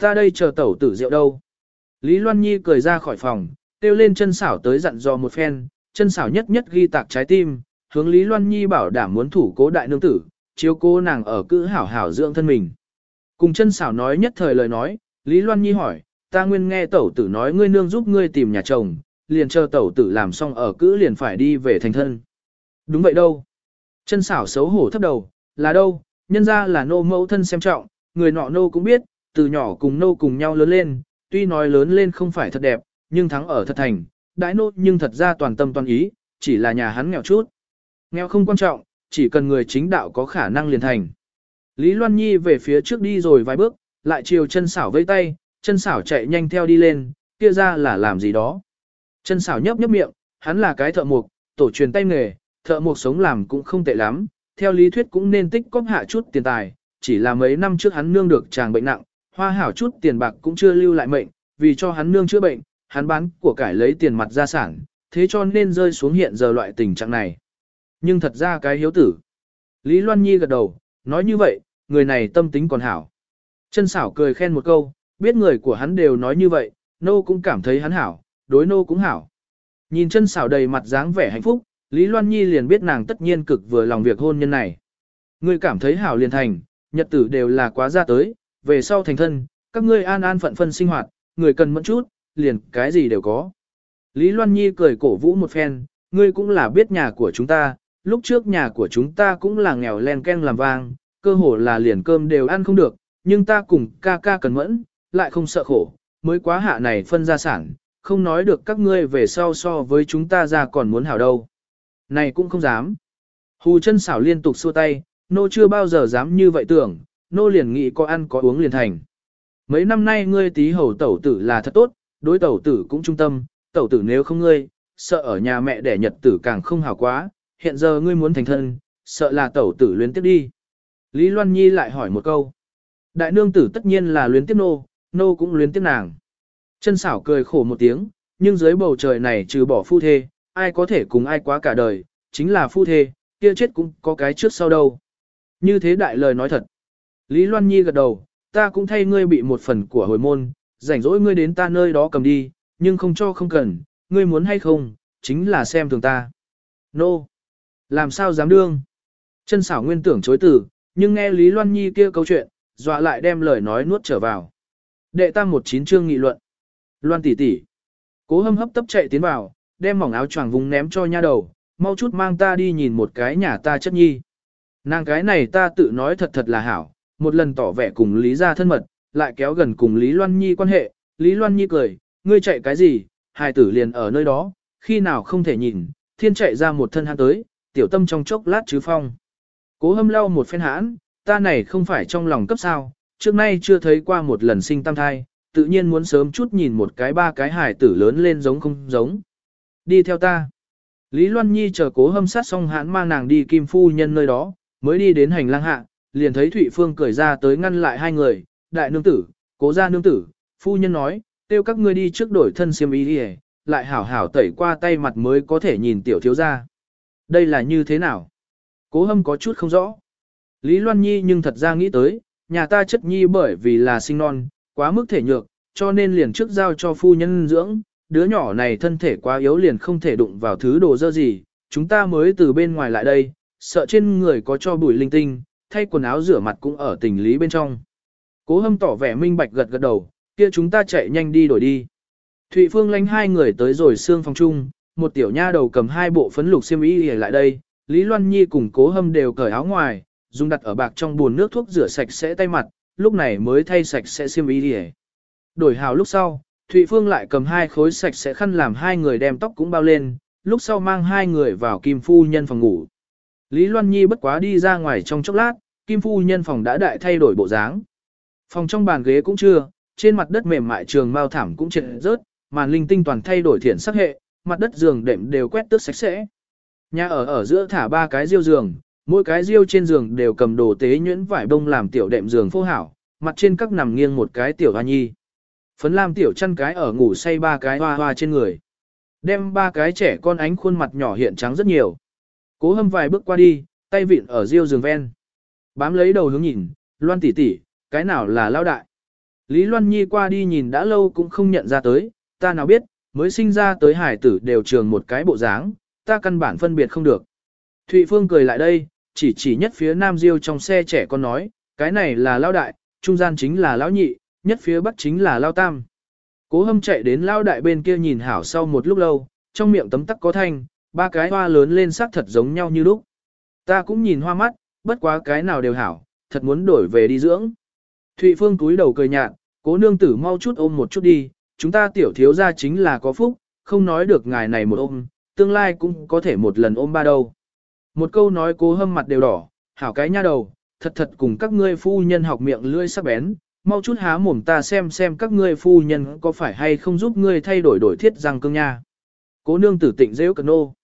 Ta đây chờ tẩu tử rượu đâu. Lý Loan Nhi cười ra khỏi phòng, kêu lên chân xảo tới dặn dò một phen, chân xảo nhất nhất ghi tạc trái tim, hướng Lý Loan Nhi bảo đảm muốn thủ cố đại nương tử, chiếu cố nàng ở cữ hảo hảo dưỡng thân mình. Cùng chân xảo nói nhất thời lời nói, Lý Loan Nhi hỏi, ta nguyên nghe tẩu tử nói ngươi nương giúp ngươi tìm nhà chồng, liền chờ tẩu tử làm xong ở cữ liền phải đi về thành thân. Đúng vậy đâu. Chân xảo xấu hổ thấp đầu, là đâu, nhân ra là nô mẫu thân xem trọng, người nọ nô cũng biết, từ nhỏ cùng nô cùng nhau lớn lên, tuy nói lớn lên không phải thật đẹp, nhưng thắng ở thật thành, đãi nô nhưng thật ra toàn tâm toàn ý, chỉ là nhà hắn nghèo chút. Nghèo không quan trọng, chỉ cần người chính đạo có khả năng liền thành. Lý Loan Nhi về phía trước đi rồi vài bước, lại chiều chân xảo vây tay, chân xảo chạy nhanh theo đi lên, kia ra là làm gì đó. Chân xảo nhấp nhấp miệng, hắn là cái thợ mộc, tổ truyền tay nghề, thợ mộc sống làm cũng không tệ lắm, theo lý thuyết cũng nên tích cóp hạ chút tiền tài, chỉ là mấy năm trước hắn nương được chàng bệnh nặng, hoa hảo chút tiền bạc cũng chưa lưu lại mệnh, vì cho hắn nương chữa bệnh, hắn bán của cải lấy tiền mặt gia sản, thế cho nên rơi xuống hiện giờ loại tình trạng này. Nhưng thật ra cái hiếu tử. Lý Loan Nhi gật đầu, nói như vậy, người này tâm tính còn hảo. Chân xảo cười khen một câu, biết người của hắn đều nói như vậy, nô cũng cảm thấy hắn hảo, đối nô cũng hảo. Nhìn chân xảo đầy mặt dáng vẻ hạnh phúc, Lý Loan Nhi liền biết nàng tất nhiên cực vừa lòng việc hôn nhân này. người cảm thấy hảo liền thành, nhật tử đều là quá ra tới, về sau thành thân, các ngươi an an phận phân sinh hoạt, người cần mẫn chút, liền cái gì đều có. Lý Loan Nhi cười cổ vũ một phen, ngươi cũng là biết nhà của chúng ta, lúc trước nhà của chúng ta cũng là nghèo len ken làm vang, cơ hồ là liền cơm đều ăn không được, nhưng ta cùng ca ca cần mẫn, lại không sợ khổ, mới quá hạ này phân gia sản, không nói được các ngươi về sau so với chúng ta ra còn muốn hảo đâu. Này cũng không dám. Hù chân xảo liên tục xua tay, nô chưa bao giờ dám như vậy tưởng, nô liền nghĩ có ăn có uống liền thành. Mấy năm nay ngươi tí hầu tẩu tử là thật tốt, đối tẩu tử cũng trung tâm, tẩu tử nếu không ngươi, sợ ở nhà mẹ đẻ nhật tử càng không hảo quá, hiện giờ ngươi muốn thành thân, sợ là tẩu tử luyến tiếp đi. Lý Loan Nhi lại hỏi một câu. Đại nương tử tất nhiên là luyến tiếp nô, nô cũng luyến tiếp nàng. Chân xảo cười khổ một tiếng, nhưng dưới bầu trời này trừ bỏ phu thê, ai có thể cùng ai quá cả đời, chính là phu thê, kia chết cũng có cái trước sau đâu. Như thế đại lời nói thật. Lý Loan Nhi gật đầu, ta cũng thay ngươi bị một phần của hồi môn, rảnh rỗi ngươi đến ta nơi đó cầm đi, nhưng không cho không cần, ngươi muốn hay không, chính là xem thường ta. Nô! No. Làm sao dám đương? Chân xảo nguyên tưởng chối từ, nhưng nghe Lý Loan Nhi kia câu chuyện, dọa lại đem lời nói nuốt trở vào. Đệ tam một chín chương nghị luận. Loan tỷ tỷ. Cố hâm hấp tấp chạy tiến vào, đem mỏng áo choàng vùng ném cho nha đầu, mau chút mang ta đi nhìn một cái nhà ta chất nhi. Nàng cái này ta tự nói thật thật là hảo, một lần tỏ vẻ cùng Lý gia thân mật, lại kéo gần cùng Lý Loan Nhi quan hệ, Lý Loan Nhi cười, ngươi chạy cái gì, hài tử liền ở nơi đó, khi nào không thể nhìn, thiên chạy ra một thân hắn tới, tiểu tâm trong chốc lát chứ phong. Cố hâm lau một phen hãn, ta này không phải trong lòng cấp sao, trước nay chưa thấy qua một lần sinh tam thai, tự nhiên muốn sớm chút nhìn một cái ba cái hài tử lớn lên giống không giống. Đi theo ta. Lý Loan Nhi chờ cố hâm sát xong hãn mang nàng đi kim phu nhân nơi đó, mới đi đến hành lang hạ, liền thấy Thụy Phương cười ra tới ngăn lại hai người, đại nương tử, cố gia nương tử, phu nhân nói, tiêu các ngươi đi trước đổi thân xiêm y đi lại hảo hảo tẩy qua tay mặt mới có thể nhìn tiểu thiếu gia. Đây là như thế nào? Cố hâm có chút không rõ. Lý Loan Nhi nhưng thật ra nghĩ tới, nhà ta chất nhi bởi vì là sinh non, quá mức thể nhược, cho nên liền trước giao cho phu nhân dưỡng, đứa nhỏ này thân thể quá yếu liền không thể đụng vào thứ đồ dơ gì, chúng ta mới từ bên ngoài lại đây, sợ trên người có cho bụi linh tinh, thay quần áo rửa mặt cũng ở tình lý bên trong. Cố hâm tỏ vẻ minh bạch gật gật đầu, kia chúng ta chạy nhanh đi đổi đi. Thụy Phương lánh hai người tới rồi xương phòng chung, một tiểu nha đầu cầm hai bộ phấn lục xiêm y lại đây, Lý Loan Nhi cùng cố hâm đều cởi áo ngoài, dùng đặt ở bạc trong bồn nước thuốc rửa sạch sẽ tay mặt, lúc này mới thay sạch sẽ xiêm y đi Đổi hào lúc sau, Thụy Phương lại cầm hai khối sạch sẽ khăn làm hai người đem tóc cũng bao lên, lúc sau mang hai người vào kim phu nhân phòng ngủ. Lý Loan Nhi bất quá đi ra ngoài trong chốc lát, kim phu nhân phòng đã đại thay đổi bộ dáng. Phòng trong bàn ghế cũng chưa, trên mặt đất mềm mại trường mao thảm cũng trệt rớt, màn linh tinh toàn thay đổi thiện sắc hệ, mặt đất giường đệm đều quét tước sạch sẽ. Nhà ở ở giữa thả ba cái riêu giường, mỗi cái riêu trên giường đều cầm đồ tế nhuyễn vải bông làm tiểu đệm giường phô hảo, mặt trên các nằm nghiêng một cái tiểu hoa nhi. Phấn lam tiểu chăn cái ở ngủ say ba cái hoa hoa trên người. Đem ba cái trẻ con ánh khuôn mặt nhỏ hiện trắng rất nhiều. Cố hâm vài bước qua đi, tay vịn ở riêu giường ven. Bám lấy đầu hướng nhìn, loan tỷ tỷ, cái nào là lao đại. Lý Loan Nhi qua đi nhìn đã lâu cũng không nhận ra tới, ta nào biết, mới sinh ra tới hải tử đều trường một cái bộ dáng, ta căn bản phân biệt không được. Thụy Phương cười lại đây, chỉ chỉ nhất phía Nam Diêu trong xe trẻ con nói, cái này là lao đại, trung gian chính là lão nhị, nhất phía bắc chính là lao tam. Cố hâm chạy đến lao đại bên kia nhìn hảo sau một lúc lâu, trong miệng tấm tắc có thanh, ba cái hoa lớn lên sắc thật giống nhau như lúc. Ta cũng nhìn hoa mắt, bất quá cái nào đều hảo, thật muốn đổi về đi dưỡng. Thụy Phương túi đầu cười nhạt, cố nương tử mau chút ôm một chút đi, chúng ta tiểu thiếu gia chính là có phúc, không nói được ngài này một ôm, tương lai cũng có thể một lần ôm ba đâu. Một câu nói cố hâm mặt đều đỏ, hảo cái nha đầu, thật thật cùng các ngươi phu nhân học miệng lưỡi sắc bén, mau chút há mồm ta xem xem các ngươi phu nhân có phải hay không giúp ngươi thay đổi đổi thiết răng cương nha. Cố nương tử tịnh rêu cần nô.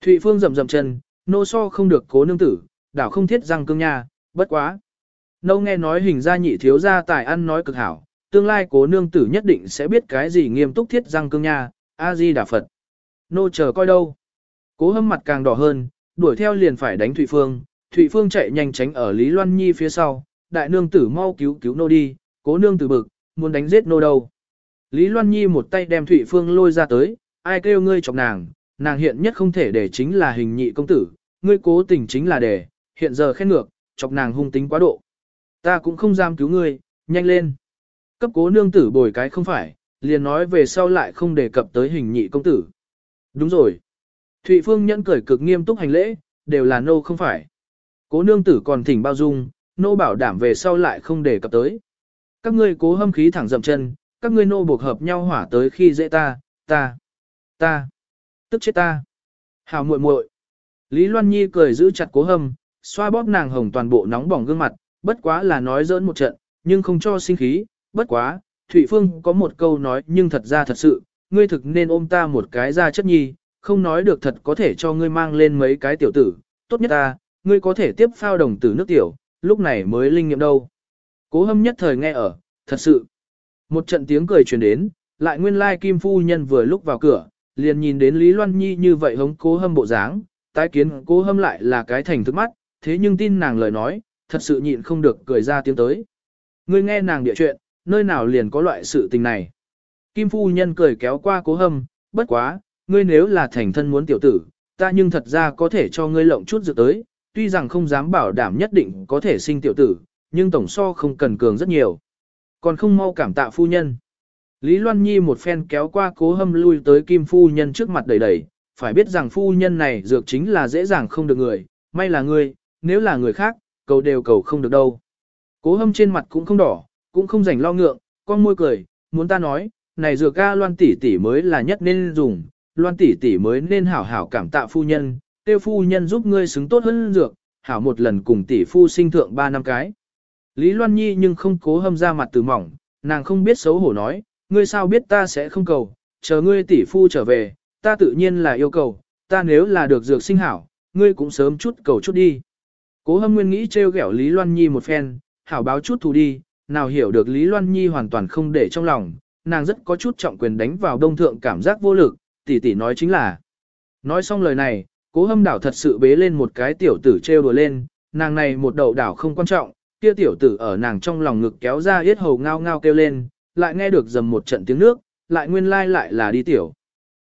Thụy Phương rầm rầm chân, nô so không được cố nương tử, đảo không thiết răng cương nha, bất quá. Nâu nghe nói hình gia nhị thiếu gia tài ăn nói cực hảo, tương lai cố nương tử nhất định sẽ biết cái gì nghiêm túc thiết răng cương nha, A-di đà Phật. Nô chờ coi đâu. Cố hâm mặt càng đỏ hơn, đuổi theo liền phải đánh Thụy Phương, Thụy Phương chạy nhanh tránh ở Lý Loan Nhi phía sau, đại nương tử mau cứu cứu nô đi, cố nương tử bực, muốn đánh giết nô đâu. Lý Loan Nhi một tay đem Thụy Phương lôi ra tới, ai kêu ngươi chọc nàng, nàng hiện nhất không thể để chính là hình nhị công tử, ngươi cố tình chính là để, hiện giờ khen ngược, chọc nàng hung tính quá độ. Ta cũng không dám cứu ngươi, nhanh lên. Cấp cố nương tử bồi cái không phải, liền nói về sau lại không đề cập tới hình nhị công tử. Đúng rồi. Thụy Phương nhẫn cười cực nghiêm túc hành lễ, đều là nô không phải. Cố nương tử còn thỉnh bao dung, nô bảo đảm về sau lại không đề cập tới. Các ngươi cố hâm khí thẳng dậm chân, các ngươi nô buộc hợp nhau hỏa tới khi dễ ta, ta, ta, tức chết ta. Hào muội muội. Lý Loan Nhi cười giữ chặt cố hâm, xoa bóp nàng hồng toàn bộ nóng bỏng gương mặt, bất quá là nói giỡn một trận, nhưng không cho sinh khí, bất quá, Thụy Phương có một câu nói nhưng thật ra thật sự, ngươi thực nên ôm ta một cái ra chất nhi, không nói được thật có thể cho ngươi mang lên mấy cái tiểu tử, tốt nhất ta, ngươi có thể tiếp phao đồng tử nước tiểu, lúc này mới linh nghiệm đâu. Cố hâm nhất thời nghe ở, thật sự. Một trận tiếng cười truyền đến, lại nguyên lai kim phu nhân vừa lúc vào cửa, liền nhìn đến Lý Loan Nhi như vậy hống cố hâm bộ dáng, tái kiến cố hâm lại là cái thành thức mắt, thế nhưng tin nàng lời nói, thật sự nhịn không được cười ra tiếng tới. Ngươi nghe nàng địa chuyện, nơi nào liền có loại sự tình này. Kim phu nhân cười kéo qua cố hâm, bất quá, ngươi nếu là thành thân muốn tiểu tử, ta nhưng thật ra có thể cho ngươi lộng chút dự tới, tuy rằng không dám bảo đảm nhất định có thể sinh tiểu tử, nhưng tổng so không cần cường rất nhiều. Còn không mau cảm tạ phu nhân. Lý Loan Nhi một phen kéo qua cố hâm lui tới kim phu nhân trước mặt đầy đầy, phải biết rằng phu nhân này dược chính là dễ dàng không được người, may là ngươi, nếu là người khác, cầu đều cầu không được đâu. Cố hâm trên mặt cũng không đỏ, cũng không rảnh lo ngượng, con môi cười, muốn ta nói, này dược ca loan tỷ tỷ mới là nhất nên dùng, loan tỷ tỷ mới nên hảo hảo cảm tạ phu nhân, tiêu phu nhân giúp ngươi xứng tốt hơn dược, hảo một lần cùng tỷ phu sinh thượng ba năm cái. Lý Loan Nhi nhưng không cố hâm ra mặt từ mỏng, nàng không biết xấu hổ nói, ngươi sao biết ta sẽ không cầu, chờ ngươi tỷ phu trở về, ta tự nhiên là yêu cầu, ta nếu là được dược sinh hảo, ngươi cũng sớm chút cầu chút đi. Cố hâm nguyên nghĩ trêu ghẹo Lý Loan Nhi một phen, hảo báo chút thù đi, nào hiểu được Lý Loan Nhi hoàn toàn không để trong lòng, nàng rất có chút trọng quyền đánh vào đông thượng cảm giác vô lực, tỷ tỷ nói chính là. Nói xong lời này, cố hâm đảo thật sự bế lên một cái tiểu tử trêu đùa lên, nàng này một đầu đảo không quan trọng, kia tiểu tử ở nàng trong lòng ngực kéo ra yết hầu ngao ngao kêu lên, lại nghe được dầm một trận tiếng nước, lại nguyên lai lại là đi tiểu.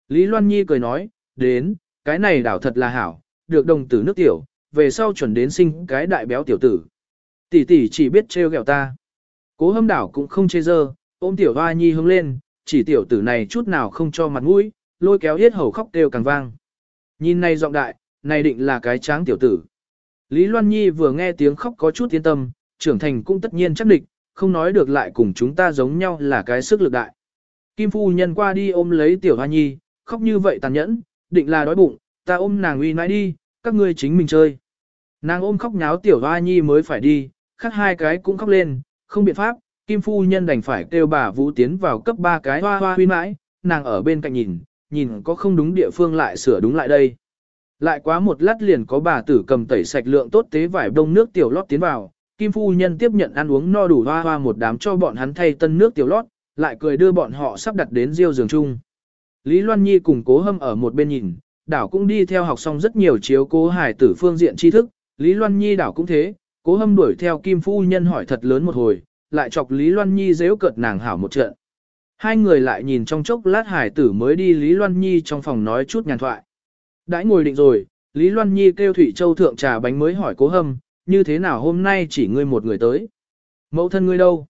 Lý Loan Nhi cười nói, đến, cái này đảo thật là hảo, được đồng tử nước tiểu, về sau chuẩn đến sinh cái đại béo tiểu tử. Tỷ tỷ chỉ biết trêu ghẹo ta. Cố hâm đảo cũng không chê dơ, ôm tiểu hoa nhi hướng lên, chỉ tiểu tử này chút nào không cho mặt mũi, lôi kéo hết hầu khóc đều càng vang. Nhìn này giọng đại, này định là cái tráng tiểu tử. Lý Loan Nhi vừa nghe tiếng khóc có chút yên tâm, trưởng thành cũng tất nhiên chắc định không nói được lại cùng chúng ta giống nhau là cái sức lực đại. Kim phu nhân qua đi ôm lấy tiểu hoa nhi, khóc như vậy tàn nhẫn, định là đói bụng, ta ôm nàng uy nãi đi, các ngươi chính mình chơi. Nàng ôm khóc nháo tiểu hoa nhi mới phải đi, khác hai cái cũng khóc lên, không biện pháp, Kim phu nhân đành phải kêu bà Vũ tiến vào cấp ba cái hoa hoa huy mãi, nàng ở bên cạnh nhìn, nhìn có không đúng địa phương lại sửa đúng lại đây. Lại quá một lát liền có bà tử cầm tẩy sạch lượng tốt tế vải đông nước tiểu lót tiến vào, Kim phu nhân tiếp nhận ăn uống no đủ hoa hoa một đám cho bọn hắn thay tân nước tiểu lót, lại cười đưa bọn họ sắp đặt đến riêu giường chung. Lý Loan Nhi cùng cố hâm ở một bên nhìn, đảo cũng đi theo học xong rất nhiều chiếu cố hài tử phương diện tri thức, Lý Loan Nhi đảo cũng thế, cố hâm đuổi theo Kim phu nhân hỏi thật lớn một hồi, lại chọc Lý Loan Nhi dễu cợt nàng hảo một trận. Hai người lại nhìn trong chốc lát hải tử mới đi Lý Loan Nhi trong phòng nói chút nhàn thoại. Đãi ngồi định rồi, Lý Loan Nhi kêu Thủy Châu thượng trà bánh mới hỏi cố hâm, như thế nào hôm nay chỉ ngươi một người tới. Mẫu thân ngươi đâu?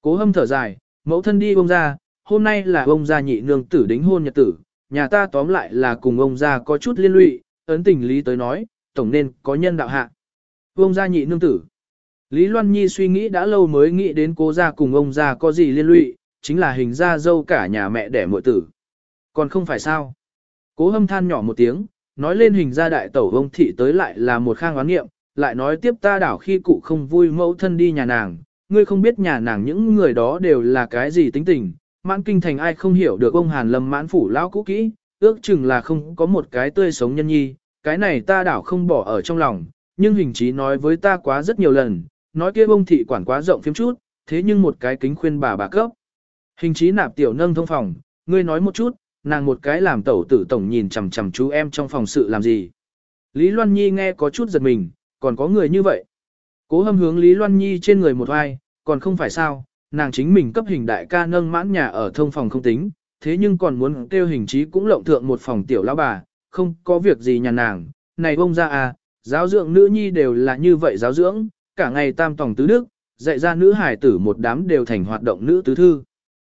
Cố hâm thở dài, mẫu thân đi bông ra, hôm nay là ông gia nhị nương tử đính hôn nhật tử, nhà ta tóm lại là cùng ông gia có chút liên lụy, ấn tình lý tới nói, tổng nên có nhân đạo hạ. Ông gia nhị nương tử. Lý Loan Nhi suy nghĩ đã lâu mới nghĩ đến cố gia cùng ông gia có gì liên lụy, chính là hình gia dâu cả nhà mẹ đẻ muội tử. Còn không phải sao? Cố hâm than nhỏ một tiếng, nói lên hình gia đại tẩu ông thị tới lại là một khang oán nghiệm, lại nói tiếp ta đảo khi cụ không vui mẫu thân đi nhà nàng, ngươi không biết nhà nàng những người đó đều là cái gì tính tình, mãn kinh thành ai không hiểu được ông Hàn Lâm mãn phủ lão cũ kỹ, ước chừng là không có một cái tươi sống nhân nhi, cái này ta đảo không bỏ ở trong lòng, nhưng hình chí nói với ta quá rất nhiều lần, nói kia bông thị quản quá rộng phiếm chút, thế nhưng một cái kính khuyên bà bà cấp. Hình chí nạp tiểu nâng thông phòng, ngươi nói một chút, nàng một cái làm tẩu tử tổng nhìn chằm chằm chú em trong phòng sự làm gì. Lý Loan Nhi nghe có chút giật mình, còn có người như vậy. Cố hâm hướng Lý Loan Nhi trên người một ai, còn không phải sao, nàng chính mình cấp hình đại ca nâng mãn nhà ở thông phòng không tính, thế nhưng còn muốn kêu hình trí cũng lộng thượng một phòng tiểu lão bà, không có việc gì nhà nàng, này bông ra à, giáo dưỡng nữ nhi đều là như vậy giáo dưỡng, cả ngày tam tòng tứ đức, dạy ra nữ hải tử một đám đều thành hoạt động nữ tứ thư.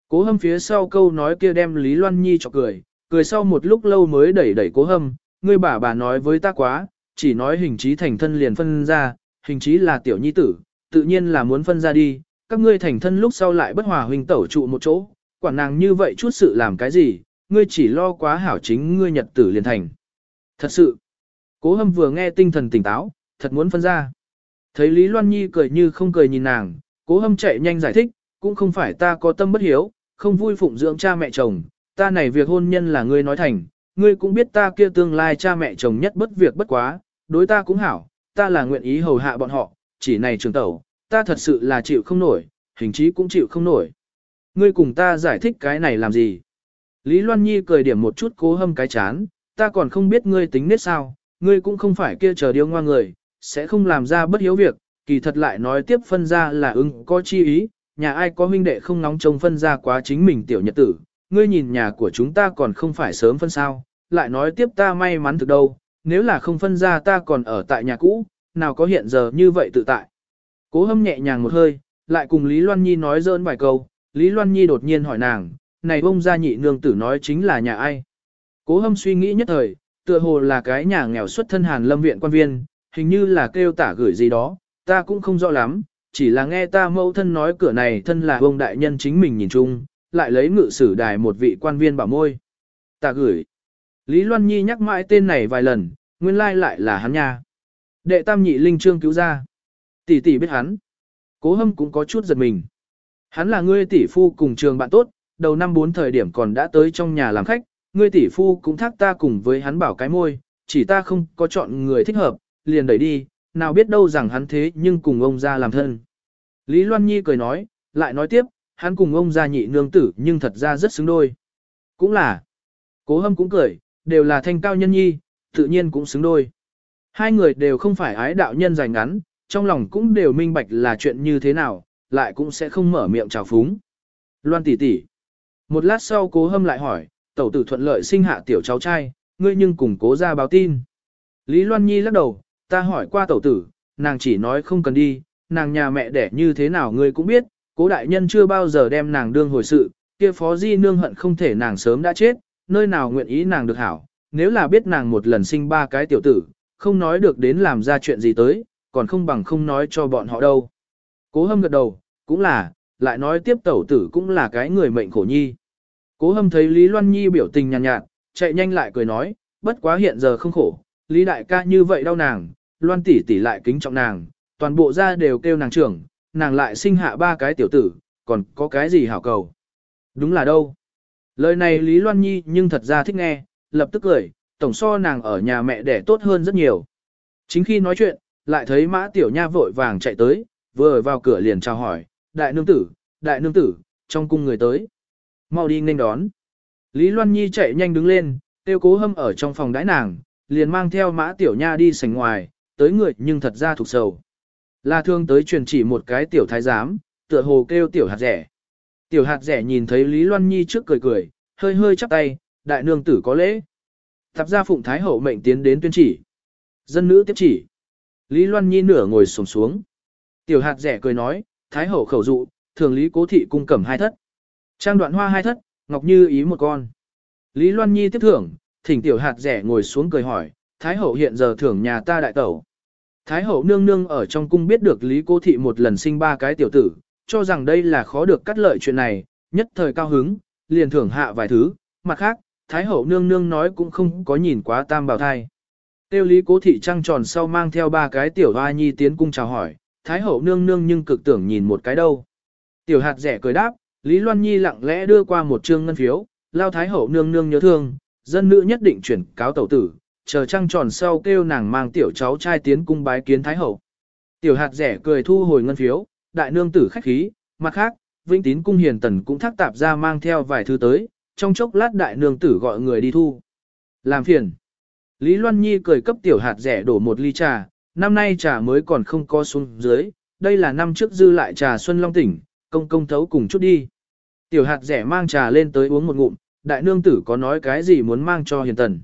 Cố hâm phía sau câu nói kia đem Lý Loan Nhi cho cười, cười sau một lúc lâu mới đẩy đẩy cố hâm, ngươi bà bà nói với ta quá, chỉ nói hình trí thành thân liền phân ra, hình trí là tiểu nhi tử, tự nhiên là muốn phân ra đi, các ngươi thành thân lúc sau lại bất hòa huynh tẩu trụ một chỗ, quản nàng như vậy chút sự làm cái gì, ngươi chỉ lo quá hảo chính ngươi nhật tử liền thành. Thật sự, cố hâm vừa nghe tinh thần tỉnh táo, thật muốn phân ra. Thấy Lý Loan Nhi cười như không cười nhìn nàng, cố hâm chạy nhanh giải thích, cũng không phải ta có tâm bất hiếu, không vui phụng dưỡng cha mẹ chồng, ta này việc hôn nhân là ngươi nói thành, ngươi cũng biết ta kia tương lai cha mẹ chồng nhất bất việc bất quá, đối ta cũng hảo, ta là nguyện ý hầu hạ bọn họ, chỉ này trường tẩu, ta thật sự là chịu không nổi, hình chí cũng chịu không nổi. Ngươi cùng ta giải thích cái này làm gì? Lý Loan Nhi cười điểm một chút cố hâm cái chán, ta còn không biết ngươi tính nết sao, ngươi cũng không phải kia chờ điêu ngoan người, sẽ không làm ra bất hiếu việc, kỳ thật lại nói tiếp phân ra là ứng có chi ý, nhà ai có huynh đệ không nóng trông phân ra quá chính mình tiểu nhật tử, ngươi nhìn nhà của chúng ta còn không phải sớm phân sao, lại nói tiếp ta may mắn thực đâu, nếu là không phân ra ta còn ở tại nhà cũ, nào có hiện giờ như vậy tự tại. Cố hâm nhẹ nhàng một hơi, lại cùng Lý Loan Nhi nói dỡn vài câu, Lý Loan Nhi đột nhiên hỏi nàng, này bông gia nhị nương tử nói chính là nhà ai. Cố hâm suy nghĩ nhất thời, tựa hồ là cái nhà nghèo xuất thân hàn lâm viện quan viên, hình như là kêu tả gửi gì đó, ta cũng không rõ lắm, chỉ là nghe ta mẫu thân nói cửa này thân là bông đại nhân chính mình nhìn chung, lại lấy ngự sử đài một vị quan viên bảo môi. Tả gửi. Lý Loan Nhi nhắc mãi tên này vài lần, nguyên lai lại là hắn nha. Đệ tam nhị linh trương cứu ra. Tỷ tỷ biết hắn. Cố hâm cũng có chút giật mình. Hắn là ngươi tỷ phu cùng trường bạn tốt, đầu năm bốn thời điểm còn đã tới trong nhà làm khách, ngươi tỷ phu cũng thác ta cùng với hắn bảo cái môi, chỉ ta không có chọn người thích hợp, liền đẩy đi, nào biết đâu rằng hắn thế nhưng cùng ông ra làm thân. Lý Loan Nhi cười nói, lại nói tiếp, hắn cùng ông ra nhị nương tử nhưng thật ra rất xứng đôi. Cũng là, cố hâm cũng cười, đều là thanh cao nhân nhi, tự nhiên cũng xứng đôi. Hai người đều không phải ái đạo nhân dài ngắn, trong lòng cũng đều minh bạch là chuyện như thế nào, lại cũng sẽ không mở miệng chào phúng. Loan tỷ tỷ. Một lát sau cố hâm lại hỏi, tẩu tử thuận lợi sinh hạ tiểu cháu trai, ngươi nhưng cùng cố ra báo tin. Lý Loan Nhi lắc đầu, ta hỏi qua tẩu tử, nàng chỉ nói không cần đi, nàng nhà mẹ đẻ như thế nào ngươi cũng biết, cố đại nhân chưa bao giờ đem nàng đương hồi sự, kia phó di nương hận không thể nàng sớm đã chết, nơi nào nguyện ý nàng được hảo, nếu là biết nàng một lần sinh ba cái tiểu tử, không nói được đến làm ra chuyện gì tới, còn không bằng không nói cho bọn họ đâu. Cố hâm gật đầu, cũng là, lại nói tiếp tẩu tử cũng là cái người mệnh khổ nhi. Cố hâm thấy Lý Loan Nhi biểu tình nhàn nhạt, nhạt, chạy nhanh lại cười nói, bất quá hiện giờ không khổ, Lý đại ca như vậy đau nàng, Loan tỷ tỷ lại kính trọng nàng, toàn bộ gia đều kêu nàng trưởng, nàng lại sinh hạ ba cái tiểu tử, còn có cái gì hảo cầu. Đúng là đâu. Lời này Lý Loan Nhi nhưng thật ra thích nghe, lập tức cười, tổng so nàng ở nhà mẹ đẻ tốt hơn rất nhiều. Chính khi nói chuyện, lại thấy mã tiểu nha vội vàng chạy tới, vừa vào cửa liền chào hỏi, đại nương tử, đại nương tử, trong cung người tới. Mau đi nhanh đón. Lý Loan Nhi chạy nhanh đứng lên, tiêu cố hâm ở trong phòng đãi nàng, liền mang theo mã tiểu nha đi sành ngoài, tới người nhưng thật ra thuộc sầu. Là thương tới truyền chỉ một cái tiểu thái giám, tựa hồ kêu tiểu hạt rẻ. Tiểu hạt rẻ nhìn thấy Lý Loan Nhi trước cười cười, hơi hơi chắp tay, đại nương tử có lễ. Tập ra phụng thái hậu mệnh tiến đến tuyên chỉ. Dân nữ tiếp chỉ. Lý Loan Nhi nửa ngồi xổm xuống. Tiểu hạt rẻ cười nói, thái hậu khẩu dụ, thường lý cố thị cung cẩm hai thất. Trang đoạn hoa hai thất, ngọc như ý một con. Lý Loan Nhi tiếp thưởng, thỉnh tiểu hạt rẻ ngồi xuống cười hỏi, thái hậu hiện giờ thưởng nhà ta đại tẩu. Thái hậu nương nương ở trong cung biết được Lý Cố Thị một lần sinh ba cái tiểu tử, cho rằng đây là khó được cắt lợi chuyện này, nhất thời cao hứng, liền thưởng hạ vài thứ, mặt khác, Thái hậu nương nương nói cũng không có nhìn quá tam bào thai. Tiêu Lý Cố Thị trăng tròn sau mang theo ba cái tiểu hoa nhi tiến cung chào hỏi, Thái hậu nương nương nhưng cực tưởng nhìn một cái đâu. Tiểu hạt rẻ cười đáp, Lý Loan Nhi lặng lẽ đưa qua một trương ngân phiếu, lao Thái hậu nương nương nhớ thương, dân nữ nhất định chuyển cáo tẩu tử, chờ trăng tròn sau kêu nàng mang tiểu cháu trai tiến cung bái kiến Thái Hậu. Tiểu hạt rẻ cười thu hồi ngân phiếu, đại nương tử khách khí, mặt khác, vĩnh tín cung hiền tần cũng thác tạp ra mang theo vài thứ tới, trong chốc lát đại nương tử gọi người đi thu. Làm phiền. Lý Loan Nhi cười cấp tiểu hạt rẻ đổ một ly trà, năm nay trà mới còn không có xuống dưới, đây là năm trước dư lại trà Xuân Long tỉnh, công công thấu cùng chút đi. Tiểu hạt rẻ mang trà lên tới uống một ngụm, đại nương tử có nói cái gì muốn mang cho hiền tần.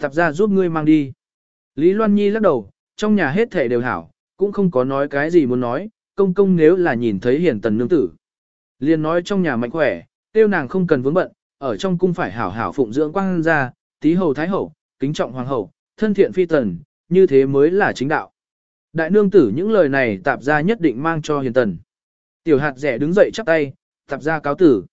Tập ra giúp ngươi mang đi. Lý Loan Nhi lắc đầu, trong nhà hết thể đều hảo, cũng không có nói cái gì muốn nói, công công nếu là nhìn thấy hiền tần nương tử. liền nói trong nhà mạnh khỏe, tiêu nàng không cần vướng bận, ở trong cung phải hảo hảo phụng dưỡng quang gia, tí hầu thái hậu, kính trọng hoàng hậu, thân thiện phi tần, như thế mới là chính đạo. Đại nương tử những lời này tạp ra nhất định mang cho hiền tần. Tiểu hạt rẻ đứng dậy chắp tay, tạp ra cáo tử.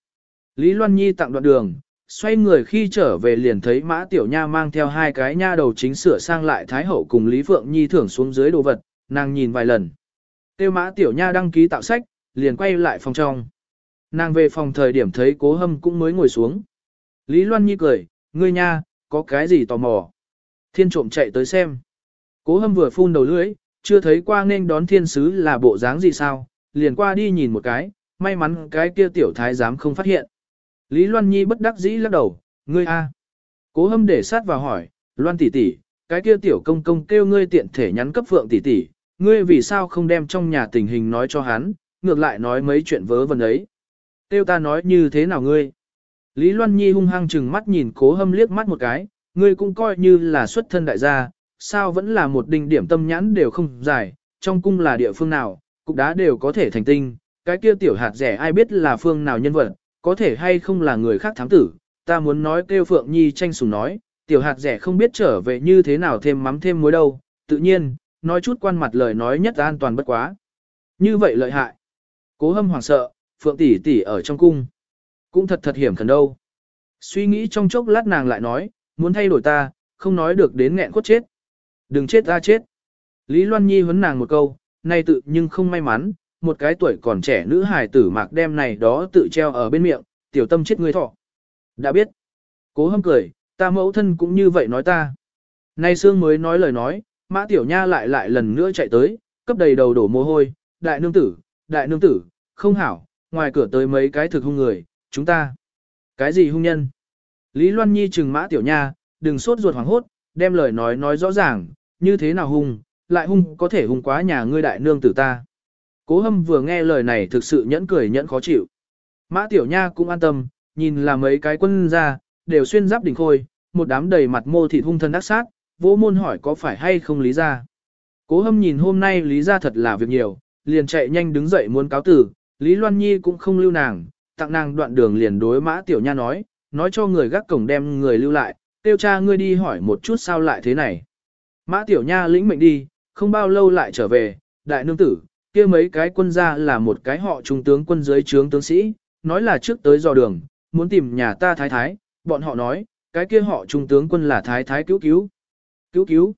Lý Loan Nhi tặng đoạn đường, xoay người khi trở về liền thấy mã tiểu nha mang theo hai cái nha đầu chính sửa sang lại thái hậu cùng Lý Phượng Nhi thưởng xuống dưới đồ vật, nàng nhìn vài lần. Tiêu mã tiểu nha đăng ký tạo sách, liền quay lại phòng trong. Nàng về phòng thời điểm thấy cố hâm cũng mới ngồi xuống. Lý Loan Nhi cười, ngươi nha, có cái gì tò mò. Thiên trộm chạy tới xem. Cố hâm vừa phun đầu lưỡi, chưa thấy qua nên đón thiên sứ là bộ dáng gì sao, liền qua đi nhìn một cái, may mắn cái kia tiểu thái giám không phát hiện. Lý Loan Nhi bất đắc dĩ lắc đầu, ngươi a. Cố hâm để sát vào hỏi, Loan tỷ tỷ, cái kia tiểu công công kêu ngươi tiện thể nhắn cấp phượng tỷ tỷ, ngươi vì sao không đem trong nhà tình hình nói cho hắn, ngược lại nói mấy chuyện vớ vẩn ấy. Tiêu ta nói như thế nào ngươi? Lý Loan Nhi hung hăng chừng mắt nhìn cố hâm liếc mắt một cái, ngươi cũng coi như là xuất thân đại gia, sao vẫn là một đỉnh điểm tâm nhãn đều không giải, trong cung là địa phương nào, cục đá đều có thể thành tinh, cái kia tiểu hạt rẻ ai biết là phương nào nhân vật, có thể hay không là người khác thám tử, ta muốn nói kêu Phượng Nhi tranh sùng nói, tiểu hạt rẻ không biết trở về như thế nào thêm mắm thêm muối đâu, tự nhiên, nói chút quan mặt lời nói nhất an toàn bất quá. Như vậy lợi hại. Cố hâm hoảng sợ, Phượng tỷ tỷ ở trong cung. Cũng thật thật hiểm thần đâu. Suy nghĩ trong chốc lát nàng lại nói, muốn thay đổi ta, không nói được đến nghẹn cốt chết. Đừng chết ra chết. Lý Loan Nhi huấn nàng một câu, nay tự nhưng không may mắn, một cái tuổi còn trẻ nữ hài tử mạc đem này đó tự treo ở bên miệng, tiểu tâm chết người thọ. Đã biết. Cố hâm cười, ta mẫu thân cũng như vậy nói ta. Nay Sương mới nói lời nói, mã tiểu nha lại lại lần nữa chạy tới, cấp đầy đầu đổ mồ hôi, đại nương tử, đại nương tử, không hảo, ngoài cửa tới mấy cái thực hung người, chúng ta. Cái gì hung nhân? Lý Loan Nhi trừng mã tiểu nha, đừng sốt ruột hoảng hốt, đem lời nói nói rõ ràng, như thế nào hung, lại hung có thể hung quá nhà ngươi đại nương tử ta. Cố hâm vừa nghe lời này thực sự nhẫn cười nhẫn khó chịu. Mã Tiểu Nha cũng an tâm, nhìn là mấy cái quân ra, đều xuyên giáp đỉnh khôi, một đám đầy mặt mô thịt hung thân đắc sát, vỗ môn hỏi có phải hay không lý ra. Cố hâm nhìn hôm nay lý ra thật là việc nhiều, liền chạy nhanh đứng dậy muốn cáo tử, Lý Loan Nhi cũng không lưu nàng, tặng nàng đoạn đường liền đối Mã Tiểu Nha nói, nói cho người gác cổng đem người lưu lại, tiêu cha ngươi đi hỏi một chút sao lại thế này. Mã Tiểu Nha lĩnh mệnh đi, không bao lâu lại trở về, đại nương tử, kia mấy cái quân gia là một cái họ trung tướng quân dưới trướng tướng sĩ, nói là trước tới dò đường, muốn tìm nhà ta thái thái, bọn họ nói, cái kia họ trung tướng quân là thái thái cứu cứu. Cứu cứu.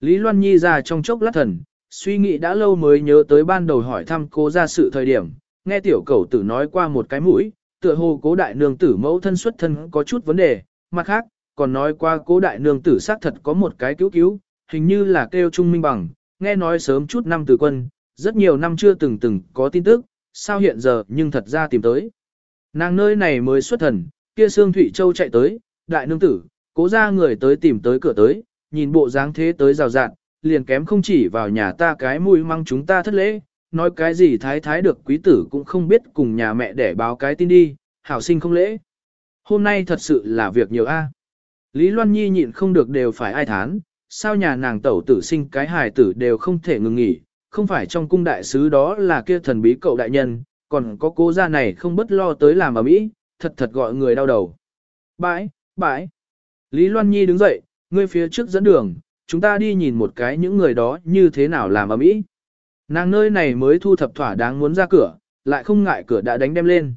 Lý Loan Nhi ra trong chốc lát thần, suy nghĩ đã lâu mới nhớ tới ban đầu hỏi thăm cô ra sự thời điểm, nghe tiểu cầu tử nói qua một cái mũi, tựa hồ cố đại nương tử mẫu thân xuất thân có chút vấn đề, mặt khác, còn nói qua cố đại nương tử xác thật có một cái cứu cứu, hình như là kêu trung minh bằng, nghe nói sớm chút năm từ quân, rất nhiều năm chưa từng từng có tin tức, sao hiện giờ nhưng thật ra tìm tới. Nàng nơi này mới xuất thần, kia Sương Thụy Châu chạy tới, đại nương tử, cố ra người tới tìm tới cửa tới, nhìn bộ dáng thế tới rào rạn, liền kém không chỉ vào nhà ta cái mùi măng chúng ta thất lễ, nói cái gì thái thái được quý tử cũng không biết cùng nhà mẹ để báo cái tin đi, hảo sinh không lễ. Hôm nay thật sự là việc nhiều a. À. Lý Loan Nhi nhịn không được đều phải ai thán, sao nhà nàng tẩu tử sinh cái hài tử đều không thể ngừng nghỉ, không phải trong cung đại sứ đó là kia thần bí cậu đại nhân, còn có cô gia này không bất lo tới làm ở mỹ, thật thật gọi người đau đầu. Bãi, bãi. Lý Loan Nhi đứng dậy, ngươi phía trước dẫn đường, chúng ta đi nhìn một cái những người đó như thế nào làm ở mỹ. Nàng nơi này mới thu thập thỏa đáng muốn ra cửa, lại không ngại cửa đã đánh đem lên.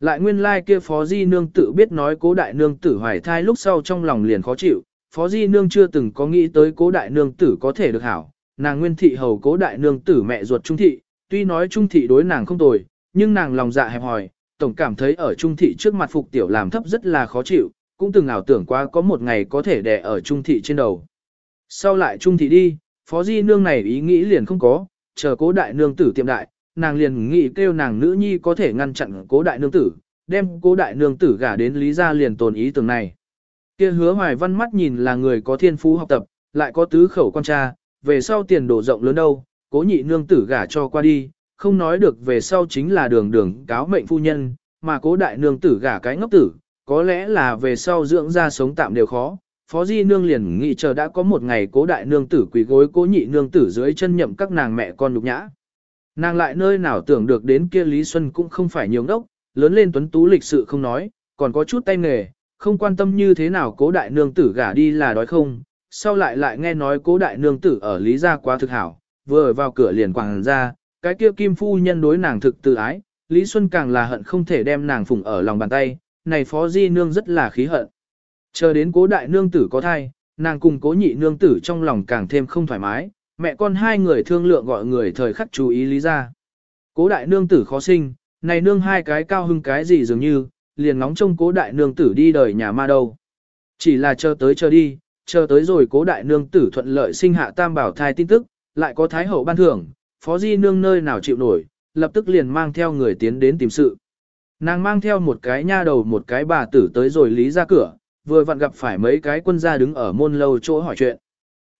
Lại nguyên lai like kia phó di nương tự biết nói cố đại nương tử hoài thai lúc sau trong lòng liền khó chịu, phó di nương chưa từng có nghĩ tới cố đại nương tử có thể được hảo, nàng nguyên thị hầu cố đại nương tử mẹ ruột trung thị, tuy nói trung thị đối nàng không tồi, nhưng nàng lòng dạ hẹp hòi, tổng cảm thấy ở trung thị trước mặt phục tiểu làm thấp rất là khó chịu, cũng từng ảo tưởng qua có một ngày có thể đè ở trung thị trên đầu. Sau lại trung thị đi, phó di nương này ý nghĩ liền không có, chờ cố đại nương tử tiệm đại, nàng liền nghĩ kêu nàng nữ nhi có thể ngăn chặn cố đại nương tử, đem cố đại nương tử gả đến lý gia liền tồn ý tưởng này. Kia hứa hoài văn mắt nhìn là người có thiên phú học tập, lại có tứ khẩu con cha, về sau tiền đổ rộng lớn đâu, cố nhị nương tử gả cho qua đi, không nói được về sau chính là đường đường cáo mệnh phu nhân, mà cố đại nương tử gả cái ngốc tử, có lẽ là về sau dưỡng ra sống tạm đều khó. Phó Di Nương liền nghĩ chờ đã có một ngày cố đại nương tử quỳ gối cố nhị nương tử dưới chân nhậm các nàng mẹ con nhục nhã. Nàng lại nơi nào tưởng được đến kia Lý Xuân cũng không phải nhiều ngốc, lớn lên tuấn tú lịch sự không nói, còn có chút tay nghề, không quan tâm như thế nào cố đại nương tử gả đi là đói không, sau lại lại nghe nói cố đại nương tử ở Lý gia quá thực hảo, vừa vào cửa liền quảng ra, cái kia kim phu nhân đối nàng thực tự ái, Lý Xuân càng là hận không thể đem nàng phụng ở lòng bàn tay, này phó di nương rất là khí hận. Chờ đến cố đại nương tử có thai, nàng cùng cố nhị nương tử trong lòng càng thêm không thoải mái, mẹ con hai người thương lượng gọi người thời khắc chú ý lý ra. Cố đại nương tử khó sinh, này nương hai cái cao hưng cái gì dường như, liền ngóng trông cố đại nương tử đi đời nhà ma đâu. Chỉ là chờ tới chờ đi, chờ tới rồi cố đại nương tử thuận lợi sinh hạ tam bảo thai tin tức, lại có thái hậu ban thưởng, phó di nương nơi nào chịu nổi, lập tức liền mang theo người tiến đến tìm sự. Nàng mang theo một cái nha đầu một cái bà tử tới rồi lý ra cửa, vừa vặn gặp phải mấy cái quân gia đứng ở môn lâu chỗ hỏi chuyện.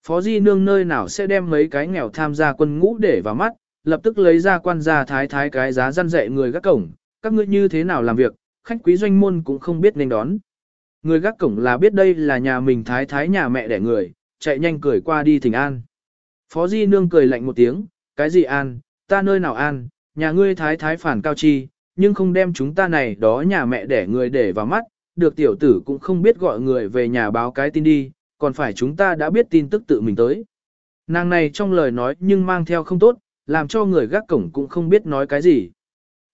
Phó Di Nương nơi nào sẽ đem mấy cái nghèo tham gia quân ngũ để vào mắt, lập tức lấy ra quan gia thái thái cái giá răn dạy người gác cổng, các ngươi như thế nào làm việc, khách quý doanh môn cũng không biết nên đón. Người gác cổng là biết đây là nhà mình thái thái nhà mẹ đẻ người, chạy nhanh cười qua đi thỉnh an. Phó Di Nương cười lạnh một tiếng, cái gì an, ta nơi nào an, nhà ngươi thái thái phản cao chi, nhưng không đem chúng ta này đó nhà mẹ đẻ người để vào mắt, được tiểu tử cũng không biết gọi người về nhà báo cái tin đi, còn phải chúng ta đã biết tin tức tự mình tới. Nàng này trong lời nói nhưng mang theo không tốt, làm cho người gác cổng cũng không biết nói cái gì.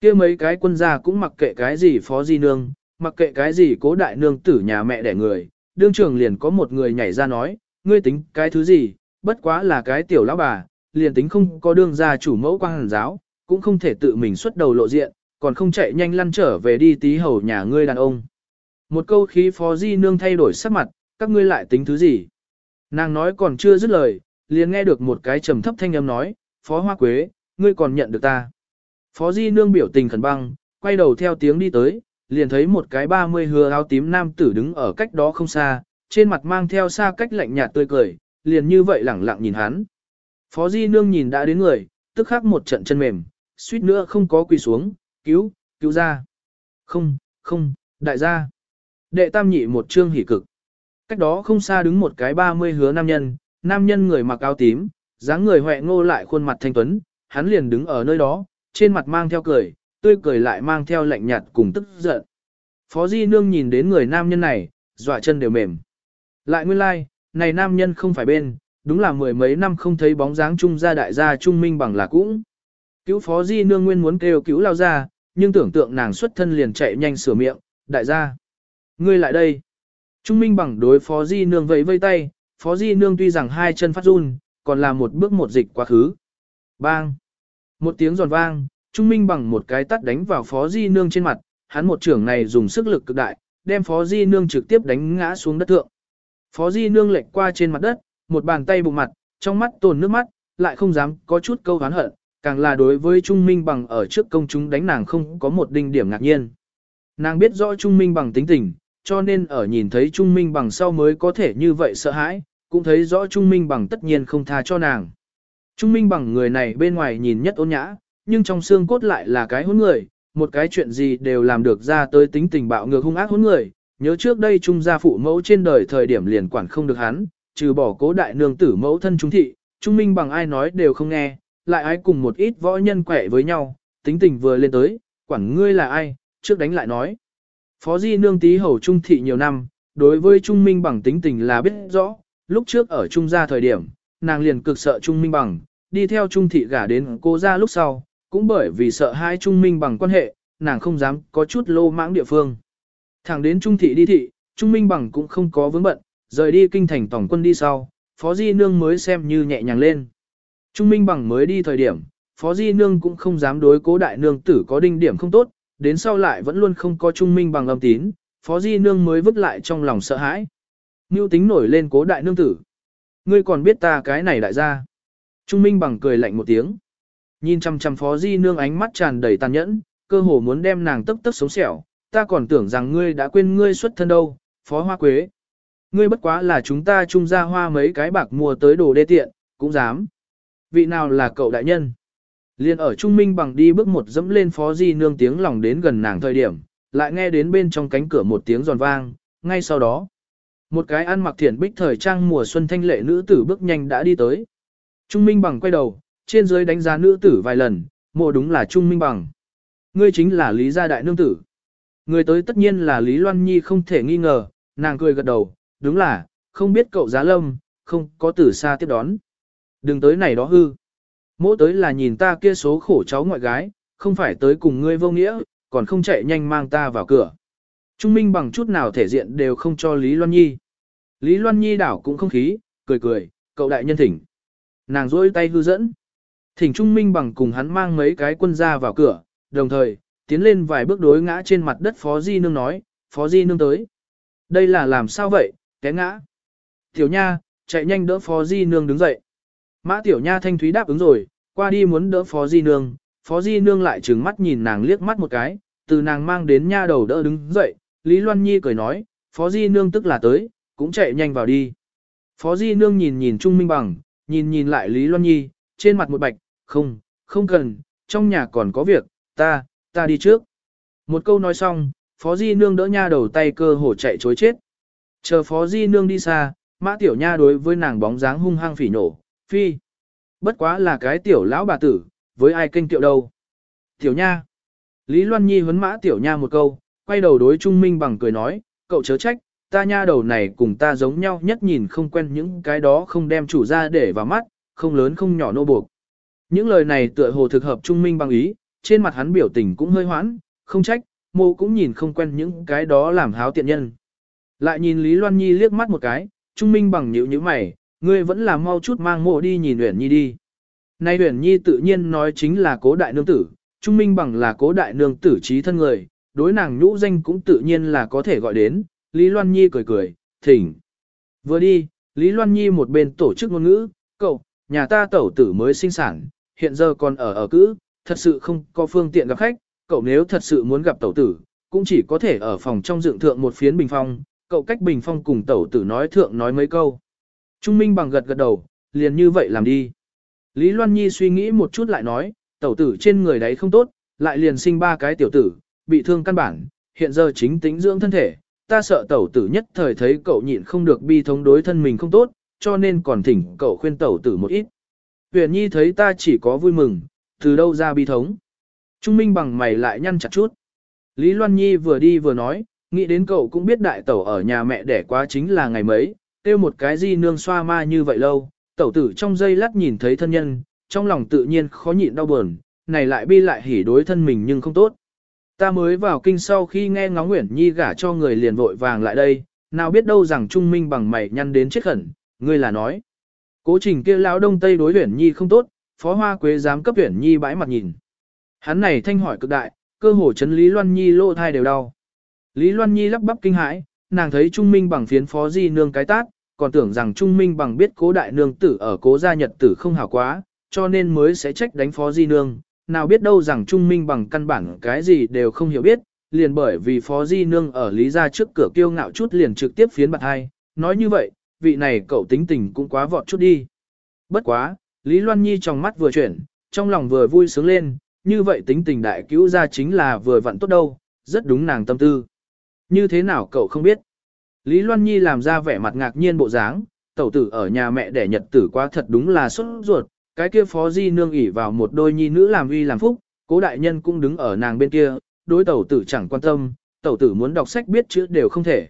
kia mấy cái quân gia cũng mặc kệ cái gì phó di nương, mặc kệ cái gì cố đại nương tử nhà mẹ đẻ người, đương trường liền có một người nhảy ra nói, ngươi tính cái thứ gì, bất quá là cái tiểu lão bà, liền tính không có đương gia chủ mẫu quang hàn giáo, cũng không thể tự mình xuất đầu lộ diện, còn không chạy nhanh lăn trở về đi tí hầu nhà ngươi đàn ông. Một câu khí phó di nương thay đổi sắc mặt, các ngươi lại tính thứ gì? Nàng nói còn chưa dứt lời, liền nghe được một cái trầm thấp thanh âm nói, Phó Hoa Quế, ngươi còn nhận được ta. Phó Di Nương biểu tình khẩn băng, quay đầu theo tiếng đi tới, liền thấy một cái ba mươi hừa áo tím nam tử đứng ở cách đó không xa, trên mặt mang theo xa cách lạnh nhạt tươi cười, liền như vậy lẳng lặng nhìn hắn. Phó Di Nương nhìn đã đến người, tức khắc một trận chân mềm, suýt nữa không có quỳ xuống, cứu, cứu ra. Không, không, đại gia. Đệ tam nhị một chương hỉ cực. Cách đó không xa đứng một cái ba mươi hứa nam nhân, nam nhân người mặc áo tím, dáng người hoẹ ngô lại khuôn mặt thanh tuấn, hắn liền đứng ở nơi đó, trên mặt mang theo cười, tươi cười lại mang theo lạnh nhạt cùng tức giận. Phó Di Nương nhìn đến người nam nhân này, dọa chân đều mềm. Lại nguyên lai, like, này nam nhân không phải bên, đúng là mười mấy năm không thấy bóng dáng trung gia đại gia trung minh bằng là cũng. Cứu Phó Di Nương nguyên muốn kêu cứu lao ra, nhưng tưởng tượng nàng xuất thân liền chạy nhanh sửa miệng, đại gia. Ngươi lại đây. Trung minh bằng đối Phó Di Nương vẫy vây tay, Phó Di Nương tuy rằng hai chân phát run, còn là một bước một dịch quá khứ. Bang! Một tiếng giòn vang, Trung minh bằng một cái tắt đánh vào Phó Di Nương trên mặt, hắn một trưởng này dùng sức lực cực đại, đem Phó Di Nương trực tiếp đánh ngã xuống đất thượng. Phó Di Nương lệch qua trên mặt đất, một bàn tay bụng mặt, trong mắt tồn nước mắt, lại không dám có chút câu hán hận, càng là đối với Trung Minh bằng ở trước công chúng đánh nàng không có một đinh điểm ngạc nhiên. Nàng biết rõ Trung Minh bằng tính tình, cho nên ở nhìn thấy Trung Minh bằng sau mới có thể như vậy sợ hãi, cũng thấy rõ Trung Minh bằng tất nhiên không tha cho nàng. Trung minh bằng người này bên ngoài nhìn nhất ôn nhã, nhưng trong xương cốt lại là cái hỗn người, một cái chuyện gì đều làm được ra tới tính tình bạo ngược hung ác hỗn người. Nhớ trước đây Trung gia phụ mẫu trên đời thời điểm liền quản không được hắn, trừ bỏ cố đại nương tử mẫu thân trung thị, Trung minh bằng ai nói đều không nghe, lại ai cùng một ít võ nhân quẻ với nhau, tính tình vừa lên tới, quản ngươi là ai, trước đánh lại nói. Phó Di nương tí hầu trung thị nhiều năm, đối với Trung Minh bằng tính tình là biết rõ, lúc trước ở Trung gia thời điểm, nàng liền cực sợ Trung Minh bằng, đi theo Trung thị gả đến cô gia lúc sau, cũng bởi vì sợ hai Trung Minh bằng quan hệ, nàng không dám có chút lô mãng địa phương. Thẳng đến Trung thị đi thị, Trung Minh bằng cũng không có vướng bận, rời đi kinh thành tổng quân đi sau, Phó Di nương mới xem như nhẹ nhàng lên. Trung Minh bằng mới đi thời điểm, Phó Di nương cũng không dám đối cố đại nương tử có đinh điểm không tốt, đến sau lại vẫn luôn không có Trung Minh bằng âm tín, Phó Di Nương mới vứt lại trong lòng sợ hãi. Ngưu tính nổi lên cố đại nương tử. Ngươi còn biết ta cái này đại gia. Trung Minh bằng cười lạnh một tiếng. Nhìn chăm chăm Phó Di Nương ánh mắt tràn đầy tàn nhẫn, cơ hồ muốn đem nàng tức tức sống sẹo. Ta còn tưởng rằng ngươi đã quên ngươi xuất thân đâu, Phó Hoa Quế. Ngươi bất quá là chúng ta trung ra hoa mấy cái bạc mua tới đồ đê tiện, cũng dám. Vị nào là cậu đại nhân? Liên ở Trung Minh bằng đi bước một dẫm lên Phó Di Nương tiếng lòng đến gần nàng thời điểm, lại nghe đến bên trong cánh cửa một tiếng giòn vang, ngay sau đó. Một cái ăn mặc thiển bích thời trang mùa xuân thanh lệ nữ tử bước nhanh đã đi tới. Trung Minh bằng quay đầu, trên dưới đánh giá nữ tử vài lần, mộ đúng là Trung Minh bằng. Ngươi chính là Lý gia đại nương tử. Người tới tất nhiên là Lý Loan Nhi không thể nghi ngờ, nàng cười gật đầu, đúng là, không biết cậu giá lâm, không có tử xa tiếp đón. Đừng tới này đó hư. Mỗi tới là nhìn ta kia số khổ cháu ngoại gái, không phải tới cùng ngươi vô nghĩa, còn không chạy nhanh mang ta vào cửa. Trung Minh bằng chút nào thể diện đều không cho Lý Loan Nhi. Lý Loan Nhi đảo cũng không khí, cười cười, cậu đại nhân thỉnh. Nàng rôi tay hư dẫn. Thỉnh Trung Minh bằng cùng hắn mang mấy cái quân ra vào cửa, đồng thời, tiến lên vài bước đối ngã trên mặt đất Phó Di Nương nói, Phó Di Nương tới. Đây là làm sao vậy, té ngã. Tiểu Nha, chạy nhanh đỡ Phó Di Nương đứng dậy. Mã Tiểu Nha thanh thúy đáp ứng rồi, qua đi muốn đỡ Phó Di Nương, Phó Di Nương lại trừng mắt nhìn nàng liếc mắt một cái, từ nàng mang đến nha đầu đỡ đứng dậy, Lý Loan Nhi cười nói, Phó Di Nương tức là tới, cũng chạy nhanh vào đi. Phó Di Nương nhìn nhìn Trung Minh Bằng, nhìn nhìn lại Lý Loan Nhi, trên mặt một bạch, không, không cần, trong nhà còn có việc, ta, ta đi trước. Một câu nói xong, Phó Di Nương đỡ nha đầu tay cơ hồ chạy chối chết. Chờ Phó Di Nương đi xa, Mã Tiểu Nha đối với nàng bóng dáng hung hăng phỉ nổ, phi. Bất quá là cái tiểu lão bà tử, với ai kênh tiệu đâu. Tiểu Nha. Lý Loan Nhi huấn mã Tiểu Nha một câu, quay đầu đối Trung Minh bằng cười nói, cậu chớ trách, ta nha đầu này cùng ta giống nhau nhất nhìn không quen những cái đó không đem chủ ra để vào mắt, không lớn không nhỏ nô buộc. Những lời này tựa hồ thực hợp Trung Minh bằng ý, trên mặt hắn biểu tình cũng hơi hoãn, không trách, mô cũng nhìn không quen những cái đó làm háo tiện nhân. Lại nhìn Lý Loan Nhi liếc mắt một cái, Trung Minh bằng nhíu nhíu mày, ngươi vẫn là mau chút mang mộ đi nhìn Uyển Nhi đi. Nay Uyển Nhi tự nhiên nói chính là cố đại nương tử, Trung Minh bằng là cố đại nương tử trí thân người, đối nàng nhũ danh cũng tự nhiên là có thể gọi đến, Lý Loan Nhi cười cười, thỉnh. Vừa đi, Lý Loan Nhi một bên tổ chức ngôn ngữ, cậu, nhà ta tẩu tử mới sinh sản, hiện giờ còn ở ở cữ, thật sự không có phương tiện gặp khách, cậu nếu thật sự muốn gặp tẩu tử, cũng chỉ có thể ở phòng trong dựng thượng một phiến bình phong, cậu cách bình phong cùng tẩu tử nói thượng nói mấy câu. Trung Minh bằng gật gật đầu, liền như vậy làm đi. Lý Loan Nhi suy nghĩ một chút lại nói, tẩu tử trên người đấy không tốt, lại liền sinh ba cái tiểu tử, bị thương căn bản, hiện giờ chính tính dưỡng thân thể, ta sợ tẩu tử nhất thời thấy cậu nhịn không được bi thống đối thân mình không tốt, cho nên còn thỉnh cậu khuyên tẩu tử một ít. Huyền Nhi thấy ta chỉ có vui mừng, từ đâu ra bi thống. Trung Minh bằng mày lại nhăn chặt chút. Lý Loan Nhi vừa đi vừa nói, nghĩ đến cậu cũng biết đại tẩu ở nhà mẹ đẻ quá chính là ngày mấy, tiêu một cái gì nương xoa ma như vậy lâu, tẩu tử trong giây lát nhìn thấy thân nhân, trong lòng tự nhiên khó nhịn đau buồn, này lại bi lại hỉ đối thân mình nhưng không tốt. Ta mới vào kinh sau khi nghe ngóng Nguyễn Nhi gả cho người liền vội vàng lại đây, nào biết đâu rằng Trung Minh bằng mày nhăn đến chết khẩn, ngươi là nói. Cố trình kia lão đông tây đối Nguyễn Nhi không tốt, phó hoa quế dám cấp Nguyễn Nhi bãi mặt nhìn. Hắn này thanh hỏi cực đại, cơ hồ chấn Lý Loan Nhi lô thai đều đau. Lý Loan Nhi lắp bắp kinh hãi, nàng thấy Trung Minh bằng phiến phó di nương cái tát, còn tưởng rằng Trung Minh bằng biết cố đại nương tử ở cố gia nhật tử không hảo quá, cho nên mới sẽ trách đánh phó di nương, nào biết đâu rằng Trung Minh bằng căn bản cái gì đều không hiểu biết, liền bởi vì phó di nương ở lý gia trước cửa kiêu ngạo chút liền trực tiếp phiến bạc hai, nói như vậy, vị này cậu tính tình cũng quá vọt chút đi. Bất quá, Lý Loan Nhi trong mắt vừa chuyển, trong lòng vừa vui sướng lên, như vậy tính tình đại cứu gia chính là vừa vặn tốt đâu, rất đúng nàng tâm tư. Như thế nào cậu không biết? Lý Loan Nhi làm ra vẻ mặt ngạc nhiên bộ dáng, tẩu tử ở nhà mẹ đẻ nhật tử quá thật đúng là xuất ruột, cái kia phó di nương ỉ vào một đôi nhi nữ làm uy làm phúc, cố đại nhân cũng đứng ở nàng bên kia, đối tẩu tử chẳng quan tâm, tẩu tử muốn đọc sách biết chữ đều không thể.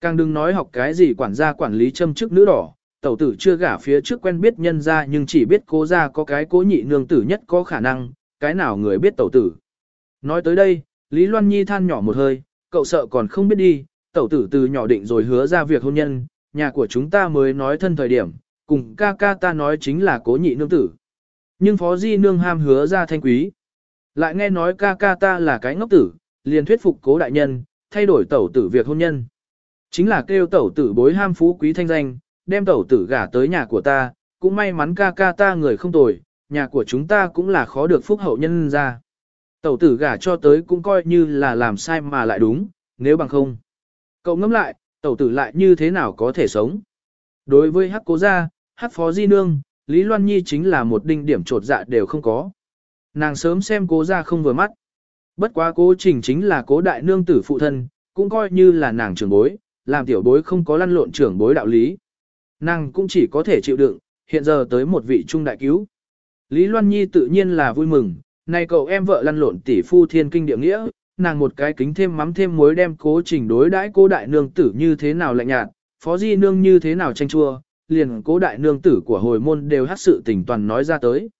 Càng đừng nói học cái gì quản gia quản lý châm chức nữ đỏ, tẩu tử chưa gả phía trước quen biết nhân ra nhưng chỉ biết cố ra có cái cố nhị nương tử nhất có khả năng, cái nào người biết tẩu tử. Nói tới đây, Lý Loan Nhi than nhỏ một hơi, cậu sợ còn không biết đi, tẩu tử từ nhỏ định rồi hứa ra việc hôn nhân, nhà của chúng ta mới nói thân thời điểm, cùng ca ca ta nói chính là cố nhị nương tử. Nhưng phó di nương ham hứa ra thanh quý. Lại nghe nói ca ca ta là cái ngốc tử, liền thuyết phục cố đại nhân, thay đổi tẩu tử việc hôn nhân. Chính là kêu tẩu tử bối ham phú quý thanh danh, đem tẩu tử gả tới nhà của ta, cũng may mắn ca ca ta người không tồi, nhà của chúng ta cũng là khó được phúc hậu nhân ra. Tẩu tử gả cho tới cũng coi như là làm sai mà lại đúng, nếu bằng không. Cậu ngẫm lại, tẩu tử lại như thế nào có thể sống. Đối với hắc cố gia, hắc phó di nương, Lý Loan Nhi chính là một đinh điểm trột dạ đều không có. Nàng sớm xem cố gia không vừa mắt. Bất quá cố trình chính là cố đại nương tử phụ thân, cũng coi như là nàng trưởng bối, làm tiểu bối không có lăn lộn trưởng bối đạo lý. Nàng cũng chỉ có thể chịu đựng, hiện giờ tới một vị trung đại cứu. Lý Loan Nhi tự nhiên là vui mừng, này cậu em vợ lăn lộn tỷ phu thiên kinh địa nghĩa, nàng một cái kính thêm mắm thêm muối đem cố trình đối đãi cố đại nương tử như thế nào lạnh nhạt, phó di nương như thế nào tranh chua, liền cố đại nương tử của hồi môn đều hát sự tình toàn nói ra tới.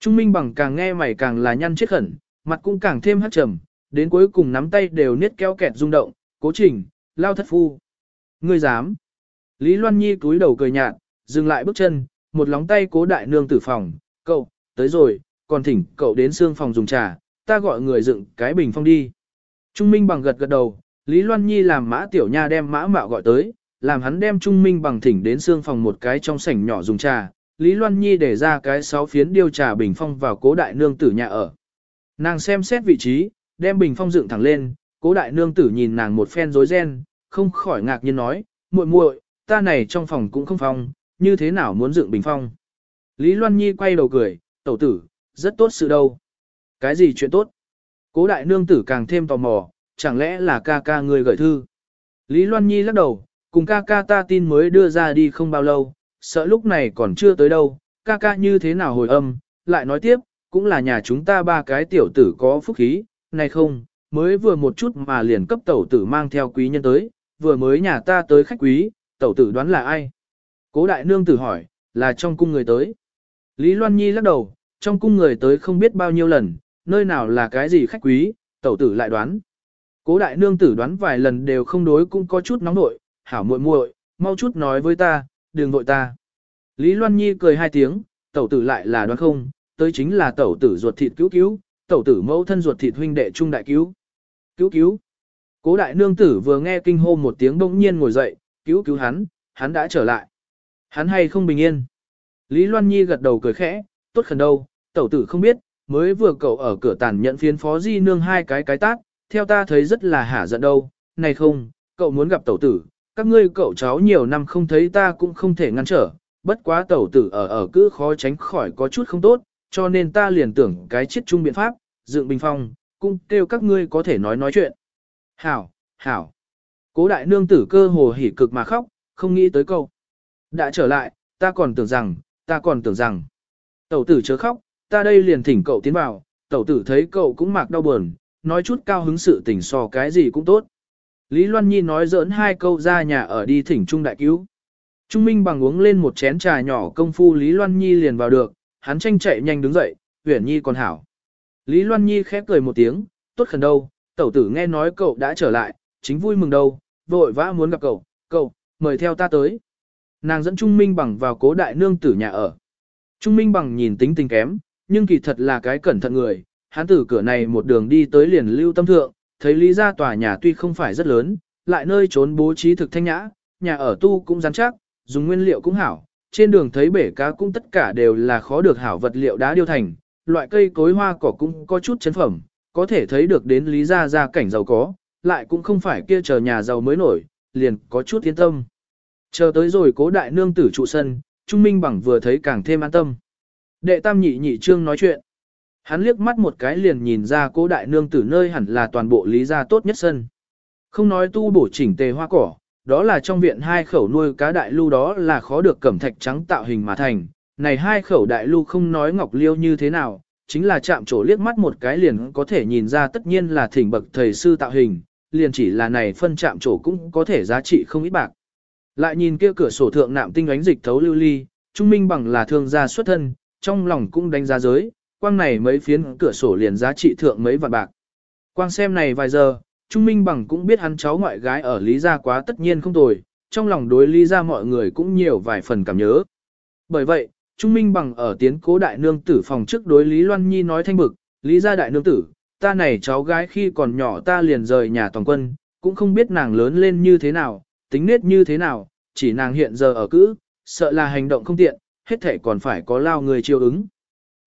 Trung Minh bằng càng nghe mày càng là nhăn chết khẩn, mặt cũng càng thêm hát trầm, đến cuối cùng nắm tay đều niết kéo kẹt rung động, cố trình, lao thất phu. Ngươi dám. Lý Loan Nhi cúi đầu cười nhạt, dừng lại bước chân, một lóng tay cố đại nương tử phòng, cậu, tới rồi, còn thỉnh cậu đến xương phòng dùng trà, ta gọi người dựng cái bình phong đi. Trung Minh bằng gật gật đầu, Lý Loan Nhi làm mã tiểu nha đem mã mạo gọi tới, làm hắn đem Trung Minh bằng thỉnh đến xương phòng một cái trong sảnh nhỏ dùng trà. Lý Loan Nhi để ra cái sáu phiến điêu trà bình phong vào cố đại nương tử nhà ở. Nàng xem xét vị trí, đem bình phong dựng thẳng lên, cố đại nương tử nhìn nàng một phen rối ren, không khỏi ngạc nhiên nói, muội muội, ta này trong phòng cũng không phong, như thế nào muốn dựng bình phong. Lý Loan Nhi quay đầu cười, tẩu tử, rất tốt sự đâu. Cái gì chuyện tốt? Cố đại nương tử càng thêm tò mò, chẳng lẽ là ca ca người gửi thư. Lý Loan Nhi lắc đầu, cùng ca ca ta tin mới đưa ra đi không bao lâu, sợ lúc này còn chưa tới đâu, ca ca như thế nào hồi âm, lại nói tiếp, cũng là nhà chúng ta ba cái tiểu tử có phúc khí, này không, mới vừa một chút mà liền cấp tẩu tử mang theo quý nhân tới, vừa mới nhà ta tới khách quý, tẩu tử đoán là ai? Cố đại nương tử hỏi, là trong cung người tới. Lý Loan Nhi lắc đầu, trong cung người tới không biết bao nhiêu lần, nơi nào là cái gì khách quý, tẩu tử lại đoán. Cố đại nương tử đoán vài lần đều không đối cũng có chút nóng nội, hảo muội muội, mau chút nói với ta, đừng vội ta. Lý Loan Nhi cười hai tiếng, tẩu tử lại là đoán không, tới chính là tẩu tử ruột thịt cứu cứu, tẩu tử mẫu thân ruột thịt huynh đệ trung đại cứu. Cứu cứu. Cố đại nương tử vừa nghe kinh hô một tiếng bỗng nhiên ngồi dậy, cứu cứu hắn, hắn đã trở lại. Hắn hay không bình yên. Lý Loan Nhi gật đầu cười khẽ, tốt khẩn đâu, tẩu tử không biết, mới vừa cậu ở cửa tàn nhận phiến phó di nương hai cái cái tát, theo ta thấy rất là hả giận đâu, này không, cậu muốn gặp tẩu tử, các ngươi cậu cháu nhiều năm không thấy ta cũng không thể ngăn trở, bất quá tẩu tử ở ở cứ khó tránh khỏi có chút không tốt, cho nên ta liền tưởng cái chiết chung biện pháp, dựng bình phong, cũng kêu các ngươi có thể nói nói chuyện. Hảo, hảo. Cố đại nương tử cơ hồ hỉ cực mà khóc, không nghĩ tới câu. Đã trở lại, ta còn tưởng rằng, ta còn tưởng rằng. Tẩu tử chớ khóc, ta đây liền thỉnh cậu tiến vào, tẩu tử thấy cậu cũng mạc đau buồn, nói chút cao hứng sự tình so cái gì cũng tốt. Lý Loan Nhi nói giỡn hai câu ra nhà ở đi thỉnh Trung đại cứu. Trung Minh bằng uống lên một chén trà nhỏ công phu Lý Loan Nhi liền vào được, hắn tranh chạy nhanh đứng dậy, Uyển Nhi còn hảo. Lý Loan Nhi khép cười một tiếng, tốt khẩn đâu, tẩu tử nghe nói cậu đã trở lại, chính vui mừng đâu, vội vã muốn gặp cậu, cậu, mời theo ta tới. Nàng dẫn Trung Minh bằng vào cố đại nương tử nhà ở. Trung Minh bằng nhìn tính tình kém, nhưng kỳ thật là cái cẩn thận người, hắn từ cửa này một đường đi tới liền lưu tâm thượng, thấy lý ra tòa nhà tuy không phải rất lớn, lại nơi trốn bố trí thực thanh nhã, nhà ở tu cũng rắn chắc, dùng nguyên liệu cũng hảo, trên đường thấy bể cá cũng tất cả đều là khó được hảo vật liệu đá điêu thành, loại cây cối hoa cỏ cũng có chút chấn phẩm, có thể thấy được đến lý ra ra cảnh giàu có, lại cũng không phải kia chờ nhà giàu mới nổi, liền có chút yên tâm. Chờ tới rồi cố đại nương tử trụ sân, Trung Minh bằng vừa thấy càng thêm an tâm. Đệ tam nhị nhị trương nói chuyện. Hắn liếc mắt một cái liền nhìn ra cố đại nương tử nơi hẳn là toàn bộ lý gia tốt nhất sân. Không nói tu bổ chỉnh tề hoa cỏ, đó là trong viện hai khẩu nuôi cá đại lưu đó là khó được cẩm thạch trắng tạo hình mà thành. Này hai khẩu đại lưu không nói ngọc liêu như thế nào, chính là chạm trổ liếc mắt một cái liền có thể nhìn ra tất nhiên là thỉnh bậc thầy sư tạo hình, liền chỉ là này phân chạm trổ cũng có thể giá trị không ít bạc. Lại nhìn kia cửa sổ thượng nạm tinh ánh dịch thấu lưu ly, trung minh bằng là thương gia xuất thân, trong lòng cũng đánh giá giới, quang này mấy phiến cửa sổ liền giá trị thượng mấy vạn bạc. Quang xem này vài giờ, Trung Minh Bằng cũng biết hắn cháu ngoại gái ở Lý Gia quá tất nhiên không tồi, trong lòng đối Lý Gia mọi người cũng nhiều vài phần cảm nhớ. Bởi vậy, Trung Minh Bằng ở tiến cố đại nương tử phòng trước đối Lý Loan Nhi nói thanh bực, Lý Gia đại nương tử, ta này cháu gái khi còn nhỏ ta liền rời nhà toàn quân, cũng không biết nàng lớn lên như thế nào, tính nết như thế nào, chỉ nàng hiện giờ ở cữ, sợ là hành động không tiện, hết thể còn phải có lao người chiêu ứng.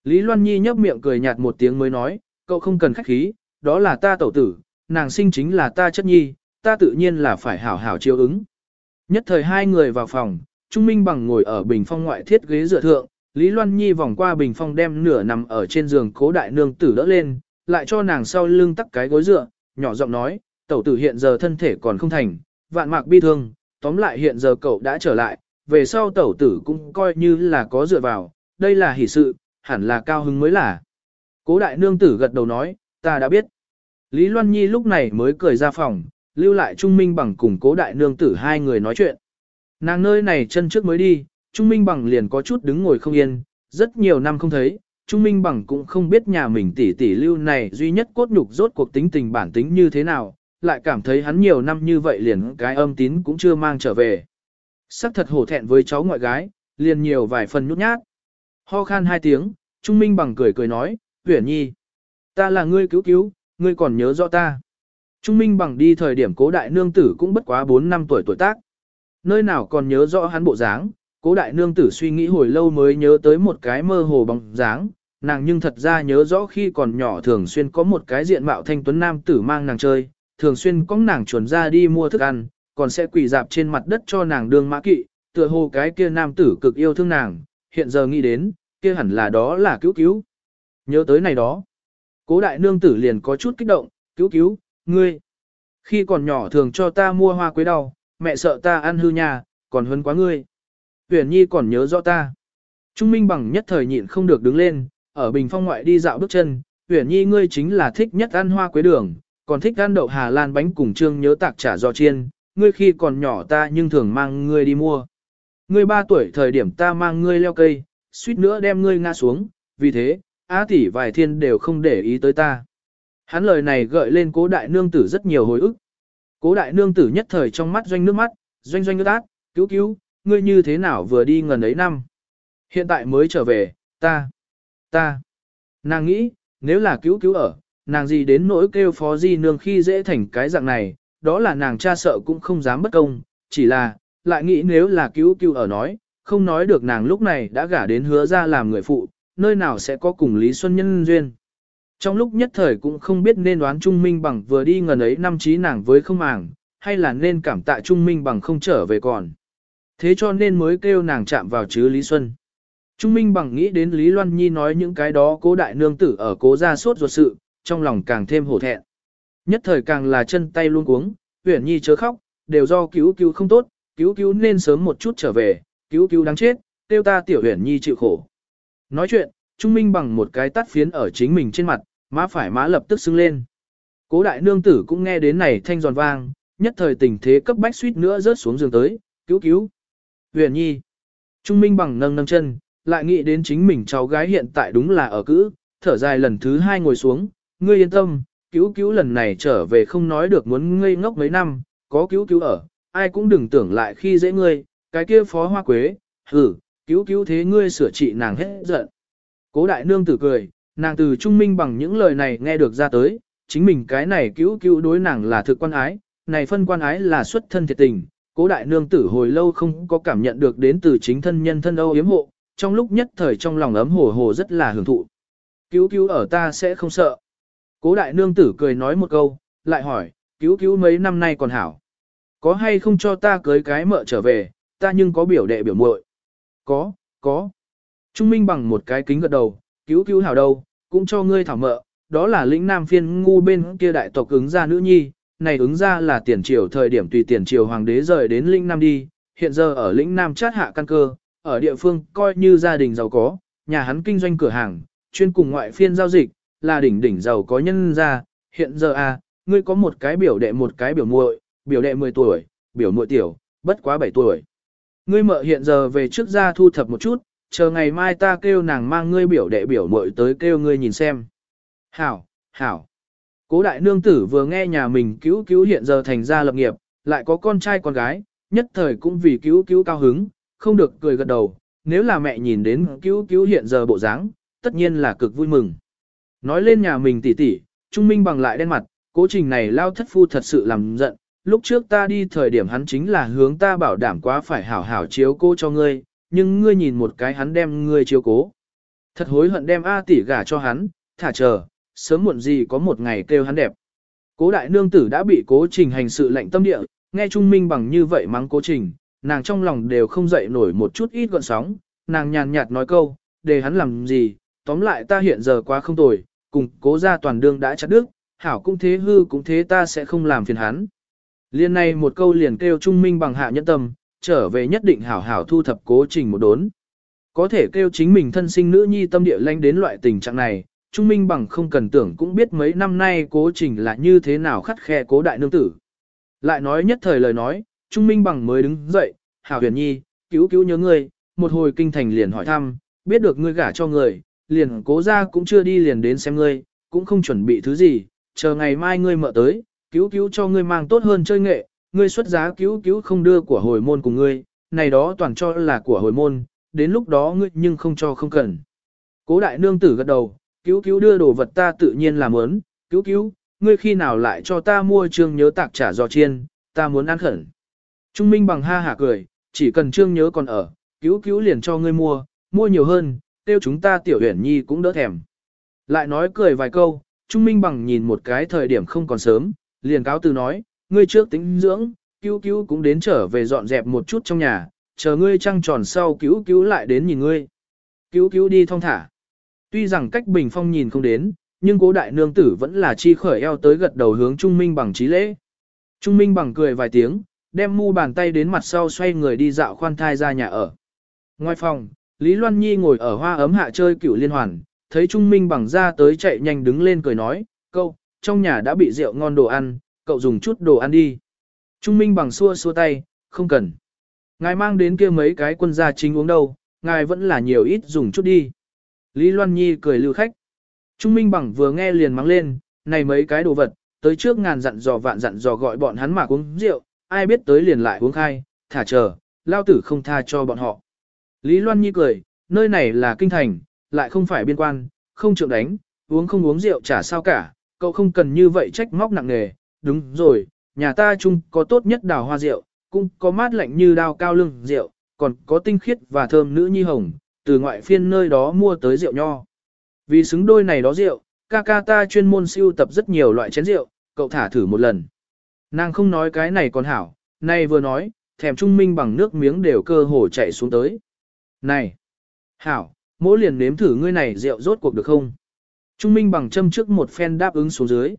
Lý Loan Nhi nhấp miệng cười nhạt một tiếng mới nói, cậu không cần khách khí, đó là ta tẩu tử, nàng sinh chính là ta chất nhi, ta tự nhiên là phải hảo hảo chiêu ứng. Nhất thời hai người vào phòng, Trung Minh bằng ngồi ở bình phong ngoại thiết ghế dựa thượng, Lý Loan Nhi vòng qua bình phong đem nửa nằm ở trên giường cố đại nương tử đỡ lên, lại cho nàng sau lưng tắc cái gối dựa, nhỏ giọng nói, tẩu tử hiện giờ thân thể còn không thành, vạn mạc bi thương, tóm lại hiện giờ cậu đã trở lại, về sau tẩu tử cũng coi như là có dựa vào, đây là hỷ sự, hẳn là cao hứng mới là. Cố đại nương tử gật đầu nói, ta đã biết. Lý Loan Nhi lúc này mới cười ra phòng, lưu lại Trung Minh bằng cùng cố đại nương tử hai người nói chuyện. Nàng nơi này chân trước mới đi, Trung Minh bằng liền có chút đứng ngồi không yên, rất nhiều năm không thấy, Trung Minh bằng cũng không biết nhà mình tỷ tỷ lưu này duy nhất cốt nhục rốt cuộc tính tình bản tính như thế nào, lại cảm thấy hắn nhiều năm như vậy liền cái âm tín cũng chưa mang trở về. Sắc thật hổ thẹn với cháu ngoại gái, liền nhiều vài phần nhút nhát. Ho khan hai tiếng, Trung Minh bằng cười cười nói, Huyển Nhi, ta là ngươi cứu cứu, ngươi còn nhớ rõ ta. Trung Minh bằng đi thời điểm cố đại nương tử cũng bất quá 4 năm tuổi tuổi tác. Nơi nào còn nhớ rõ hắn bộ dáng, cố đại nương tử suy nghĩ hồi lâu mới nhớ tới một cái mơ hồ bóng dáng, nàng nhưng thật ra nhớ rõ khi còn nhỏ thường xuyên có một cái diện mạo thanh tuấn nam tử mang nàng chơi, thường xuyên có nàng chuẩn ra đi mua thức ăn, còn sẽ quỳ dạp trên mặt đất cho nàng đương mã kỵ, tựa hồ cái kia nam tử cực yêu thương nàng, hiện giờ nghĩ đến, kia hẳn là đó là cứu cứu. Nhớ tới này đó, cố đại nương tử liền có chút kích động, cứu cứu, ngươi. Khi còn nhỏ thường cho ta mua hoa quế đau, mẹ sợ ta ăn hư nhà, còn hơn quá ngươi. tuyển Nhi còn nhớ rõ ta. Trung Minh bằng nhất thời nhịn không được đứng lên, ở bình phong ngoại đi dạo bước chân, tuyển Nhi ngươi chính là thích nhất ăn hoa quế đường, còn thích ăn đậu Hà Lan bánh cùng trương nhớ tạc trả giò chiên, ngươi khi còn nhỏ ta nhưng thường mang ngươi đi mua. Ngươi ba tuổi thời điểm ta mang ngươi leo cây, suýt nữa đem ngươi ngã xuống, vì thế, á tỷ vài thiên đều không để ý tới ta. Hắn lời này gợi lên cố đại nương tử rất nhiều hồi ức. Cố đại nương tử nhất thời trong mắt doanh nước mắt, doanh doanh nước ác, cứu cứu, ngươi như thế nào vừa đi ngần ấy năm. Hiện tại mới trở về, ta, ta. Nàng nghĩ, nếu là cứu cứu ở, nàng gì đến nỗi kêu phó di nương khi dễ thành cái dạng này, đó là nàng cha sợ cũng không dám bất công, chỉ là, lại nghĩ nếu là cứu cứu ở nói, không nói được nàng lúc này đã gả đến hứa ra làm người phụ, nơi nào sẽ có cùng Lý Xuân Nhân duyên. Trong lúc nhất thời cũng không biết nên đoán Trung Minh bằng vừa đi ngần ấy năm trí nàng với không màng, hay là nên cảm tạ Trung Minh bằng không trở về còn. Thế cho nên mới kêu nàng chạm vào chứ Lý Xuân. Trung Minh bằng nghĩ đến Lý Loan Nhi nói những cái đó cố đại nương tử ở cố gia sốt ruột sự, trong lòng càng thêm hổ thẹn. Nhất thời càng là chân tay luôn cuống, uyển nhi chớ khóc, đều do cứu cứu không tốt, cứu cứu nên sớm một chút trở về, cứu cứu đáng chết, tiêu ta tiểu uyển nhi chịu khổ. Nói chuyện, Trung Minh bằng một cái tát phiến ở chính mình trên mặt, má phải má lập tức sưng lên. Cố đại nương tử cũng nghe đến này thanh giòn vang, nhất thời tình thế cấp bách suýt nữa rớt xuống giường tới, cứu cứu. Huyền nhi. Trung Minh bằng nâng nâng chân, lại nghĩ đến chính mình cháu gái hiện tại đúng là ở cữ, thở dài lần thứ hai ngồi xuống, ngươi yên tâm, cứu cứu lần này trở về không nói được muốn ngây ngốc mấy năm, có cứu cứu ở, ai cũng đừng tưởng lại khi dễ ngươi, cái kia phó hoa quế, hử, cứu cứu thế ngươi sửa trị nàng hết giận. Cố đại nương tử cười, nàng từ trung minh bằng những lời này nghe được ra tới, chính mình cái này cứu cứu đối nàng là thực quan ái, này phân quan ái là xuất thân thiệt tình. Cố đại nương tử hồi lâu không có cảm nhận được đến từ chính thân nhân thân âu yếm hộ, trong lúc nhất thời trong lòng ấm hồ hồ rất là hưởng thụ. Cứu cứu ở ta sẽ không sợ. Cố đại nương tử cười nói một câu, lại hỏi, cứu cứu mấy năm nay còn hảo. Có hay không cho ta cưới cái mợ trở về, ta nhưng có biểu đệ biểu muội. Có, có. Trung Minh bằng một cái kính gật đầu, cứu cứu hảo đâu, cũng cho ngươi thảo mợ, đó là lĩnh nam phiên ngu bên kia đại tộc ứng gia nữ nhi, này ứng gia là tiền triều thời điểm tùy tiền triều hoàng đế rời đến lĩnh nam đi, hiện giờ ở lĩnh nam chát hạ căn cơ, ở địa phương coi như gia đình giàu có, nhà hắn kinh doanh cửa hàng, chuyên cùng ngoại phiên giao dịch, là đỉnh đỉnh giàu có nhân gia, hiện giờ à, ngươi có một cái biểu đệ một cái biểu muội, biểu đệ 10 tuổi, biểu muội tiểu, bất quá 7 tuổi. Ngươi mợ hiện giờ về trước ra thu thập một chút, chờ ngày mai ta kêu nàng mang ngươi biểu đệ biểu muội tới kêu ngươi nhìn xem. Hảo, hảo. Cố đại nương tử vừa nghe nhà mình cứu cứu hiện giờ thành ra lập nghiệp, lại có con trai con gái, nhất thời cũng vì cứu cứu cao hứng, không được cười gật đầu, nếu là mẹ nhìn đến cứu cứu hiện giờ bộ dáng, tất nhiên là cực vui mừng. Nói lên nhà mình tỉ tỉ, Trung Minh bằng lại đen mặt, cố trình này lao thất phu thật sự làm giận, lúc trước ta đi thời điểm hắn chính là hướng ta bảo đảm quá phải hảo hảo chiếu cố cho ngươi, nhưng ngươi nhìn một cái hắn đem ngươi chiếu cố. Thật hối hận đem A tỷ gả cho hắn, thả chờ, sớm muộn gì có một ngày kêu hắn đẹp. Cố đại nương tử đã bị cố trình hành sự lệnh tâm địa, nghe Trung Minh bằng như vậy mắng cố trình, nàng trong lòng đều không dậy nổi một chút ít gọn sóng, nàng nhàn nhạt nói câu, để hắn làm gì, tóm lại ta hiện giờ quá không tồi, cùng cố gia toàn đương đã chặt đức, hảo cũng thế hư cũng thế ta sẽ không làm phiền hắn. Liên này một câu liền kêu Trung Minh bằng hạ nhẫn tâm, trở về nhất định hảo hảo thu thập cố trình một đốn. Có thể kêu chính mình thân sinh nữ nhi tâm địa lanh đến loại tình trạng này, Trung Minh bằng không cần tưởng cũng biết mấy năm nay cố trình là như thế nào khắt khe cố đại nương tử. Lại nói nhất thời lời nói, Trung Minh bằng mới đứng dậy, hảo huyền nhi, cứu cứu nhớ ngươi, một hồi kinh thành liền hỏi thăm, biết được ngươi gả cho người, liền cố ra cũng chưa đi liền đến xem ngươi, cũng không chuẩn bị thứ gì, chờ ngày mai ngươi mợ tới, cứu cứu cho ngươi mang tốt hơn chơi nghệ, ngươi xuất giá cứu cứu không đưa của hồi môn cùng ngươi, này đó toàn cho là của hồi môn, đến lúc đó ngươi nhưng không cho không cần. Cố đại nương tử gật đầu, cứu cứu đưa đồ vật ta tự nhiên là muốn, cứu cứu, ngươi khi nào lại cho ta mua trương nhớ tạc trả giò chiên, ta muốn ăn khẩn. Trung Minh bằng ha hả cười, chỉ cần trương nhớ còn ở, cứu cứu liền cho ngươi mua, mua nhiều hơn, tiêu chúng ta tiểu huyền nhi cũng đỡ thèm. Lại nói cười vài câu, Trung Minh bằng nhìn một cái thời điểm không còn sớm, liền cáo từ nói, ngươi trước tính dưỡng, cứu cứu cũng đến trở về dọn dẹp một chút trong nhà, chờ ngươi trăng tròn sau cứu cứu lại đến nhìn ngươi. Cứu cứu đi thong thả. Tuy rằng cách bình phong nhìn không đến, nhưng cố đại nương tử vẫn là chi khởi eo tới gật đầu hướng Trung Minh bằng trí lễ. Trung Minh bằng cười vài tiếng, đem mu bàn tay đến mặt sau xoay người đi dạo khoan thai ra nhà ở. Ngoài phòng, Lý Loan Nhi ngồi ở hoa ấm hạ chơi cửu liên hoàn, thấy Trung Minh bằng ra tới chạy nhanh đứng lên cười nói, "Cậu, trong nhà đã bị rượu ngon đồ ăn, cậu dùng chút đồ ăn đi. Trung Minh bằng xua xua tay, không cần. Ngài mang đến kia mấy cái quân gia chính uống đâu, ngài vẫn là nhiều ít dùng chút đi. Lý Loan Nhi cười lưu khách. Trung Minh bằng vừa nghe liền mắng lên, này mấy cái đồ vật, tới trước ngàn dặn dò vạn dặn dò gọi bọn hắn mà uống rượu, ai biết tới liền lại uống khai, thả chờ, lao tử không tha cho bọn họ. Lý Loan Nhi cười, nơi này là kinh thành, lại không phải biên quan, không trượng đánh, uống không uống rượu chả sao cả, cậu không cần như vậy trách móc nặng nề, đúng rồi, nhà ta chung có tốt nhất đào hoa rượu, cũng có mát lạnh như đao cao lưng rượu, còn có tinh khiết và thơm nữ nhi hồng, từ ngoại phiên nơi đó mua tới rượu nho. Vì xứng đôi này đó rượu, ca ca ta chuyên môn siêu tập rất nhiều loại chén rượu, cậu thả thử một lần. Nàng không nói cái này còn hảo, nay vừa nói, thèm trung minh bằng nước miếng đều cơ hồ chạy xuống tới. Này! Hảo, mỗi liền nếm thử ngươi này rượu rốt cuộc được không? Trung minh bằng châm trước một phen đáp ứng xuống dưới.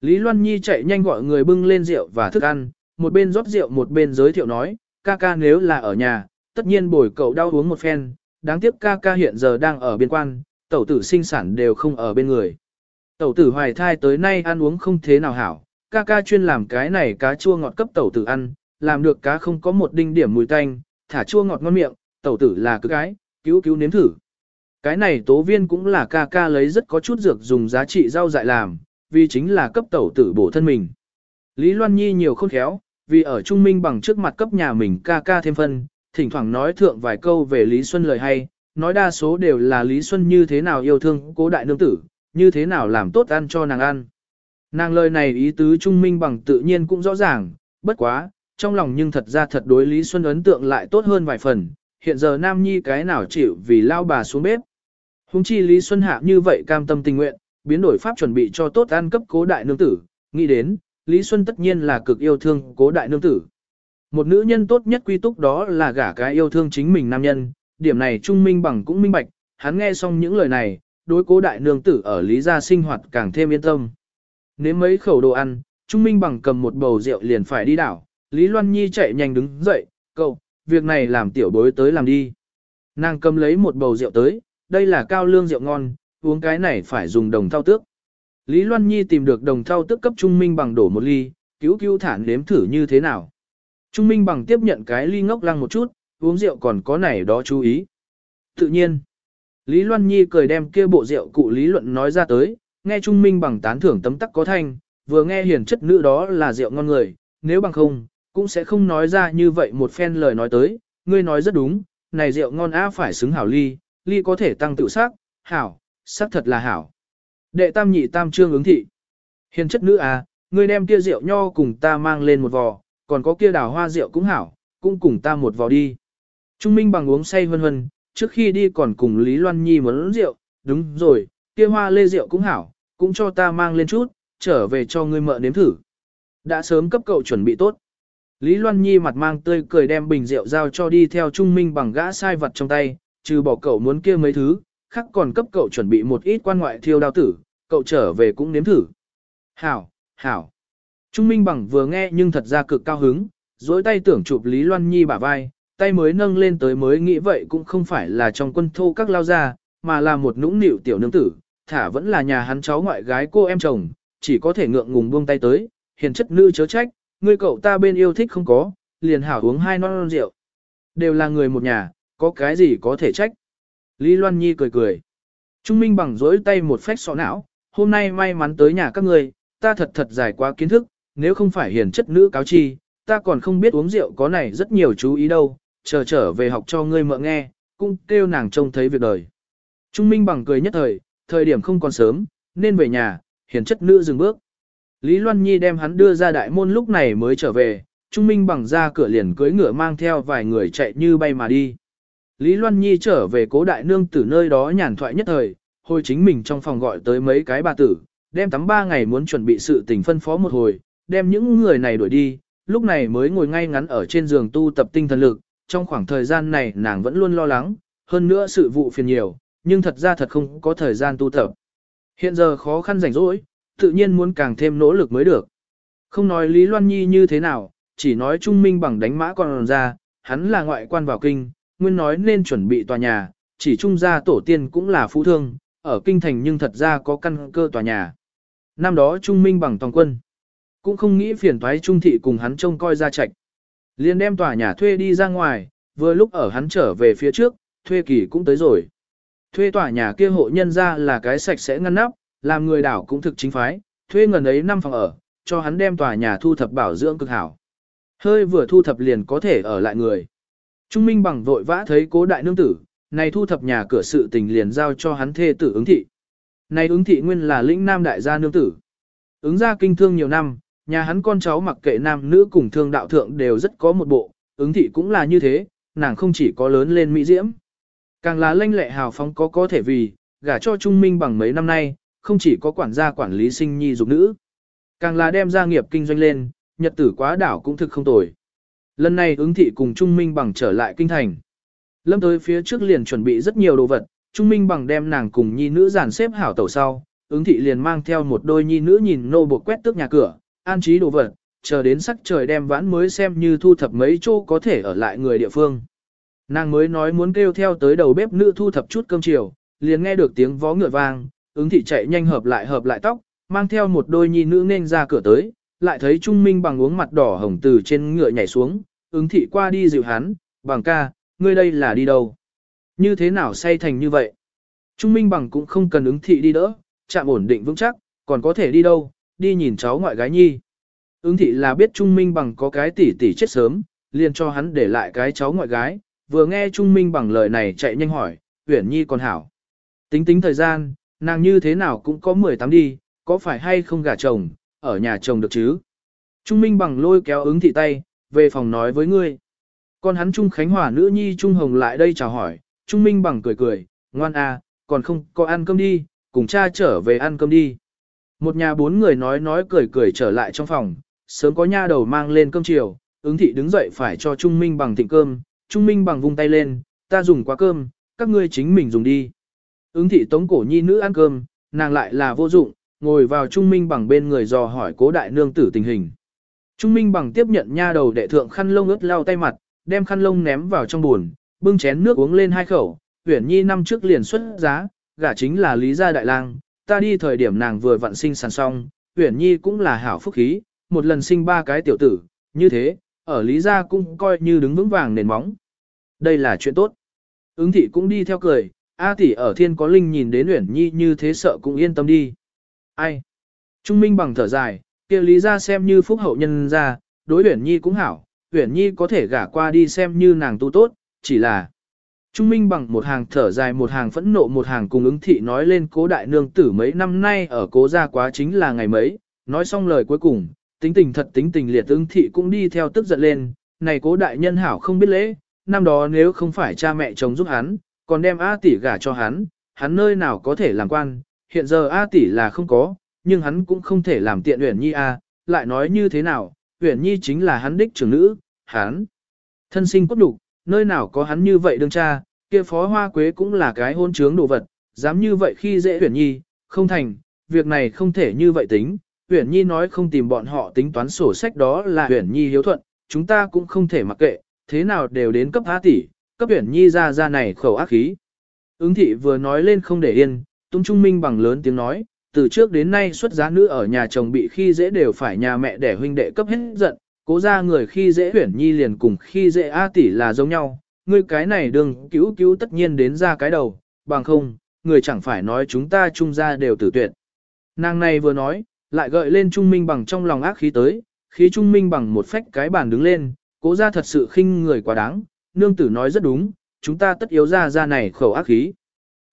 Lý Loan Nhi chạy nhanh gọi người bưng lên rượu và thức ăn, một bên rót rượu một bên giới thiệu nói, ca ca nếu là ở nhà, tất nhiên bồi cậu đau uống một phen, đáng tiếc ca ca hiện giờ đang ở biên quan, tẩu tử sinh sản đều không ở bên người. Tẩu tử hoài thai tới nay ăn uống không thế nào hảo, ca ca chuyên làm cái này cá chua ngọt cấp tẩu tử ăn, làm được cá không có một đinh điểm mùi tanh, thả chua ngọt ngon miệng, tẩu tử là cứ cái, cứu cứu nếm thử. Cái này tố viên cũng là ca ca lấy rất có chút dược dùng giá trị rau dại làm, vì chính là cấp tẩu tử bổ thân mình. Lý Loan Nhi nhiều khôn khéo, vì ở Trung Minh bằng trước mặt cấp nhà mình ca ca thêm phân, thỉnh thoảng nói thượng vài câu về Lý Xuân lời hay, nói đa số đều là Lý Xuân như thế nào yêu thương cố đại nương tử, như thế nào làm tốt ăn cho nàng ăn. Nàng lời này ý tứ Trung Minh bằng tự nhiên cũng rõ ràng, bất quá, trong lòng nhưng thật ra thật đối Lý Xuân ấn tượng lại tốt hơn vài phần, hiện giờ Nam Nhi cái nào chịu vì lao bà xuống bếp. Hùng chi Lý Xuân Hạ như vậy cam tâm tình nguyện, biến đổi pháp chuẩn bị cho tốt ăn cấp cố đại nương tử, nghĩ đến, Lý Xuân tất nhiên là cực yêu thương cố đại nương tử. Một nữ nhân tốt nhất quy túc đó là gả cái yêu thương chính mình nam nhân, điểm này Trung Minh bằng cũng minh bạch, hắn nghe xong những lời này, đối cố đại nương tử ở Lý gia sinh hoạt càng thêm yên tâm. Nếu mấy khẩu đồ ăn, Trung Minh bằng cầm một bầu rượu liền phải đi đảo, Lý Loan Nhi chạy nhanh đứng dậy, cậu, việc này làm tiểu bối tới làm đi. Nàng cầm lấy một bầu rượu tới, đây là cao lương rượu ngon, uống cái này phải dùng đồng thao tước. Lý Loan Nhi tìm được đồng thao tước cấp Trung Minh bằng đổ một ly, cứu cứu thản nếm thử như thế nào. Trung Minh bằng tiếp nhận cái ly ngốc lăng một chút, uống rượu còn có này đó chú ý. Tự nhiên, Lý Loan Nhi cười đem kia bộ rượu cụ lý luận nói ra tới, nghe Trung Minh bằng tán thưởng tấm tắc có thanh, vừa nghe hiền chất nữ đó là rượu ngon người, nếu bằng không, cũng sẽ không nói ra như vậy một phen lời nói tới, ngươi nói rất đúng, này rượu ngon á phải xứng hảo ly, ly có thể tăng tự sắc, hảo, sắc thật là hảo. Đệ tam nhị tam trương ứng thị. Hiền chất nữ à, ngươi đem kia rượu nho cùng ta mang lên một vò, còn có kia đào hoa rượu cũng hảo, cũng cùng ta một vò đi. Trung Minh bằng uống say vân vân, trước khi đi còn cùng Lý Loan Nhi muốn rượu, đúng rồi, kia hoa lê rượu cũng hảo, cũng cho ta mang lên chút, trở về cho ngươi mợ nếm thử. Đã sớm cấp cậu chuẩn bị tốt. Lý Loan Nhi mặt mang tươi cười đem bình rượu giao cho đi theo Trung Minh bằng gã sai vật trong tay, trừ bỏ cậu muốn kia mấy thứ, khác còn cấp cậu chuẩn bị một ít quan ngoại thiêu đao tử, cậu trở về cũng nếm thử. Hảo, hảo. Trung Minh bằng vừa nghe nhưng thật ra cực cao hứng, dối tay tưởng chụp Lý Loan Nhi bả vai, tay mới nâng lên tới mới nghĩ vậy cũng không phải là trong quân thô các lao gia, mà là một nũng nịu tiểu nương tử, thả vẫn là nhà hắn cháu ngoại gái cô em chồng, chỉ có thể ngượng ngùng buông tay tới, hiền chất nữ chớ trách, người cậu ta bên yêu thích không có, liền hảo uống hai non, non rượu. Đều là người một nhà, có cái gì có thể trách. Lý Loan Nhi cười cười. Trung Minh bằng dối tay một phách sọ não, hôm nay may mắn tới nhà các ngươi, ta thật thật giải quá kiến thức, nếu không phải hiền chất nữ cáo chi, ta còn không biết uống rượu có này rất nhiều chú ý đâu, chờ trở về học cho ngươi mợ nghe, cũng kêu nàng trông thấy việc đời. Trung Minh bằng cười nhất thời, thời điểm không còn sớm, nên về nhà, hiền chất nữ dừng bước. Lý Loan Nhi đem hắn đưa ra đại môn lúc này mới trở về, Trung Minh bằng ra cửa liền cưới ngựa mang theo vài người chạy như bay mà đi. Lý Loan Nhi trở về cố đại nương tử nơi đó nhàn thoại nhất thời, hồi chính mình trong phòng gọi tới mấy cái bà tử, đem tắm ba ngày muốn chuẩn bị sự tình phân phó một hồi, đem những người này đuổi đi, lúc này mới ngồi ngay ngắn ở trên giường tu tập tinh thần lực, trong khoảng thời gian này nàng vẫn luôn lo lắng, hơn nữa sự vụ phiền nhiều, nhưng thật ra thật không có thời gian tu tập. Hiện giờ khó khăn rảnh rỗi, tự nhiên muốn càng thêm nỗ lực mới được. Không nói Lý Loan Nhi như thế nào, chỉ nói Trung Minh bằng đánh mã còn ra, hắn là ngoại quan vào kinh, nguyên nói nên chuẩn bị tòa nhà, chỉ trung gia tổ tiên cũng là phú thương, ở kinh thành nhưng thật ra có căn cơ tòa nhà. Năm đó Trung Minh bằng toàn quân, cũng không nghĩ phiền toái Trung thị cùng hắn trông coi ra trạch. liền đem tòa nhà thuê đi ra ngoài, vừa lúc ở hắn trở về phía trước, thuê kỳ cũng tới rồi. Thuê tòa nhà kia hộ nhân ra là cái sạch sẽ ngăn nắp, làm người đảo cũng thực chính phái, thuê ngần ấy năm phòng ở, cho hắn đem tòa nhà thu thập bảo dưỡng cực hảo. Hơi vừa thu thập liền có thể ở lại người. Trung Minh bằng vội vã thấy cố đại nương tử, này thu thập nhà cửa sự tình liền giao cho hắn thê tử ứng thị. Này ứng thị nguyên là lĩnh nam đại gia nương tử. Ứng gia kinh thương nhiều năm, nhà hắn con cháu mặc kệ nam nữ cùng thương đạo thượng đều rất có một bộ, ứng thị cũng là như thế, nàng không chỉ có lớn lên mỹ diễm. Càng là lanh lệ hào phóng có có thể vì, gả cho Trung Minh bằng mấy năm nay, không chỉ có quản gia quản lý sinh nhi dục nữ. Càng là đem gia nghiệp kinh doanh lên, nhật tử quá đảo cũng thực không tồi. Lần này ứng thị cùng Trung Minh bằng trở lại kinh thành. Lâm tới phía trước liền chuẩn bị rất nhiều đồ vật, Trung Minh bằng đem nàng cùng nhi nữ giàn xếp hảo tẩu sau, ứng thị liền mang theo một đôi nhi nữ nhìn nô buộc quét tước nhà cửa, an trí đồ vật, chờ đến sắc trời đem vãn mới xem như thu thập mấy chỗ có thể ở lại người địa phương. Nàng mới nói muốn kêu theo tới đầu bếp nữ thu thập chút cơm chiều, liền nghe được tiếng vó ngựa vang, ứng thị chạy nhanh hợp lại hợp lại tóc, mang theo một đôi nhi nữ nên ra cửa tới, lại thấy Trung Minh bằng uống mặt đỏ hồng từ trên ngựa nhảy xuống, ứng thị qua đi dịu hắn, bằng ca, ngươi đây là đi đâu? Như thế nào say thành như vậy? Trung Minh bằng cũng không cần ứng thị đi đỡ, chạm ổn định vững chắc, còn có thể đi đâu, đi nhìn cháu ngoại gái nhi. Ứng thị là biết Trung Minh bằng có cái tỷ tỷ chết sớm, liền cho hắn để lại cái cháu ngoại gái, vừa nghe Trung Minh bằng lời này chạy nhanh hỏi, Uyển Nhi còn hảo. Tính tính thời gian, nàng như thế nào cũng có 18 đi, có phải hay không gả chồng, ở nhà chồng được chứ? Trung Minh bằng lôi kéo ứng thị tay, về phòng nói với ngươi. Còn hắn Trung Khánh Hòa nữ nhi Trung Hồng lại đây chào hỏi, Trung Minh bằng cười cười, ngoan à, còn không có ăn cơm đi, cùng cha trở về ăn cơm đi. Một nhà bốn người nói nói cười cười trở lại trong phòng, sớm có nha đầu mang lên cơm chiều, ứng thị đứng dậy phải cho Trung Minh bằng thịnh cơm, Trung Minh bằng vung tay lên, ta dùng quá cơm, các ngươi chính mình dùng đi. Ứng thị tống cổ nhi nữ ăn cơm, nàng lại là vô dụng, ngồi vào trung minh bằng bên người dò hỏi cố đại nương tử tình hình. Trung minh bằng tiếp nhận nha đầu đệ thượng khăn lông ướt lau tay mặt, đem khăn lông ném vào trong buồn, bưng chén nước uống lên hai khẩu, huyển nhi năm trước liền xuất giá, gả chính là lý gia đại lang, ta đi thời điểm nàng vừa vận sinh sản xong, huyển nhi cũng là hảo phúc khí, một lần sinh ba cái tiểu tử, như thế, ở lý gia cũng coi như đứng vững vàng nền móng. Đây là chuyện tốt. Ứng thị cũng đi theo cười, A tỷ ở thiên có linh nhìn đến Uyển Nhi như thế sợ cũng yên tâm đi. Ai? Trung Minh bằng thở dài, kia lý ra xem như phúc hậu nhân ra, đối Uyển Nhi cũng hảo, Uyển Nhi có thể gả qua đi xem như nàng tu tốt, chỉ là Trung Minh bằng một hàng thở dài một hàng phẫn nộ một hàng cùng ứng thị nói lên cố đại nương tử mấy năm nay ở cố gia quá chính là ngày mấy, nói xong lời cuối cùng, tính tình thật tính tình liệt ứng thị cũng đi theo tức giận lên, này cố đại nhân hảo không biết lễ, năm đó nếu không phải cha mẹ chồng giúp hắn, còn đem A tỷ gả cho hắn, hắn nơi nào có thể làm quan, hiện giờ A tỷ là không có, nhưng hắn cũng không thể làm tiện Uyển Nhi A, lại nói như thế nào, Uyển Nhi chính là hắn đích trưởng nữ, hắn thân sinh cốt đục, nơi nào có hắn như vậy đương cha, kia phó hoa quế cũng là cái hôn trướng đồ vật, dám như vậy khi dễ Uyển Nhi, không thành, việc này không thể như vậy tính. Uyển Nhi nói không tìm bọn họ tính toán sổ sách đó là Uyển Nhi hiếu thuận, chúng ta cũng không thể mặc kệ, thế nào đều đến cấp A tỷ, cấp tuyển Nhi ra ra này khẩu ác khí. Ứng thị vừa nói lên không để yên, Tung Trung Minh bằng lớn tiếng nói, từ trước đến nay xuất giá nữ ở nhà chồng bị khi dễ đều phải nhà mẹ để huynh đệ cấp hết giận, cố ra người khi dễ tuyển Nhi liền cùng khi dễ A tỷ là giống nhau, ngươi cái này đừng cứu cứu tất nhiên đến ra cái đầu, bằng không, người chẳng phải nói chúng ta trung ra đều tử tuyệt. Nàng này vừa nói, lại gợi lên Trung Minh bằng trong lòng ác khí tới, khí Trung Minh bằng một phách cái bàn đứng lên, cố ra thật sự khinh người quá đáng, nương tử nói rất đúng, chúng ta tất yếu ra ra này khẩu ác khí.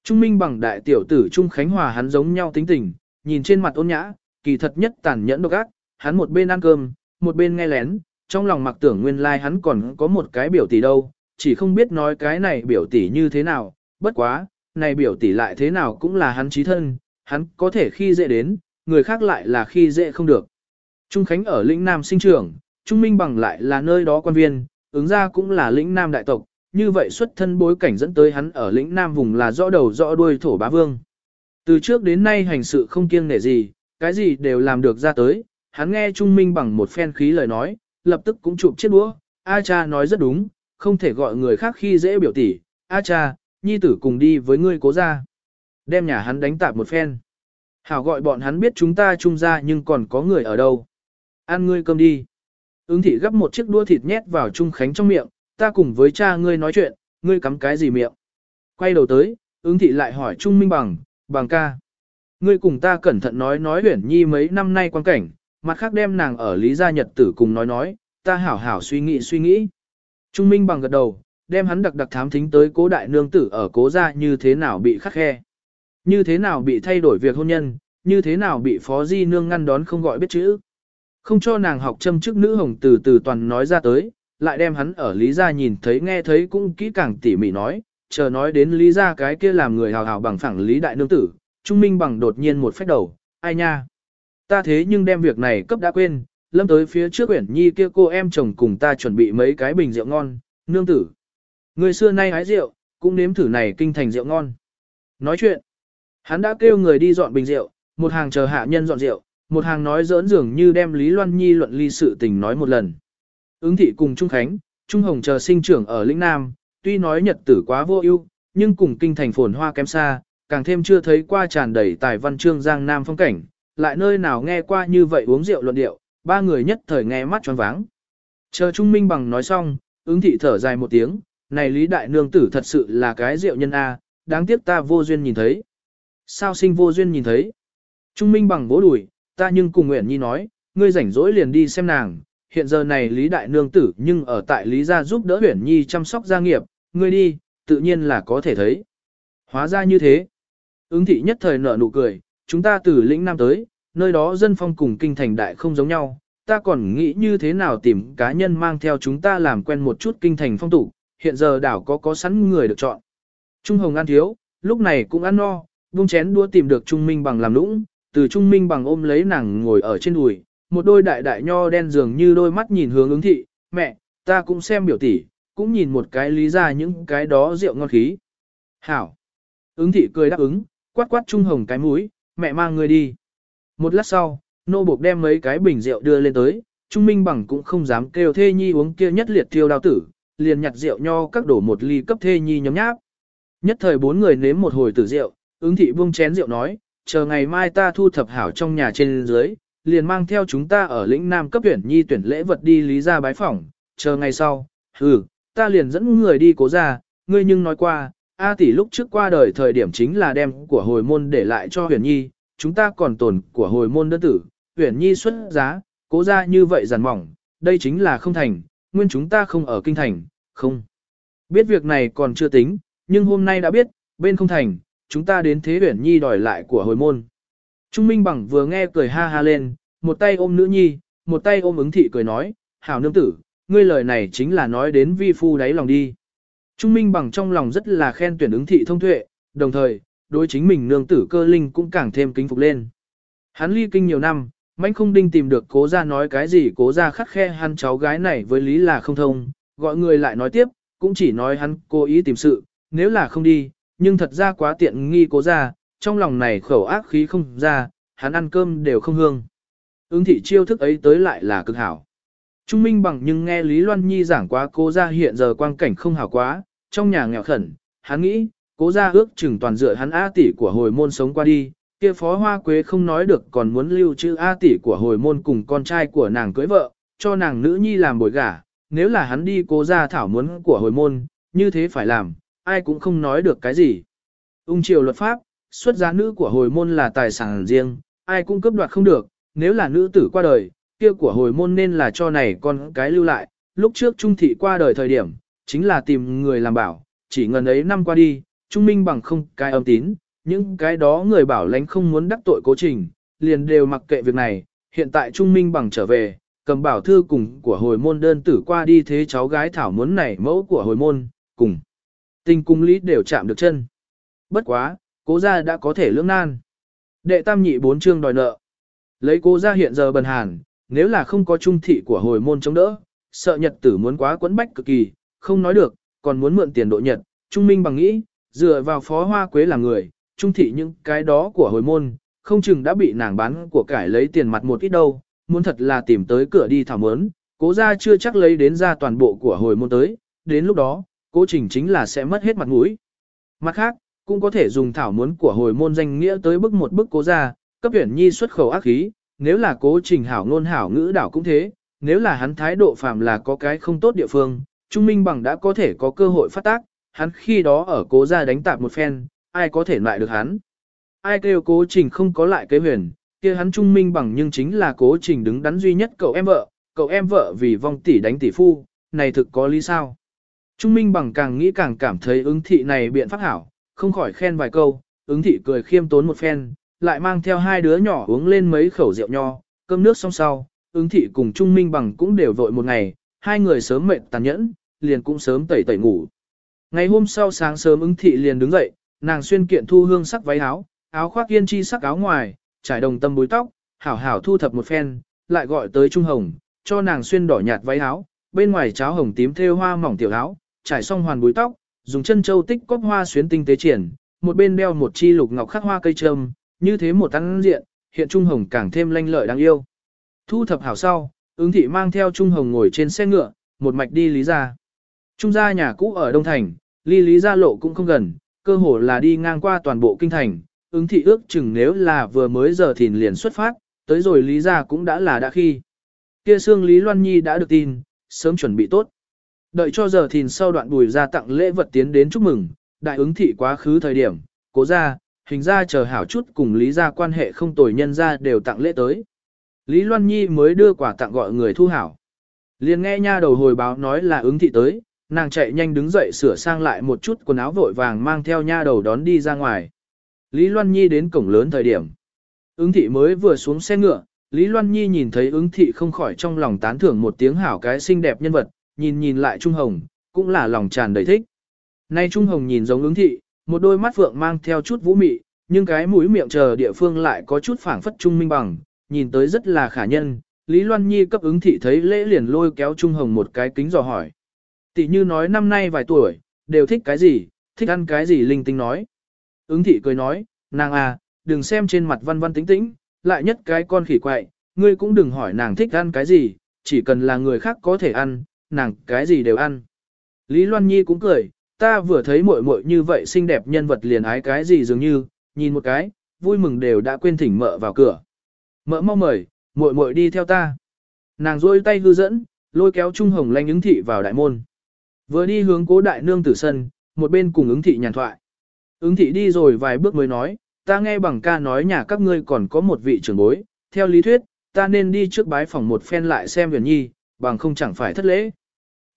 Trung minh bằng đại tiểu tử Trung Khánh Hòa hắn giống nhau tính tình, nhìn trên mặt ôn nhã, kỳ thật nhất tàn nhẫn độc ác, hắn một bên ăn cơm, một bên nghe lén, trong lòng mặc tưởng nguyên lai like hắn còn có một cái biểu tỷ đâu, chỉ không biết nói cái này biểu tỷ như thế nào, bất quá, này biểu tỷ lại thế nào cũng là hắn trí thân, hắn có thể khi dễ đến, người khác lại là khi dễ không được. Trung Khánh ở lĩnh Nam sinh trưởng, Trung Minh bằng lại là nơi đó quan viên, ứng ra cũng là lĩnh nam đại tộc, như vậy xuất thân bối cảnh dẫn tới hắn ở lĩnh nam vùng là rõ đầu rõ đuôi thổ bá vương. Từ trước đến nay hành sự không kiêng nể gì, cái gì đều làm được ra tới, hắn nghe Trung Minh bằng một phen khí lời nói, lập tức cũng chụp chiếc đũa, A cha nói rất đúng, không thể gọi người khác khi dễ biểu tỷ, A cha, nhi tử cùng đi với ngươi cố ra. Đem nhà hắn đánh tạp một phen. Hảo gọi bọn hắn biết chúng ta trung ra nhưng còn có người ở đâu. Ăn ngươi cơm đi. Ứng thị gấp một chiếc đua thịt nhét vào Trung Khánh trong miệng, ta cùng với cha ngươi nói chuyện, ngươi cắm cái gì miệng. Quay đầu tới, ứng thị lại hỏi Trung Minh Bằng, bằng ca. Ngươi cùng ta cẩn thận nói nói huyển nhi mấy năm nay quan cảnh, mặt khác đem nàng ở Lý Gia Nhật tử cùng nói nói, ta hảo hảo suy nghĩ suy nghĩ. Trung Minh Bằng gật đầu, đem hắn đặc đặc thám thính tới cố đại nương tử ở cố gia như thế nào bị khắc khe. Như thế nào bị thay đổi việc hôn nhân, như thế nào bị phó di nương ngăn đón không gọi biết chữ. Không cho nàng học châm chức nữ hồng từ từ toàn nói ra tới, lại đem hắn ở Lý Gia nhìn thấy nghe thấy cũng kỹ càng tỉ mỉ nói, chờ nói đến Lý Gia cái kia làm người hào hào bằng phẳng Lý Đại Nương Tử, Trung Minh bằng đột nhiên một phách đầu, ai nha. Ta thế nhưng đem việc này cấp đã quên, lâm tới phía trước quyển nhi kia cô em chồng cùng ta chuẩn bị mấy cái bình rượu ngon, nương tử. Người xưa nay hái rượu, cũng nếm thử này kinh thành rượu ngon. Nói chuyện, hắn đã kêu người đi dọn bình rượu, một hàng chờ hạ nhân dọn rượu, một hàng nói giỡn dường như đem Lý Loan Nhi luận ly sự tình nói một lần. Ứng thị cùng Trung Khánh, Trung Hồng chờ sinh trưởng ở lĩnh Nam, tuy nói nhật tử quá vô ưu, nhưng cùng kinh thành phồn hoa kém xa, càng thêm chưa thấy qua tràn đầy tài văn chương giang Nam phong cảnh, lại nơi nào nghe qua như vậy uống rượu luận điệu, ba người nhất thời nghe mắt choáng váng. Chờ Trung Minh bằng nói xong, ứng thị thở dài một tiếng, này Lý Đại Nương tử thật sự là cái rượu nhân A, đáng tiếc ta vô duyên nhìn thấy. Sao sinh vô duyên nhìn thấy? Trung Minh bằng vỗ đùi, ta nhưng cùng Nguyễn Nhi nói, ngươi rảnh rỗi liền đi xem nàng, hiện giờ này Lý Đại Nương tử nhưng ở tại Lý Gia giúp đỡ Nguyễn Nhi chăm sóc gia nghiệp, ngươi đi, tự nhiên là có thể thấy. Hóa ra như thế. Ứng thị nhất thời nở nụ cười, chúng ta từ lĩnh Nam tới, nơi đó dân phong cùng kinh thành đại không giống nhau, ta còn nghĩ như thế nào tìm cá nhân mang theo chúng ta làm quen một chút kinh thành phong tục, hiện giờ đảo có có sẵn người được chọn. Trung Hồng ăn thiếu, lúc này cũng ăn no, buông chén đua tìm được Trung Minh bằng làm lũng, từ trung minh bằng ôm lấy nàng ngồi ở trên đùi, một đôi đại đại nho đen dường như đôi mắt nhìn hướng ứng thị, mẹ, ta cũng xem biểu tỷ, cũng nhìn một cái lý ra những cái đó rượu ngon khí. Hảo. Ứng thị cười đáp ứng, quát quát trung hồng cái mũi, mẹ mang người đi. Một lát sau, nô buộc đem mấy cái bình rượu đưa lên tới, Trung Minh Bằng cũng không dám kêu thê nhi uống kia nhất liệt thiêu đao tử, liền nhặt rượu nho các đổ một ly cấp thê nhi nhóm nháp. Nhất thời bốn người nếm một hồi tử rượu, ứng thị buông chén rượu nói, chờ ngày mai ta thu thập hảo trong nhà trên dưới, liền mang theo chúng ta ở lĩnh Nam cấp tuyển nhi tuyển lễ vật đi lý ra bái phỏng, chờ ngày sau, ừ, ta liền dẫn người đi cố ra, ngươi nhưng nói qua, A tỷ lúc trước qua đời thời điểm chính là đem của hồi môn để lại cho huyền nhi, chúng ta còn tồn của hồi môn đơn tử, huyền nhi xuất giá, cố ra như vậy giàn mỏng, đây chính là không thành, nguyên chúng ta không ở kinh thành, không. Biết việc này còn chưa tính, nhưng hôm nay đã biết, bên không thành, chúng ta đến thế huyển nhi đòi lại của hồi môn. Trung Minh Bằng vừa nghe cười ha ha lên, một tay ôm nữ nhi, một tay ôm ứng thị cười nói, hảo nương tử, ngươi lời này chính là nói đến vi phu đáy lòng đi. Trung Minh Bằng trong lòng rất là khen tuyển ứng thị thông tuệ, đồng thời, đối chính mình nương tử cơ linh cũng càng thêm kính phục lên. Hắn ly kinh nhiều năm, mãnh không đinh tìm được cố ra nói cái gì cố ra khắc khe hắn cháu gái này với lý là không thông, gọi người lại nói tiếp, cũng chỉ nói hắn cố ý tìm sự, nếu là không đi, nhưng thật ra quá tiện nghi cố ra, trong lòng này khẩu ác khí không ra, hắn ăn cơm đều không hương. Ứng thị chiêu thức ấy tới lại là cực hảo. Trung minh bằng nhưng nghe Lý Loan Nhi giảng quá cố ra hiện giờ quang cảnh không hảo quá, trong nhà nghèo khẩn, hắn nghĩ, cố ra ước chừng toàn dựa hắn A tỷ của hồi môn sống qua đi, kia phó hoa quế không nói được còn muốn lưu trữ A tỷ của hồi môn cùng con trai của nàng cưới vợ, cho nàng nữ nhi làm bồi gả, nếu là hắn đi cố ra thảo muốn của hồi môn, như thế phải làm, ai cũng không nói được cái gì. Ung triều luật pháp, xuất giá nữ của hồi môn là tài sản riêng, ai cũng cướp đoạt không được, nếu là nữ tử qua đời, kia của hồi môn nên là cho này con cái lưu lại, lúc trước trung thị qua đời thời điểm, chính là tìm người làm bảo, chỉ ngần ấy năm qua đi, trung minh bằng không cái âm tín, những cái đó người bảo lãnh không muốn đắc tội cố trình, liền đều mặc kệ việc này, hiện tại trung minh bằng trở về, cầm bảo thư cùng của hồi môn đơn tử qua đi thế cháu gái thảo muốn này mẫu của hồi môn, cùng. Tình cung lý đều chạm được chân. Bất quá, cố gia đã có thể lưỡng nan. Đệ tam nhị bốn chương đòi nợ. Lấy cố gia hiện giờ bần hàn, nếu là không có trung thị của hồi môn chống đỡ, sợ nhật tử muốn quá quấn bách cực kỳ, không nói được, còn muốn mượn tiền độ nhật, trung minh bằng nghĩ, dựa vào phó hoa quế là người, trung thị những cái đó của hồi môn, không chừng đã bị nàng bán của cải lấy tiền mặt một ít đâu, muốn thật là tìm tới cửa đi thảo mớn, cố ra chưa chắc lấy đến ra toàn bộ của hồi môn tới, đến lúc đó, cố trình chính là sẽ mất hết mặt mũi. Mặt khác, cũng có thể dùng thảo muốn của hồi môn danh nghĩa tới bức một bức cố ra, cấp tuyển nhi xuất khẩu ác khí, nếu là cố trình hảo ngôn hảo ngữ đảo cũng thế, nếu là hắn thái độ phạm là có cái không tốt địa phương, Trung Minh Bằng đã có thể có cơ hội phát tác, hắn khi đó ở cố gia đánh tạp một phen, ai có thể loại được hắn. Ai kêu cố trình không có lại kế huyền, kia hắn Trung Minh Bằng nhưng chính là cố trình đứng đắn duy nhất cậu em vợ, cậu em vợ vì vong tỷ đánh tỷ phu, này thực có lý sao. Trung Minh Bằng càng nghĩ càng cảm thấy ứng thị này biện pháp hảo, không khỏi khen vài câu, ứng thị cười khiêm tốn một phen, lại mang theo hai đứa nhỏ uống lên mấy khẩu rượu nho, cơm nước xong sau, ứng thị cùng Trung Minh Bằng cũng đều vội một ngày, hai người sớm mệt tàn nhẫn, liền cũng sớm tẩy tẩy ngủ. Ngày hôm sau sáng sớm ứng thị liền đứng dậy, nàng xuyên kiện thu hương sắc váy áo, áo khoác yên chi sắc áo ngoài, trải đồng tâm búi tóc, hảo hảo thu thập một phen, lại gọi tới Trung Hồng, cho nàng xuyên đỏ nhạt váy áo, bên ngoài cháo hồng tím thêu hoa mỏng tiểu áo, trải xong hoàn búi tóc, dùng chân châu tích cóp hoa xuyến tinh tế triển, một bên đeo một chi lục ngọc khắc hoa cây trâm, như thế một tăng diện, hiện Trung Hồng càng thêm lanh lợi đáng yêu. Thu thập hảo sau, ứng thị mang theo Trung Hồng ngồi trên xe ngựa, một mạch đi lý gia. Trung gia nhà cũ ở Đông Thành, ly lý gia lộ cũng không gần, cơ hồ là đi ngang qua toàn bộ kinh thành, ứng thị ước chừng nếu là vừa mới giờ thìn liền xuất phát, tới rồi lý gia cũng đã là đã khi. Kia xương Lý Loan Nhi đã được tin, sớm chuẩn bị tốt. Đợi cho giờ thìn sau đoạn bùi ra tặng lễ vật tiến đến chúc mừng, đại ứng thị quá khứ thời điểm, cố ra, hình ra chờ hảo chút cùng lý gia quan hệ không tồi nhân ra đều tặng lễ tới. Lý Loan Nhi mới đưa quả tặng gọi người thu hảo. Liền nghe nha đầu hồi báo nói là ứng thị tới, nàng chạy nhanh đứng dậy sửa sang lại một chút quần áo vội vàng mang theo nha đầu đón đi ra ngoài. Lý Loan Nhi đến cổng lớn thời điểm. Ứng thị mới vừa xuống xe ngựa, Lý Loan Nhi nhìn thấy ứng thị không khỏi trong lòng tán thưởng một tiếng hảo cái xinh đẹp nhân vật, nhìn nhìn lại Trung Hồng, cũng là lòng tràn đầy thích. Nay Trung Hồng nhìn giống ứng thị, một đôi mắt vượng mang theo chút vũ mị, nhưng cái mũi miệng chờ địa phương lại có chút phảng phất trung minh bằng, nhìn tới rất là khả nhân. Lý Loan Nhi cấp ứng thị thấy lễ liền lôi kéo Trung Hồng một cái kính dò hỏi. Tỷ như nói năm nay vài tuổi, đều thích cái gì, thích ăn cái gì linh tinh nói. Ứng thị cười nói, nàng à, đừng xem trên mặt văn văn tính tĩnh, lại nhất cái con khỉ quậy, ngươi cũng đừng hỏi nàng thích ăn cái gì, chỉ cần là người khác có thể ăn, nàng cái gì đều ăn. Lý Loan Nhi cũng cười, ta vừa thấy muội muội như vậy xinh đẹp nhân vật liền ái cái gì dường như, nhìn một cái, vui mừng đều đã quên thỉnh mợ vào cửa. Mợ mau mời, muội muội đi theo ta. Nàng rôi tay hư dẫn, lôi kéo Trung Hồng lanh ứng thị vào đại môn. Vừa đi hướng cố đại nương tử sân, một bên cùng ứng thị nhàn thoại. Ứng thị đi rồi vài bước mới nói, ta nghe bằng ca nói nhà các ngươi còn có một vị trưởng bối, theo lý thuyết, ta nên đi trước bái phòng một phen lại xem huyền nhi, bằng không chẳng phải thất lễ.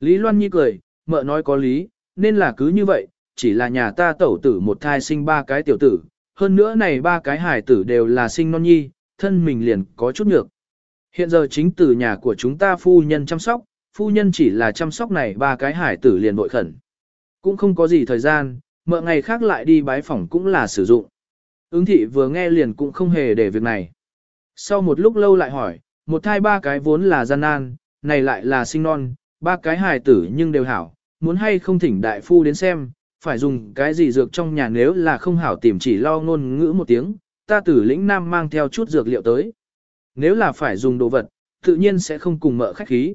Lý Loan Nhi cười, mợ nói có lý, nên là cứ như vậy, chỉ là nhà ta tẩu tử một thai sinh ba cái tiểu tử, hơn nữa này ba cái hải tử đều là sinh non nhi, thân mình liền có chút nhược. Hiện giờ chính từ nhà của chúng ta phu nhân chăm sóc, phu nhân chỉ là chăm sóc này ba cái hải tử liền bội khẩn. Cũng không có gì thời gian, mợ ngày khác lại đi bái phỏng cũng là sử dụng. Ứng thị vừa nghe liền cũng không hề để việc này. Sau một lúc lâu lại hỏi, một thai ba cái vốn là gian nan, này lại là sinh non, ba cái hài tử nhưng đều hảo, muốn hay không thỉnh đại phu đến xem, phải dùng cái gì dược trong nhà nếu là không hảo tìm chỉ lo ngôn ngữ một tiếng, ta tử lĩnh nam mang theo chút dược liệu tới. Nếu là phải dùng đồ vật, tự nhiên sẽ không cùng mợ khách khí.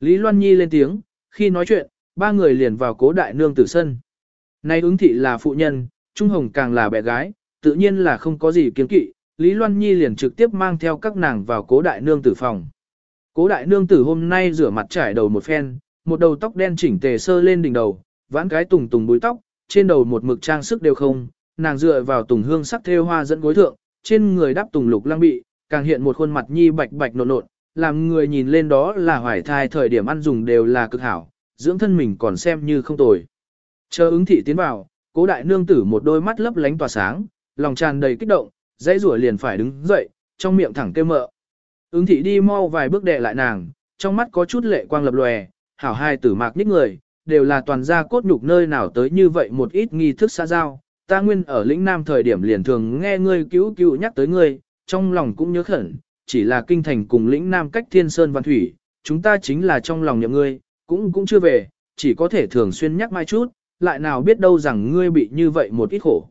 Lý Loan Nhi lên tiếng, khi nói chuyện, ba người liền vào cố đại nương tử sân. Nay ứng thị là phụ nhân, Trung Hồng càng là bé gái, tự nhiên là không có gì kiến kỵ, Lý Loan Nhi liền trực tiếp mang theo các nàng vào cố đại nương tử phòng. Cố đại nương tử hôm nay rửa mặt trải đầu một phen, một đầu tóc đen chỉnh tề sơ lên đỉnh đầu, vãn cái tùng tùng búi tóc, trên đầu một mực trang sức đều không, nàng dựa vào tùng hương sắc thêu hoa dẫn gối thượng, trên người đắp tùng lục lăng bị, càng hiện một khuôn mặt nhi bạch bạch nộn nộn, làm người nhìn lên đó là hoài thai thời điểm ăn dùng đều là cực hảo, dưỡng thân mình còn xem như không tồi. Chờ ứng thị tiến vào, cố đại nương tử một đôi mắt lấp lánh tỏa sáng, lòng tràn đầy kích động, dãy rủa liền phải đứng dậy, trong miệng thẳng kêu mợ. Ứng thị đi mau vài bước đệ lại nàng, trong mắt có chút lệ quang lập lòe, hảo hai tử mạc nít người, đều là toàn gia cốt nhục nơi nào tới như vậy một ít nghi thức xã giao. Ta nguyên ở lĩnh nam thời điểm liền thường nghe ngươi cứu cứu nhắc tới ngươi, trong lòng cũng nhớ khẩn, chỉ là kinh thành cùng lĩnh nam cách thiên sơn văn thủy, chúng ta chính là trong lòng nhậm ngươi, cũng cũng chưa về, chỉ có thể thường xuyên nhắc mai chút, lại nào biết đâu rằng ngươi bị như vậy một ít khổ.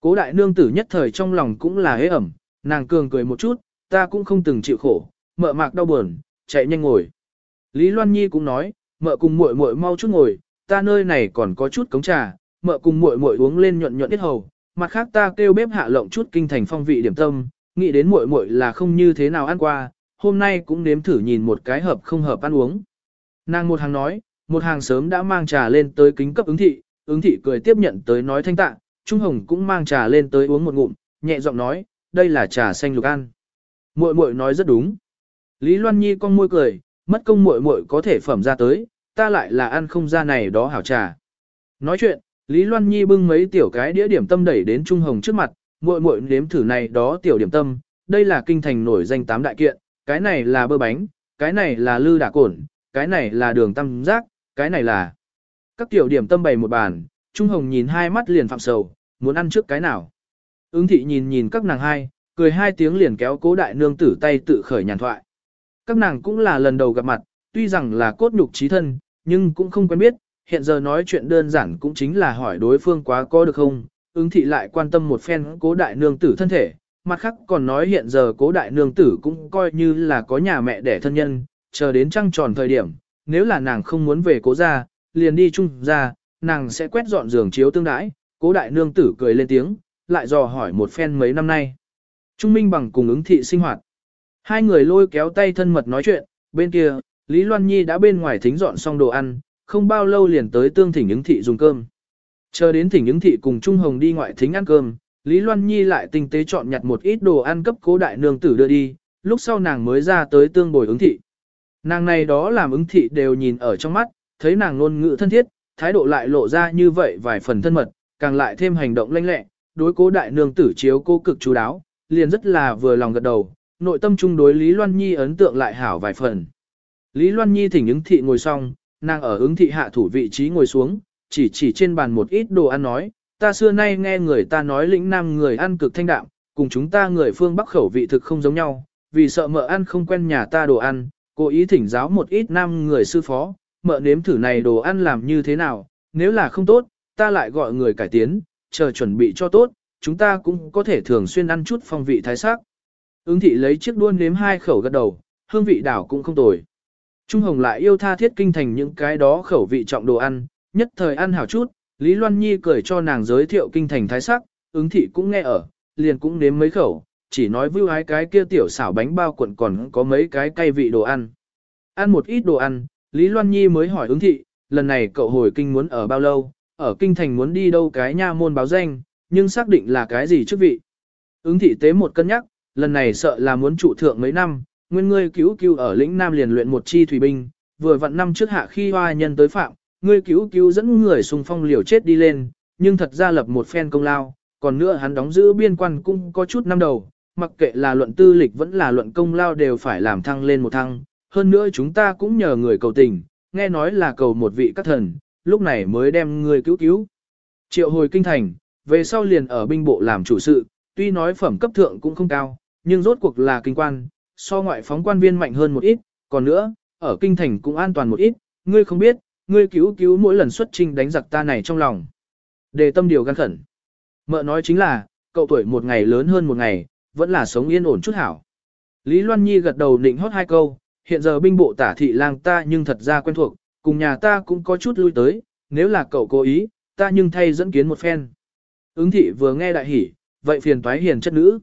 Cố đại nương tử nhất thời trong lòng cũng là hế ẩm, nàng cường cười một chút, ta cũng không từng chịu khổ, mợ mạc đau buồn, chạy nhanh ngồi. Lý Loan Nhi cũng nói, mợ cùng muội muội mau chút ngồi, ta nơi này còn có chút cống trà, mợ cùng muội muội uống lên nhuận nhuận ít hầu, mặt khác ta kêu bếp hạ lộng chút kinh thành phong vị điểm tâm, nghĩ đến muội muội là không như thế nào ăn qua, hôm nay cũng nếm thử nhìn một cái hợp không hợp ăn uống. Nàng một hàng nói, một hàng sớm đã mang trà lên tới kính cấp ứng thị, ứng thị cười tiếp nhận tới nói thanh tạ, Trung Hồng cũng mang trà lên tới uống một ngụm, nhẹ giọng nói, đây là trà xanh lục ăn. Muội muội nói rất đúng. Lý Loan Nhi con môi cười, mất công muội muội có thể phẩm ra tới, ta lại là ăn không ra này đó hảo trà. Nói chuyện, Lý Loan Nhi bưng mấy tiểu cái đĩa điểm tâm đẩy đến Trung Hồng trước mặt, muội muội nếm thử này đó tiểu điểm tâm, đây là kinh thành nổi danh tám đại kiện, cái này là bơ bánh, cái này là lư đả cổn, cái này là đường tam giác, cái này là... Các tiểu điểm tâm bày một bàn, Trung Hồng nhìn hai mắt liền phạm sầu, muốn ăn trước cái nào. Ứng thị nhìn nhìn các nàng hai, cười hai tiếng liền kéo cố đại nương tử tay tự khởi nhàn thoại. Các nàng cũng là lần đầu gặp mặt, tuy rằng là cốt nhục trí thân, nhưng cũng không quen biết, hiện giờ nói chuyện đơn giản cũng chính là hỏi đối phương quá có được không, ứng thị lại quan tâm một phen cố đại nương tử thân thể, mặt khác còn nói hiện giờ cố đại nương tử cũng coi như là có nhà mẹ đẻ thân nhân, chờ đến trăng tròn thời điểm, nếu là nàng không muốn về cố gia, liền đi chung ra, nàng sẽ quét dọn giường chiếu tương đãi, cố đại nương tử cười lên tiếng, lại dò hỏi một phen mấy năm nay. Trung Minh bằng cùng ứng thị sinh hoạt. Hai người lôi kéo tay thân mật nói chuyện, bên kia, Lý Loan Nhi đã bên ngoài thính dọn xong đồ ăn, không bao lâu liền tới tương thỉnh ứng thị dùng cơm. Chờ đến thỉnh ứng thị cùng Trung Hồng đi ngoại thính ăn cơm, Lý Loan Nhi lại tinh tế chọn nhặt một ít đồ ăn cấp cố đại nương tử đưa đi, lúc sau nàng mới ra tới tương bồi ứng thị. Nàng này đó làm ứng thị đều nhìn ở trong mắt, thấy nàng ngôn ngữ thân thiết, thái độ lại lộ ra như vậy vài phần thân mật, càng lại thêm hành động lanh lẹ, đối cố đại nương tử chiếu cô cực chú đáo, liền rất là vừa lòng gật đầu, nội tâm chung đối Lý Loan Nhi ấn tượng lại hảo vài phần. Lý Loan Nhi thỉnh ứng thị ngồi xong, nàng ở ứng thị hạ thủ vị trí ngồi xuống, chỉ chỉ trên bàn một ít đồ ăn nói, ta xưa nay nghe người ta nói lĩnh nam người ăn cực thanh đạm, cùng chúng ta người phương Bắc khẩu vị thực không giống nhau, vì sợ mợ ăn không quen nhà ta đồ ăn, cố ý thỉnh giáo một ít nam người sư phó, mợ nếm thử này đồ ăn làm như thế nào, nếu là không tốt, ta lại gọi người cải tiến, chờ chuẩn bị cho tốt, chúng ta cũng có thể thường xuyên ăn chút phong vị thái sắc. Ứng thị lấy chiếc đuôn nếm hai khẩu gật đầu, hương vị đảo cũng không tồi. Trung Hồng lại yêu tha thiết kinh thành những cái đó khẩu vị trọng đồ ăn, nhất thời ăn hảo chút, Lý Loan Nhi cười cho nàng giới thiệu kinh thành thái sắc, ứng thị cũng nghe ở, liền cũng nếm mấy khẩu, chỉ nói vưu ái cái kia tiểu xảo bánh bao cuộn còn có mấy cái cay vị đồ ăn. Ăn một ít đồ ăn, Lý Loan Nhi mới hỏi ứng thị, lần này cậu hồi kinh muốn ở bao lâu, ở kinh thành muốn đi đâu cái nha môn báo danh, nhưng xác định là cái gì chức vị. Ứng thị tế một cân nhắc, lần này sợ là muốn trụ thượng mấy năm, nguyên ngươi cứu cứu ở lĩnh Nam liền luyện một chi thủy binh, vừa vặn năm trước hạ khi hoa nhân tới phạm, ngươi cứu cứu dẫn người xung phong liều chết đi lên, nhưng thật ra lập một phen công lao, còn nữa hắn đóng giữ biên quan cũng có chút năm đầu, mặc kệ là luận tư lịch vẫn là luận công lao đều phải làm thăng lên một thăng, hơn nữa chúng ta cũng nhờ người cầu tình, nghe nói là cầu một vị các thần, lúc này mới đem người cứu cứu. Triệu hồi kinh thành, về sau liền ở binh bộ làm chủ sự, tuy nói phẩm cấp thượng cũng không cao, nhưng rốt cuộc là kinh quan, so ngoại phóng quan viên mạnh hơn một ít, còn nữa, ở kinh thành cũng an toàn một ít, ngươi không biết, ngươi cứu cứu mỗi lần xuất trinh đánh giặc ta này trong lòng. Đề tâm điều gan khẩn. Mợ nói chính là, cậu tuổi một ngày lớn hơn một ngày, vẫn là sống yên ổn chút hảo. Lý Loan Nhi gật đầu định hót hai câu, hiện giờ binh bộ tả thị lang ta nhưng thật ra quen thuộc, cùng nhà ta cũng có chút lui tới, nếu là cậu cố ý, ta nhưng thay dẫn kiến một phen. Ứng thị vừa nghe đại hỉ, vậy phiền toái hiền chất nữ.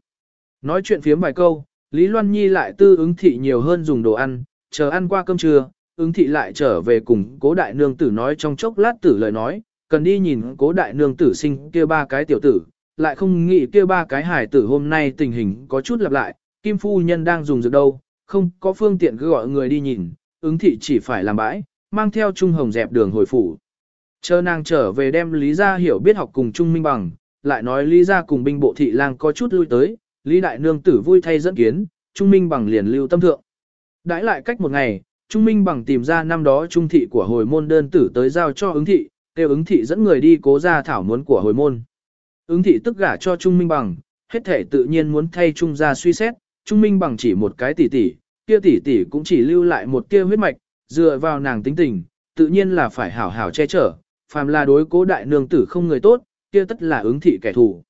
Nói chuyện phiếm vài câu, Lý Loan Nhi lại tư ứng thị nhiều hơn dùng đồ ăn, chờ ăn qua cơm trưa, ứng thị lại trở về cùng cố đại nương tử nói trong chốc lát tử lời nói, cần đi nhìn cố đại nương tử sinh kia ba cái tiểu tử, lại không nghĩ kia ba cái hải tử hôm nay tình hình có chút lặp lại, Kim Phu Nhân đang dùng dược đâu, không có phương tiện cứ gọi người đi nhìn, ứng thị chỉ phải làm bãi, mang theo Trung Hồng dẹp đường hồi phủ. Chờ nàng trở về đem Lý Gia hiểu biết học cùng Trung Minh Bằng, lại nói Lý Gia cùng binh bộ thị lang có chút lui tới, Lý Đại Nương tử vui thay dẫn kiến, Trung Minh Bằng liền lưu tâm thượng. Đãi lại cách một ngày, Trung Minh Bằng tìm ra năm đó trung thị của hồi môn đơn tử tới giao cho ứng thị, kêu ứng thị dẫn người đi cố ra thảo muốn của hồi môn. Ứng thị tức gả cho Trung Minh Bằng, hết thể tự nhiên muốn thay Trung gia suy xét, Trung Minh Bằng chỉ một cái tỷ tỷ, kia tỷ tỷ cũng chỉ lưu lại một tia huyết mạch, dựa vào nàng tính tình, tự nhiên là phải hảo hảo che chở, phàm là đối cố đại nương tử không người tốt, kia tất là ứng thị kẻ thù.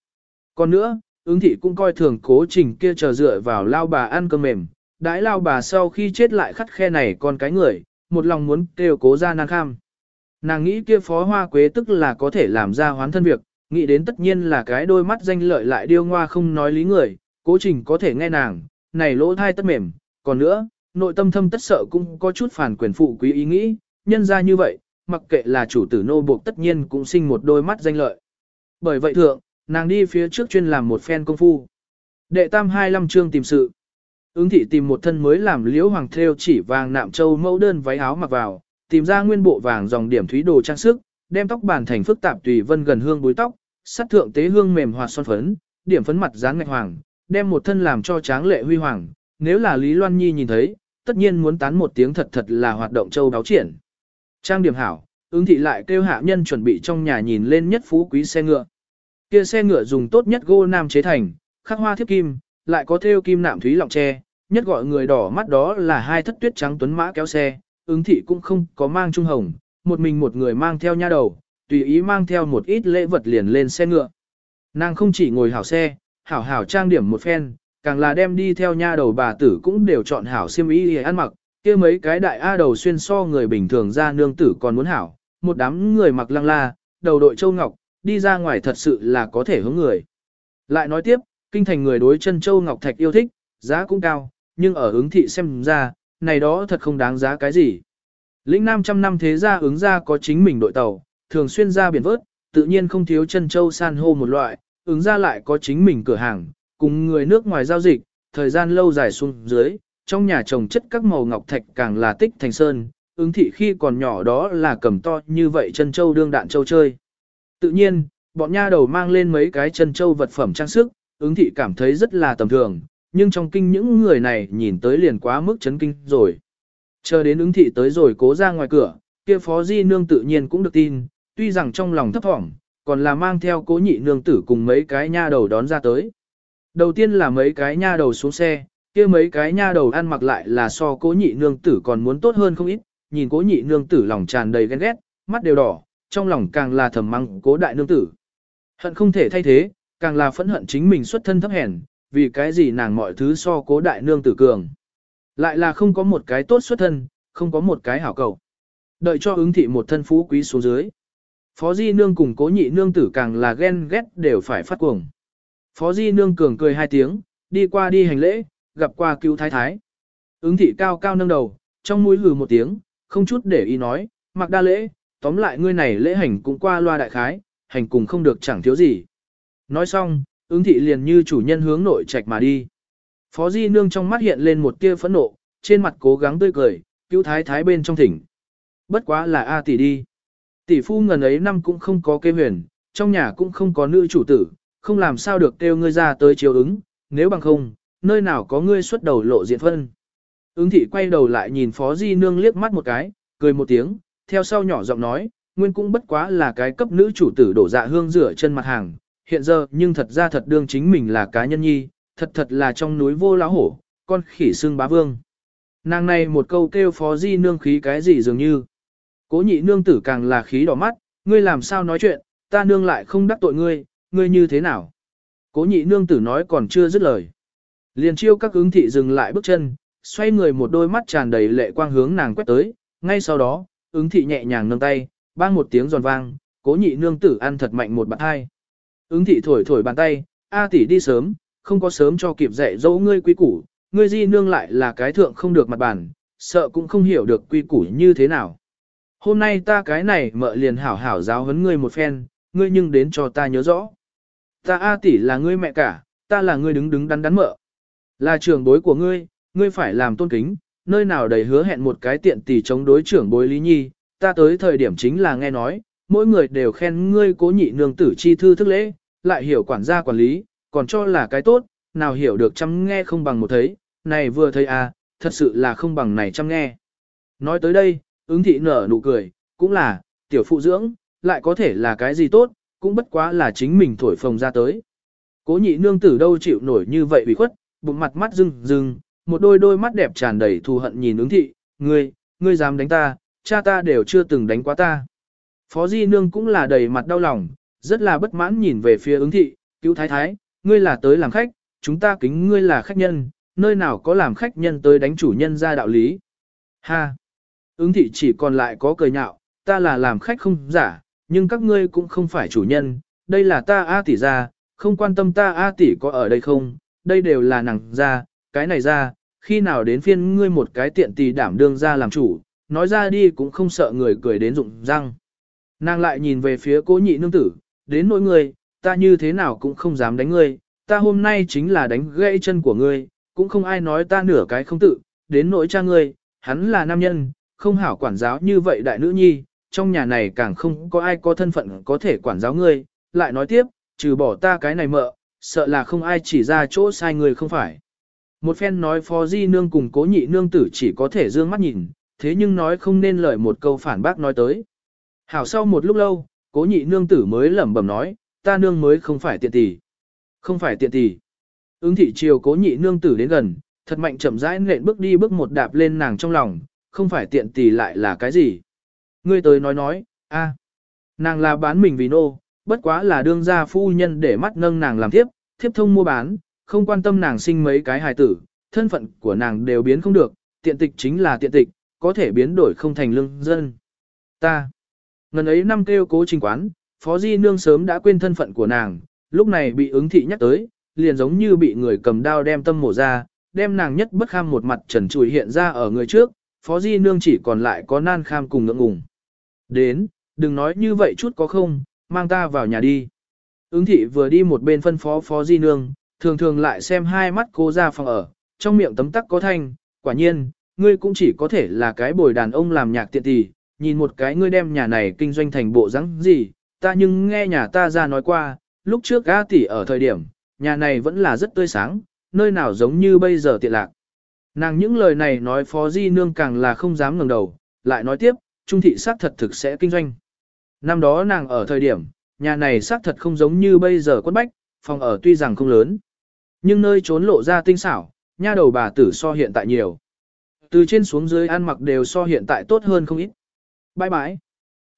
Còn nữa, ứng thị cũng coi thường cố trình kia chờ dựa vào lao bà ăn cơm mềm, đãi lao bà sau khi chết lại khắt khe này con cái người, một lòng muốn kêu cố ra nàng kham. Nàng nghĩ kia phó hoa quế tức là có thể làm ra hoán thân việc, nghĩ đến tất nhiên là cái đôi mắt danh lợi lại điêu ngoa không nói lý người, cố trình có thể nghe nàng, này lỗ thai tất mềm, còn nữa, nội tâm thâm tất sợ cũng có chút phản quyền phụ quý ý nghĩ, nhân ra như vậy, mặc kệ là chủ tử nô buộc tất nhiên cũng sinh một đôi mắt danh lợi. Bởi vậy thượng, nàng đi phía trước chuyên làm một phen công phu. Đệ tam 25 chương tìm sự. Ứng thị tìm một thân mới làm liễu hoàng thêu chỉ vàng nạm châu mẫu đơn váy áo mặc vào, tìm ra nguyên bộ vàng dòng điểm thúy đồ trang sức, đem tóc bàn thành phức tạp tùy vân gần hương búi tóc, sắt thượng tế hương mềm hòa son phấn, điểm phấn mặt dán ngạch hoàng, đem một thân làm cho tráng lệ huy hoàng, nếu là Lý Loan Nhi nhìn thấy, tất nhiên muốn tán một tiếng thật thật là hoạt động châu báo triển. Trang điểm hảo, ứng thị lại kêu hạ nhân chuẩn bị trong nhà nhìn lên nhất phú quý xe ngựa. Kia xe ngựa dùng tốt nhất gô nam chế thành, khắc hoa thiếp kim, lại có thêu kim nạm thúy lọng tre, nhất gọi người đỏ mắt đó là hai thất tuyết trắng tuấn mã kéo xe, ứng thị cũng không có mang trung hồng, một mình một người mang theo nha đầu, tùy ý mang theo một ít lễ vật liền lên xe ngựa. Nàng không chỉ ngồi hảo xe, hảo hảo trang điểm một phen, càng là đem đi theo nha đầu bà tử cũng đều chọn hảo xiêm y để ăn mặc, kia mấy cái đại A đầu xuyên so người bình thường ra nương tử còn muốn hảo, một đám người mặc lăng la, đầu đội châu ngọc, đi ra ngoài thật sự là có thể hướng người. Lại nói tiếp, kinh thành người đối chân châu ngọc thạch yêu thích, giá cũng cao, nhưng ở ứng thị xem ra, này đó thật không đáng giá cái gì. Lĩnh Nam trăm năm thế gia ứng ra có chính mình đội tàu, thường xuyên ra biển vớt, tự nhiên không thiếu chân châu san hô một loại, ứng ra lại có chính mình cửa hàng, cùng người nước ngoài giao dịch, thời gian lâu dài xuống dưới, trong nhà trồng chất các màu ngọc thạch càng là tích thành sơn, ứng thị khi còn nhỏ đó là cầm to như vậy chân châu đương đạn châu chơi. Tự nhiên, bọn nha đầu mang lên mấy cái chân châu vật phẩm trang sức, ứng thị cảm thấy rất là tầm thường, nhưng trong kinh những người này nhìn tới liền quá mức chấn kinh rồi. Chờ đến ứng thị tới rồi cố ra ngoài cửa, kia phó di nương tự nhiên cũng được tin, tuy rằng trong lòng thấp thỏm, còn là mang theo cố nhị nương tử cùng mấy cái nha đầu đón ra tới. Đầu tiên là mấy cái nha đầu xuống xe, kia mấy cái nha đầu ăn mặc lại là so cố nhị nương tử còn muốn tốt hơn không ít, nhìn cố nhị nương tử lòng tràn đầy ghen ghét, mắt đều đỏ, trong lòng càng là thầm mắng cố đại nương tử. Hận không thể thay thế, càng là phẫn hận chính mình xuất thân thấp hèn, vì cái gì nàng mọi thứ so cố đại nương tử cường. Lại là không có một cái tốt xuất thân, không có một cái hảo cầu. Đợi cho ứng thị một thân phú quý xuống dưới. Phó Di Nương cùng cố nhị nương tử càng là ghen ghét đều phải phát cuồng. Phó Di Nương cường cười hai tiếng, đi qua đi hành lễ, gặp qua cứu thái thái. Ứng thị cao cao nâng đầu, trong mũi hừ một tiếng, không chút để ý nói, mặc đa lễ, tóm lại ngươi này lễ hành cũng qua loa đại khái, hành cùng không được chẳng thiếu gì. Nói xong, ứng thị liền như chủ nhân hướng nội trạch mà đi. Phó Di Nương trong mắt hiện lên một tia phẫn nộ, trên mặt cố gắng tươi cười, cứu thái thái bên trong thỉnh. Bất quá là A tỷ đi. Tỷ phu ngần ấy năm cũng không có kê huyền, trong nhà cũng không có nữ chủ tử, không làm sao được kêu ngươi ra tới chiều ứng, nếu bằng không, nơi nào có ngươi xuất đầu lộ diện phân. Ứng thị quay đầu lại nhìn Phó Di Nương liếc mắt một cái, cười một tiếng, theo sau nhỏ giọng nói, nguyên cũng bất quá là cái cấp nữ chủ tử đổ dạ hương rửa chân mặt hàng, hiện giờ nhưng thật ra thật đương chính mình là cá nhân nhi, thật thật là trong núi vô lá hổ, con khỉ xương bá vương. Nàng này một câu kêu Phó Di Nương khí cái gì dường như. Cố nhị nương tử càng là khí đỏ mắt, ngươi làm sao nói chuyện, ta nương lại không đắc tội ngươi, ngươi như thế nào? Cố nhị nương tử nói còn chưa dứt lời. Liền chiêu các ứng thị dừng lại bước chân, xoay người một đôi mắt tràn đầy lệ quang hướng nàng quét tới, ngay sau đó, ứng thị nhẹ nhàng nâng tay, bang một tiếng giòn vang, cố nhị nương tử ăn thật mạnh một bạn hai. Ứng thị thổi thổi bàn tay, A tỷ đi sớm, không có sớm cho kịp dạy dỗ ngươi quý củ, ngươi di nương lại là cái thượng không được mặt bản, sợ cũng không hiểu được quy củ như thế nào. Hôm nay ta cái này mợ liền hảo hảo giáo huấn ngươi một phen, ngươi nhưng đến cho ta nhớ rõ. Ta A tỷ là ngươi mẹ cả, ta là ngươi đứng đứng đắn đắn mợ. Là trưởng bối của ngươi, ngươi phải làm tôn kính, nơi nào đầy hứa hẹn một cái tiện tỷ chống đối trưởng bối Lý Nhi, ta tới thời điểm chính là nghe nói, mỗi người đều khen ngươi cố nhị nương tử chi thư thức lễ, lại hiểu quản gia quản lý, còn cho là cái tốt, nào hiểu được chăm nghe không bằng một thấy, này vừa thấy à, thật sự là không bằng này chăm nghe. Nói tới đây, ứng thị nở nụ cười, cũng là, tiểu phụ dưỡng, lại có thể là cái gì tốt, cũng bất quá là chính mình thổi phồng ra tới. Cố nhị nương tử đâu chịu nổi như vậy bị khuất, bụng mặt mắt rưng rưng, một đôi đôi mắt đẹp tràn đầy thù hận nhìn ứng thị, ngươi, ngươi dám đánh ta, cha ta đều chưa từng đánh quá ta. Phó Di Nương cũng là đầy mặt đau lòng, rất là bất mãn nhìn về phía ứng thị, cứu thái thái, ngươi là tới làm khách, chúng ta kính ngươi là khách nhân, nơi nào có làm khách nhân tới đánh chủ nhân ra đạo lý. Ha! Ứng thị chỉ còn lại có cười nhạo, ta là làm khách không giả, nhưng các ngươi cũng không phải chủ nhân, đây là ta A tỷ ra, không quan tâm ta A tỷ có ở đây không, đây đều là nàng ra, cái này ra, khi nào đến phiên ngươi một cái tiện tì đảm đương ra làm chủ, nói ra đi cũng không sợ người cười đến rụng răng. Nàng lại nhìn về phía cố nhị nương tử, đến nỗi ngươi, ta như thế nào cũng không dám đánh ngươi, ta hôm nay chính là đánh gãy chân của ngươi, cũng không ai nói ta nửa cái không tự, đến nỗi cha ngươi, hắn là nam nhân, không hảo quản giáo như vậy đại nữ nhi, trong nhà này càng không có ai có thân phận có thể quản giáo ngươi, lại nói tiếp, trừ bỏ ta cái này mợ, sợ là không ai chỉ ra chỗ sai người không phải. Một phen nói phó di nương cùng cố nhị nương tử chỉ có thể dương mắt nhìn, thế nhưng nói không nên lời một câu phản bác nói tới. Hảo sau một lúc lâu, cố nhị nương tử mới lẩm bẩm nói, ta nương mới không phải tiện tỷ. Không phải tiện tỷ. Ứng thị chiều cố nhị nương tử đến gần, thật mạnh chậm rãi nện bước đi bước một đạp lên nàng trong lòng, không phải tiện tỷ lại là cái gì. Ngươi tới nói nói, a, nàng là bán mình vì nô, bất quá là đương gia phu nhân để mắt nâng nàng làm thiếp, thiếp thông mua bán, không quan tâm nàng sinh mấy cái hài tử, thân phận của nàng đều biến không được, tiện tịch chính là tiện tịch, có thể biến đổi không thành lương dân. Ta, ngần ấy năm kêu cố trình quán, phó di nương sớm đã quên thân phận của nàng, lúc này bị ứng thị nhắc tới, liền giống như bị người cầm đao đem tâm mổ ra, đem nàng nhất bất kham một mặt trần trùi hiện ra ở người trước, phó di nương chỉ còn lại có nan kham cùng ngưỡng ngùng. Đến, đừng nói như vậy chút có không, mang ta vào nhà đi. Ứng thị vừa đi một bên phân phó phó di nương, thường thường lại xem hai mắt cô ra phòng ở, trong miệng tấm tắc có thanh, quả nhiên, ngươi cũng chỉ có thể là cái bồi đàn ông làm nhạc tiện tỷ, nhìn một cái ngươi đem nhà này kinh doanh thành bộ rắn gì, ta nhưng nghe nhà ta ra nói qua, lúc trước A tỷ ở thời điểm, nhà này vẫn là rất tươi sáng, nơi nào giống như bây giờ tiện lạc. Nàng những lời này nói phó di nương càng là không dám ngẩng đầu, lại nói tiếp, trung thị xác thật thực sẽ kinh doanh. Năm đó nàng ở thời điểm, nhà này xác thật không giống như bây giờ quân bách, phòng ở tuy rằng không lớn. Nhưng nơi trốn lộ ra tinh xảo, nha đầu bà tử so hiện tại nhiều. Từ trên xuống dưới ăn mặc đều so hiện tại tốt hơn không ít. Bye bye.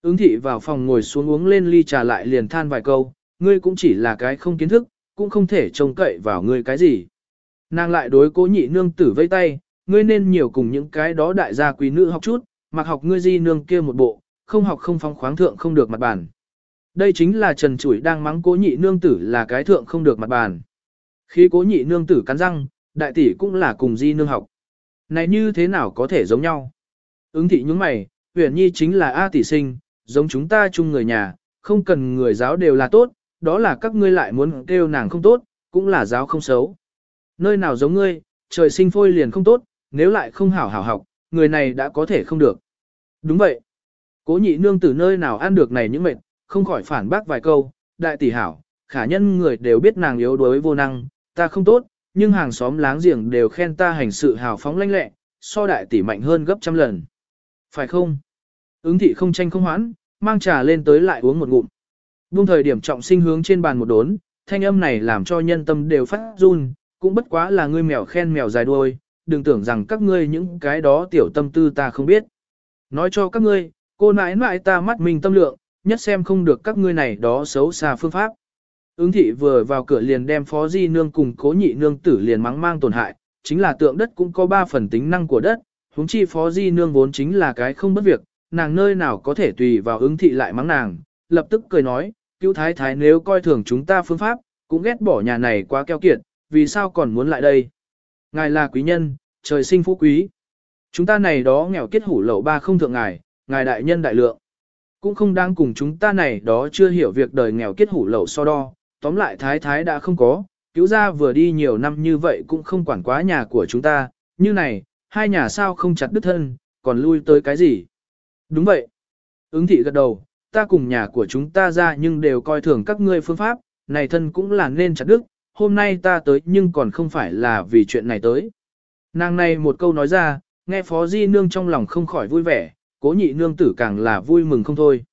Ứng thị vào phòng ngồi xuống uống lên ly trà lại liền than vài câu, ngươi cũng chỉ là cái không kiến thức, cũng không thể trông cậy vào ngươi cái gì. Nàng lại đối cố nhị nương tử vây tay, ngươi nên nhiều cùng những cái đó đại gia quý nữ học chút, mặc học ngươi di nương kia một bộ, không học không phong khoáng thượng không được mặt bản. Đây chính là Trần Chủi đang mắng cố nhị nương tử là cái thượng không được mặt bàn. Khi cố nhị nương tử cắn răng, đại tỷ cũng là cùng di nương học. Này như thế nào có thể giống nhau? Ứng thị nhướng mày, huyền nhi chính là A tỷ sinh, giống chúng ta chung người nhà, không cần người giáo đều là tốt, đó là các ngươi lại muốn kêu nàng không tốt, cũng là giáo không xấu. Nơi nào giống ngươi, trời sinh phôi liền không tốt, nếu lại không hảo hảo học, người này đã có thể không được. Đúng vậy. Cố nhị nương từ nơi nào ăn được này những mệt, không khỏi phản bác vài câu, đại tỷ hảo, khả nhân người đều biết nàng yếu đuối vô năng, ta không tốt, nhưng hàng xóm láng giềng đều khen ta hành sự hào phóng lanh lẹ, so đại tỷ mạnh hơn gấp trăm lần. Phải không? Ứng thị không tranh không hoãn, mang trà lên tới lại uống một ngụm. Buông thời điểm trọng sinh hướng trên bàn một đốn, thanh âm này làm cho nhân tâm đều phát run, cũng bất quá là ngươi mèo khen mèo dài đuôi, đừng tưởng rằng các ngươi những cái đó tiểu tâm tư ta không biết. Nói cho các ngươi, cô nãi nãi ta mắt mình tâm lượng, nhất xem không được các ngươi này đó xấu xa phương pháp. Ứng thị vừa vào cửa liền đem phó di nương cùng cố nhị nương tử liền mắng mang tổn hại, chính là tượng đất cũng có ba phần tính năng của đất, huống chi phó di nương vốn chính là cái không bất việc, nàng nơi nào có thể tùy vào ứng thị lại mắng nàng, lập tức cười nói, cứu thái thái nếu coi thường chúng ta phương pháp, cũng ghét bỏ nhà này quá keo kiệt, vì sao còn muốn lại đây. Ngài là quý nhân, trời sinh phú quý. Chúng ta này đó nghèo kết hủ lậu ba không thượng ngài, ngài đại nhân đại lượng. Cũng không đang cùng chúng ta này đó chưa hiểu việc đời nghèo kết hủ lậu so đo, tóm lại thái thái đã không có, cứu ra vừa đi nhiều năm như vậy cũng không quản quá nhà của chúng ta, như này, hai nhà sao không chặt đứt thân, còn lui tới cái gì. Đúng vậy. Ứng thị gật đầu, ta cùng nhà của chúng ta ra nhưng đều coi thường các ngươi phương pháp, này thân cũng là nên chặt đứt, hôm nay ta tới nhưng còn không phải là vì chuyện này tới. Nàng này một câu nói ra, nghe Phó Di Nương trong lòng không khỏi vui vẻ, cố nhị nương tử càng là vui mừng không thôi.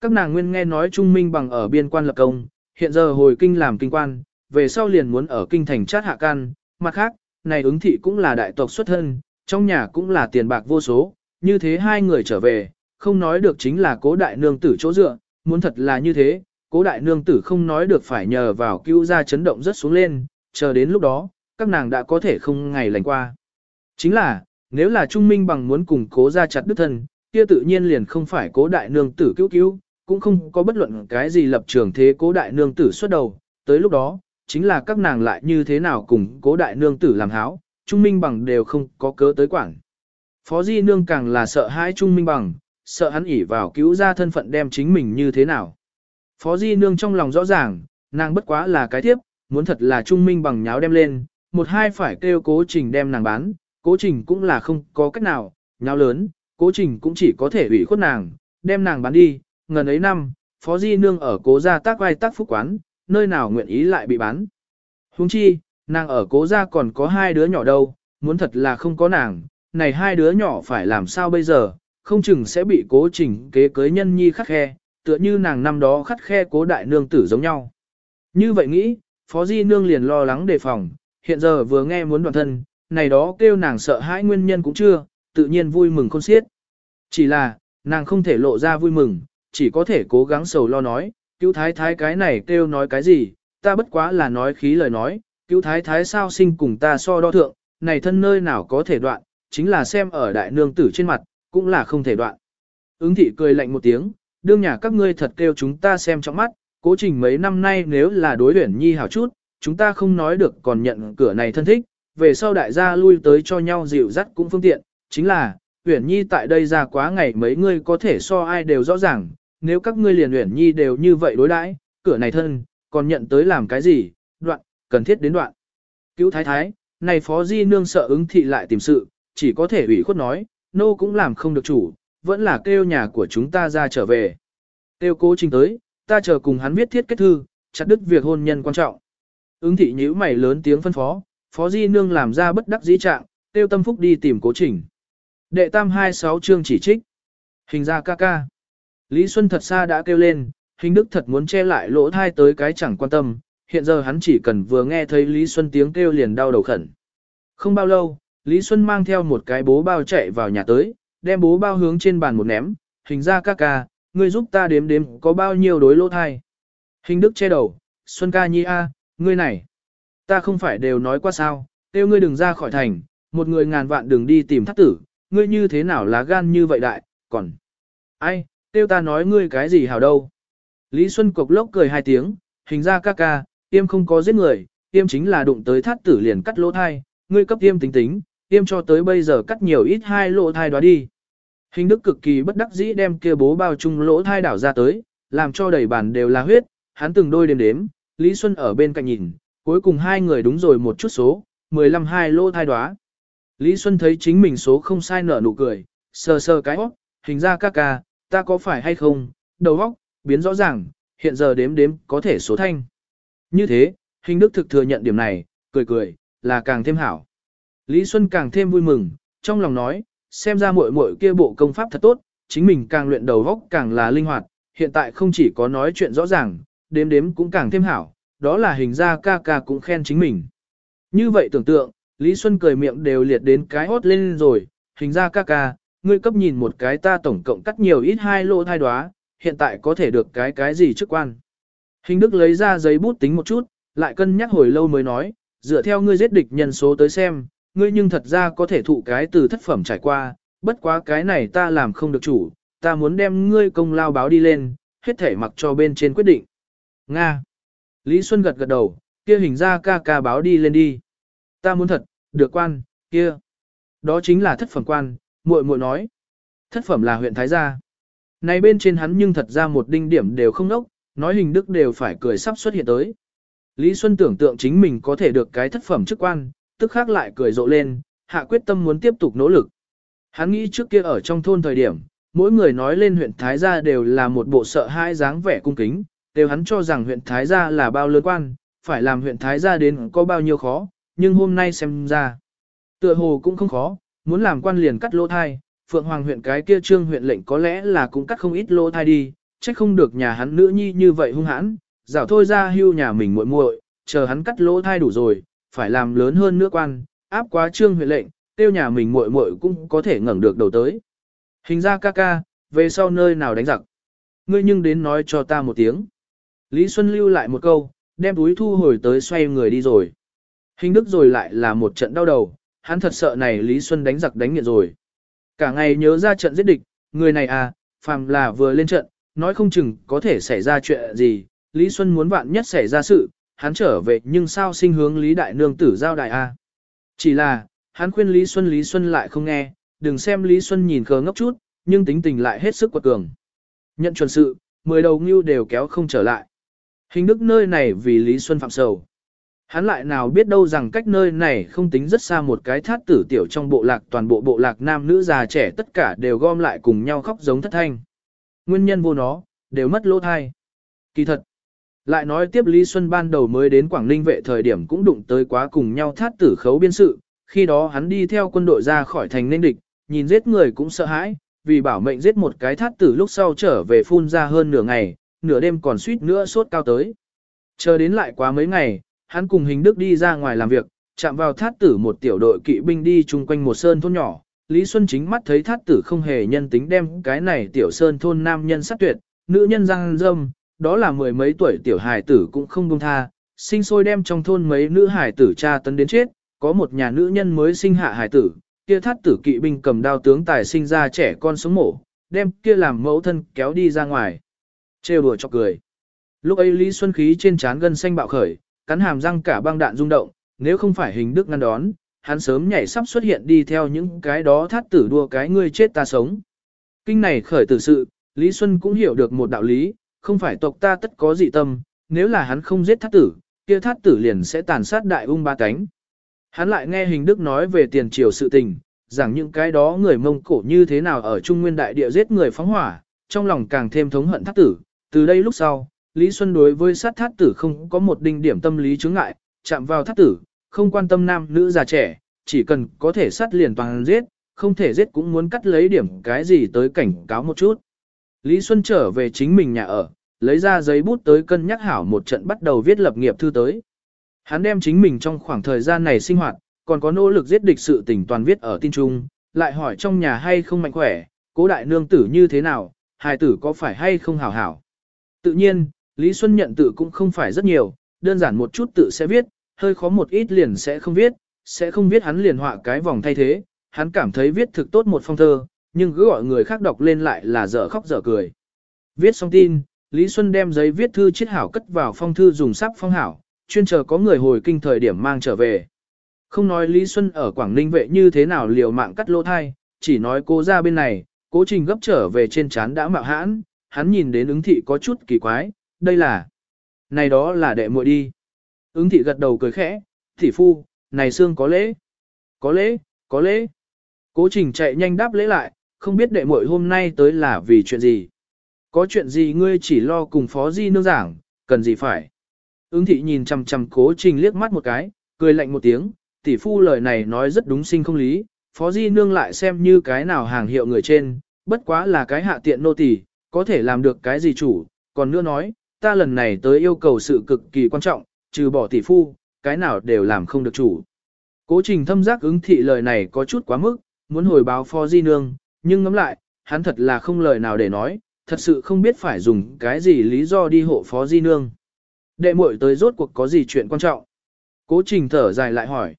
Các nàng nguyên nghe nói Trung Minh bằng ở biên quan lập công, hiện giờ hồi kinh làm kinh quan, về sau liền muốn ở kinh thành chát hạ can, mặt khác, này ứng thị cũng là đại tộc xuất thân, trong nhà cũng là tiền bạc vô số, như thế hai người trở về, không nói được chính là cố đại nương tử chỗ dựa, muốn thật là như thế, cố đại nương tử không nói được phải nhờ vào cứu ra chấn động rất xuống lên, chờ đến lúc đó, các nàng đã có thể không ngày lành qua. Chính là, nếu là trung minh bằng muốn cùng cố ra chặt đức thân, kia tự nhiên liền không phải cố đại nương tử cứu cứu, cũng không có bất luận cái gì lập trường thế cố đại nương tử xuất đầu, tới lúc đó, chính là các nàng lại như thế nào cùng cố đại nương tử làm háo, trung minh bằng đều không có cớ tới quảng. Phó Di Nương càng là sợ hãi Trung Minh Bằng, sợ hắn ỉ vào cứu ra thân phận đem chính mình như thế nào. Phó Di Nương trong lòng rõ ràng, nàng bất quá là cái tiếp, muốn thật là Trung Minh Bằng nháo đem lên, một hai phải kêu cố trình đem nàng bán, cố trình cũng là không có cách nào, nháo lớn, cố trình cũng chỉ có thể ủy khuất nàng, đem nàng bán đi, ngần ấy năm, Phó Di Nương ở cố gia tác vai tác phúc quán, nơi nào nguyện ý lại bị bán. Huống chi, nàng ở cố gia còn có hai đứa nhỏ đâu, muốn thật là không có nàng, này hai đứa nhỏ phải làm sao bây giờ, không chừng sẽ bị cố trình kế cưới nhân nhi khắc khe, tựa như nàng năm đó khắc khe cố đại nương tử giống nhau. Như vậy nghĩ, Phó Di Nương liền lo lắng đề phòng, hiện giờ vừa nghe muốn đoàn thân, này đó kêu nàng sợ hãi nguyên nhân cũng chưa, tự nhiên vui mừng khôn xiết. Chỉ là, nàng không thể lộ ra vui mừng, chỉ có thể cố gắng sầu lo nói, cứu thái thái cái này kêu nói cái gì, ta bất quá là nói khí lời nói, cứu thái thái sao sinh cùng ta so đo thượng, này thân nơi nào có thể đoạn, chính là xem ở đại nương tử trên mặt, cũng là không thể đoạn. Ứng thị cười lạnh một tiếng, đương nhà các ngươi thật kêu chúng ta xem trong mắt, cố trình mấy năm nay nếu là đối luyện nhi hảo chút, chúng ta không nói được còn nhận cửa này thân thích, về sau đại gia lui tới cho nhau dịu dắt cũng phương tiện, chính là, Uyển Nhi tại đây ra quá ngày mấy ngươi có thể so ai đều rõ ràng, nếu các ngươi liền Uyển Nhi đều như vậy đối đãi, cửa này thân, còn nhận tới làm cái gì, đoạn, cần thiết đến đoạn. Cứu thái thái, này phó di nương sợ ứng thị lại tìm sự, chỉ có thể ủy khuất nói, nô cũng làm không được chủ, vẫn là kêu nhà của chúng ta ra trở về. Kêu cố trình tới, ta chờ cùng hắn viết thiết kết thư, chặt đứt việc hôn nhân quan trọng. Ứng thị nhíu mày lớn tiếng phân phó, phó di nương làm ra bất đắc dĩ trạng, tiêu tâm phúc đi tìm cố trình. Đệ tam 26 chương chỉ trích. Hình ra ca ca. Lý Xuân thật xa đã kêu lên, hình đức thật muốn che lại lỗ thai tới cái chẳng quan tâm, hiện giờ hắn chỉ cần vừa nghe thấy Lý Xuân tiếng kêu liền đau đầu khẩn. Không bao lâu, Lý Xuân mang theo một cái bố bao chạy vào nhà tới, đem bố bao hướng trên bàn một ném, hình ra ca ca, ngươi giúp ta đếm đếm có bao nhiêu đối lỗ thai. Hình đức che đầu, Xuân ca nhi a, ngươi này, ta không phải đều nói qua sao, tiêu ngươi đừng ra khỏi thành, một người ngàn vạn đừng đi tìm thắt tử, ngươi như thế nào lá gan như vậy đại, còn, ai, tiêu ta nói ngươi cái gì hảo đâu. Lý Xuân cục lốc cười hai tiếng, hình ra ca ca, tiêm không có giết người, tiêm chính là đụng tới thắt tử liền cắt lỗ thai, ngươi cấp tiêm tính tính, tiêm cho tới bây giờ cắt nhiều ít hai lỗ thai đó đi. Hình đức cực kỳ bất đắc dĩ đem kia bố bao chung lỗ thai đảo ra tới, làm cho đầy bàn đều là huyết, hắn từng đôi đếm đếm, Lý Xuân ở bên cạnh nhìn, cuối cùng hai người đúng rồi một chút số, 15 hai lỗ thai đoá. Lý Xuân thấy chính mình số không sai nở nụ cười, sờ sờ cái óc, hình ra ca ca, ta có phải hay không, đầu óc, biến rõ ràng, hiện giờ đếm đếm có thể số thanh. Như thế, hình đức thực thừa nhận điểm này, cười cười, là càng thêm hảo. Lý Xuân càng thêm vui mừng, trong lòng nói, xem ra muội muội kia bộ công pháp thật tốt, chính mình càng luyện đầu óc càng là linh hoạt, hiện tại không chỉ có nói chuyện rõ ràng, đếm đếm cũng càng thêm hảo, đó là hình ra ca ca cũng khen chính mình. Như vậy tưởng tượng, Lý Xuân cười miệng đều liệt đến cái hốt lên rồi, hình ra ca ca, ngươi cấp nhìn một cái ta tổng cộng cắt nhiều ít hai lô thai đoá, hiện tại có thể được cái cái gì chức quan. Hình Đức lấy ra giấy bút tính một chút, lại cân nhắc hồi lâu mới nói, dựa theo ngươi giết địch nhân số tới xem, ngươi nhưng thật ra có thể thụ cái từ thất phẩm trải qua, bất quá cái này ta làm không được chủ, ta muốn đem ngươi công lao báo đi lên, hết thể mặc cho bên trên quyết định. Nga. Lý Xuân gật gật đầu, kia hình ra ca ca báo đi lên đi. Ta muốn thật, được quan, kia. Đó chính là thất phẩm quan, muội muội nói. Thất phẩm là huyện Thái Gia. Này bên trên hắn nhưng thật ra một đinh điểm đều không nốc, nói hình đức đều phải cười sắp xuất hiện tới. Lý Xuân tưởng tượng chính mình có thể được cái thất phẩm chức quan, tức khác lại cười rộ lên, hạ quyết tâm muốn tiếp tục nỗ lực. Hắn nghĩ trước kia ở trong thôn thời điểm, mỗi người nói lên huyện Thái Gia đều là một bộ sợ hai dáng vẻ cung kính, đều hắn cho rằng huyện Thái Gia là bao lớn quan, phải làm huyện Thái Gia đến có bao nhiêu khó, nhưng hôm nay xem ra, tựa hồ cũng không khó, muốn làm quan liền cắt lỗ thai, Phượng Hoàng huyện cái kia trương huyện lệnh có lẽ là cũng cắt không ít lỗ thai đi, trách không được nhà hắn nữ nhi như vậy hung hãn, dạo thôi ra hưu nhà mình muội muội, chờ hắn cắt lỗ thai đủ rồi, phải làm lớn hơn nữa quan, áp quá trương huyện lệnh, tiêu nhà mình muội muội cũng có thể ngẩng được đầu tới. Hình ra ca ca, về sau nơi nào đánh giặc. Ngươi nhưng đến nói cho ta một tiếng. Lý Xuân lưu lại một câu, đem túi thu hồi tới xoay người đi rồi. Hình đức rồi lại là một trận đau đầu, hắn thật sợ này Lý Xuân đánh giặc đánh nghiện rồi. Cả ngày nhớ ra trận giết địch, người này à, phàm là vừa lên trận, nói không chừng có thể xảy ra chuyện gì, Lý Xuân muốn vạn nhất xảy ra sự, hắn trở về nhưng sao sinh hướng Lý Đại Nương tử giao đại a Chỉ là, hắn khuyên Lý Xuân Lý Xuân lại không nghe, đừng xem Lý Xuân nhìn khờ ngốc chút, nhưng tính tình lại hết sức quật cường. Nhận chuẩn sự, mười đầu ngưu đều kéo không trở lại. Hình đức nơi này vì Lý Xuân phạm sầu. Hắn lại nào biết đâu rằng cách nơi này không tính rất xa một cái thát tử tiểu trong bộ lạc toàn bộ bộ lạc nam nữ già trẻ tất cả đều gom lại cùng nhau khóc giống thất thanh. Nguyên nhân vô nó, đều mất lỗ thai. Kỳ thật, lại nói tiếp Lý Xuân ban đầu mới đến Quảng Ninh vệ thời điểm cũng đụng tới quá cùng nhau thát tử khấu biên sự, khi đó hắn đi theo quân đội ra khỏi thành ninh địch, nhìn giết người cũng sợ hãi, vì bảo mệnh giết một cái thát tử lúc sau trở về phun ra hơn nửa ngày, nửa đêm còn suýt nữa sốt cao tới. Chờ đến lại quá mấy ngày, hắn cùng hình đức đi ra ngoài làm việc, chạm vào thát tử một tiểu đội kỵ binh đi chung quanh một sơn thôn nhỏ. Lý Xuân chính mắt thấy thát tử không hề nhân tính đem cái này tiểu sơn thôn nam nhân sát tuyệt, nữ nhân răng dâm, đó là mười mấy tuổi tiểu hài tử cũng không buông tha, sinh sôi đem trong thôn mấy nữ hài tử tra tấn đến chết, có một nhà nữ nhân mới sinh hạ hài tử, kia thát tử kỵ binh cầm đao tướng tài sinh ra trẻ con sống mổ, đem kia làm mẫu thân kéo đi ra ngoài. Trêu đùa cho cười. Lúc ấy Lý Xuân khí trên trán gân xanh bạo khởi, cắn hàm răng cả băng đạn rung động, nếu không phải hình đức ngăn đón, hắn sớm nhảy sắp xuất hiện đi theo những cái đó thát tử đua cái ngươi chết ta sống. Kinh này khởi tử sự, Lý Xuân cũng hiểu được một đạo lý, không phải tộc ta tất có dị tâm, nếu là hắn không giết thát tử, kia thát tử liền sẽ tàn sát đại ung ba cánh. Hắn lại nghe hình đức nói về tiền triều sự tình, rằng những cái đó người mông cổ như thế nào ở Trung Nguyên Đại Địa giết người phóng hỏa, trong lòng càng thêm thống hận thát tử. Từ đây lúc sau, Lý Xuân đối với sát thát tử không có một đinh điểm tâm lý chướng ngại, chạm vào thát tử, không quan tâm nam nữ già trẻ, chỉ cần có thể sát liền toàn giết, không thể giết cũng muốn cắt lấy điểm cái gì tới cảnh cáo một chút. Lý Xuân trở về chính mình nhà ở, lấy ra giấy bút tới cân nhắc hảo một trận bắt đầu viết lập nghiệp thư tới. Hắn đem chính mình trong khoảng thời gian này sinh hoạt, còn có nỗ lực giết địch sự tình toàn viết ở tin trung, lại hỏi trong nhà hay không mạnh khỏe, cố đại nương tử như thế nào, hài tử có phải hay không hảo hảo. Tự nhiên, Lý Xuân nhận tự cũng không phải rất nhiều, đơn giản một chút tự sẽ viết, hơi khó một ít liền sẽ không viết, sẽ không viết hắn liền họa cái vòng thay thế, hắn cảm thấy viết thực tốt một phong thơ, nhưng cứ gọi người khác đọc lên lại là dở khóc dở cười. Viết xong tin, Lý Xuân đem giấy viết thư chiết hảo cất vào phong thư dùng sắp phong hảo, chuyên chờ có người hồi kinh thời điểm mang trở về. Không nói Lý Xuân ở Quảng Ninh vệ như thế nào liều mạng cắt lỗ thai, chỉ nói cô ra bên này, cố trình gấp trở về trên chán đã mạo hãn, hắn nhìn đến ứng thị có chút kỳ quái, đây là... Này đó là đệ muội đi. Ứng thị gật đầu cười khẽ, thị phu, này xương có lễ. Có lễ, có lễ. Cố trình chạy nhanh đáp lễ lại, không biết đệ muội hôm nay tới là vì chuyện gì. Có chuyện gì ngươi chỉ lo cùng phó di nương giảng, cần gì phải. Ứng thị nhìn chằm chằm cố trình liếc mắt một cái, cười lạnh một tiếng, tỷ phu lời này nói rất đúng sinh không lý, phó di nương lại xem như cái nào hàng hiệu người trên, bất quá là cái hạ tiện nô tỳ, có thể làm được cái gì chủ, còn nữa nói, ta lần này tới yêu cầu sự cực kỳ quan trọng, trừ bỏ tỷ phu, cái nào đều làm không được chủ. Cố trình thâm giác ứng thị lời này có chút quá mức, muốn hồi báo phó di nương, nhưng ngẫm lại, hắn thật là không lời nào để nói, thật sự không biết phải dùng cái gì lý do đi hộ phó di nương. Đệ muội tới rốt cuộc có gì chuyện quan trọng. Cố trình thở dài lại hỏi.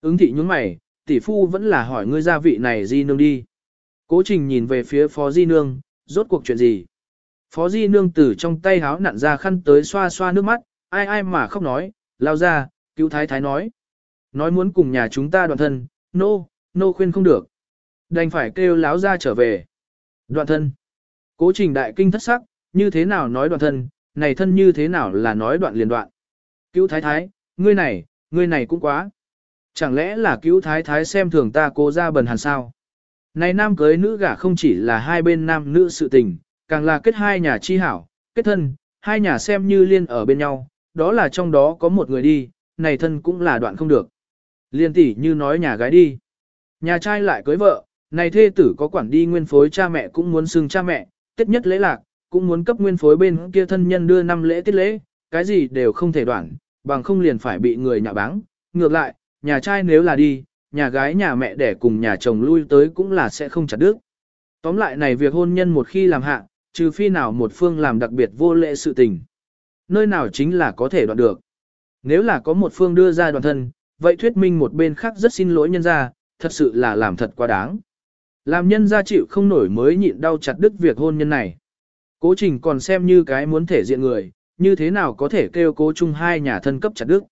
Ứng thị nhúng mày, tỷ phu vẫn là hỏi ngươi gia vị này di nương đi. Cố trình nhìn về phía phó di nương, rốt cuộc chuyện gì. Phó di nương từ trong tay háo nặn ra khăn tới xoa xoa nước mắt, ai ai mà khóc nói, lao ra, cứu thái thái nói. Nói muốn cùng nhà chúng ta đoạn thân, nô, no, nô no khuyên không được. Đành phải kêu láo ra trở về. Đoạn thân. Cố trình đại kinh thất sắc, như thế nào nói đoạn thân, này thân như thế nào là nói đoạn liền đoạn. Cứu thái thái, ngươi này, ngươi này cũng quá. Chẳng lẽ là cứu thái thái xem thường ta cố ra bần hàn sao? Này nam cưới nữ gả không chỉ là hai bên nam nữ sự tình, càng là kết hai nhà chi hảo, kết thân, hai nhà xem như liên ở bên nhau, đó là trong đó có một người đi, này thân cũng là đoạn không được. Liên tỷ như nói nhà gái đi. Nhà trai lại cưới vợ, này thê tử có quản đi nguyên phối cha mẹ cũng muốn xưng cha mẹ, tiết nhất lễ lạc, cũng muốn cấp nguyên phối bên kia thân nhân đưa năm lễ tiết lễ, cái gì đều không thể đoạn, bằng không liền phải bị người nhạ báng. Ngược lại, nhà trai nếu là đi, nhà gái nhà mẹ để cùng nhà chồng lui tới cũng là sẽ không chặt đứt. Tóm lại này việc hôn nhân một khi làm hạ, trừ phi nào một phương làm đặc biệt vô lễ sự tình. Nơi nào chính là có thể đoạn được. Nếu là có một phương đưa ra đoàn thân, vậy thuyết minh một bên khác rất xin lỗi nhân ra, thật sự là làm thật quá đáng. Làm nhân ra chịu không nổi mới nhịn đau chặt đứt việc hôn nhân này. Cố trình còn xem như cái muốn thể diện người, như thế nào có thể kêu cố chung hai nhà thân cấp chặt đứt.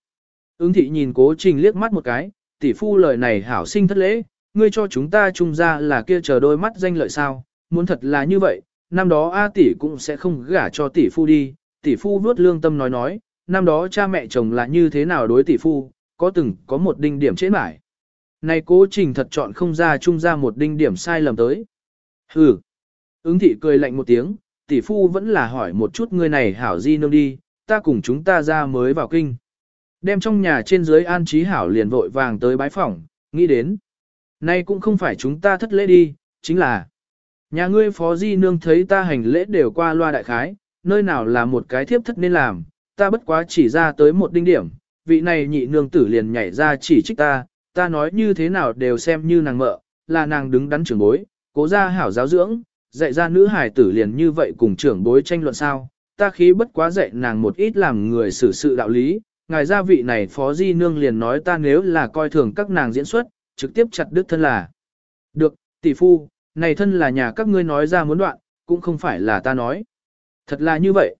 Ứng thị nhìn cố trình liếc mắt một cái, tỷ phu lời này hảo sinh thất lễ, ngươi cho chúng ta chung ra là kia chờ đôi mắt danh lợi sao, muốn thật là như vậy, năm đó A tỷ cũng sẽ không gả cho tỷ phu đi, tỷ phu vuốt lương tâm nói nói, năm đó cha mẹ chồng là như thế nào đối tỷ phu, có từng có một đinh điểm chế mải. Này cố trình thật chọn không ra chung ra một đinh điểm sai lầm tới. Hừ. Ứng thị cười lạnh một tiếng, tỷ phu vẫn là hỏi một chút người này hảo di nương đi, ta cùng chúng ta ra mới vào kinh. Đem trong nhà trên dưới an trí hảo liền vội vàng tới bái phỏng, nghĩ đến. Nay cũng không phải chúng ta thất lễ đi, chính là Nhà ngươi phó di nương thấy ta hành lễ đều qua loa đại khái, nơi nào là một cái thiếp thất nên làm, ta bất quá chỉ ra tới một đinh điểm, vị này nhị nương tử liền nhảy ra chỉ trích ta, ta nói như thế nào đều xem như nàng mợ, là nàng đứng đắn trưởng bối, cố ra hảo giáo dưỡng, dạy ra nữ hài tử liền như vậy cùng trưởng bối tranh luận sao, ta khí bất quá dạy nàng một ít làm người xử sự đạo lý, ngài gia vị này phó di nương liền nói ta nếu là coi thường các nàng diễn xuất, trực tiếp chặt đứt thân là. Được, tỷ phu, này thân là nhà các ngươi nói ra muốn đoạn, cũng không phải là ta nói. Thật là như vậy.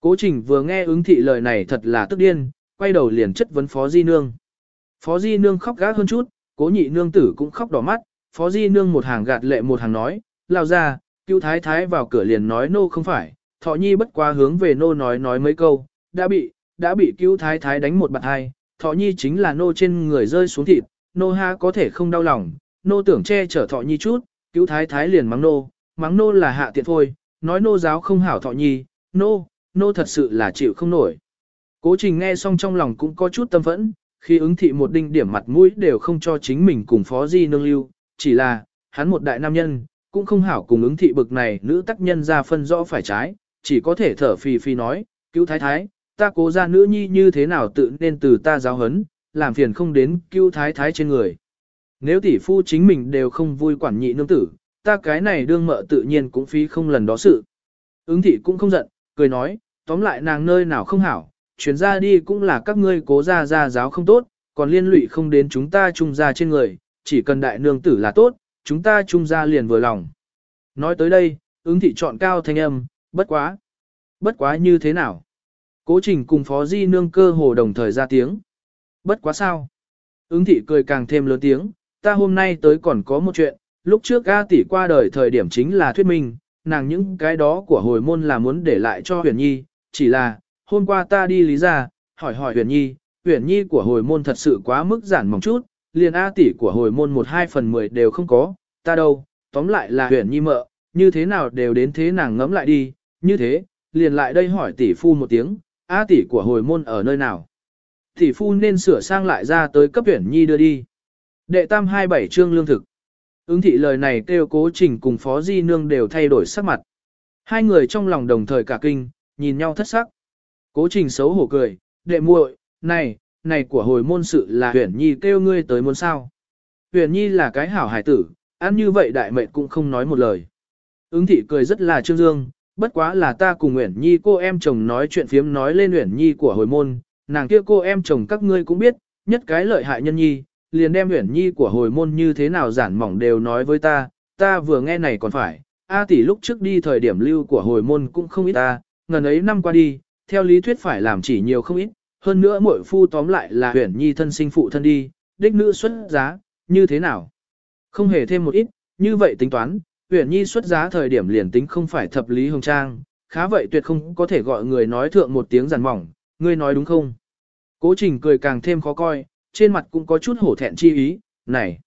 Cố trình vừa nghe ứng thị lời này thật là tức điên, quay đầu liền chất vấn Phó Di Nương. Phó Di Nương khóc gác hơn chút, cố nhị nương tử cũng khóc đỏ mắt, Phó Di Nương một hàng gạt lệ một hàng nói, lao ra, cứu thái thái vào cửa liền nói nô không phải, thọ nhi bất quá hướng về nô nói nói mấy câu, đã bị, đã bị cứu thái thái đánh một bạt hai, thọ nhi chính là nô trên người rơi xuống thịt, nô ha có thể không đau lòng, nô tưởng che chở thọ nhi chút, cứu thái thái liền mắng nô, mắng nô là hạ tiện thôi, nói nô giáo không hảo thọ nhi, nô, nô thật sự là chịu không nổi. Cố trình nghe xong trong lòng cũng có chút tâm phẫn, khi ứng thị một đinh điểm mặt mũi đều không cho chính mình cùng phó di nương lưu, chỉ là, hắn một đại nam nhân, cũng không hảo cùng ứng thị bực này nữ tác nhân ra phân rõ phải trái, chỉ có thể thở phì phì nói, cứu thái thái, ta cố ra nữ nhi như thế nào tự nên từ ta giáo hấn, làm phiền không đến cứu thái thái trên người. Nếu tỷ phu chính mình đều không vui quản nhị nương tử, ta cái này đương mợ tự nhiên cũng phí không lần đó sự. Ứng thị cũng không giận, cười nói, tóm lại nàng nơi nào không hảo, chuyển ra đi cũng là các ngươi cố ra ra giáo không tốt, còn liên lụy không đến chúng ta chung ra trên người, chỉ cần đại nương tử là tốt, chúng ta chung ra liền vừa lòng. Nói tới đây, ứng thị chọn cao thanh âm, bất quá. Bất quá như thế nào? Cố trình cùng phó di nương cơ hồ đồng thời ra tiếng. Bất quá sao? Ứng thị cười càng thêm lớn tiếng, ta hôm nay tới còn có một chuyện, lúc trước A tỷ qua đời thời điểm chính là thuyết minh, nàng những cái đó của hồi môn là muốn để lại cho huyền nhi, chỉ là, hôm qua ta đi lý ra, hỏi hỏi huyền nhi, huyền nhi của hồi môn thật sự quá mức giản mỏng chút, liền A tỷ của hồi môn một hai phần mười đều không có, ta đâu, tóm lại là huyền nhi mợ, như thế nào đều đến thế nàng ngẫm lại đi, như thế, liền lại đây hỏi tỷ phu một tiếng, A tỷ của hồi môn ở nơi nào. Tỷ phu nên sửa sang lại ra tới cấp huyền nhi đưa đi. Đệ tam 27 chương lương thực. Ứng thị lời này kêu cố trình cùng phó di nương đều thay đổi sắc mặt. Hai người trong lòng đồng thời cả kinh, nhìn nhau thất sắc. Cố trình xấu hổ cười, đệ muội, này, này của hồi môn sự là huyền nhi kêu ngươi tới muốn sao. Huyền nhi là cái hảo hải tử, ăn như vậy đại mệnh cũng không nói một lời. Ứng thị cười rất là trương dương, bất quá là ta cùng Nguyễn Nhi cô em chồng nói chuyện phiếm nói lên Nguyễn Nhi của hồi môn, nàng kia cô em chồng các ngươi cũng biết, nhất cái lợi hại nhân nhi, liền đem Nguyễn Nhi của hồi môn như thế nào giản mỏng đều nói với ta, ta vừa nghe này còn phải, A tỷ lúc trước đi thời điểm lưu của hồi môn cũng không ít ta, ngần ấy năm qua đi, theo lý thuyết phải làm chỉ nhiều không ít, hơn nữa mỗi phu tóm lại là Nguyễn Nhi thân sinh phụ thân đi, đích nữ xuất giá, như thế nào? Không hề thêm một ít, như vậy tính toán, Uyển Nhi xuất giá thời điểm liền tính không phải thập lý hồng trang, khá vậy tuyệt không có thể gọi người nói thượng một tiếng giản mỏng, ngươi nói đúng không? Cố Trình cười càng thêm khó coi, trên mặt cũng có chút hổ thẹn chi ý, này.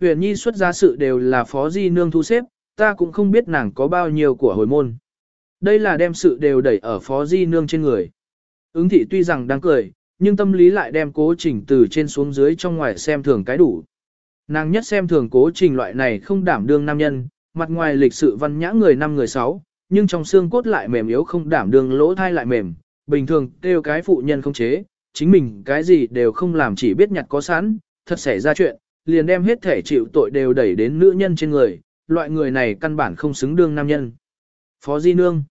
Huyền Nhi xuất gia sự đều là phó di nương thu xếp, ta cũng không biết nàng có bao nhiêu của hồi môn. Đây là đem sự đều đẩy ở phó di nương trên người. Ứng thị tuy rằng đang cười, nhưng tâm lý lại đem cố trình từ trên xuống dưới trong ngoài xem thường cái đủ. Nàng nhất xem thường cố trình loại này không đảm đương nam nhân, mặt ngoài lịch sự văn nhã người năm người sáu, nhưng trong xương cốt lại mềm yếu không đảm đương lỗ thai lại mềm, bình thường kêu cái phụ nhân không chế, chính mình cái gì đều không làm chỉ biết nhặt có sẵn, thật xảy ra chuyện, liền đem hết thể chịu tội đều đẩy đến nữ nhân trên người, loại người này căn bản không xứng đương nam nhân. Phó Di Nương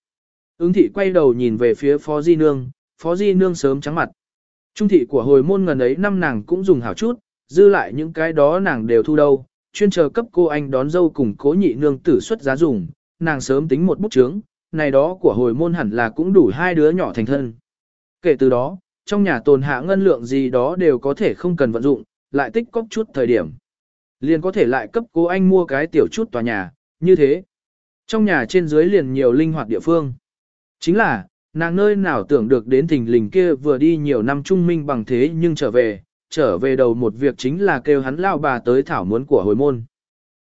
Ứng thị quay đầu nhìn về phía Phó Di Nương, Phó Di Nương sớm trắng mặt. Trung thị của hồi môn ngần ấy năm nàng cũng dùng hảo chút, dư lại những cái đó nàng đều thu đâu, chuyên chờ cấp cô anh đón dâu cùng cố nhị nương tử xuất giá dùng, nàng sớm tính một bút chướng, này đó của hồi môn hẳn là cũng đủ hai đứa nhỏ thành thân. Kể từ đó, trong nhà tồn hạ ngân lượng gì đó đều có thể không cần vận dụng, lại tích cóp chút thời điểm. Liền có thể lại cấp cố anh mua cái tiểu chút tòa nhà, như thế. Trong nhà trên dưới liền nhiều linh hoạt địa phương. Chính là, nàng nơi nào tưởng được đến thình lình kia vừa đi nhiều năm trung minh bằng thế nhưng trở về, trở về đầu một việc chính là kêu hắn lao bà tới thảo muốn của hồi môn.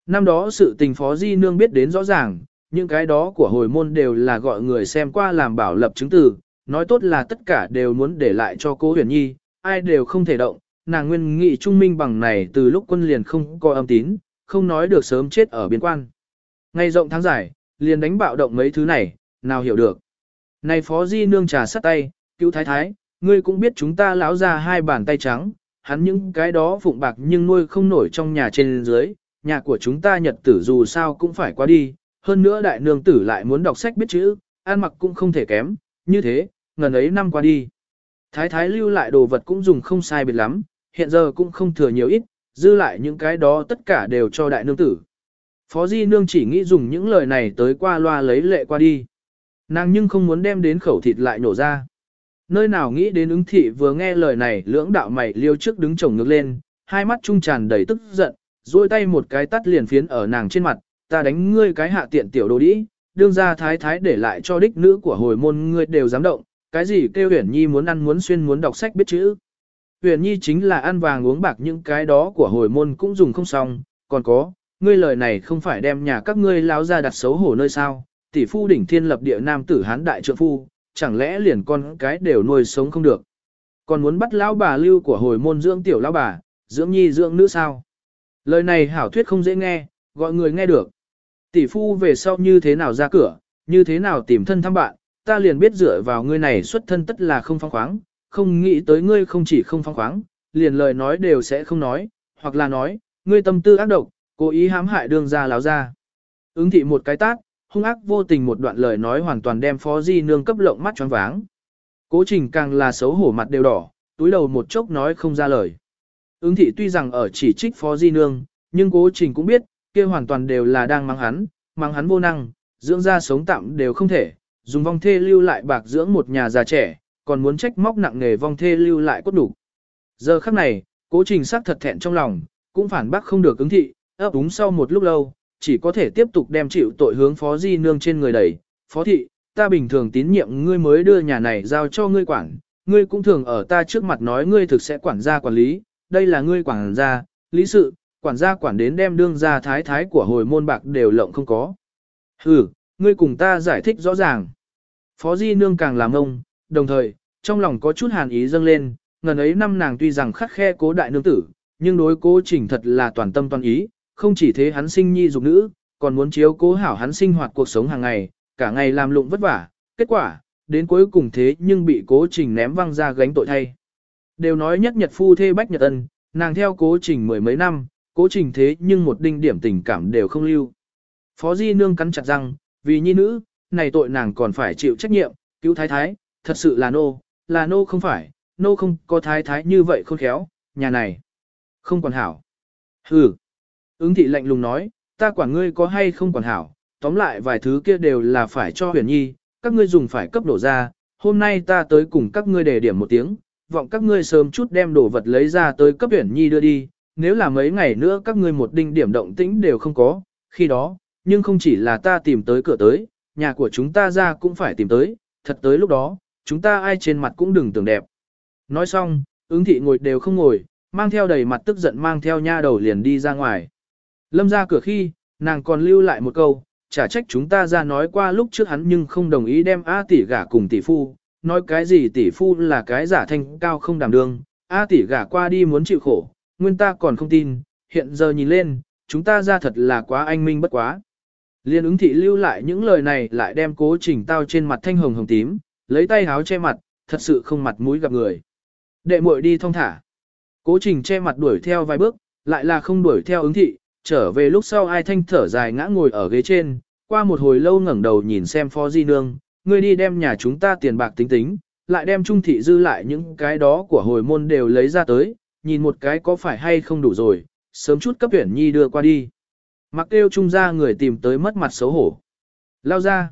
Năm đó sự tình phó di nương biết đến rõ ràng, những cái đó của hồi môn đều là gọi người xem qua làm bảo lập chứng từ, nói tốt là tất cả đều muốn để lại cho cô huyền nhi, ai đều không thể động, nàng nguyên nghị trung minh bằng này từ lúc quân liền không có âm tín, không nói được sớm chết ở biên quan. Ngày rộng tháng dài, liền đánh bạo động mấy thứ này, nào hiểu được. Này phó di nương trà sắt tay, cứu thái thái, ngươi cũng biết chúng ta lão ra hai bàn tay trắng, hắn những cái đó phụng bạc nhưng nuôi không nổi trong nhà trên dưới, nhà của chúng ta nhật tử dù sao cũng phải qua đi, hơn nữa đại nương tử lại muốn đọc sách biết chữ, ăn mặc cũng không thể kém, như thế, ngần ấy năm qua đi. Thái thái lưu lại đồ vật cũng dùng không sai biệt lắm, hiện giờ cũng không thừa nhiều ít, dư lại những cái đó tất cả đều cho đại nương tử. Phó Di Nương chỉ nghĩ dùng những lời này tới qua loa lấy lệ qua đi. Nàng nhưng không muốn đem đến khẩu thịt lại nổ ra. Nơi nào nghĩ đến ứng thị vừa nghe lời này lưỡng đạo mày liêu trước đứng chồng ngược lên, hai mắt trung tràn đầy tức giận, duỗi tay một cái tắt liền phiến ở nàng trên mặt, ta đánh ngươi cái hạ tiện tiểu đồ đĩ, đương ra thái thái để lại cho đích nữ của hồi môn ngươi đều dám động, cái gì kêu huyền nhi muốn ăn muốn xuyên muốn đọc sách biết chữ. Huyền nhi chính là ăn vàng uống bạc những cái đó của hồi môn cũng dùng không xong, còn có, ngươi lời này không phải đem nhà các ngươi lao ra đặt xấu hổ nơi sao, tỷ phu đỉnh thiên lập địa nam tử hán đại trượng phu, chẳng lẽ liền con cái đều nuôi sống không được. Còn muốn bắt lão bà lưu của hồi môn dưỡng tiểu lão bà, dưỡng nhi dưỡng nữ sao? Lời này hảo thuyết không dễ nghe, gọi người nghe được. Tỷ phu về sau như thế nào ra cửa, như thế nào tìm thân thăm bạn, ta liền biết dựa vào ngươi này xuất thân tất là không phong khoáng, không nghĩ tới ngươi không chỉ không phong khoáng, liền lời nói đều sẽ không nói, hoặc là nói, ngươi tâm tư ác độc, cố ý hãm hại đương gia láo ra. Ứng thị một cái tát, hung ác vô tình một đoạn lời nói hoàn toàn đem phó di nương cấp lộng mắt choáng váng. Cố trình càng là xấu hổ mặt đều đỏ, túi đầu một chốc nói không ra lời. Ứng thị tuy rằng ở chỉ trích phó di nương, nhưng cố trình cũng biết, kia hoàn toàn đều là đang mang hắn, mang hắn vô năng, dưỡng ra sống tạm đều không thể, dùng vong thê lưu lại bạc dưỡng một nhà già trẻ, còn muốn trách móc nặng nghề vong thê lưu lại cốt đủ. Giờ khắc này, cố trình sắc thật thẹn trong lòng, cũng phản bác không được ứng thị, ấp úng sau một lúc lâu, chỉ có thể tiếp tục đem chịu tội hướng phó di nương trên người đẩy. Phó thị, ta bình thường tín nhiệm ngươi mới đưa nhà này giao cho ngươi quản, ngươi cũng thường ở ta trước mặt nói ngươi thực sẽ quản gia quản lý, đây là ngươi quản gia, lý sự, quản gia quản đến đem đương gia thái thái của hồi môn bạc đều lộng không có. Hừ, ngươi cùng ta giải thích rõ ràng. Phó Di Nương càng làm ông, đồng thời, trong lòng có chút hàn ý dâng lên, ngần ấy năm nàng tuy rằng khắc khe cố đại nương tử, nhưng đối cố trình thật là toàn tâm toàn ý, không chỉ thế hắn sinh nhi dục nữ, còn muốn chiếu cố hảo hắn sinh hoạt cuộc sống hàng ngày, cả ngày làm lụng vất vả, kết quả, đến cuối cùng thế nhưng bị cố trình ném văng ra gánh tội thay. Đều nói nhất nhật phu thê bách nhật ân, nàng theo cố trình mười mấy năm, cố trình thế nhưng một đinh điểm tình cảm đều không lưu. Phó Di Nương cắn chặt răng, vì nhi nữ, này tội nàng còn phải chịu trách nhiệm, cứu thái thái, thật sự là nô, là nô không phải, nô không có thái thái như vậy khôn khéo, nhà này, không còn hảo. Hừ, ứng thị lạnh lùng nói, ta quản ngươi có hay không còn hảo, tóm lại vài thứ kia đều là phải cho huyền nhi, các ngươi dùng phải cấp đổ ra, hôm nay ta tới cùng các ngươi đề điểm một tiếng, vọng các ngươi sớm chút đem đồ vật lấy ra tới cấp huyền nhi đưa đi, nếu là mấy ngày nữa các ngươi một đinh điểm động tĩnh đều không có, khi đó, nhưng không chỉ là ta tìm tới cửa tới, nhà của chúng ta ra cũng phải tìm tới, thật tới lúc đó, chúng ta ai trên mặt cũng đừng tưởng đẹp. Nói xong, ứng thị ngồi đều không ngồi, mang theo đầy mặt tức giận mang theo nha đầu liền đi ra ngoài. Lâm ra cửa khi, nàng còn lưu lại một câu, chả trách chúng ta ra nói qua lúc trước hắn nhưng không đồng ý đem A tỷ gả cùng tỷ phu, nói cái gì tỷ phu là cái giả thanh cao không đảm đương, A tỷ gả qua đi muốn chịu khổ, nguyên ta còn không tin, hiện giờ nhìn lên, chúng ta ra thật là quá anh minh bất quá. Liên ứng thị lưu lại những lời này lại đem cố trình tao trên mặt thanh hồng hồng tím, lấy tay háo che mặt, thật sự không mặt mũi gặp người. Đệ muội đi thong thả. Cố trình che mặt đuổi theo vài bước, lại là không đuổi theo ứng thị, trở về lúc sau ai thanh thở dài ngã ngồi ở ghế trên, qua một hồi lâu ngẩng đầu nhìn xem phó di nương, ngươi đi đem nhà chúng ta tiền bạc tính tính, lại đem trung thị dư lại những cái đó của hồi môn đều lấy ra tới, nhìn một cái có phải hay không đủ rồi, sớm chút cấp tuyển nhi đưa qua đi. Mặc kêu trung ra người tìm tới mất mặt xấu hổ. Lao ra.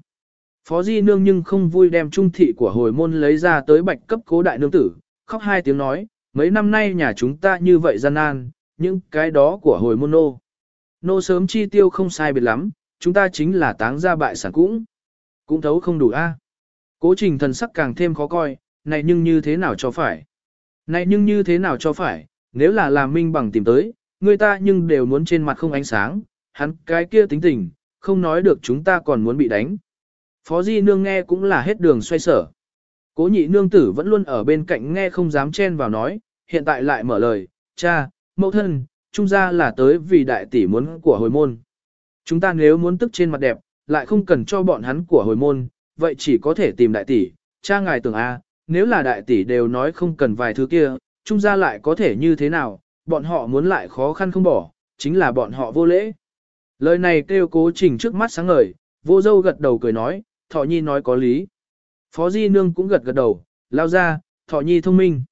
Phó Di Nương nhưng không vui đem trung thị của hồi môn lấy ra tới bạch cấp cố đại nương tử, khóc hai tiếng nói, mấy năm nay nhà chúng ta như vậy gian nan, những cái đó của hồi môn nô. Nô sớm chi tiêu không sai biệt lắm, chúng ta chính là táng ra bại sản cũng. Cũng thấu không đủ a. Cố trình thần sắc càng thêm khó coi, này nhưng như thế nào cho phải. Này nhưng như thế nào cho phải, nếu là làm minh bằng tìm tới, người ta nhưng đều muốn trên mặt không ánh sáng, hắn cái kia tính tình, không nói được chúng ta còn muốn bị đánh. Phó Di Nương nghe cũng là hết đường xoay sở. Cố nhị nương tử vẫn luôn ở bên cạnh nghe không dám chen vào nói, hiện tại lại mở lời, cha, mẫu thân, trung gia là tới vì đại tỷ muốn của hồi môn. Chúng ta nếu muốn tức trên mặt đẹp, lại không cần cho bọn hắn của hồi môn, vậy chỉ có thể tìm đại tỷ, cha ngài tưởng a, nếu là đại tỷ đều nói không cần vài thứ kia, trung gia lại có thể như thế nào, bọn họ muốn lại khó khăn không bỏ, chính là bọn họ vô lễ. Lời này kêu cố trình trước mắt sáng ngời, vô dâu gật đầu cười nói, thọ nhi nói có lý. Phó Di Nương cũng gật gật đầu, lao ra, thọ nhi thông minh.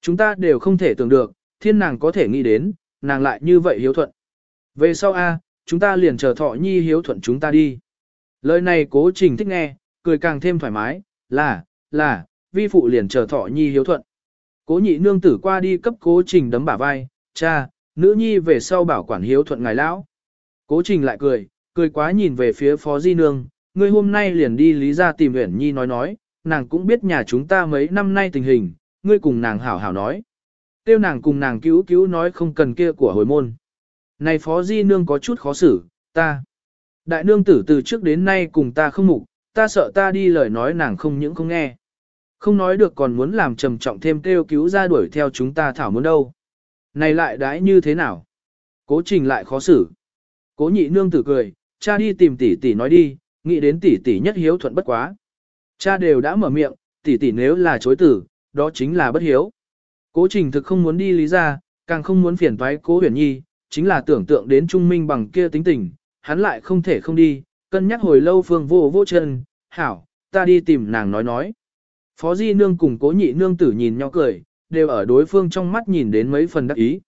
Chúng ta đều không thể tưởng được, thiên nàng có thể nghĩ đến, nàng lại như vậy hiếu thuận. Về sau A, chúng ta liền chờ thọ nhi hiếu thuận chúng ta đi. Lời này cố trình thích nghe, cười càng thêm thoải mái, là, là, vi phụ liền chờ thọ nhi hiếu thuận. Cố nhị nương tử qua đi cấp cố trình đấm bả vai, cha, nữ nhi về sau bảo quản hiếu thuận ngài lão. Cố trình lại cười, cười quá nhìn về phía phó di nương, ngươi hôm nay liền đi lý ra tìm Uyển Nhi nói nói, nàng cũng biết nhà chúng ta mấy năm nay tình hình, ngươi cùng nàng hảo hảo nói. Tiêu nàng cùng nàng cứu cứu nói không cần kia của hồi môn. Này phó di nương có chút khó xử, ta. Đại nương tử từ trước đến nay cùng ta không mục, ta sợ ta đi lời nói nàng không những không nghe. Không nói được còn muốn làm trầm trọng thêm kêu cứu ra đuổi theo chúng ta thảo muốn đâu. Này lại đãi như thế nào? Cố trình lại khó xử. Cố nhị nương tử cười, cha đi tìm tỷ tỷ nói đi, nghĩ đến tỷ tỷ nhất hiếu thuận bất quá. Cha đều đã mở miệng, tỷ tỷ nếu là chối tử, đó chính là bất hiếu. Cố trình thực không muốn đi lý ra, càng không muốn phiền toái cố huyền nhi, chính là tưởng tượng đến trung minh bằng kia tính tình, hắn lại không thể không đi, cân nhắc hồi lâu phương vô vô chân, hảo, ta đi tìm nàng nói nói. Phó Di Nương cùng cố nhị nương tử nhìn nhau cười, đều ở đối phương trong mắt nhìn đến mấy phần đắc ý.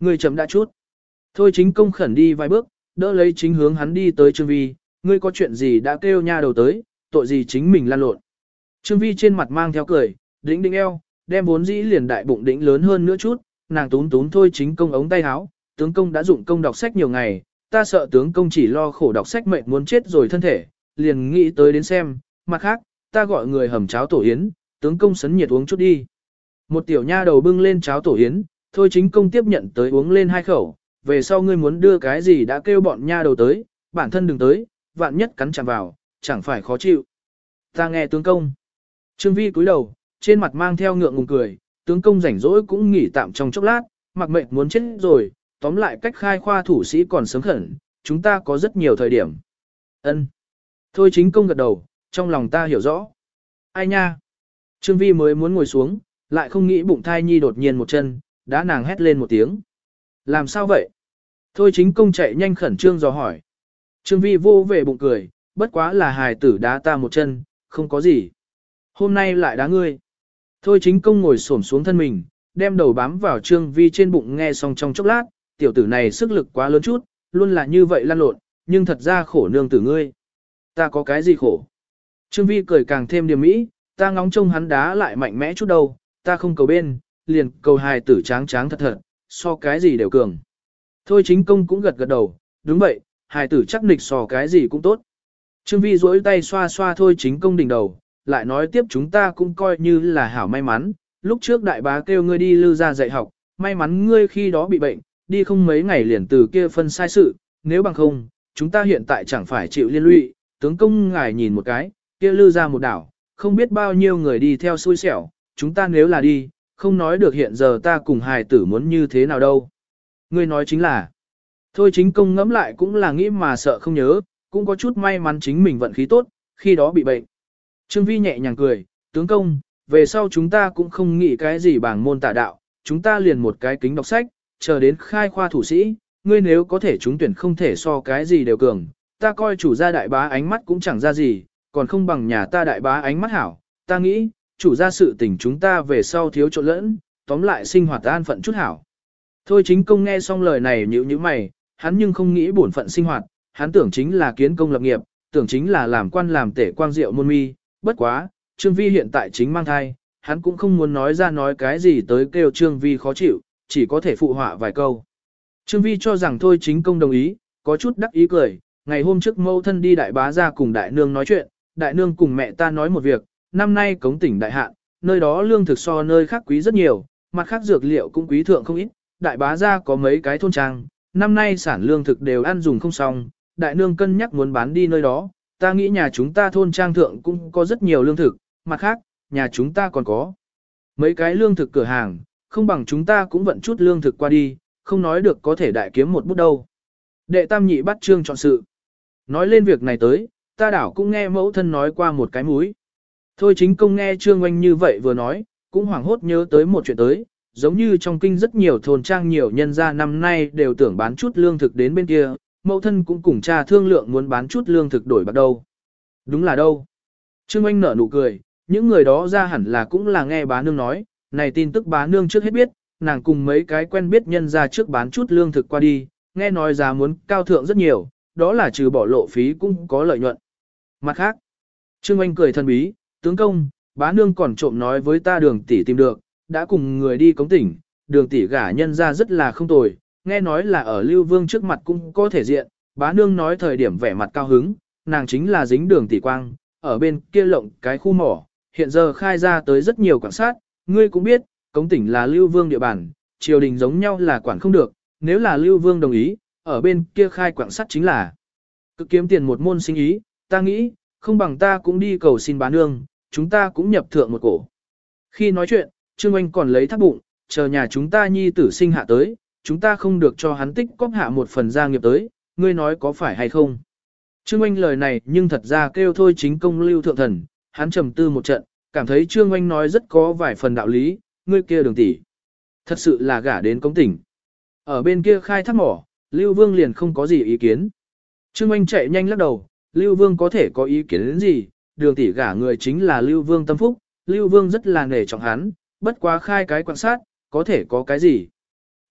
Người chậm đã chút. Thôi chính công khẩn đi vài bước, đỡ lấy chính hướng hắn đi tới Trương Vi, ngươi có chuyện gì đã kêu nha đầu tới, tội gì chính mình lan lộn. Trương Vi trên mặt mang theo cười, đĩnh đĩnh eo, đem vốn dĩ liền đại bụng đĩnh lớn hơn nữa chút, nàng tún tún thôi chính công ống tay áo, tướng công đã dụng công đọc sách nhiều ngày, ta sợ tướng công chỉ lo khổ đọc sách mệnh muốn chết rồi thân thể, liền nghĩ tới đến xem, mặt khác, ta gọi người hầm cháo tổ yến, tướng công sấn nhiệt uống chút đi. Một tiểu nha đầu bưng lên cháo tổ yến, thôi chính công tiếp nhận tới uống lên hai khẩu, về sau ngươi muốn đưa cái gì đã kêu bọn nha đầu tới, bản thân đừng tới, vạn nhất cắn chạm vào, chẳng phải khó chịu. Ta nghe tướng công. Trương Vi cúi đầu, trên mặt mang theo ngượng ngùng cười, tướng công rảnh rỗi cũng nghỉ tạm trong chốc lát, mặc mệnh muốn chết rồi, tóm lại cách khai khoa thủ sĩ còn sớm khẩn, chúng ta có rất nhiều thời điểm. Ân. Thôi chính công gật đầu, trong lòng ta hiểu rõ. Ai nha? Trương Vi mới muốn ngồi xuống, lại không nghĩ bụng thai nhi đột nhiên một chân, đã nàng hét lên một tiếng. Làm sao vậy? Thôi chính công chạy nhanh khẩn trương dò hỏi. Trương Vi vô về bụng cười, bất quá là hài tử đá ta một chân, không có gì. Hôm nay lại đá ngươi. Thôi chính công ngồi xổm xuống thân mình, đem đầu bám vào Trương Vi trên bụng nghe xong trong chốc lát, tiểu tử này sức lực quá lớn chút, luôn là như vậy lăn lộn, nhưng thật ra khổ nương tử ngươi. Ta có cái gì khổ? Trương Vi cười càng thêm điềm mỹ, ta ngóng trông hắn đá lại mạnh mẽ chút đâu, ta không cầu bên, liền cầu hài tử tráng tráng thật thật, so cái gì đều cường. Thôi chính công cũng gật gật đầu, đúng vậy, hài tử chắc nịch sò cái gì cũng tốt. Trương Vi duỗi tay xoa xoa thôi chính công đỉnh đầu, lại nói tiếp chúng ta cũng coi như là hảo may mắn, lúc trước đại bá kêu ngươi đi lưu ra dạy học, may mắn ngươi khi đó bị bệnh, đi không mấy ngày liền từ kia phân sai sự, nếu bằng không, chúng ta hiện tại chẳng phải chịu liên lụy, tướng công ngài nhìn một cái, kia lưu ra một đảo, không biết bao nhiêu người đi theo xui xẻo, chúng ta nếu là đi, không nói được hiện giờ ta cùng hài tử muốn như thế nào đâu. Ngươi nói chính là, thôi chính công ngẫm lại cũng là nghĩ mà sợ không nhớ, cũng có chút may mắn chính mình vận khí tốt, khi đó bị bệnh. Trương Vi nhẹ nhàng cười, tướng công, về sau chúng ta cũng không nghĩ cái gì bảng môn tả đạo, chúng ta liền một cái kính đọc sách, chờ đến khai khoa thủ sĩ, ngươi nếu có thể trúng tuyển không thể so cái gì đều cường, ta coi chủ gia đại bá ánh mắt cũng chẳng ra gì, còn không bằng nhà ta đại bá ánh mắt hảo, ta nghĩ, chủ gia sự tình chúng ta về sau thiếu chỗ lẫn, tóm lại sinh hoạt an phận chút hảo. Thôi chính công nghe xong lời này nhữ như mày, hắn nhưng không nghĩ bổn phận sinh hoạt, hắn tưởng chính là kiến công lập nghiệp, tưởng chính là làm quan làm tể quang diệu môn mi, bất quá, Trương Vi hiện tại chính mang thai, hắn cũng không muốn nói ra nói cái gì tới kêu Trương Vi khó chịu, chỉ có thể phụ họa vài câu. Trương Vi cho rằng thôi chính công đồng ý, có chút đắc ý cười, ngày hôm trước mâu thân đi đại bá ra cùng đại nương nói chuyện, đại nương cùng mẹ ta nói một việc, năm nay cống tỉnh đại hạn, nơi đó lương thực so nơi khác quý rất nhiều, mặt khác dược liệu cũng quý thượng không ít, đại bá gia có mấy cái thôn trang, năm nay sản lương thực đều ăn dùng không xong, đại nương cân nhắc muốn bán đi nơi đó, ta nghĩ nhà chúng ta thôn trang thượng cũng có rất nhiều lương thực, mặt khác, nhà chúng ta còn có mấy cái lương thực cửa hàng, không bằng chúng ta cũng vận chút lương thực qua đi, không nói được có thể đại kiếm một bút đâu. Đệ tam nhị bắt trương chọn sự. Nói lên việc này tới, ta đảo cũng nghe mẫu thân nói qua một cái múi. Thôi chính công nghe trương oanh như vậy vừa nói, cũng hoảng hốt nhớ tới một chuyện tới, giống như trong kinh rất nhiều thôn trang nhiều nhân gia năm nay đều tưởng bán chút lương thực đến bên kia, mẫu thân cũng cùng cha thương lượng muốn bán chút lương thực đổi bạc đâu. Đúng là đâu. Trương Anh nở nụ cười, những người đó ra hẳn là cũng là nghe bá nương nói, này tin tức bá nương trước hết biết, nàng cùng mấy cái quen biết nhân ra trước bán chút lương thực qua đi, nghe nói giá muốn cao thượng rất nhiều, đó là trừ bỏ lộ phí cũng có lợi nhuận. Mặt khác, Trương Anh cười thân bí, tướng công, bá nương còn trộm nói với ta đường tỷ tìm được, đã cùng người đi cống tỉnh, đường tỷ gả nhân ra rất là không tồi, nghe nói là ở Lưu Vương trước mặt cũng có thể diện, bá nương nói thời điểm vẻ mặt cao hứng, nàng chính là dính đường tỷ quang, ở bên kia lộng cái khu mỏ, hiện giờ khai ra tới rất nhiều quan sát, ngươi cũng biết, cống tỉnh là Lưu Vương địa bàn, triều đình giống nhau là quản không được, nếu là Lưu Vương đồng ý, ở bên kia khai quảng sắt chính là cực kiếm tiền một môn sinh ý, ta nghĩ, không bằng ta cũng đi cầu xin bá nương, chúng ta cũng nhập thượng một cổ. Khi nói chuyện, Trương Anh còn lấy thác bụng, chờ nhà chúng ta nhi tử sinh hạ tới, chúng ta không được cho hắn tích cóp hạ một phần gia nghiệp tới, ngươi nói có phải hay không? Trương Anh lời này nhưng thật ra kêu thôi chính công lưu thượng thần, hắn trầm tư một trận, cảm thấy Trương Anh nói rất có vài phần đạo lý, ngươi kia đường tỷ. Thật sự là gả đến công tỉnh. Ở bên kia khai thác mỏ, Lưu Vương liền không có gì ý kiến. Trương Anh chạy nhanh lắc đầu, Lưu Vương có thể có ý kiến đến gì, đường tỷ gả người chính là Lưu Vương tâm phúc, Lưu Vương rất là nể trọng hắn, bất quá khai cái quan sát, có thể có cái gì.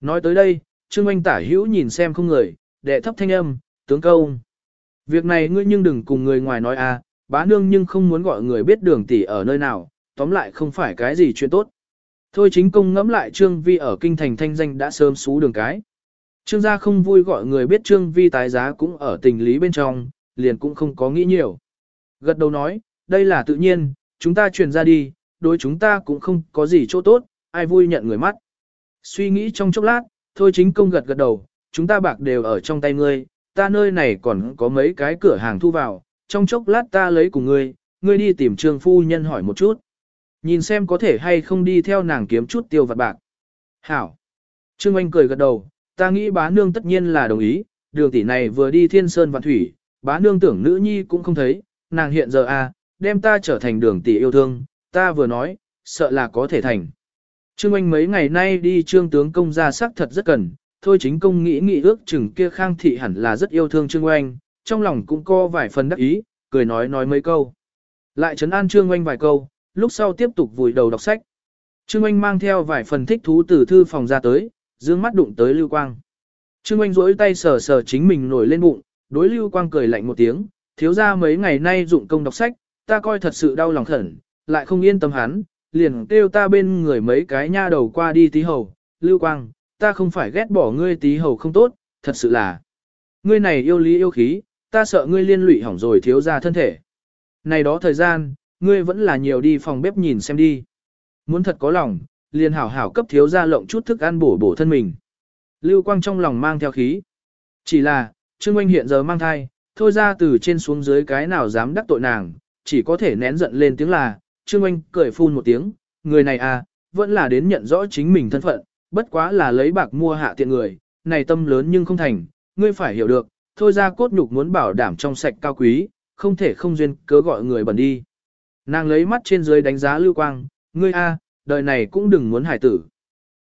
Nói tới đây, Trương Anh tả hữu nhìn xem không người, đệ thấp thanh âm, tướng công. Việc này ngươi nhưng đừng cùng người ngoài nói à, bá nương nhưng không muốn gọi người biết đường tỷ ở nơi nào, tóm lại không phải cái gì chuyện tốt. Thôi chính công ngẫm lại Trương Vi ở kinh thành thanh danh đã sớm xú đường cái. Trương gia không vui gọi người biết Trương Vi tái giá cũng ở tình lý bên trong, liền cũng không có nghĩ nhiều. Gật đầu nói, đây là tự nhiên, chúng ta truyền ra đi, đối chúng ta cũng không có gì chỗ tốt, ai vui nhận người mắt. Suy nghĩ trong chốc lát, thôi chính công gật gật đầu, chúng ta bạc đều ở trong tay ngươi, ta nơi này còn có mấy cái cửa hàng thu vào, trong chốc lát ta lấy của ngươi, ngươi đi tìm trương phu nhân hỏi một chút. Nhìn xem có thể hay không đi theo nàng kiếm chút tiêu vặt bạc. Hảo. Trương Anh cười gật đầu, ta nghĩ bá nương tất nhiên là đồng ý, đường tỷ này vừa đi thiên sơn và thủy, bá nương tưởng nữ nhi cũng không thấy, nàng hiện giờ à, đem ta trở thành đường tỷ yêu thương, ta vừa nói, sợ là có thể thành. Trương Anh mấy ngày nay đi trương tướng công ra sắc thật rất cần, thôi chính công nghĩ nghĩ ước chừng kia khang thị hẳn là rất yêu thương Trương anh, trong lòng cũng có vài phần đắc ý, cười nói nói mấy câu. Lại trấn an Trương anh vài câu, lúc sau tiếp tục vùi đầu đọc sách. Trương anh mang theo vài phần thích thú từ thư phòng ra tới, dương mắt đụng tới Lưu Quang. Trương anh rỗi tay sờ sờ chính mình nổi lên bụng, đối Lưu Quang cười lạnh một tiếng, thiếu ra mấy ngày nay dụng công đọc sách, ta coi thật sự đau lòng khẩn, lại không yên tâm hắn, liền kêu ta bên người mấy cái nha đầu qua đi tí hầu, Lưu Quang, ta không phải ghét bỏ ngươi tí hầu không tốt, thật sự là. Ngươi này yêu lý yêu khí, ta sợ ngươi liên lụy hỏng rồi thiếu ra thân thể. Này đó thời gian, ngươi vẫn là nhiều đi phòng bếp nhìn xem đi. Muốn thật có lòng, liền hảo hảo cấp thiếu ra lộng chút thức ăn bổ bổ thân mình. Lưu Quang trong lòng mang theo khí. Chỉ là, Trương Oanh hiện giờ mang thai, thôi ra từ trên xuống dưới cái nào dám đắc tội nàng, chỉ có thể nén giận lên tiếng là, Trương Anh cười phun một tiếng, người này à, vẫn là đến nhận rõ chính mình thân phận, bất quá là lấy bạc mua hạ tiện người, này tâm lớn nhưng không thành, ngươi phải hiểu được, thôi ra cốt nhục muốn bảo đảm trong sạch cao quý, không thể không duyên cớ gọi người bẩn đi. Nàng lấy mắt trên dưới đánh giá Lưu Quang, ngươi a, đời này cũng đừng muốn hải tử.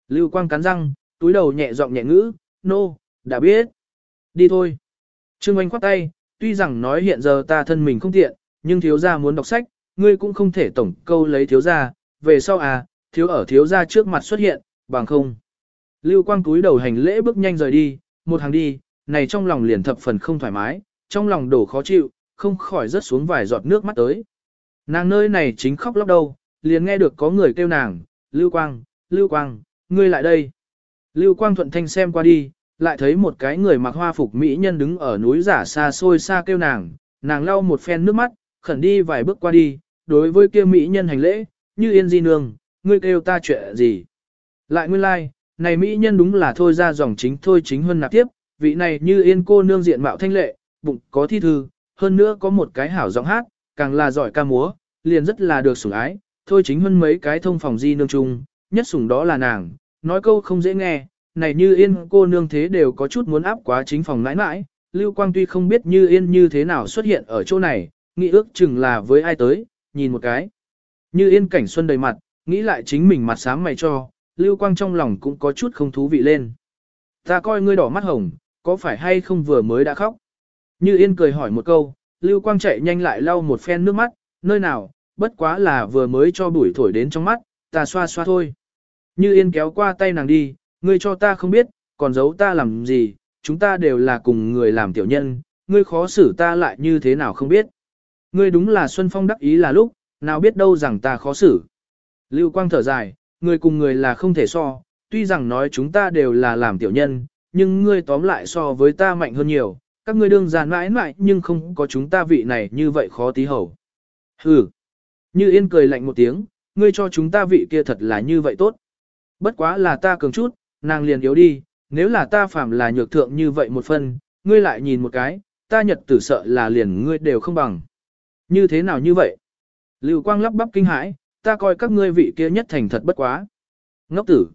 Lưu Quang cắn răng, túi đầu nhẹ giọng nhẹ ngữ, nô, no, đã biết. Đi thôi. Trương Anh khoát tay, tuy rằng nói hiện giờ ta thân mình không tiện, nhưng thiếu gia muốn đọc sách, ngươi cũng không thể tổng câu lấy thiếu gia, về sau à, thiếu ở thiếu gia trước mặt xuất hiện, bằng không. Lưu Quang túi đầu hành lễ bước nhanh rời đi, một hàng đi, này trong lòng liền thập phần không thoải mái, trong lòng đổ khó chịu, không khỏi rớt xuống vài giọt nước mắt tới. Nàng nơi này chính khóc lóc đâu, liền nghe được có người kêu nàng, Lưu Quang, Lưu Quang, ngươi lại đây. Lưu Quang thuận thanh xem qua đi, lại thấy một cái người mặc hoa phục mỹ nhân đứng ở núi giả xa xôi xa kêu nàng, nàng lau một phen nước mắt, khẩn đi vài bước qua đi, đối với kia mỹ nhân hành lễ, như yên di nương, ngươi kêu ta chuyện gì. Lại nguyên lai, like, này mỹ nhân đúng là thôi ra dòng chính thôi chính hơn nạp tiếp, vị này như yên cô nương diện mạo thanh lệ, bụng có thi thư, hơn nữa có một cái hảo giọng hát, càng là giỏi ca múa, liền rất là được sủng ái, thôi chính hơn mấy cái thông phòng di nương chung, nhất sủng đó là nàng, nói câu không dễ nghe, này như yên cô nương thế đều có chút muốn áp quá chính phòng mãi mãi, Lưu Quang tuy không biết như yên như thế nào xuất hiện ở chỗ này, nghĩ ước chừng là với ai tới, nhìn một cái. Như yên cảnh xuân đầy mặt, nghĩ lại chính mình mặt sám mày cho, Lưu Quang trong lòng cũng có chút không thú vị lên. Ta coi ngươi đỏ mắt hồng, có phải hay không vừa mới đã khóc? Như yên cười hỏi một câu, Lưu Quang chạy nhanh lại lau một phen nước mắt, nơi nào, bất quá là vừa mới cho bụi thổi đến trong mắt, ta xoa xoa thôi. Như yên kéo qua tay nàng đi, ngươi cho ta không biết, còn giấu ta làm gì, chúng ta đều là cùng người làm tiểu nhân, ngươi khó xử ta lại như thế nào không biết. Ngươi đúng là Xuân Phong đắc ý là lúc, nào biết đâu rằng ta khó xử. Lưu Quang thở dài, người cùng người là không thể so, tuy rằng nói chúng ta đều là làm tiểu nhân, nhưng ngươi tóm lại so với ta mạnh hơn nhiều, các ngươi đương giàn mãi mãi nhưng không có chúng ta vị này như vậy khó tí hầu. Hừ, như yên cười lạnh một tiếng, ngươi cho chúng ta vị kia thật là như vậy tốt. Bất quá là ta cường chút, nàng liền yếu đi, nếu là ta phạm là nhược thượng như vậy một phần, ngươi lại nhìn một cái, ta nhật tử sợ là liền ngươi đều không bằng. Như thế nào như vậy? Lưu Quang lắp bắp kinh hãi, ta coi các ngươi vị kia nhất thành thật bất quá. Ngốc tử.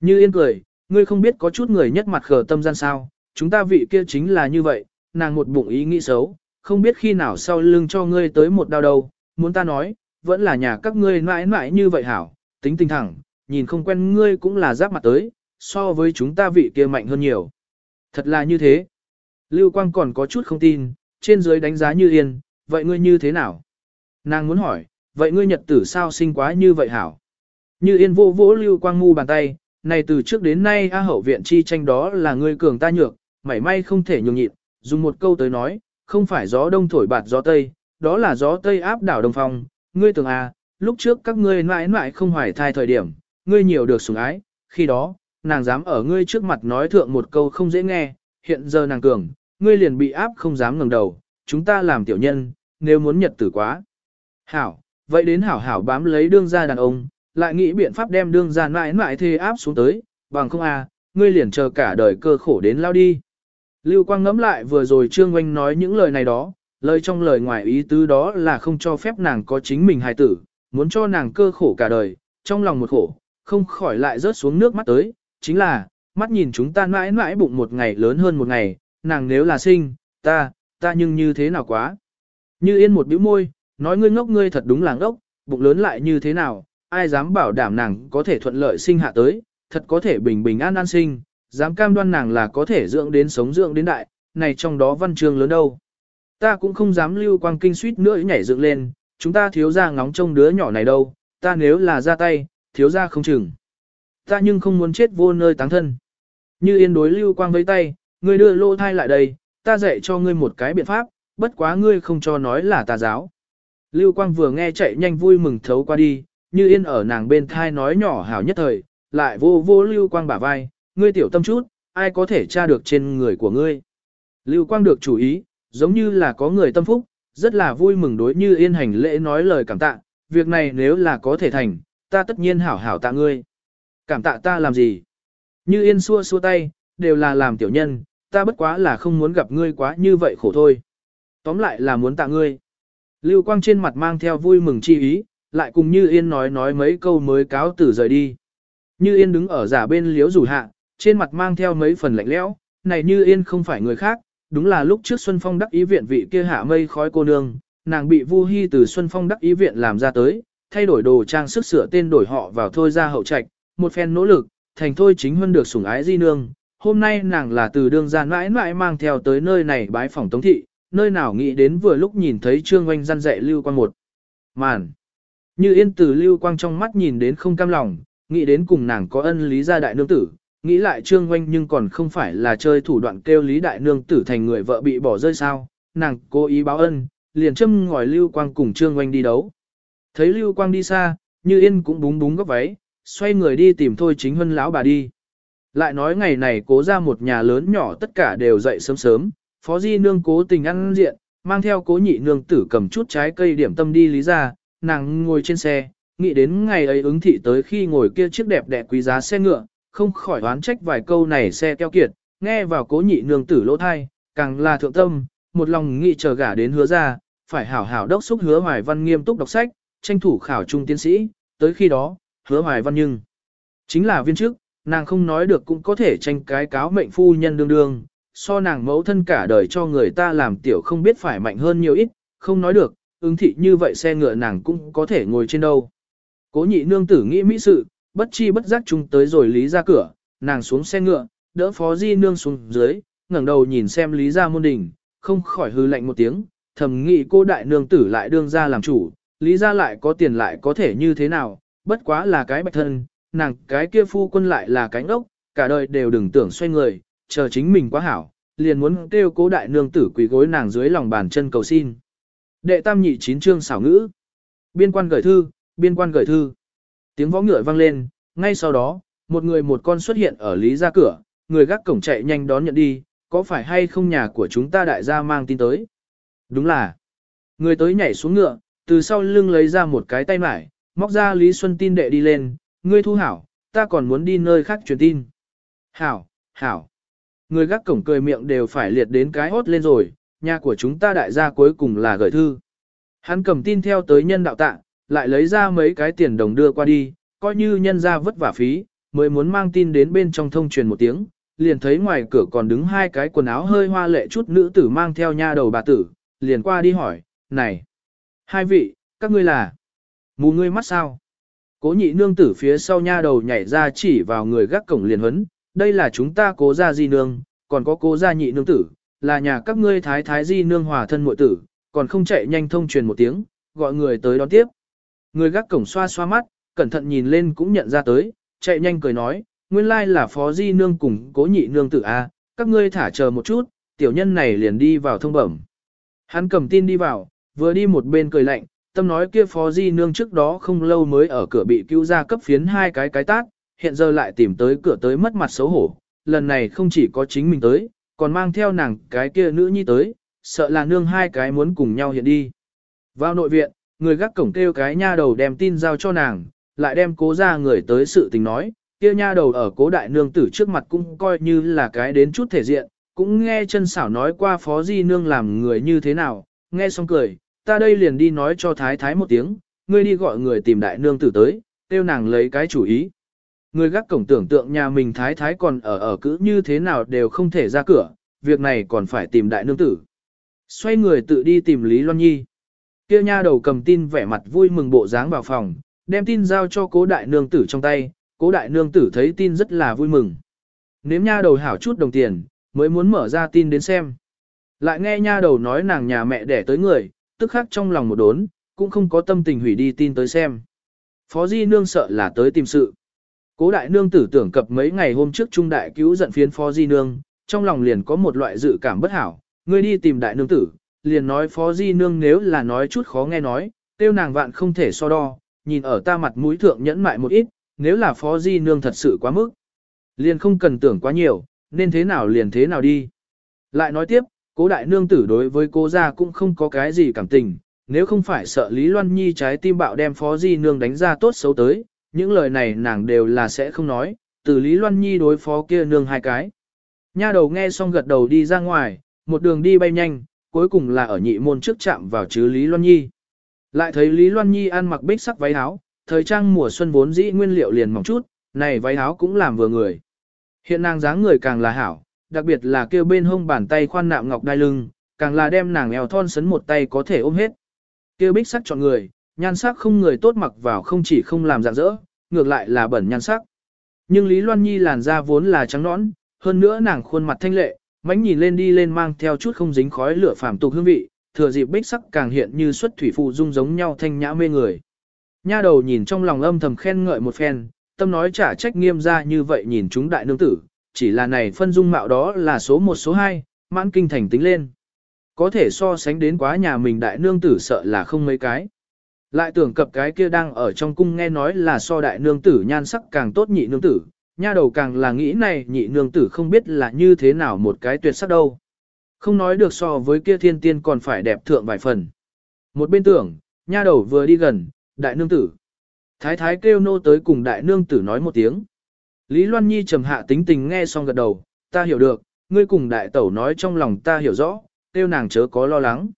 Như yên cười, ngươi không biết có chút người nhất mặt khờ tâm gian sao, chúng ta vị kia chính là như vậy, nàng một bụng ý nghĩ xấu, không biết khi nào sau lưng cho ngươi tới một đau đầu, muốn ta nói, vẫn là nhà các ngươi mãi mãi như vậy hảo, tính tình thẳng, nhìn không quen ngươi cũng là giáp mặt tới, so với chúng ta vị kia mạnh hơn nhiều. Thật là như thế. Lưu Quang còn có chút không tin, trên dưới đánh giá như yên, vậy ngươi như thế nào? Nàng muốn hỏi, vậy ngươi nhật tử sao sinh quá như vậy hảo? Như yên vô vỗ Lưu Quang mu bàn tay, này từ trước đến nay A hậu viện chi tranh đó là ngươi cường ta nhược, mảy may không thể nhường nhịn, dùng một câu tới nói, không phải gió đông thổi bạt gió tây, đó là gió tây áp đảo đông phong, ngươi tưởng à, lúc trước các ngươi mãi mãi không hoài thai thời điểm, ngươi nhiều được sủng ái, khi đó, nàng dám ở ngươi trước mặt nói thượng một câu không dễ nghe, hiện giờ nàng cường, ngươi liền bị áp không dám ngẩng đầu, chúng ta làm tiểu nhân, nếu muốn nhật tử quá. Hảo, vậy đến hảo hảo bám lấy đương gia đàn ông, lại nghĩ biện pháp đem đương gia mãi mãi thê áp xuống tới, bằng không à, ngươi liền chờ cả đời cơ khổ đến lao đi. Lưu Quang ngẫm lại vừa rồi Trương Oanh nói những lời này đó, lời trong lời ngoài ý tứ đó là không cho phép nàng có chính mình hài tử, muốn cho nàng cơ khổ cả đời, trong lòng một khổ, không khỏi lại rớt xuống nước mắt tới, chính là, mắt nhìn chúng ta mãi mãi bụng một ngày lớn hơn một ngày, nàng nếu là sinh, ta, ta nhưng như thế nào quá. Như yên một bĩu môi, nói ngươi ngốc ngươi thật đúng là ngốc, bụng lớn lại như thế nào, ai dám bảo đảm nàng có thể thuận lợi sinh hạ tới, thật có thể bình bình an an sinh, dám cam đoan nàng là có thể dưỡng đến sống dưỡng đến đại, này trong đó văn chương lớn đâu. Ta cũng không dám lưu quang kinh suýt nữa nhảy dựng lên, chúng ta thiếu ra ngóng trông đứa nhỏ này đâu, ta nếu là ra tay, thiếu ra không chừng. Ta nhưng không muốn chết vô nơi táng thân. Như yên đối lưu quang với tay, ngươi đưa lô thai lại đây, ta dạy cho ngươi một cái biện pháp, bất quá ngươi không cho nói là tà giáo. Lưu quang vừa nghe chạy nhanh vui mừng thấu qua đi, như yên ở nàng bên thai nói nhỏ hảo nhất thời, lại vô vô lưu quang bả vai, ngươi tiểu tâm chút, ai có thể tra được trên người của ngươi. Lưu quang được chủ ý, giống như là có người tâm phúc, rất là vui mừng đối như yên hành lễ nói lời cảm tạ, việc này nếu là có thể thành, ta tất nhiên hảo hảo tạ ngươi. Cảm tạ ta làm gì? Như yên xua xua tay, đều là làm tiểu nhân, ta bất quá là không muốn gặp ngươi quá như vậy khổ thôi. Tóm lại là muốn tạ ngươi. Lưu Quang trên mặt mang theo vui mừng chi ý, lại cùng Như Yên nói nói mấy câu mới cáo tử rời đi. Như Yên đứng ở giả bên liếu rủ hạ, trên mặt mang theo mấy phần lạnh lẽo, này Như Yên không phải người khác, đúng là lúc trước Xuân Phong đắc ý viện vị kia hạ mây khói cô nương, nàng bị Vu Hi từ Xuân Phong đắc ý viện làm ra tới, thay đổi đồ trang sức sửa tên đổi họ vào thôi ra hậu trạch, một phen nỗ lực, thành thôi chính hơn được sủng ái di nương. Hôm nay nàng là từ đường gian mãi mãi mang theo tới nơi này bái phòng tống thị, nơi nào nghĩ đến vừa lúc nhìn thấy Trương Oanh răn dạy Lưu Quang một. Màn! Như yên từ Lưu Quang trong mắt nhìn đến không cam lòng, nghĩ đến cùng nàng có ân lý gia đại nương tử, nghĩ lại Trương Oanh nhưng còn không phải là chơi thủ đoạn kêu lý đại nương tử thành người vợ bị bỏ rơi sao, nàng cố ý báo ân, liền châm ngòi Lưu Quang cùng Trương Oanh đi đấu. Thấy Lưu Quang đi xa, Như Yên cũng búng búng góc váy, xoay người đi tìm thôi chính huân lão bà đi. Lại nói ngày này cố ra một nhà lớn nhỏ tất cả đều dậy sớm sớm, phó di nương cố tình ăn diện, mang theo cố nhị nương tử cầm chút trái cây điểm tâm đi lý ra, nàng ngồi trên xe, nghĩ đến ngày ấy ứng thị tới khi ngồi kia chiếc đẹp đẽ quý giá xe ngựa, không khỏi oán trách vài câu này xe keo kiệt, nghe vào cố nhị nương tử lỗ thai, càng là thượng tâm, một lòng nghĩ chờ gả đến hứa ra, phải hảo hảo đốc xúc hứa hoài văn nghiêm túc đọc sách, tranh thủ khảo trung tiến sĩ, tới khi đó, hứa hoài văn nhưng chính là viên chức, nàng không nói được cũng có thể tranh cái cáo mệnh phu nhân đương đương, so nàng mẫu thân cả đời cho người ta làm tiểu không biết phải mạnh hơn nhiều ít, không nói được, ứng thị như vậy xe ngựa nàng cũng có thể ngồi trên đâu. Cố nhị nương tử nghĩ mỹ sự, bất chi bất giác chung tới rồi lý ra cửa, nàng xuống xe ngựa, đỡ phó di nương xuống dưới, ngẩng đầu nhìn xem lý ra môn đình, không khỏi hư lạnh một tiếng, thầm nghĩ cô đại nương tử lại đương ra làm chủ, lý ra lại có tiền lại có thể như thế nào, bất quá là cái bạch thân, nàng cái kia phu quân lại là cánh ốc, cả đời đều đừng tưởng xoay người, chờ chính mình quá hảo, liền muốn kêu cố đại nương tử quỳ gối nàng dưới lòng bàn chân cầu xin. Đệ tam nhị chín chương xảo ngữ. Biên quan gửi thư, biên quan gửi thư. Tiếng võ ngựa vang lên, ngay sau đó, một người một con xuất hiện ở lý ra cửa, người gác cổng chạy nhanh đón nhận đi, có phải hay không nhà của chúng ta đại gia mang tin tới? Đúng là. Người tới nhảy xuống ngựa, từ sau lưng lấy ra một cái tay mải, móc ra Lý Xuân tin đệ đi lên, ngươi thu hảo, ta còn muốn đi nơi khác truyền tin. Hảo, hảo. Người gác cổng cười miệng đều phải liệt đến cái hốt lên rồi, nhà của chúng ta đại gia cuối cùng là gửi thư. Hắn cầm tin theo tới nhân đạo tạ, lại lấy ra mấy cái tiền đồng đưa qua đi, coi như nhân ra vất vả phí, mới muốn mang tin đến bên trong thông truyền một tiếng, liền thấy ngoài cửa còn đứng hai cái quần áo hơi hoa lệ chút nữ tử mang theo nha đầu bà tử, liền qua đi hỏi, này, hai vị, các ngươi là, mù ngươi mắt sao? Cố nhị nương tử phía sau nha đầu nhảy ra chỉ vào người gác cổng liền huấn, đây là chúng ta cố gia di nương, còn có cố gia nhị nương tử, là nhà các ngươi thái thái di nương hòa thân muội tử, còn không chạy nhanh thông truyền một tiếng, gọi người tới đón tiếp. Người gác cổng xoa xoa mắt, cẩn thận nhìn lên cũng nhận ra tới, chạy nhanh cười nói, nguyên lai là phó di nương cùng cố nhị nương tử A, các ngươi thả chờ một chút, tiểu nhân này liền đi vào thông bẩm. Hắn cầm tin đi vào, vừa đi một bên cười lạnh, tâm nói kia phó di nương trước đó không lâu mới ở cửa bị cứu ra cấp phiến hai cái cái tát hiện giờ lại tìm tới cửa tới mất mặt xấu hổ, lần này không chỉ có chính mình tới, còn mang theo nàng cái kia nữ nhi tới, sợ là nương hai cái muốn cùng nhau hiện đi. Vào nội viện, người gác cổng kêu cái nha đầu đem tin giao cho nàng, lại đem cố ra người tới sự tình nói, kia nha đầu ở cố đại nương tử trước mặt cũng coi như là cái đến chút thể diện, cũng nghe chân xảo nói qua phó di nương làm người như thế nào, nghe xong cười, ta đây liền đi nói cho thái thái một tiếng, ngươi đi gọi người tìm đại nương tử tới, tiêu nàng lấy cái chủ ý. Người gác cổng tưởng tượng nhà mình thái thái còn ở ở cữ như thế nào đều không thể ra cửa, việc này còn phải tìm đại nương tử. Xoay người tự đi tìm Lý Loan Nhi. Kia nha đầu cầm tin vẻ mặt vui mừng bộ dáng vào phòng, đem tin giao cho cố đại nương tử trong tay, cố đại nương tử thấy tin rất là vui mừng. Nếm nha đầu hảo chút đồng tiền, mới muốn mở ra tin đến xem. Lại nghe nha đầu nói nàng nhà mẹ đẻ tới người, tức khắc trong lòng một đốn, cũng không có tâm tình hủy đi tin tới xem. Phó Di Nương sợ là tới tìm sự. Cố đại nương tử tưởng cập mấy ngày hôm trước trung đại cứu giận phiến Phó Di Nương, trong lòng liền có một loại dự cảm bất hảo, Ngươi đi tìm đại nương tử, liền nói Phó Di Nương nếu là nói chút khó nghe nói, tiêu nàng vạn không thể so đo, nhìn ở ta mặt mũi thượng nhẫn mại một ít, nếu là Phó Di Nương thật sự quá mức. Liền không cần tưởng quá nhiều, nên thế nào liền thế nào đi. Lại nói tiếp, cố đại nương tử đối với cô gia cũng không có cái gì cảm tình, nếu không phải sợ Lý Loan Nhi trái tim bạo đem Phó Di Nương đánh ra tốt xấu tới, những lời này nàng đều là sẽ không nói, từ Lý Loan Nhi đối phó kia nương hai cái. Nha đầu nghe xong gật đầu đi ra ngoài, một đường đi bay nhanh, cuối cùng là ở nhị môn trước chạm vào chứ Lý Loan Nhi. Lại thấy Lý Loan Nhi ăn mặc bích sắc váy áo, thời trang mùa xuân vốn dĩ nguyên liệu liền mỏng chút, này váy áo cũng làm vừa người. Hiện nàng dáng người càng là hảo, đặc biệt là kêu bên hông bàn tay khoan nạm ngọc đai lưng, càng là đem nàng eo thon sấn một tay có thể ôm hết. Kêu bích sắc chọn người, nhan sắc không người tốt mặc vào không chỉ không làm dạng dỡ, ngược lại là bẩn nhan sắc. Nhưng Lý Loan Nhi làn da vốn là trắng nõn, hơn nữa nàng khuôn mặt thanh lệ, mánh nhìn lên đi lên mang theo chút không dính khói lửa phàm tục hương vị, thừa dịp bích sắc càng hiện như xuất thủy phụ dung giống nhau thanh nhã mê người. Nha đầu nhìn trong lòng âm thầm khen ngợi một phen, tâm nói trả trách nghiêm ra như vậy nhìn chúng đại nương tử, chỉ là này phân dung mạo đó là số một số hai, mãn kinh thành tính lên. Có thể so sánh đến quá nhà mình đại nương tử sợ là không mấy cái. Lại tưởng cập cái kia đang ở trong cung nghe nói là so đại nương tử nhan sắc càng tốt nhị nương tử, nha đầu càng là nghĩ này nhị nương tử không biết là như thế nào một cái tuyệt sắc đâu. Không nói được so với kia thiên tiên còn phải đẹp thượng vài phần. Một bên tưởng, nha đầu vừa đi gần, đại nương tử. Thái thái kêu nô tới cùng đại nương tử nói một tiếng. Lý Loan Nhi trầm hạ tính tình nghe xong gật đầu, ta hiểu được, ngươi cùng đại tẩu nói trong lòng ta hiểu rõ, kêu nàng chớ có lo lắng.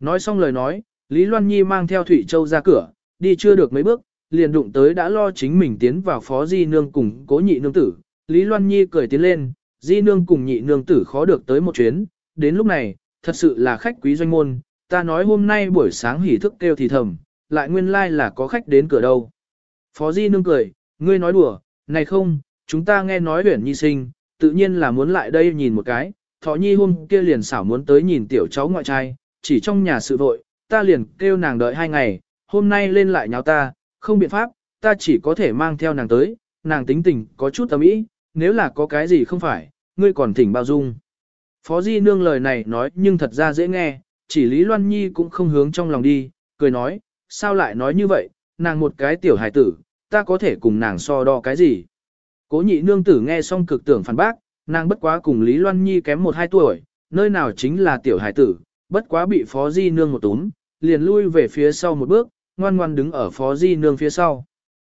Nói xong lời nói, Lý Loan Nhi mang theo Thủy Châu ra cửa, đi chưa được mấy bước, liền đụng tới đã lo chính mình tiến vào phó di nương cùng cố nhị nương tử. Lý Loan Nhi cười tiến lên, di nương cùng nhị nương tử khó được tới một chuyến, đến lúc này, thật sự là khách quý doanh môn, ta nói hôm nay buổi sáng hỉ thức kêu thì thầm, lại nguyên lai like là có khách đến cửa đâu. Phó di nương cười, ngươi nói đùa, này không, chúng ta nghe nói huyển nhi sinh, tự nhiên là muốn lại đây nhìn một cái, thọ nhi hôm kia liền xảo muốn tới nhìn tiểu cháu ngoại trai, chỉ trong nhà sự vội, ta liền kêu nàng đợi hai ngày, hôm nay lên lại nháo ta, không biện pháp, ta chỉ có thể mang theo nàng tới, nàng tính tình có chút tâm ý, nếu là có cái gì không phải, ngươi còn thỉnh bao dung. Phó Di Nương lời này nói nhưng thật ra dễ nghe, chỉ Lý Loan Nhi cũng không hướng trong lòng đi, cười nói, sao lại nói như vậy, nàng một cái tiểu hài tử, ta có thể cùng nàng so đo cái gì. Cố nhị nương tử nghe xong cực tưởng phản bác, nàng bất quá cùng Lý Loan Nhi kém một hai tuổi, nơi nào chính là tiểu hài tử, bất quá bị Phó Di Nương một túm, liền lui về phía sau một bước, ngoan ngoan đứng ở Phó Di Nương phía sau.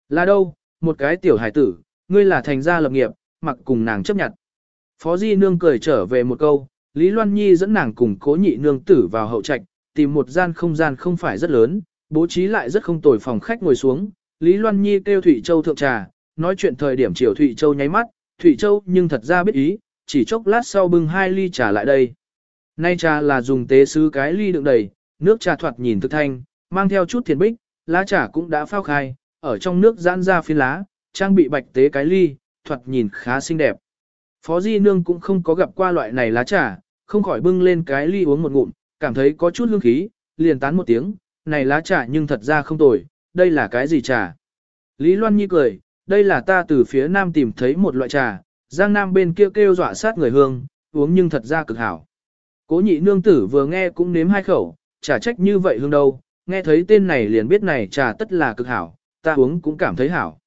Là đâu, một cái tiểu hải tử, ngươi là thành gia lập nghiệp, mặc cùng nàng chấp nhận. Phó Di Nương cười trở về một câu, Lý Loan Nhi dẫn nàng cùng cố nhị nương tử vào hậu trạch, tìm một gian không gian không phải rất lớn, bố trí lại rất không tồi phòng khách ngồi xuống. Lý Loan Nhi kêu thủy Châu thượng trà, nói chuyện thời điểm chiều thủy Châu nháy mắt, thủy Châu nhưng thật ra biết ý, chỉ chốc lát sau bưng hai ly trà lại đây. Nay trà là dùng tế sứ cái ly đựng đầy, nước trà thoạt nhìn thực thanh, mang theo chút thiền bích, lá trà cũng đã phao khai, ở trong nước giãn ra phiến lá, trang bị bạch tế cái ly, thoạt nhìn khá xinh đẹp. Phó Di Nương cũng không có gặp qua loại này lá trà, không khỏi bưng lên cái ly uống một ngụm, cảm thấy có chút hương khí, liền tán một tiếng, này lá trà nhưng thật ra không tồi, đây là cái gì trà? Lý Loan Nhi cười, đây là ta từ phía nam tìm thấy một loại trà, giang nam bên kia kêu dọa sát người hương, uống nhưng thật ra cực hảo. Cố nhị nương tử vừa nghe cũng nếm hai khẩu, trà trách như vậy hương đâu, nghe thấy tên này liền biết này trà tất là cực hảo, ta uống cũng cảm thấy hảo.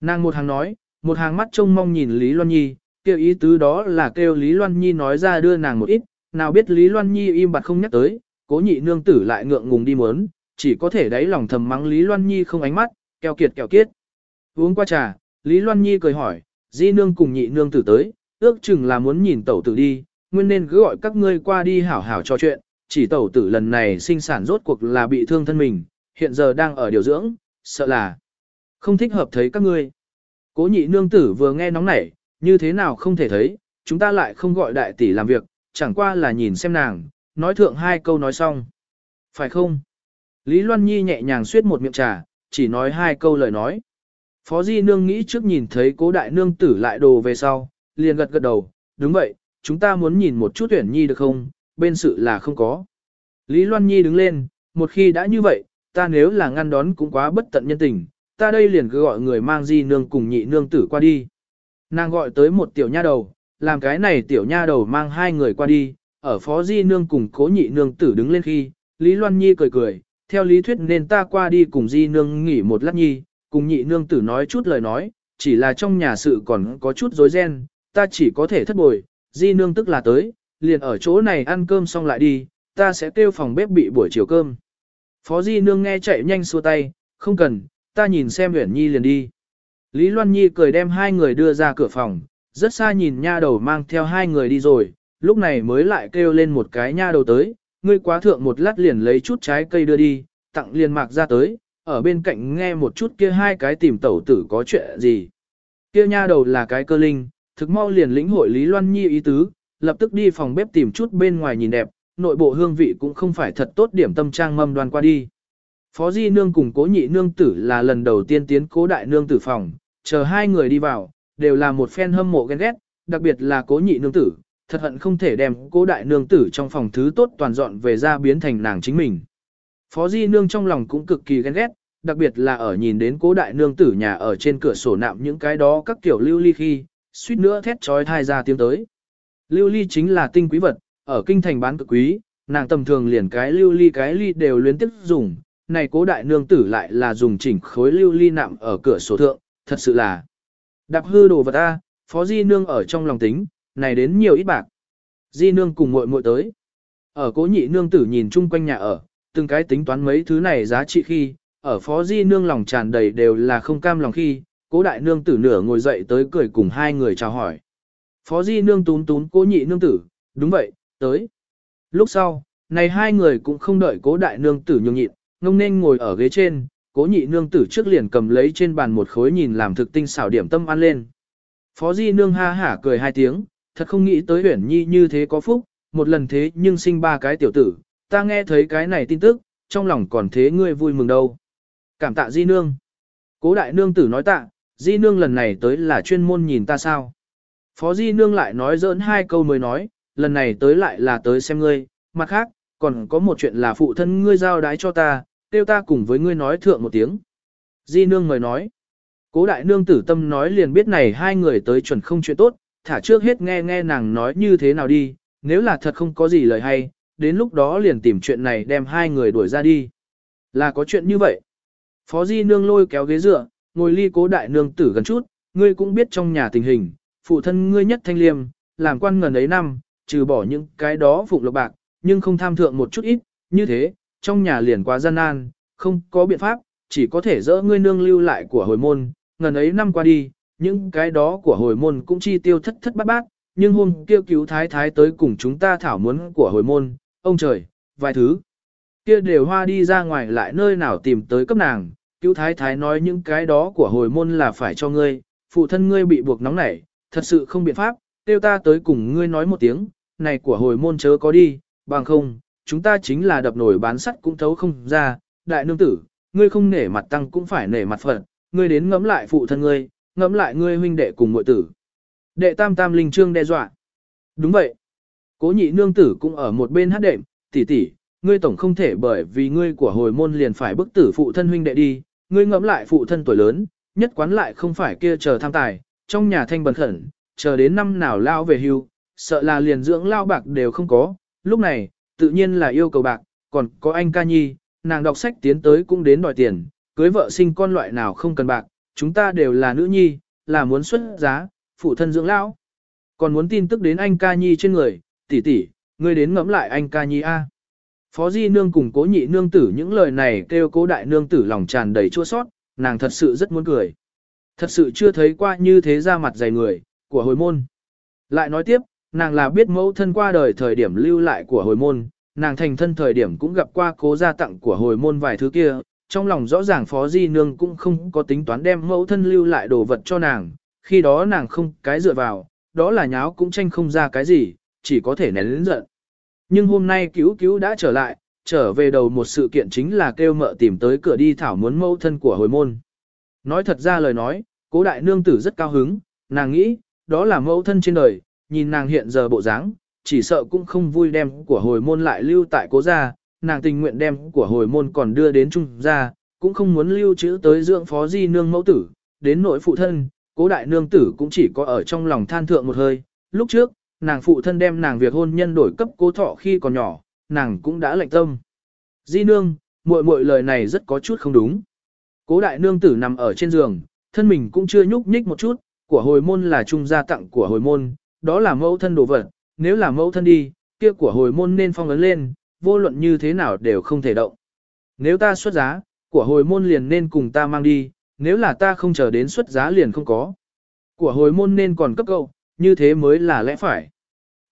Nàng một hàng nói, một hàng mắt trông mong nhìn Lý Loan Nhi, kêu ý tứ đó là kêu Lý Loan Nhi nói ra đưa nàng một ít, nào biết Lý Loan Nhi im bặt không nhắc tới, cố nhị nương tử lại ngượng ngùng đi muốn, chỉ có thể đáy lòng thầm mắng Lý Loan Nhi không ánh mắt, keo kiệt keo kiết. Uống qua trà, Lý Loan Nhi cười hỏi, di nương cùng nhị nương tử tới, ước chừng là muốn nhìn tẩu tử đi, nguyên nên cứ gọi các ngươi qua đi hảo hảo trò chuyện, chỉ tẩu tử lần này sinh sản rốt cuộc là bị thương thân mình, hiện giờ đang ở điều dưỡng, sợ là không thích hợp thấy các ngươi. Cố nhị nương tử vừa nghe nóng nảy, như thế nào không thể thấy, chúng ta lại không gọi đại tỷ làm việc, chẳng qua là nhìn xem nàng, nói thượng hai câu nói xong. Phải không? Lý Loan Nhi nhẹ nhàng suyết một miệng trà, chỉ nói hai câu lời nói. Phó Di Nương nghĩ trước nhìn thấy cố đại nương tử lại đồ về sau, liền gật gật đầu, đúng vậy, chúng ta muốn nhìn một chút tuyển nhi được không, bên sự là không có. Lý Loan Nhi đứng lên, một khi đã như vậy, ta nếu là ngăn đón cũng quá bất tận nhân tình, ta đây liền cứ gọi người mang Di Nương cùng nhị nương tử qua đi. Nàng gọi tới một tiểu nha đầu, làm cái này tiểu nha đầu mang hai người qua đi, ở phó Di Nương cùng cố nhị nương tử đứng lên khi, Lý Loan Nhi cười cười, theo lý thuyết nên ta qua đi cùng Di Nương nghỉ một lát nhi, cùng nhị nương tử nói chút lời nói, chỉ là trong nhà sự còn có chút rối ren, ta chỉ có thể thất bồi, Di Nương tức là tới, liền ở chỗ này ăn cơm xong lại đi, ta sẽ kêu phòng bếp bị buổi chiều cơm. Phó Di Nương nghe chạy nhanh xua tay, không cần, ta nhìn xem Uyển Nhi liền đi. Lý Loan Nhi cười đem hai người đưa ra cửa phòng, rất xa nhìn nha đầu mang theo hai người đi rồi, lúc này mới lại kêu lên một cái nha đầu tới, ngươi quá thượng một lát liền lấy chút trái cây đưa đi, tặng liền mạc ra tới, ở bên cạnh nghe một chút kia hai cái tìm tẩu tử có chuyện gì. Kia nha đầu là cái cơ linh, thực mau liền lĩnh hội Lý Loan Nhi ý tứ, lập tức đi phòng bếp tìm chút bên ngoài nhìn đẹp, nội bộ hương vị cũng không phải thật tốt điểm tâm trang mâm đoan qua đi. Phó Di Nương cùng cố nhị nương tử là lần đầu tiên tiến cố đại nương tử phòng, chờ hai người đi vào, đều là một phen hâm mộ ghen ghét, đặc biệt là cố nhị nương tử, thật hận không thể đem cố đại nương tử trong phòng thứ tốt toàn dọn về ra biến thành nàng chính mình. Phó Di Nương trong lòng cũng cực kỳ ghen ghét, đặc biệt là ở nhìn đến cố đại nương tử nhà ở trên cửa sổ nạm những cái đó các kiểu lưu ly khi, suýt nữa thét trói thai ra tiếng tới. Lưu ly chính là tinh quý vật, ở kinh thành bán cực quý, nàng tầm thường liền cái lưu ly cái ly đều luyến tiếp dùng, này cố đại nương tử lại là dùng chỉnh khối lưu ly nạm ở cửa sổ thượng, thật sự là đạp hư đồ vật A, phó di nương ở trong lòng tính, này đến nhiều ít bạc. Di nương cùng muội muội tới. Ở cố nhị nương tử nhìn chung quanh nhà ở, từng cái tính toán mấy thứ này giá trị khi, ở phó di nương lòng tràn đầy đều là không cam lòng khi, cố đại nương tử nửa ngồi dậy tới cười cùng hai người chào hỏi. Phó di nương tún tún cố nhị nương tử, đúng vậy, tới. Lúc sau, này hai người cũng không đợi cố đại nương tử nhường nhịn, ngông nên ngồi ở ghế trên, cố nhị nương tử trước liền cầm lấy trên bàn một khối nhìn làm thực tinh xảo điểm tâm ăn lên. Phó di nương ha hả cười hai tiếng, thật không nghĩ tới huyển nhi như thế có phúc, một lần thế nhưng sinh ba cái tiểu tử, ta nghe thấy cái này tin tức, trong lòng còn thế ngươi vui mừng đâu. Cảm tạ di nương. Cố đại nương tử nói tạ, di nương lần này tới là chuyên môn nhìn ta sao. Phó di nương lại nói dỡn hai câu mới nói, lần này tới lại là tới xem ngươi, mặt khác, còn có một chuyện là phụ thân ngươi giao đái cho ta, tiêu ta cùng với ngươi nói thượng một tiếng. Di nương mời nói. Cố đại nương tử tâm nói liền biết này hai người tới chuẩn không chuyện tốt, thả trước hết nghe nghe nàng nói như thế nào đi, nếu là thật không có gì lời hay, đến lúc đó liền tìm chuyện này đem hai người đuổi ra đi. Là có chuyện như vậy. Phó Di nương lôi kéo ghế dựa, ngồi ly cố đại nương tử gần chút, ngươi cũng biết trong nhà tình hình, phụ thân ngươi nhất thanh liêm, làm quan ngần ấy năm, trừ bỏ những cái đó phụng lộc bạc, nhưng không tham thượng một chút ít, như thế, trong nhà liền quá gian nan, không có biện pháp, chỉ có thể dỡ ngươi nương lưu lại của hồi môn, ngần ấy năm qua đi, những cái đó của hồi môn cũng chi tiêu thất thất bát bát, nhưng hôm kêu cứu thái thái tới cùng chúng ta thảo muốn của hồi môn, ông trời, vài thứ. Kia đều hoa đi ra ngoài lại nơi nào tìm tới cấp nàng, cứu thái thái nói những cái đó của hồi môn là phải cho ngươi, phụ thân ngươi bị buộc nóng nảy, thật sự không biện pháp, tiêu ta tới cùng ngươi nói một tiếng, này của hồi môn chớ có đi, bằng không, chúng ta chính là đập nổi bán sắt cũng thấu không ra, đại nương tử, ngươi không nể mặt tăng cũng phải nể mặt phận, ngươi đến ngẫm lại phụ thân ngươi, ngẫm lại ngươi huynh đệ cùng muội tử. Đệ tam tam linh trương đe dọa. Đúng vậy. Cố nhị nương tử cũng ở một bên hát đệm, tỷ tỷ, ngươi tổng không thể bởi vì ngươi của hồi môn liền phải bức tử phụ thân huynh đệ đi, ngươi ngẫm lại phụ thân tuổi lớn, nhất quán lại không phải kia chờ tham tài, trong nhà thanh bần khẩn, chờ đến năm nào lao về hưu, sợ là liền dưỡng lao bạc đều không có, lúc này, tự nhiên là yêu cầu bạc, còn có anh ca nhi, nàng đọc sách tiến tới cũng đến đòi tiền, cưới vợ sinh con loại nào không cần bạc, chúng ta đều là nữ nhi, là muốn xuất giá, phụ thân dưỡng lão. Còn muốn tin tức đến anh ca nhi trên người, tỷ tỷ, ngươi đến ngẫm lại anh ca nhi a. Phó Di Nương cùng cố nhị nương tử những lời này kêu cố đại nương tử lòng tràn đầy chua sót, nàng thật sự rất muốn cười. Thật sự chưa thấy qua như thế ra mặt dày người, của hồi môn. Lại nói tiếp, nàng là biết mẫu thân qua đời thời điểm lưu lại của hồi môn, nàng thành thân thời điểm cũng gặp qua cố gia tặng của hồi môn vài thứ kia, trong lòng rõ ràng Phó Di Nương cũng không có tính toán đem mẫu thân lưu lại đồ vật cho nàng, khi đó nàng không cái dựa vào, đó là nháo cũng tranh không ra cái gì, chỉ có thể nén lĩnh giận. Nhưng hôm nay cứu cứu đã trở lại, trở về đầu một sự kiện chính là kêu mợ tìm tới cửa đi thảo muốn mẫu thân của hồi môn. Nói thật ra lời nói, cố đại nương tử rất cao hứng, nàng nghĩ, đó là mẫu thân trên đời, nhìn nàng hiện giờ bộ dáng, chỉ sợ cũng không vui đem của hồi môn lại lưu tại cố gia, nàng tình nguyện đem của hồi môn còn đưa đến trung gia, cũng không muốn lưu trữ tới dưỡng phó di nương mẫu tử, đến nội phụ thân, cố đại nương tử cũng chỉ có ở trong lòng than thượng một hơi, lúc trước, nàng phụ thân đem nàng việc hôn nhân đổi cấp cố thọ khi còn nhỏ, nàng cũng đã lệnh tâm. Di nương, muội muội lời này rất có chút không đúng. Cố đại nương tử nằm ở trên giường, thân mình cũng chưa nhúc nhích một chút, của hồi môn là trung gia tặng của hồi môn, đó là mẫu thân đồ vật, nếu là mẫu thân đi, kia của hồi môn nên phong ấn lên, vô luận như thế nào đều không thể động. Nếu ta xuất giá, của hồi môn liền nên cùng ta mang đi, nếu là ta không chờ đến xuất giá liền không có. Của hồi môn nên còn cấp cậu, như thế mới là lẽ phải.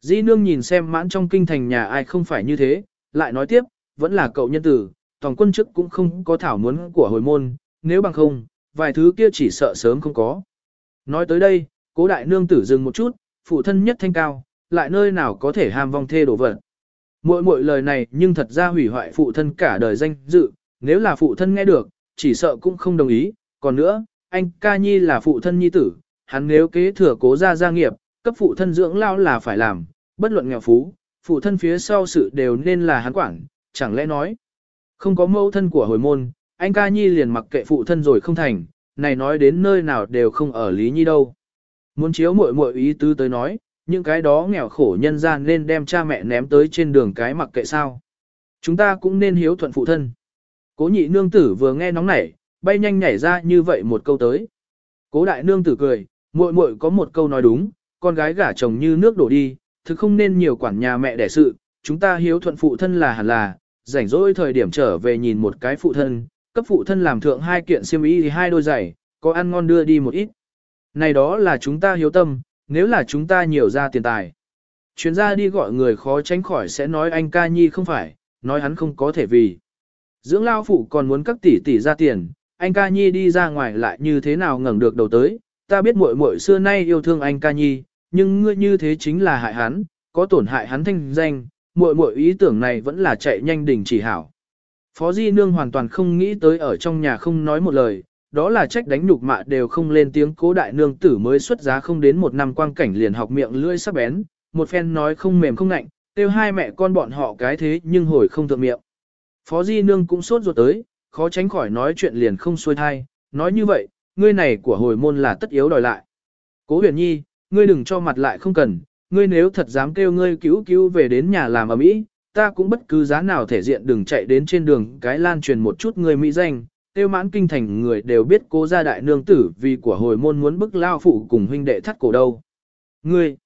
Di nương nhìn xem mãn trong kinh thành nhà ai không phải như thế, lại nói tiếp, vẫn là cậu nhân tử, toàn quân chức cũng không có thảo muốn của hồi môn, nếu bằng không, vài thứ kia chỉ sợ sớm không có. Nói tới đây, cố đại nương tử dừng một chút, phụ thân nhất thanh cao, lại nơi nào có thể ham vong thê đổ vật. Mỗi mỗi lời này nhưng thật ra hủy hoại phụ thân cả đời danh dự, nếu là phụ thân nghe được, chỉ sợ cũng không đồng ý, còn nữa, anh ca nhi là phụ thân nhi tử, hắn nếu kế thừa cố gia gia nghiệp, cấp phụ thân dưỡng lao là phải làm, bất luận nghèo phú, phụ thân phía sau sự đều nên là hắn quản, chẳng lẽ nói, không có mẫu thân của hồi môn, anh ca nhi liền mặc kệ phụ thân rồi không thành, này nói đến nơi nào đều không ở lý nhi đâu. Muốn chiếu muội muội ý tứ tới nói, những cái đó nghèo khổ nhân gian nên đem cha mẹ ném tới trên đường cái mặc kệ sao. Chúng ta cũng nên hiếu thuận phụ thân. Cố nhị nương tử vừa nghe nóng nảy, bay nhanh nhảy ra như vậy một câu tới. Cố đại nương tử cười, muội muội có một câu nói đúng, con gái gả chồng như nước đổ đi, thực không nên nhiều quản nhà mẹ đẻ sự, chúng ta hiếu thuận phụ thân là hẳn là, rảnh rỗi thời điểm trở về nhìn một cái phụ thân, cấp phụ thân làm thượng hai kiện xiêm y thì hai đôi giày, có ăn ngon đưa đi một ít. Này đó là chúng ta hiếu tâm, nếu là chúng ta nhiều ra tiền tài. Chuyên gia đi gọi người khó tránh khỏi sẽ nói anh ca nhi không phải, nói hắn không có thể vì. Dưỡng lao phụ còn muốn các tỷ tỷ ra tiền, anh ca nhi đi ra ngoài lại như thế nào ngẩng được đầu tới, ta biết muội muội xưa nay yêu thương anh ca nhi, nhưng ngươi như thế chính là hại hắn, có tổn hại hắn thanh danh, muội muội ý tưởng này vẫn là chạy nhanh đỉnh chỉ hảo. Phó Di Nương hoàn toàn không nghĩ tới ở trong nhà không nói một lời, đó là trách đánh nhục mạ đều không lên tiếng cố đại nương tử mới xuất giá không đến một năm quang cảnh liền học miệng lưỡi sắc bén, một phen nói không mềm không ngạnh, tiêu hai mẹ con bọn họ cái thế nhưng hồi không thượng miệng. Phó Di Nương cũng sốt ruột tới, khó tránh khỏi nói chuyện liền không xuôi thai, nói như vậy, ngươi này của hồi môn là tất yếu đòi lại. Cố huyền nhi, ngươi đừng cho mặt lại không cần, ngươi nếu thật dám kêu ngươi cứu cứu về đến nhà làm ở mỹ, ta cũng bất cứ giá nào thể diện đừng chạy đến trên đường cái lan truyền một chút người mỹ danh, tiêu mãn kinh thành người đều biết cố gia đại nương tử vì của hồi môn muốn bức lao phụ cùng huynh đệ thắt cổ đâu. Ngươi,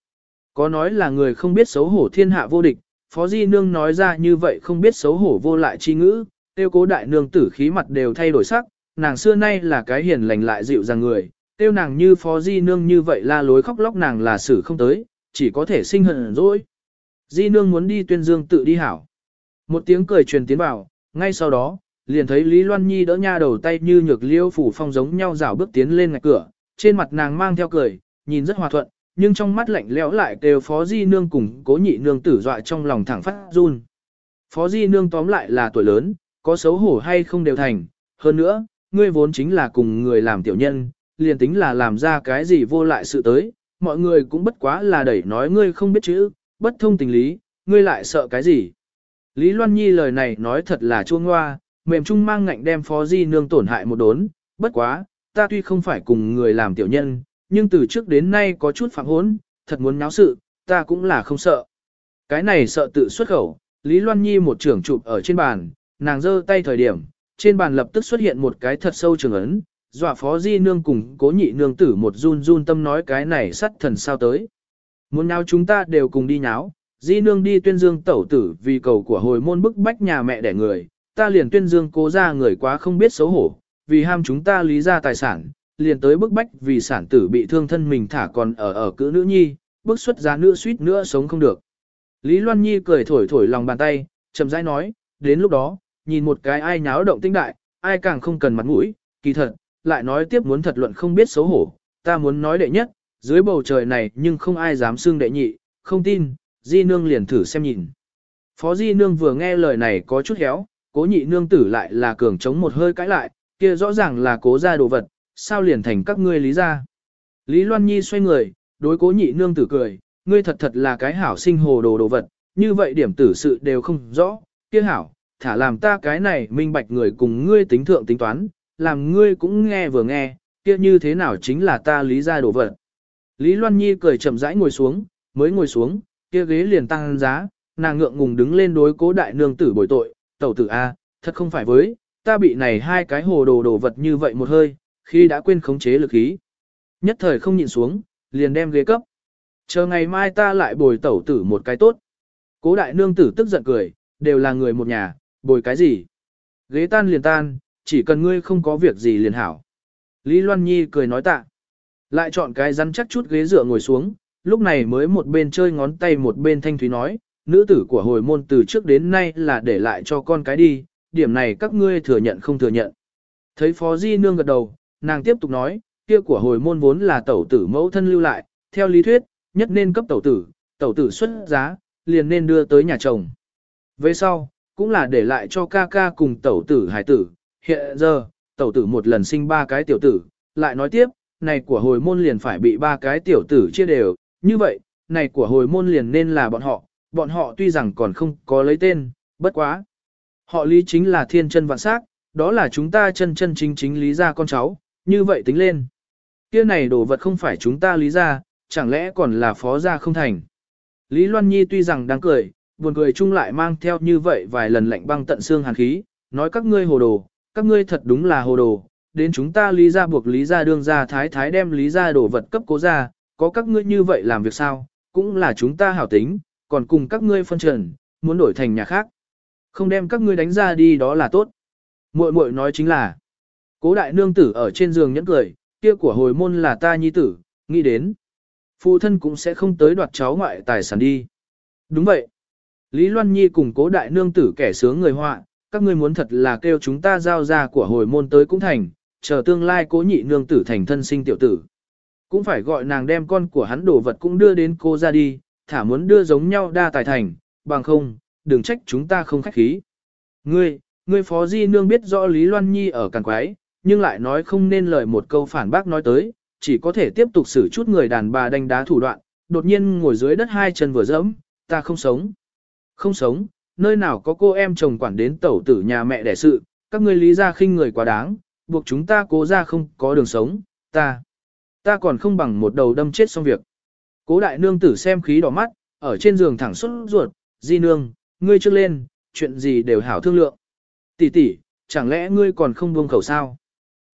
có nói là người không biết xấu hổ thiên hạ vô địch, phó di nương nói ra như vậy không biết xấu hổ vô lại chi ngữ, tiêu cố đại nương tử khí mặt đều thay đổi sắc, nàng xưa nay là cái hiền lành lại dịu dàng người, tiêu nàng như phó di nương như vậy la lối khóc lóc nàng là xử không tới, chỉ có thể sinh hận rồi. Di nương muốn đi tuyên dương tự đi hảo. Một tiếng cười truyền tiến vào, ngay sau đó, liền thấy Lý Loan Nhi đỡ nha đầu tay như nhược liêu phủ phong giống nhau rảo bước tiến lên ngạch cửa, trên mặt nàng mang theo cười, nhìn rất hòa thuận, nhưng trong mắt lạnh lẽo lại đều phó di nương cùng cố nhị nương tử dọa trong lòng thẳng phát run. Phó di nương tóm lại là tuổi lớn, có xấu hổ hay không đều thành, hơn nữa, ngươi vốn chính là cùng người làm tiểu nhân, liền tính là làm ra cái gì vô lại sự tới, mọi người cũng bất quá là đẩy nói ngươi không biết chữ, bất thông tình lý, ngươi lại sợ cái gì. Lý Loan Nhi lời này nói thật là chua hoa, mềm trung mang ngạnh đem phó di nương tổn hại một đốn, bất quá, ta tuy không phải cùng người làm tiểu nhân, nhưng từ trước đến nay có chút phạm hốn, thật muốn náo sự, ta cũng là không sợ. Cái này sợ tự xuất khẩu, Lý Loan Nhi một trưởng chụp ở trên bàn, nàng giơ tay thời điểm, trên bàn lập tức xuất hiện một cái thật sâu trường ấn, dọa phó di nương cùng cố nhị nương tử một run run tâm nói cái này sắt thần sao tới. Muốn nào chúng ta đều cùng đi nháo, di nương đi tuyên dương tẩu tử vì cầu của hồi môn bức bách nhà mẹ đẻ người, ta liền tuyên dương cố ra người quá không biết xấu hổ, vì ham chúng ta lý ra tài sản, liền tới bức bách vì sản tử bị thương thân mình thả còn ở ở cữ nữ nhi, bức xuất giá nữ suýt nữa sống không được. Lý Loan Nhi cười thổi thổi lòng bàn tay, chậm rãi nói, đến lúc đó, nhìn một cái ai nháo động tinh đại, ai càng không cần mặt mũi, kỳ thật, lại nói tiếp muốn thật luận không biết xấu hổ, ta muốn nói đệ nhất, dưới bầu trời này nhưng không ai dám xưng đệ nhị, không tin, Di Nương liền thử xem nhìn. Phó Di Nương vừa nghe lời này có chút héo, cố nhị nương tử lại là cường chống một hơi cãi lại, kia rõ ràng là cố ra đồ vật, sao liền thành các ngươi lý ra. Lý Loan Nhi xoay người, đối cố nhị nương tử cười, ngươi thật thật là cái hảo sinh hồ đồ đồ vật, như vậy điểm tử sự đều không rõ, kia hảo, thả làm ta cái này minh bạch người cùng ngươi tính thượng tính toán, làm ngươi cũng nghe vừa nghe, kia như thế nào chính là ta lý ra đồ vật. Lý Loan Nhi cười chậm rãi ngồi xuống, mới ngồi xuống, kia ghế liền tăng giá, nàng ngượng ngùng đứng lên đối cố đại nương tử bồi tội, tẩu tử A, thật không phải với, ta bị này hai cái hồ đồ đồ vật như vậy một hơi, khi đã quên khống chế lực khí. Nhất thời không nhịn xuống, liền đem ghế cấp. Chờ ngày mai ta lại bồi tẩu tử một cái tốt. Cố đại nương tử tức giận cười, đều là người một nhà, bồi cái gì. Ghế tan liền tan, chỉ cần ngươi không có việc gì liền hảo. Lý Loan Nhi cười nói tạ. Lại chọn cái rắn chắc chút ghế dựa ngồi xuống, lúc này mới một bên chơi ngón tay một bên thanh thúy nói, nữ tử của hồi môn từ trước đến nay là để lại cho con cái đi, điểm này các ngươi thừa nhận không thừa nhận. Thấy Phó Di Nương gật đầu, nàng tiếp tục nói, kia của hồi môn vốn là tẩu tử mẫu thân lưu lại, theo lý thuyết, nhất nên cấp tẩu tử, tẩu tử xuất giá, liền nên đưa tới nhà chồng. Về sau, cũng là để lại cho ca ca cùng tẩu tử hải tử, hiện giờ, tẩu tử một lần sinh ba cái tiểu tử, lại nói tiếp, này của hồi môn liền phải bị ba cái tiểu tử chia đều, như vậy, này của hồi môn liền nên là bọn họ, bọn họ tuy rằng còn không có lấy tên, bất quá. Họ lý chính là thiên chân vạn sắc, đó là chúng ta chân chân chính chính lý ra con cháu, như vậy tính lên. Kia này đồ vật không phải chúng ta lý ra, chẳng lẽ còn là phó gia không thành. Lý Loan Nhi tuy rằng đang cười, buồn cười chung lại mang theo như vậy vài lần lạnh băng tận xương hàn khí, nói các ngươi hồ đồ, các ngươi thật đúng là hồ đồ, đến chúng ta lý ra buộc lý ra đương ra thái thái đem lý ra đồ vật cấp cố ra, có các ngươi như vậy làm việc sao, cũng là chúng ta hảo tính, còn cùng các ngươi phân trần, muốn đổi thành nhà khác. Không đem các ngươi đánh ra đi đó là tốt. Muội muội nói chính là, cố đại nương tử ở trên giường nhẫn cười, kia của hồi môn là ta nhi tử, nghĩ đến. Phụ thân cũng sẽ không tới đoạt cháu ngoại tài sản đi. Đúng vậy. Lý Loan Nhi cùng cố đại nương tử kẻ sướng người họa, các ngươi muốn thật là kêu chúng ta giao ra của hồi môn tới cũng thành, chờ tương lai cố nhị nương tử thành thân sinh tiểu tử. Cũng phải gọi nàng đem con của hắn đồ vật cũng đưa đến cô ra đi, thả muốn đưa giống nhau đa tài thành, bằng không, đừng trách chúng ta không khách khí. Ngươi, ngươi phó di nương biết rõ Lý Loan Nhi ở càng quái, nhưng lại nói không nên lời một câu phản bác nói tới, chỉ có thể tiếp tục xử chút người đàn bà đánh đá thủ đoạn, đột nhiên ngồi dưới đất hai chân vừa dẫm, ta không sống. Không sống, nơi nào có cô em chồng quản đến tẩu tử nhà mẹ đẻ sự, các ngươi lý ra khinh người quá đáng, buộc chúng ta cố ra không có đường sống, ta. Ta còn không bằng một đầu đâm chết xong việc. Cố đại nương tử xem khí đỏ mắt, ở trên giường thẳng xuất ruột, di nương, ngươi trước lên, chuyện gì đều hảo thương lượng. Tỷ tỷ, chẳng lẽ ngươi còn không buông khẩu sao?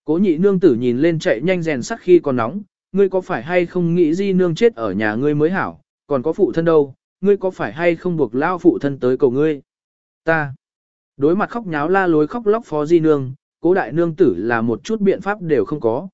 Cố nhị nương tử nhìn lên chạy nhanh rèn sắt khi còn nóng, ngươi có phải hay không nghĩ di nương chết ở nhà ngươi mới hảo, còn có phụ thân đâu, ngươi có phải hay không buộc lao phụ thân tới cầu ngươi? Ta. Đối mặt khóc nháo la lối khóc lóc phó di nương, cố đại nương tử là một chút biện pháp đều không có.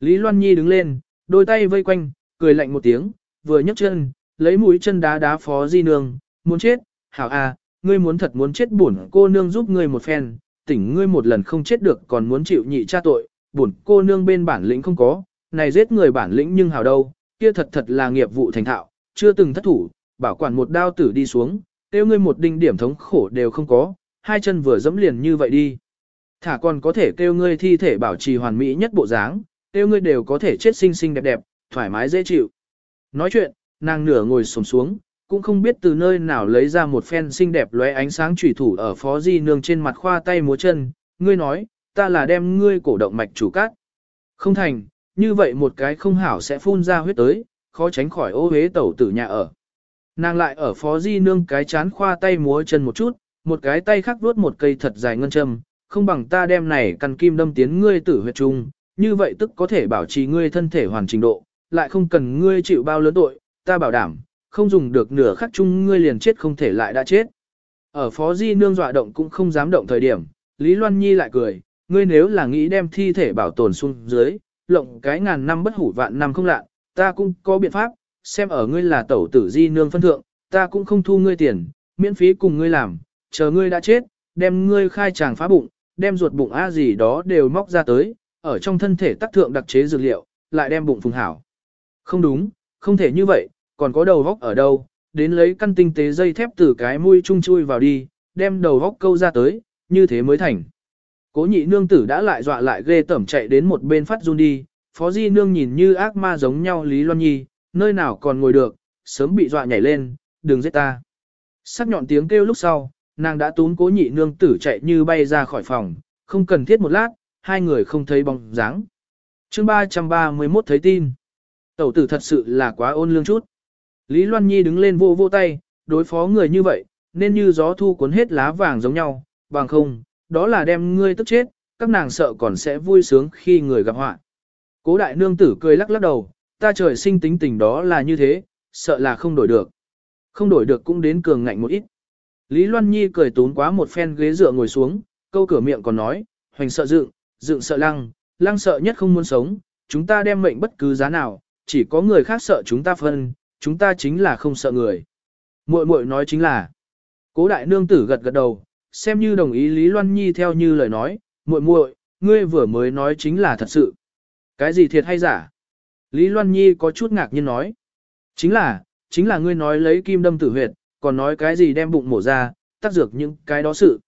Lý Loan Nhi đứng lên, đôi tay vây quanh, cười lạnh một tiếng, vừa nhấc chân, lấy mũi chân đá đá phó di nương, muốn chết, hảo à, ngươi muốn thật muốn chết buồn cô nương giúp ngươi một phen, tỉnh ngươi một lần không chết được còn muốn chịu nhị cha tội, buồn cô nương bên bản lĩnh không có, này giết người bản lĩnh nhưng hảo đâu, kia thật thật là nghiệp vụ thành thạo, chưa từng thất thủ, bảo quản một đao tử đi xuống, tiêu ngươi một đinh điểm thống khổ đều không có, hai chân vừa dẫm liền như vậy đi. Thả còn có thể kêu ngươi thi thể bảo trì hoàn mỹ nhất bộ dáng, kêu ngươi đều có thể chết xinh xinh đẹp đẹp, thoải mái dễ chịu. Nói chuyện, nàng nửa ngồi xổm xuống, cũng không biết từ nơi nào lấy ra một phen xinh đẹp lóe ánh sáng chủy thủ ở phó di nương trên mặt khoa tay múa chân, ngươi nói, ta là đem ngươi cổ động mạch chủ cát. Không thành, như vậy một cái không hảo sẽ phun ra huyết tới, khó tránh khỏi ô hế tẩu tử nhà ở. Nàng lại ở phó di nương cái chán khoa tay múa chân một chút, một cái tay khác vuốt một cây thật dài ngân châm, không bằng ta đem này căn kim đâm tiến ngươi tử huyệt trung, như vậy tức có thể bảo trì ngươi thân thể hoàn trình độ, lại không cần ngươi chịu bao lớn tội, ta bảo đảm, không dùng được nửa khắc chung ngươi liền chết không thể lại đã chết. Ở phó di nương dọa động cũng không dám động thời điểm, Lý Loan Nhi lại cười, ngươi nếu là nghĩ đem thi thể bảo tồn xuống dưới, lộng cái ngàn năm bất hủ vạn năm không lạ, ta cũng có biện pháp, xem ở ngươi là tẩu tử di nương phân thượng, ta cũng không thu ngươi tiền, miễn phí cùng ngươi làm, chờ ngươi đã chết, đem ngươi khai tràng phá bụng, đem ruột bụng a gì đó đều móc ra tới, ở trong thân thể tác thượng đặc chế dược liệu, lại đem bụng phùng hảo. Không đúng, không thể như vậy, còn có đầu vóc ở đâu, đến lấy căn tinh tế dây thép từ cái mũi chung chui vào đi, đem đầu vóc câu ra tới, như thế mới thành. Cố nhị nương tử đã lại dọa lại ghê tẩm chạy đến một bên phát run đi, phó di nương nhìn như ác ma giống nhau Lý Loan Nhi, nơi nào còn ngồi được, sớm bị dọa nhảy lên, đừng giết ta. Sắc nhọn tiếng kêu lúc sau, nàng đã tún cố nhị nương tử chạy như bay ra khỏi phòng, không cần thiết một lát, hai người không thấy bóng dáng. chương 331 thấy tin. Tẩu tử thật sự là quá ôn lương chút. Lý Loan Nhi đứng lên vô vô tay, đối phó người như vậy, nên như gió thu cuốn hết lá vàng giống nhau, bằng không, đó là đem ngươi tức chết, các nàng sợ còn sẽ vui sướng khi người gặp họa. Cố đại nương tử cười lắc lắc đầu, ta trời sinh tính tình đó là như thế, sợ là không đổi được. Không đổi được cũng đến cường ngạnh một ít. Lý Loan Nhi cười tốn quá một phen ghế dựa ngồi xuống, câu cửa miệng còn nói, hoành sợ dựng, dựng sợ lăng, lăng sợ nhất không muốn sống, chúng ta đem mệnh bất cứ giá nào, chỉ có người khác sợ chúng ta phân, chúng ta chính là không sợ người. Muội muội nói chính là, cố đại nương tử gật gật đầu, xem như đồng ý Lý Loan Nhi theo như lời nói, muội muội, ngươi vừa mới nói chính là thật sự. Cái gì thiệt hay giả? Lý Loan Nhi có chút ngạc nhiên nói. Chính là, chính là ngươi nói lấy kim đâm tử huyệt, còn nói cái gì đem bụng mổ ra, tác dược những cái đó sự.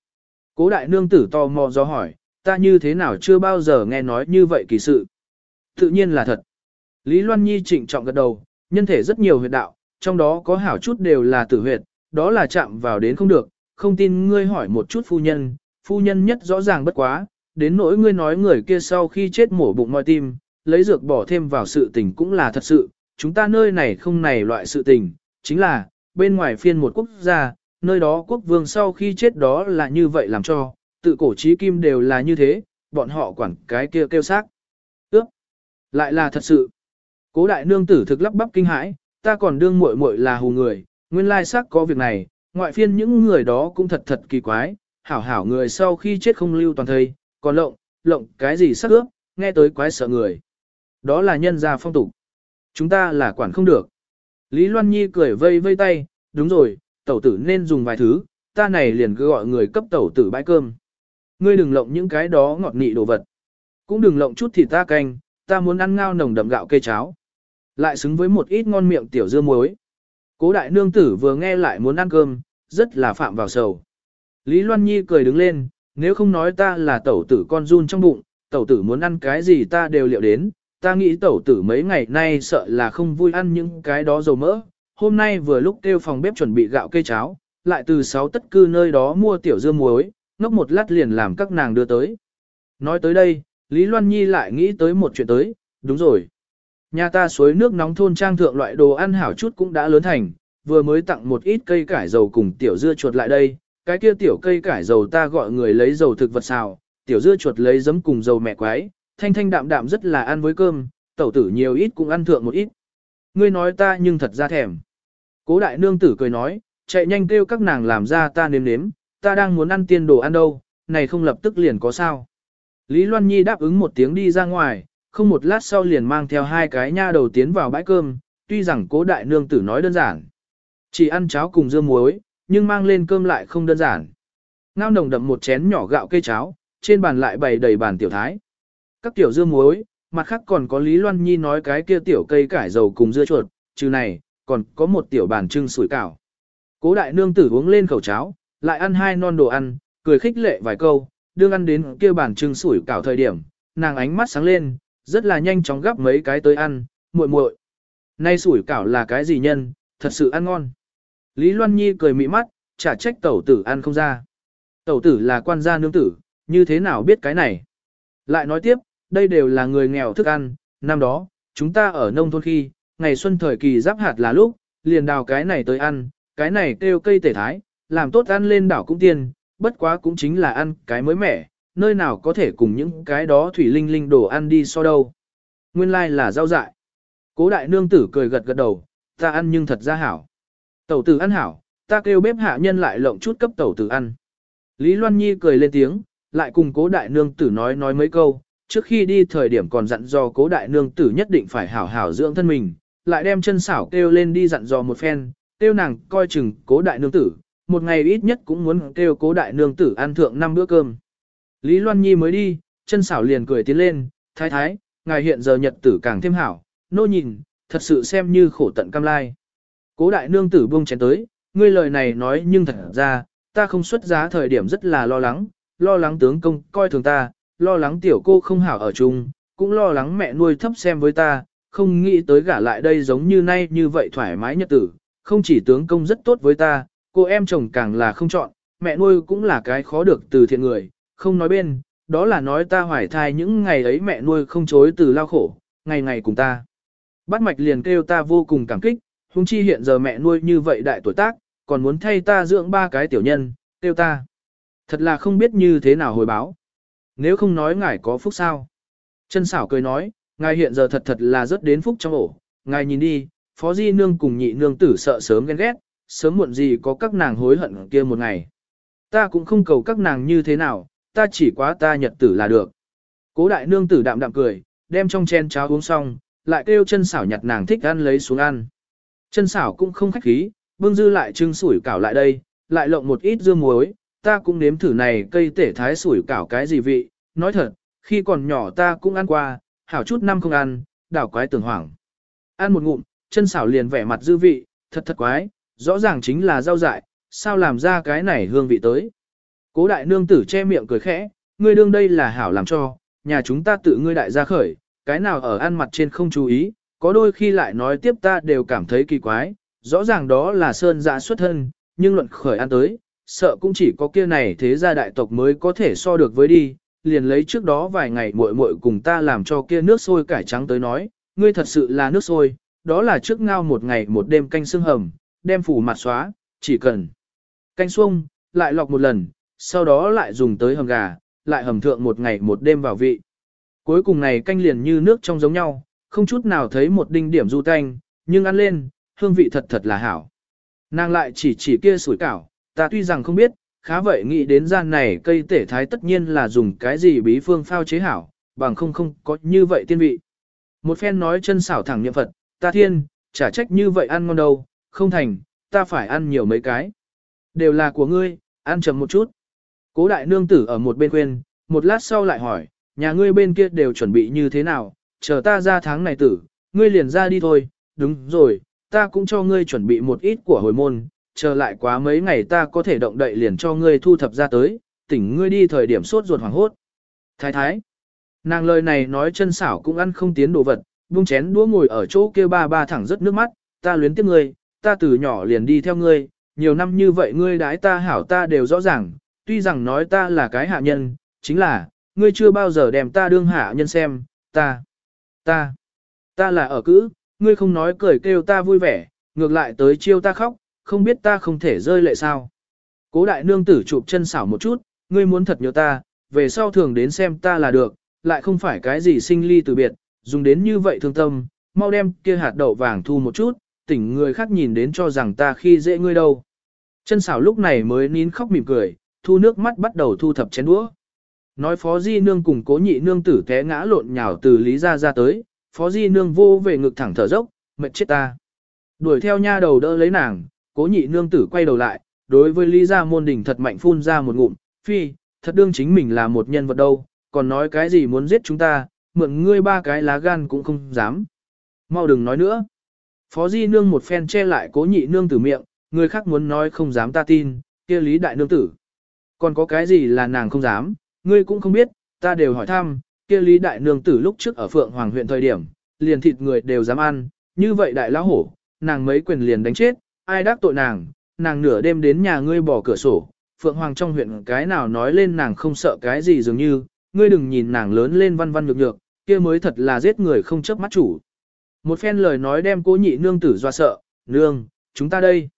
Cố đại nương tử tò mò do hỏi, ta như thế nào chưa bao giờ nghe nói như vậy kỳ sự. Tự nhiên là thật. Lý Loan Nhi trịnh trọng gật đầu, nhân thể rất nhiều huyệt đạo, trong đó có hảo chút đều là tử huyệt, đó là chạm vào đến không được, không tin ngươi hỏi một chút phu nhân, phu nhân nhất rõ ràng bất quá, đến nỗi ngươi nói người kia sau khi chết mổ bụng moi tim, lấy dược bỏ thêm vào sự tình cũng là thật sự, chúng ta nơi này không này loại sự tình, chính là, bên ngoài phiên một quốc gia, nơi đó quốc vương sau khi chết đó là như vậy làm cho, tự cổ trí kim đều là như thế, bọn họ quản cái kia kêu xác. Ước, lại là thật sự. Cố đại nương tử thực lắp bắp kinh hãi, ta còn đương muội muội là hù người, nguyên lai xác có việc này, ngoại phiên những người đó cũng thật thật kỳ quái, hảo hảo người sau khi chết không lưu toàn thây, còn lộng, lộng cái gì sắc ước, nghe tới quái sợ người. Đó là nhân gia phong tục. Chúng ta là quản không được. Lý Loan Nhi cười vây vây tay, đúng rồi, tẩu tử nên dùng vài thứ, ta này liền cứ gọi người cấp tẩu tử bãi cơm. Ngươi đừng lộng những cái đó ngọt nị đồ vật. Cũng đừng lộng chút thịt ta canh, ta muốn ăn ngao nồng đậm gạo cây cháo. Lại xứng với một ít ngon miệng tiểu dưa muối. Cố đại nương tử vừa nghe lại muốn ăn cơm, rất là phạm vào sầu. Lý Loan Nhi cười đứng lên, nếu không nói ta là tẩu tử con run trong bụng, tẩu tử muốn ăn cái gì ta đều liệu đến, ta nghĩ tẩu tử mấy ngày nay sợ là không vui ăn những cái đó dầu mỡ. Hôm nay vừa lúc kêu phòng bếp chuẩn bị gạo cây cháo, lại từ sáu tất cư nơi đó mua tiểu dưa muối, ngốc một lát liền làm các nàng đưa tới. Nói tới đây, Lý Loan Nhi lại nghĩ tới một chuyện tới, đúng rồi. Nhà ta suối nước nóng thôn trang thượng loại đồ ăn hảo chút cũng đã lớn thành, vừa mới tặng một ít cây cải dầu cùng tiểu dưa chuột lại đây, cái kia tiểu cây cải dầu ta gọi người lấy dầu thực vật xào, tiểu dưa chuột lấy giấm cùng dầu mẹ quái, thanh thanh đạm đạm rất là ăn với cơm, tẩu tử nhiều ít cũng ăn thượng một ít. Ngươi nói ta nhưng thật ra thèm. Cố đại nương tử cười nói, chạy nhanh kêu các nàng làm ra ta nếm nếm, ta đang muốn ăn tiên đồ ăn đâu, này không lập tức liền có sao. Lý Loan Nhi đáp ứng một tiếng đi ra ngoài, không một lát sau liền mang theo hai cái nha đầu tiến vào bãi cơm, tuy rằng cố đại nương tử nói đơn giản. Chỉ ăn cháo cùng dưa muối, nhưng mang lên cơm lại không đơn giản. Ngao nồng đậm một chén nhỏ gạo cây cháo, trên bàn lại bày đầy bàn tiểu thái. Các tiểu dưa muối, mặt khác còn có Lý Loan Nhi nói cái kia tiểu cây cải dầu cùng dưa chuột, trừ này, còn có một tiểu bàn trưng sủi cảo. Cố đại nương tử uống lên khẩu cháo, lại ăn hai non đồ ăn, cười khích lệ vài câu, đương ăn đến kia bàn trưng sủi cảo thời điểm, nàng ánh mắt sáng lên, rất là nhanh chóng gắp mấy cái tới ăn, muội muội. Nay sủi cảo là cái gì nhân, thật sự ăn ngon. Lý Loan Nhi cười mị mắt, chả trách tẩu tử ăn không ra. Tẩu tử là quan gia nương tử, như thế nào biết cái này. Lại nói tiếp, đây đều là người nghèo thức ăn, năm đó, chúng ta ở nông thôn khi, ngày xuân thời kỳ giáp hạt là lúc, liền đào cái này tới ăn, cái này kêu cây tể thái, làm tốt ăn lên đảo cũng tiền, bất quá cũng chính là ăn cái mới mẻ, nơi nào có thể cùng những cái đó thủy linh linh đồ ăn đi so đâu. Nguyên lai like là rau dại. Cố đại nương tử cười gật gật đầu, ta ăn nhưng thật ra hảo. Tẩu tử ăn hảo, ta kêu bếp hạ nhân lại lộng chút cấp tẩu tử ăn. Lý Loan Nhi cười lên tiếng, lại cùng cố đại nương tử nói nói mấy câu, trước khi đi thời điểm còn dặn dò cố đại nương tử nhất định phải hảo hảo dưỡng thân mình, lại đem chân xảo kêu lên đi dặn dò một phen, kêu nàng coi chừng cố đại nương tử, một ngày ít nhất cũng muốn kêu cố đại nương tử ăn thượng năm bữa cơm. Lý Loan Nhi mới đi, chân xảo liền cười tiến lên, thái thái, ngài hiện giờ nhật tử càng thêm hảo, nô nhìn, thật sự xem như khổ tận cam lai. Cố đại nương tử buông chén tới, ngươi lời này nói nhưng thật ra, ta không xuất giá thời điểm rất là lo lắng, lo lắng tướng công coi thường ta, lo lắng tiểu cô không hảo ở chung, cũng lo lắng mẹ nuôi thấp xem với ta, không nghĩ tới gả lại đây giống như nay như vậy thoải mái nhật tử, không chỉ tướng công rất tốt với ta, cô em chồng càng là không chọn, mẹ nuôi cũng là cái khó được từ thiện người, không nói bên, đó là nói ta hoài thai những ngày ấy mẹ nuôi không chối từ lao khổ, ngày ngày cùng ta. Bắt mạch liền kêu ta vô cùng cảm kích, huống chi hiện giờ mẹ nuôi như vậy đại tuổi tác, còn muốn thay ta dưỡng ba cái tiểu nhân, kêu ta. Thật là không biết như thế nào hồi báo. Nếu không nói ngài có phúc sao. Chân xảo cười nói, ngài hiện giờ thật thật là rất đến phúc trong ổ. Ngài nhìn đi, phó di nương cùng nhị nương tử sợ sớm ghen ghét, sớm muộn gì có các nàng hối hận kia một ngày. Ta cũng không cầu các nàng như thế nào, ta chỉ quá ta nhật tử là được. Cố đại nương tử đạm đạm cười, đem trong chén cháo uống xong, lại kêu chân xảo nhặt nàng thích ăn lấy xuống ăn. Chân xảo cũng không khách khí, bưng dư lại trưng sủi cảo lại đây, lại lộng một ít dưa muối, ta cũng nếm thử này cây tể thái sủi cảo cái gì vị, nói thật, khi còn nhỏ ta cũng ăn qua, hảo chút năm không ăn, đảo quái tưởng hoảng. Ăn một ngụm, chân xảo liền vẻ mặt dư vị, thật thật quái, rõ ràng chính là rau dại, sao làm ra cái này hương vị tới. Cố đại nương tử che miệng cười khẽ, ngươi đương đây là hảo làm cho, nhà chúng ta tự ngươi đại gia khởi, cái nào ở ăn mặt trên không chú ý, có đôi khi lại nói tiếp ta đều cảm thấy kỳ quái, rõ ràng đó là sơn dạ xuất thân, nhưng luận khởi ăn tới, sợ cũng chỉ có kia này thế gia đại tộc mới có thể so được với đi, liền lấy trước đó vài ngày muội muội cùng ta làm cho kia nước sôi cải trắng tới nói, ngươi thật sự là nước sôi, đó là trước ngao một ngày một đêm canh xương hầm, đem phủ mặt xóa, chỉ cần canh xuông, lại lọc một lần, sau đó lại dùng tới hầm gà, lại hầm thượng một ngày một đêm vào vị. Cuối cùng này canh liền như nước trong giống nhau, không chút nào thấy một đinh điểm du tanh, nhưng ăn lên, hương vị thật thật là hảo. Nàng lại chỉ chỉ kia sủi cảo, ta tuy rằng không biết, khá vậy nghĩ đến gian này cây tể thái tất nhiên là dùng cái gì bí phương phao chế hảo, bằng không không có như vậy tiên vị. Một phen nói chân xảo thẳng niệm Phật, ta thiên, chả trách như vậy ăn ngon đâu, không thành, ta phải ăn nhiều mấy cái. Đều là của ngươi, ăn chậm một chút. Cố đại nương tử ở một bên quên, một lát sau lại hỏi, nhà ngươi bên kia đều chuẩn bị như thế nào, chờ ta ra tháng này tử, ngươi liền ra đi thôi, đúng rồi, ta cũng cho ngươi chuẩn bị một ít của hồi môn, chờ lại quá mấy ngày ta có thể động đậy liền cho ngươi thu thập ra tới, tỉnh ngươi đi thời điểm sốt ruột hoảng hốt. Thái thái, nàng lời này nói chân xảo cũng ăn không tiến đồ vật, buông chén đũa ngồi ở chỗ kia ba ba thẳng rất nước mắt, ta luyến tiếc ngươi, ta từ nhỏ liền đi theo ngươi, nhiều năm như vậy ngươi đái ta hảo ta đều rõ ràng, tuy rằng nói ta là cái hạ nhân, chính là, ngươi chưa bao giờ đem ta đương hạ nhân xem, ta, ta, ta là ở cữ, ngươi không nói cười kêu ta vui vẻ, ngược lại tới chiêu ta khóc, không biết ta không thể rơi lệ sao. Cố đại nương tử chụp chân xảo một chút, ngươi muốn thật nhớ ta, về sau thường đến xem ta là được, lại không phải cái gì sinh ly từ biệt, dùng đến như vậy thương tâm, mau đem kia hạt đậu vàng thu một chút, tỉnh người khác nhìn đến cho rằng ta khi dễ ngươi đâu. Chân xảo lúc này mới nín khóc mỉm cười, thu nước mắt bắt đầu thu thập chén đũa. Nói phó di nương cùng cố nhị nương tử té ngã lộn nhào từ lý ra ra tới, phó di nương vô về ngực thẳng thở dốc, mệt chết ta. Đuổi theo nha đầu đỡ lấy nàng, cố nhị nương tử quay đầu lại, đối với lý gia môn đình thật mạnh phun ra một ngụm, phi, thật đương chính mình là một nhân vật đâu, còn nói cái gì muốn giết chúng ta, mượn ngươi ba cái lá gan cũng không dám. Mau đừng nói nữa. Phó di nương một phen che lại cố nhị nương tử miệng, người khác muốn nói không dám ta tin, kia lý đại nương tử. Còn có cái gì là nàng không dám, ngươi cũng không biết, ta đều hỏi thăm, kia Lý Đại Nương tử lúc trước ở Phượng Hoàng huyện thời điểm, liền thịt người đều dám ăn, như vậy đại lão hổ, nàng mấy quyền liền đánh chết, ai đắc tội nàng, nàng nửa đêm đến nhà ngươi bỏ cửa sổ, Phượng Hoàng trong huyện cái nào nói lên nàng không sợ cái gì dường như, ngươi đừng nhìn nàng lớn lên văn văn nhược nhược, kia mới thật là giết người không chớp mắt chủ. Một phen lời nói đem cố nhị nương tử doa sợ, nương, chúng ta đây.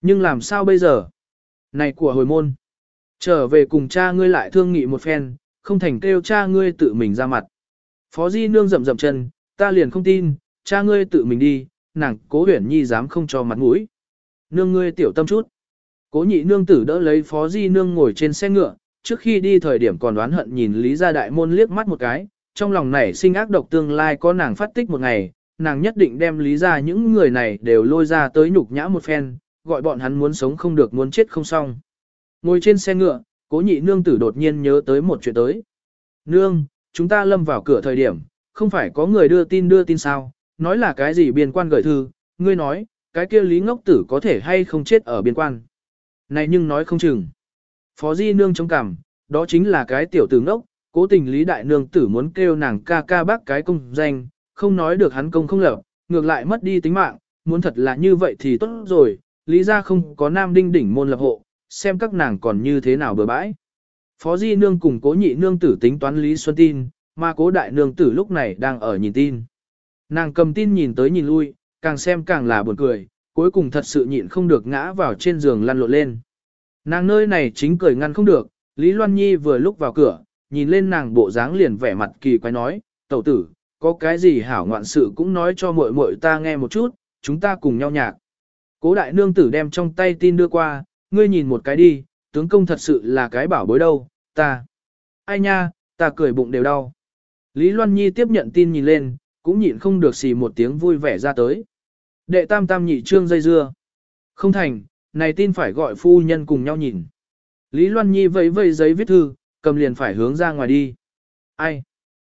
Nhưng làm sao bây giờ? Này của hồi môn. Trở về cùng cha ngươi lại thương nghị một phen, không thành kêu cha ngươi tự mình ra mặt. Phó Di nương rậm rậm chân, ta liền không tin, cha ngươi tự mình đi, nàng cố huyển nhi dám không cho mặt mũi. Nương ngươi tiểu tâm chút. Cố nhị nương tử đỡ lấy Phó Di nương ngồi trên xe ngựa, trước khi đi thời điểm còn đoán hận nhìn Lý gia đại môn liếc mắt một cái, trong lòng nảy sinh ác độc tương lai có nàng phát tích một ngày, nàng nhất định đem Lý gia những người này đều lôi ra tới nhục nhã một phen, gọi bọn hắn muốn sống không được muốn chết không xong. Ngồi trên xe ngựa, cố nhị nương tử đột nhiên nhớ tới một chuyện tới. Nương, chúng ta lâm vào cửa thời điểm, không phải có người đưa tin đưa tin sao, nói là cái gì biên quan gửi thư, ngươi nói, cái kia lý ngốc tử có thể hay không chết ở biên quan. Này nhưng nói không chừng. Phó Di Nương chống cằm, đó chính là cái tiểu tử ngốc, cố tình Lý Đại Nương tử muốn kêu nàng ca ca bác cái công danh, không nói được hắn công không lập, ngược lại mất đi tính mạng, muốn thật là như vậy thì tốt rồi, Lý ra không có nam đinh đỉnh môn lập hộ, xem các nàng còn như thế nào bừa bãi. Phó Di Nương cùng cố nhị nương tử tính toán Lý Xuân tin, mà cố đại nương tử lúc này đang ở nhìn tin. Nàng cầm tin nhìn tới nhìn lui, càng xem càng là buồn cười, cuối cùng thật sự nhịn không được ngã vào trên giường lăn lộn lên. Nàng nơi này chính cười ngăn không được, Lý Loan Nhi vừa lúc vào cửa, nhìn lên nàng bộ dáng liền vẻ mặt kỳ quái nói, tẩu tử, có cái gì hảo ngoạn sự cũng nói cho muội muội ta nghe một chút, chúng ta cùng nhau nhạc. Cố đại nương tử đem trong tay tin đưa qua, ngươi nhìn một cái đi, tướng công thật sự là cái bảo bối đâu, ta. Ai nha, ta cười bụng đều đau. Lý Loan Nhi tiếp nhận tin nhìn lên, cũng nhịn không được xì một tiếng vui vẻ ra tới. Đệ tam tam nhị trương dây dưa. Không thành, này tin phải gọi phu nhân cùng nhau nhìn. Lý Loan Nhi vẫy vẫy giấy viết thư, cầm liền phải hướng ra ngoài đi. Ai?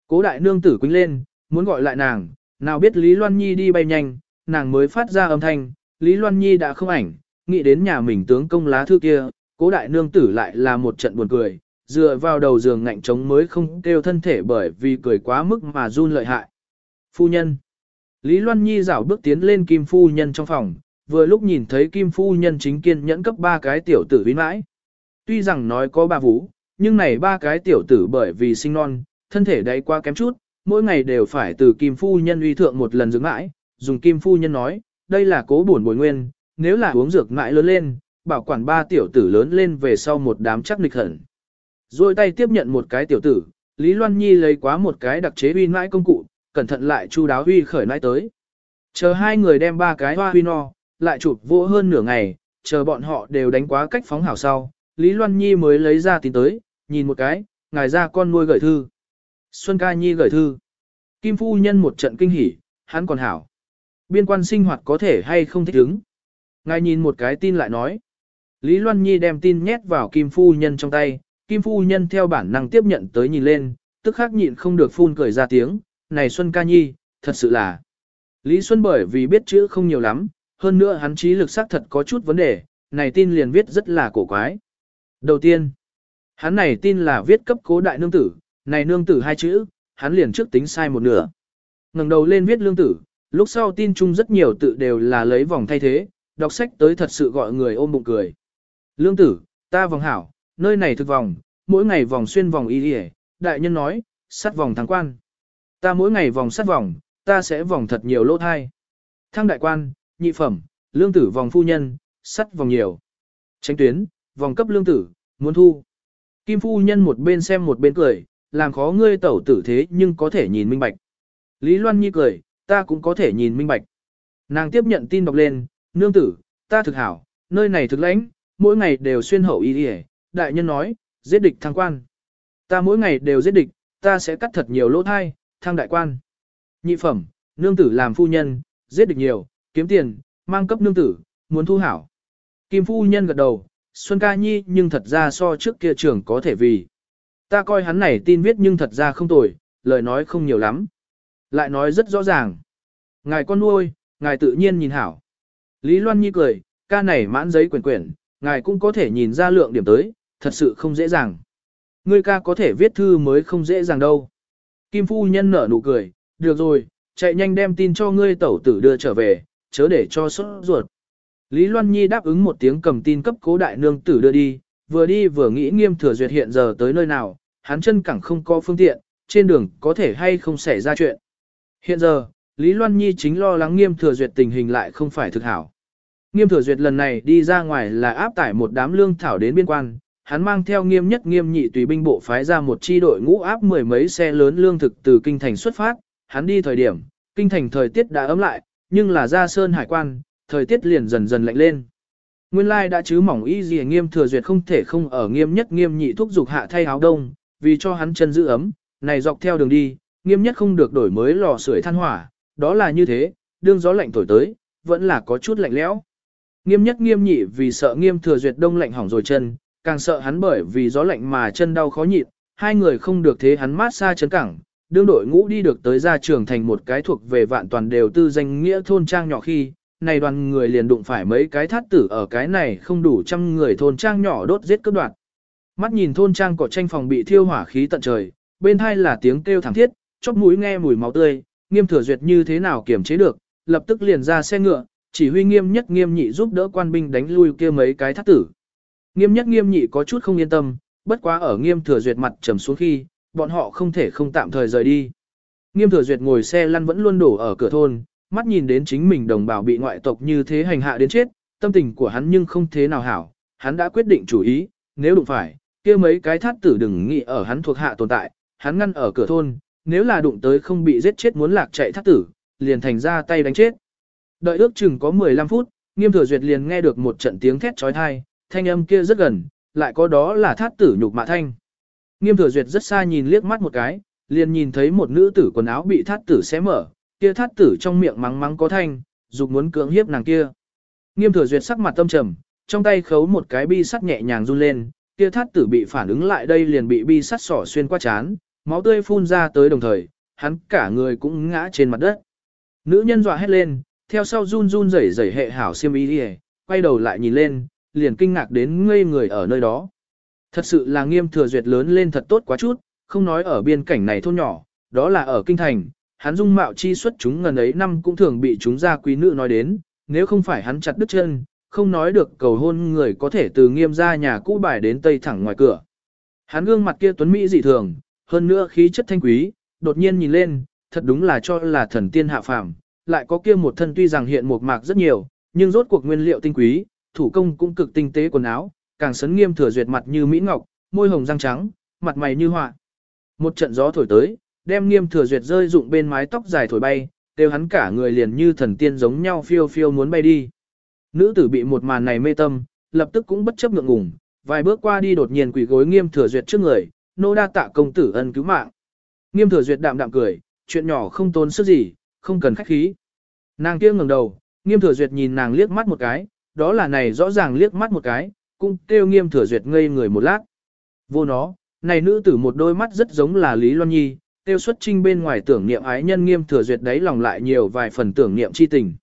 Cố đại nương tử quýnh lên, muốn gọi lại nàng, nào biết Lý Loan Nhi đi bay nhanh, nàng mới phát ra âm thanh, Lý Loan Nhi đã không ảnh, nghĩ đến nhà mình tướng công lá thư kia, cố đại nương tử lại là một trận buồn cười, dựa vào đầu giường ngạnh trống mới không kêu thân thể bởi vì cười quá mức mà run lợi hại. Phu nhân. Lý Loan Nhi rảo bước tiến lên Kim Phu Nhân trong phòng, vừa lúc nhìn thấy Kim Phu Nhân chính kiên nhẫn cấp ba cái tiểu tử vĩ mãi. Tuy rằng nói có ba vũ, nhưng này ba cái tiểu tử bởi vì sinh non, thân thể đấy quá kém chút, mỗi ngày đều phải từ Kim Phu Nhân uy thượng một lần dưỡng mãi, dùng Kim Phu Nhân nói, đây là cố buồn bồi nguyên, nếu là uống dược mãi lớn lên, bảo quản ba tiểu tử lớn lên về sau một đám chắc nịch hẳn. Rồi tay tiếp nhận một cái tiểu tử, Lý Loan Nhi lấy quá một cái đặc chế uy mãi công cụ, cẩn thận lại chu đáo huy khởi nãi tới. Chờ hai người đem ba cái hoa huy no, lại chụp vô hơn nửa ngày, chờ bọn họ đều đánh quá cách phóng hảo sau, Lý Loan Nhi mới lấy ra tin tới, nhìn một cái, ngài ra con nuôi gửi thư. Xuân ca nhi gửi thư. Kim phu nhân một trận kinh hỉ, hắn còn hảo. Biên quan sinh hoạt có thể hay không thích ứng. Ngài nhìn một cái tin lại nói. Lý Loan Nhi đem tin nhét vào Kim phu nhân trong tay, Kim phu nhân theo bản năng tiếp nhận tới nhìn lên, tức khắc nhịn không được phun cười ra tiếng, này Xuân ca nhi, thật sự là. Lý Xuân bởi vì biết chữ không nhiều lắm, hơn nữa hắn trí lực xác thật có chút vấn đề, này tin liền viết rất là cổ quái. Đầu tiên, hắn này tin là viết cấp cố đại nương tử, này nương tử hai chữ, hắn liền trước tính sai một nửa. ngẩng đầu lên viết lương tử, lúc sau tin chung rất nhiều tự đều là lấy vòng thay thế, đọc sách tới thật sự gọi người ôm bụng cười. Lương tử, ta vòng hảo, nơi này thực vòng, mỗi ngày vòng xuyên vòng y đi đại nhân nói, sắt vòng thắng quan. Ta mỗi ngày vòng sát vòng, ta sẽ vòng thật nhiều lỗ thai. Thăng đại quan, nhị phẩm, lương tử vòng phu nhân, sắt vòng nhiều. Tránh tuyến, vòng cấp lương tử, muốn thu. Kim phu nhân một bên xem một bên cười, làm khó ngươi tẩu tử thế nhưng có thể nhìn minh bạch. Lý Loan Nhi cười, ta cũng có thể nhìn minh bạch. Nàng tiếp nhận tin đọc lên, nương tử, ta thực hảo, nơi này thực lãnh, mỗi ngày đều xuyên hậu y đi đại nhân nói, giết địch thăng quan. Ta mỗi ngày đều giết địch, ta sẽ cắt thật nhiều lỗ thai, thăng đại quan. Nhị phẩm, nương tử làm phu nhân, giết được nhiều, kiếm tiền, mang cấp nương tử, muốn thu hảo. Kim phu nhân gật đầu, Xuân ca nhi nhưng thật ra so trước kia trưởng có thể vì. Ta coi hắn này tin viết nhưng thật ra không tồi, lời nói không nhiều lắm. Lại nói rất rõ ràng. Ngài con nuôi, ngài tự nhiên nhìn hảo. Lý Loan Nhi cười, ca này mãn giấy quyển quyển, ngài cũng có thể nhìn ra lượng điểm tới, thật sự không dễ dàng. ngươi ca có thể viết thư mới không dễ dàng đâu. Kim phu nhân nở nụ cười, được rồi, chạy nhanh đem tin cho ngươi tẩu tử đưa trở về, chớ để cho sốt ruột. Lý Loan Nhi đáp ứng một tiếng cầm tin cấp cố đại nương tử đưa đi, vừa đi vừa nghĩ nghiêm thừa duyệt hiện giờ tới nơi nào, hắn chân cẳng không có phương tiện, trên đường có thể hay không xảy ra chuyện. Hiện giờ, Lý Loan Nhi chính lo lắng nghiêm thừa duyệt tình hình lại không phải thực hảo. Nghiêm thừa duyệt lần này đi ra ngoài là áp tải một đám lương thảo đến biên quan, hắn mang theo nghiêm nhất nghiêm nhị tùy binh bộ phái ra một chi đội ngũ áp mười mấy xe lớn lương thực từ kinh thành xuất phát, hắn đi thời điểm, kinh thành thời tiết đã ấm lại, nhưng là ra sơn hải quan, thời tiết liền dần dần lạnh lên. Nguyên lai đã chứ mỏng y gì nghiêm thừa duyệt không thể không ở nghiêm nhất nghiêm nhị thúc dục hạ thay áo đông, vì cho hắn chân giữ ấm, này dọc theo đường đi, nghiêm nhất không được đổi mới lò sưởi than hỏa, đó là như thế, đương gió lạnh thổi tới, vẫn là có chút lạnh lẽo. Nghiêm nhất nghiêm nhị vì sợ nghiêm thừa duyệt đông lạnh hỏng rồi chân, càng sợ hắn bởi vì gió lạnh mà chân đau khó nhịn, hai người không được thế hắn mát xa chấn cẳng. Đương đội ngũ đi được tới ra trường thành một cái thuộc về vạn toàn đều tư danh nghĩa thôn trang nhỏ khi, này đoàn người liền đụng phải mấy cái thát tử ở cái này không đủ trăm người thôn trang nhỏ đốt giết cướp đoạt. Mắt nhìn thôn trang cỏ tranh phòng bị thiêu hỏa khí tận trời, bên hai là tiếng kêu thảm thiết, chóp mũi nghe mùi máu tươi, nghiêm thừa duyệt như thế nào kiểm chế được, lập tức liền ra xe ngựa, chỉ huy nghiêm nhất nghiêm nhị giúp đỡ quan binh đánh lui kia mấy cái thát tử. Nghiêm nhất nghiêm nhị có chút không yên tâm, bất quá ở nghiêm thừa duyệt mặt trầm xuống khi, bọn họ không thể không tạm thời rời đi. Nghiêm thừa duyệt ngồi xe lăn vẫn luôn đổ ở cửa thôn, mắt nhìn đến chính mình đồng bào bị ngoại tộc như thế hành hạ đến chết, tâm tình của hắn nhưng không thế nào hảo, hắn đã quyết định chủ ý, nếu đụng phải, kia mấy cái thát tử đừng nghĩ ở hắn thuộc hạ tồn tại, hắn ngăn ở cửa thôn, nếu là đụng tới không bị giết chết muốn lạc chạy thát tử, liền thành ra tay đánh chết. Đợi ước chừng có 15 phút, nghiêm thừa duyệt liền nghe được một trận tiếng thét trói thai, thanh âm kia rất gần, lại có đó là thát tử nhục mạ thanh. Nghiêm thừa duyệt rất xa nhìn liếc mắt một cái, liền nhìn thấy một nữ tử quần áo bị thát tử xé mở, kia thát tử trong miệng mắng mắng có thanh, dục muốn cưỡng hiếp nàng kia. Nghiêm thừa duyệt sắc mặt tâm trầm, trong tay khấu một cái bi sắt nhẹ nhàng run lên, kia thát tử bị phản ứng lại đây liền bị bi sắt sỏ xuyên qua chán, máu tươi phun ra tới đồng thời, hắn cả người cũng ngã trên mặt đất. Nữ nhân dọa hét lên, theo sau run run rẩy rẩy hệ hảo xiêm y đi quay đầu lại nhìn lên, liền kinh ngạc đến ngây người ở nơi đó. Thật sự là nghiêm thừa duyệt lớn lên thật tốt quá chút, không nói ở biên cảnh này thôn nhỏ, đó là ở kinh thành, hắn dung mạo chi xuất chúng ngần ấy năm cũng thường bị chúng gia quý nữ nói đến, nếu không phải hắn chặt đứt chân, không nói được cầu hôn người có thể từ nghiêm ra nhà cũ bài đến tây thẳng ngoài cửa. Hắn gương mặt kia tuấn mỹ dị thường, hơn nữa khí chất thanh quý, đột nhiên nhìn lên, thật đúng là cho là thần tiên hạ phàm, lại có kia một thân tuy rằng hiện một mạc rất nhiều, nhưng rốt cuộc nguyên liệu tinh quý, thủ công cũng cực tinh tế quần áo, càng sấn nghiêm thừa duyệt mặt như mỹ ngọc, môi hồng răng trắng, mặt mày như họa. Một trận gió thổi tới, đem nghiêm thừa duyệt rơi dụng bên mái tóc dài thổi bay, đều hắn cả người liền như thần tiên giống nhau phiêu phiêu muốn bay đi. Nữ tử bị một màn này mê tâm, lập tức cũng bất chấp ngượng ngùng, vài bước qua đi đột nhiên quỳ gối nghiêm thừa duyệt trước người, nô đa tạ công tử ân cứu mạng. Nghiêm thừa duyệt đạm đạm cười, chuyện nhỏ không tốn sức gì, không cần khách khí. Nàng kia ngẩng đầu, nghiêm thừa duyệt nhìn nàng liếc mắt một cái, đó là này rõ ràng liếc mắt một cái, cũng kêu nghiêm thừa duyệt ngây người một lát. Vô nó, này nữ tử một đôi mắt rất giống là Lý Loan Nhi, tiêu xuất trinh bên ngoài tưởng niệm ái nhân nghiêm thừa duyệt đấy lòng lại nhiều vài phần tưởng niệm chi tình.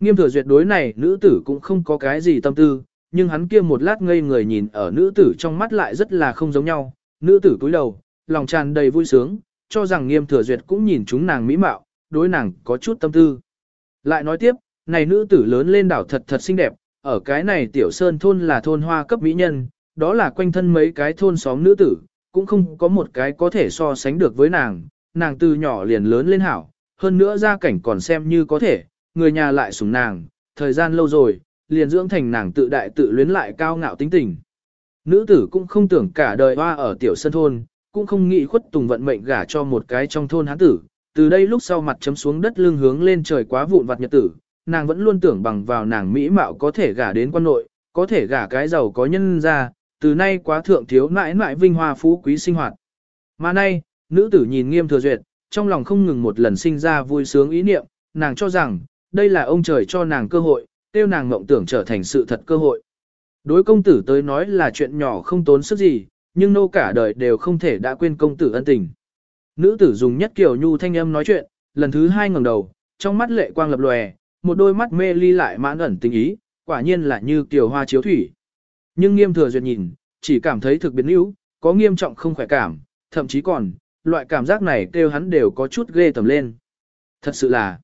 Nghiêm thừa duyệt đối này nữ tử cũng không có cái gì tâm tư, nhưng hắn kia một lát ngây người nhìn ở nữ tử trong mắt lại rất là không giống nhau. Nữ tử cúi đầu, lòng tràn đầy vui sướng, cho rằng nghiêm thừa duyệt cũng nhìn chúng nàng mỹ mạo, đối nàng có chút tâm tư. Lại nói tiếp, này nữ tử lớn lên đảo thật thật xinh đẹp, ở cái này tiểu sơn thôn là thôn hoa cấp mỹ nhân, đó là quanh thân mấy cái thôn xóm nữ tử, cũng không có một cái có thể so sánh được với nàng, nàng từ nhỏ liền lớn lên hảo, hơn nữa gia cảnh còn xem như có thể, người nhà lại sủng nàng, thời gian lâu rồi, liền dưỡng thành nàng tự đại tự luyến lại cao ngạo tính tình. Nữ tử cũng không tưởng cả đời hoa ở tiểu sơn thôn, cũng không nghĩ khuất tùng vận mệnh gả cho một cái trong thôn hán tử, từ đây lúc sau mặt chấm xuống đất lưng hướng lên trời quá vụn vặt nhật tử, nàng vẫn luôn tưởng bằng vào nàng mỹ mạo có thể gả đến quan nội, có thể gả cái giàu có nhân ra, từ nay quá thượng thiếu mãi mãi vinh hoa phú quý sinh hoạt. Mà nay, nữ tử nhìn nghiêm thừa duyệt, trong lòng không ngừng một lần sinh ra vui sướng ý niệm, nàng cho rằng, đây là ông trời cho nàng cơ hội, tiêu nàng mộng tưởng trở thành sự thật cơ hội. Đối công tử tới nói là chuyện nhỏ không tốn sức gì, nhưng nô cả đời đều không thể đã quên công tử ân tình. Nữ tử dùng nhất kiểu nhu thanh âm nói chuyện, lần thứ hai ngẩng đầu, trong mắt lệ quang lập lòe, một đôi mắt mê ly lại mãn ẩn tình ý, quả nhiên là như tiểu hoa chiếu thủy. Nhưng nghiêm thừa duyệt nhìn, chỉ cảm thấy thực biến yếu, có nghiêm trọng không khỏe cảm, thậm chí còn, loại cảm giác này kêu hắn đều có chút ghê tầm lên. Thật sự là,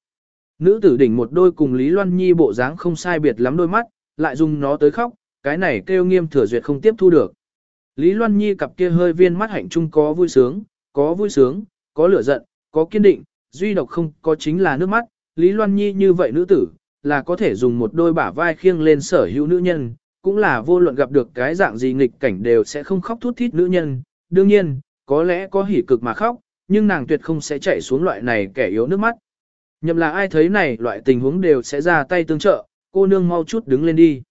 nữ tử đỉnh một đôi cùng Lý Loan Nhi bộ dáng không sai biệt lắm đôi mắt, lại dùng nó tới khóc, cái này kêu nghiêm thừa duyệt không tiếp thu được. Lý Loan Nhi cặp kia hơi viên mắt hạnh trung có vui sướng, có vui sướng, có lửa giận, có kiên định, duy độc không có chính là nước mắt. Lý Loan Nhi như vậy nữ tử, là có thể dùng một đôi bả vai khiêng lên sở hữu nữ nhân, cũng là vô luận gặp được cái dạng gì nghịch cảnh đều sẽ không khóc thút thít nữ nhân. Đương nhiên, có lẽ có hỉ cực mà khóc, nhưng nàng tuyệt không sẽ chạy xuống loại này kẻ yếu nước mắt. Nhậm là ai thấy này loại tình huống đều sẽ ra tay tương trợ, cô nương mau chút đứng lên đi.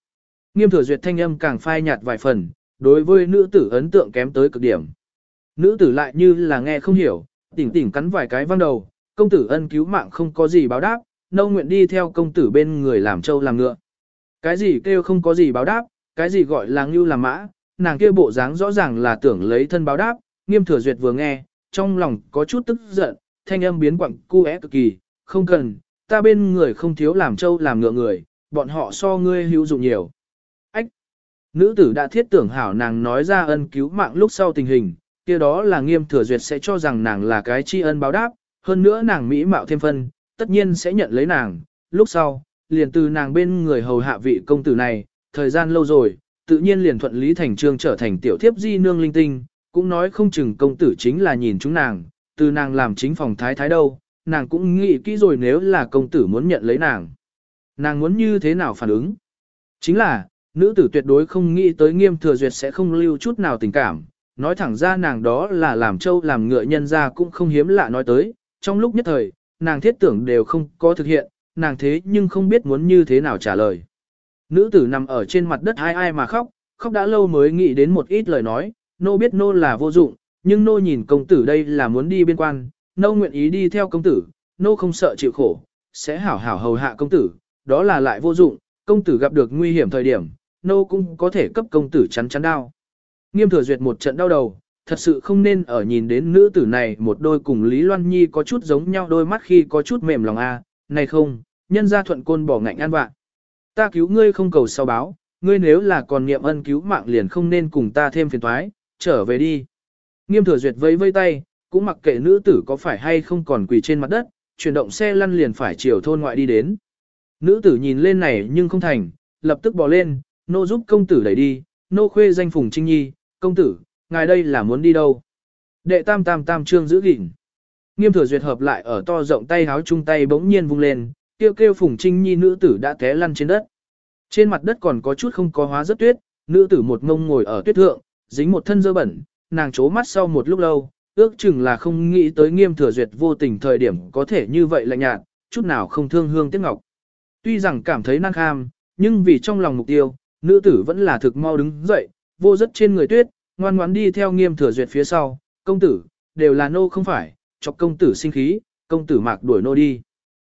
Nghiêm thừa duyệt thanh âm càng phai nhạt vài phần, đối với nữ tử ấn tượng kém tới cực điểm. Nữ tử lại như là nghe không hiểu, tỉnh tỉnh cắn vài cái văng đầu, công tử ân cứu mạng không có gì báo đáp, nâu nguyện đi theo công tử bên người làm trâu làm ngựa. Cái gì kêu không có gì báo đáp, cái gì gọi là ngưu làm mã, nàng kia bộ dáng rõ ràng là tưởng lấy thân báo đáp, nghiêm thừa duyệt vừa nghe, trong lòng có chút tức giận, thanh âm biến quặng cu é cực kỳ, không cần, ta bên người không thiếu làm trâu làm ngựa người, bọn họ so ngươi hữu dụng nhiều. Ách! Nữ tử đã thiết tưởng hảo nàng nói ra ân cứu mạng lúc sau tình hình, kia đó là nghiêm thừa duyệt sẽ cho rằng nàng là cái tri ân báo đáp, hơn nữa nàng mỹ mạo thêm phân, tất nhiên sẽ nhận lấy nàng, lúc sau, liền từ nàng bên người hầu hạ vị công tử này, thời gian lâu rồi, tự nhiên liền thuận lý thành trương trở thành tiểu thiếp di nương linh tinh, cũng nói không chừng công tử chính là nhìn chúng nàng, từ nàng làm chính phòng thái thái đâu, nàng cũng nghĩ kỹ rồi nếu là công tử muốn nhận lấy nàng. Nàng muốn như thế nào phản ứng? Chính là, nữ tử tuyệt đối không nghĩ tới nghiêm thừa duyệt sẽ không lưu chút nào tình cảm, nói thẳng ra nàng đó là làm trâu làm ngựa nhân ra cũng không hiếm lạ nói tới, trong lúc nhất thời, nàng thiết tưởng đều không có thực hiện, nàng thế nhưng không biết muốn như thế nào trả lời. Nữ tử nằm ở trên mặt đất ai ai mà khóc, khóc đã lâu mới nghĩ đến một ít lời nói, nô biết nô là vô dụng, nhưng nô nhìn công tử đây là muốn đi biên quan, nô nguyện ý đi theo công tử, nô không sợ chịu khổ, sẽ hảo hảo hầu hạ công tử, đó là lại vô dụng, công tử gặp được nguy hiểm thời điểm, nô cũng có thể cấp công tử chắn chắn đau. Nghiêm thừa duyệt một trận đau đầu, thật sự không nên ở nhìn đến nữ tử này một đôi cùng Lý Loan Nhi có chút giống nhau đôi mắt khi có chút mềm lòng a à. này không, nhân gia thuận côn bỏ ngạnh ăn bạn Ta cứu ngươi không cầu sau báo, ngươi nếu là còn niệm ân cứu mạng liền không nên cùng ta thêm phiền toái, trở về đi. Nghiêm thừa duyệt vẫy vây tay, cũng mặc kệ nữ tử có phải hay không còn quỳ trên mặt đất, chuyển động xe lăn liền phải chiều thôn ngoại đi đến. Nữ tử nhìn lên này nhưng không thành, lập tức bò lên, nô giúp công tử đẩy đi, nô khuê danh phùng trinh nhi, công tử, ngài đây là muốn đi đâu? Đệ tam tam tam trương giữ gìn. Nghiêm thừa duyệt hợp lại ở to rộng tay háo chung tay bỗng nhiên vung lên, kêu kêu phùng trinh nhi nữ tử đã té lăn trên đất. Trên mặt đất còn có chút không có hóa rất tuyết, nữ tử một ngông ngồi ở tuyết thượng, dính một thân dơ bẩn, nàng chố mắt sau một lúc lâu, ước chừng là không nghĩ tới nghiêm thừa duyệt vô tình thời điểm có thể như vậy lạnh nhạt, chút nào không thương hương tiếc ngọc. Tuy rằng cảm thấy năng kham, nhưng vì trong lòng mục tiêu, nữ tử vẫn là thực mau đứng dậy, vô rất trên người tuyết, ngoan ngoãn đi theo nghiêm thừa duyệt phía sau, công tử, đều là nô không phải, chọc công tử sinh khí, công tử mạc đuổi nô đi.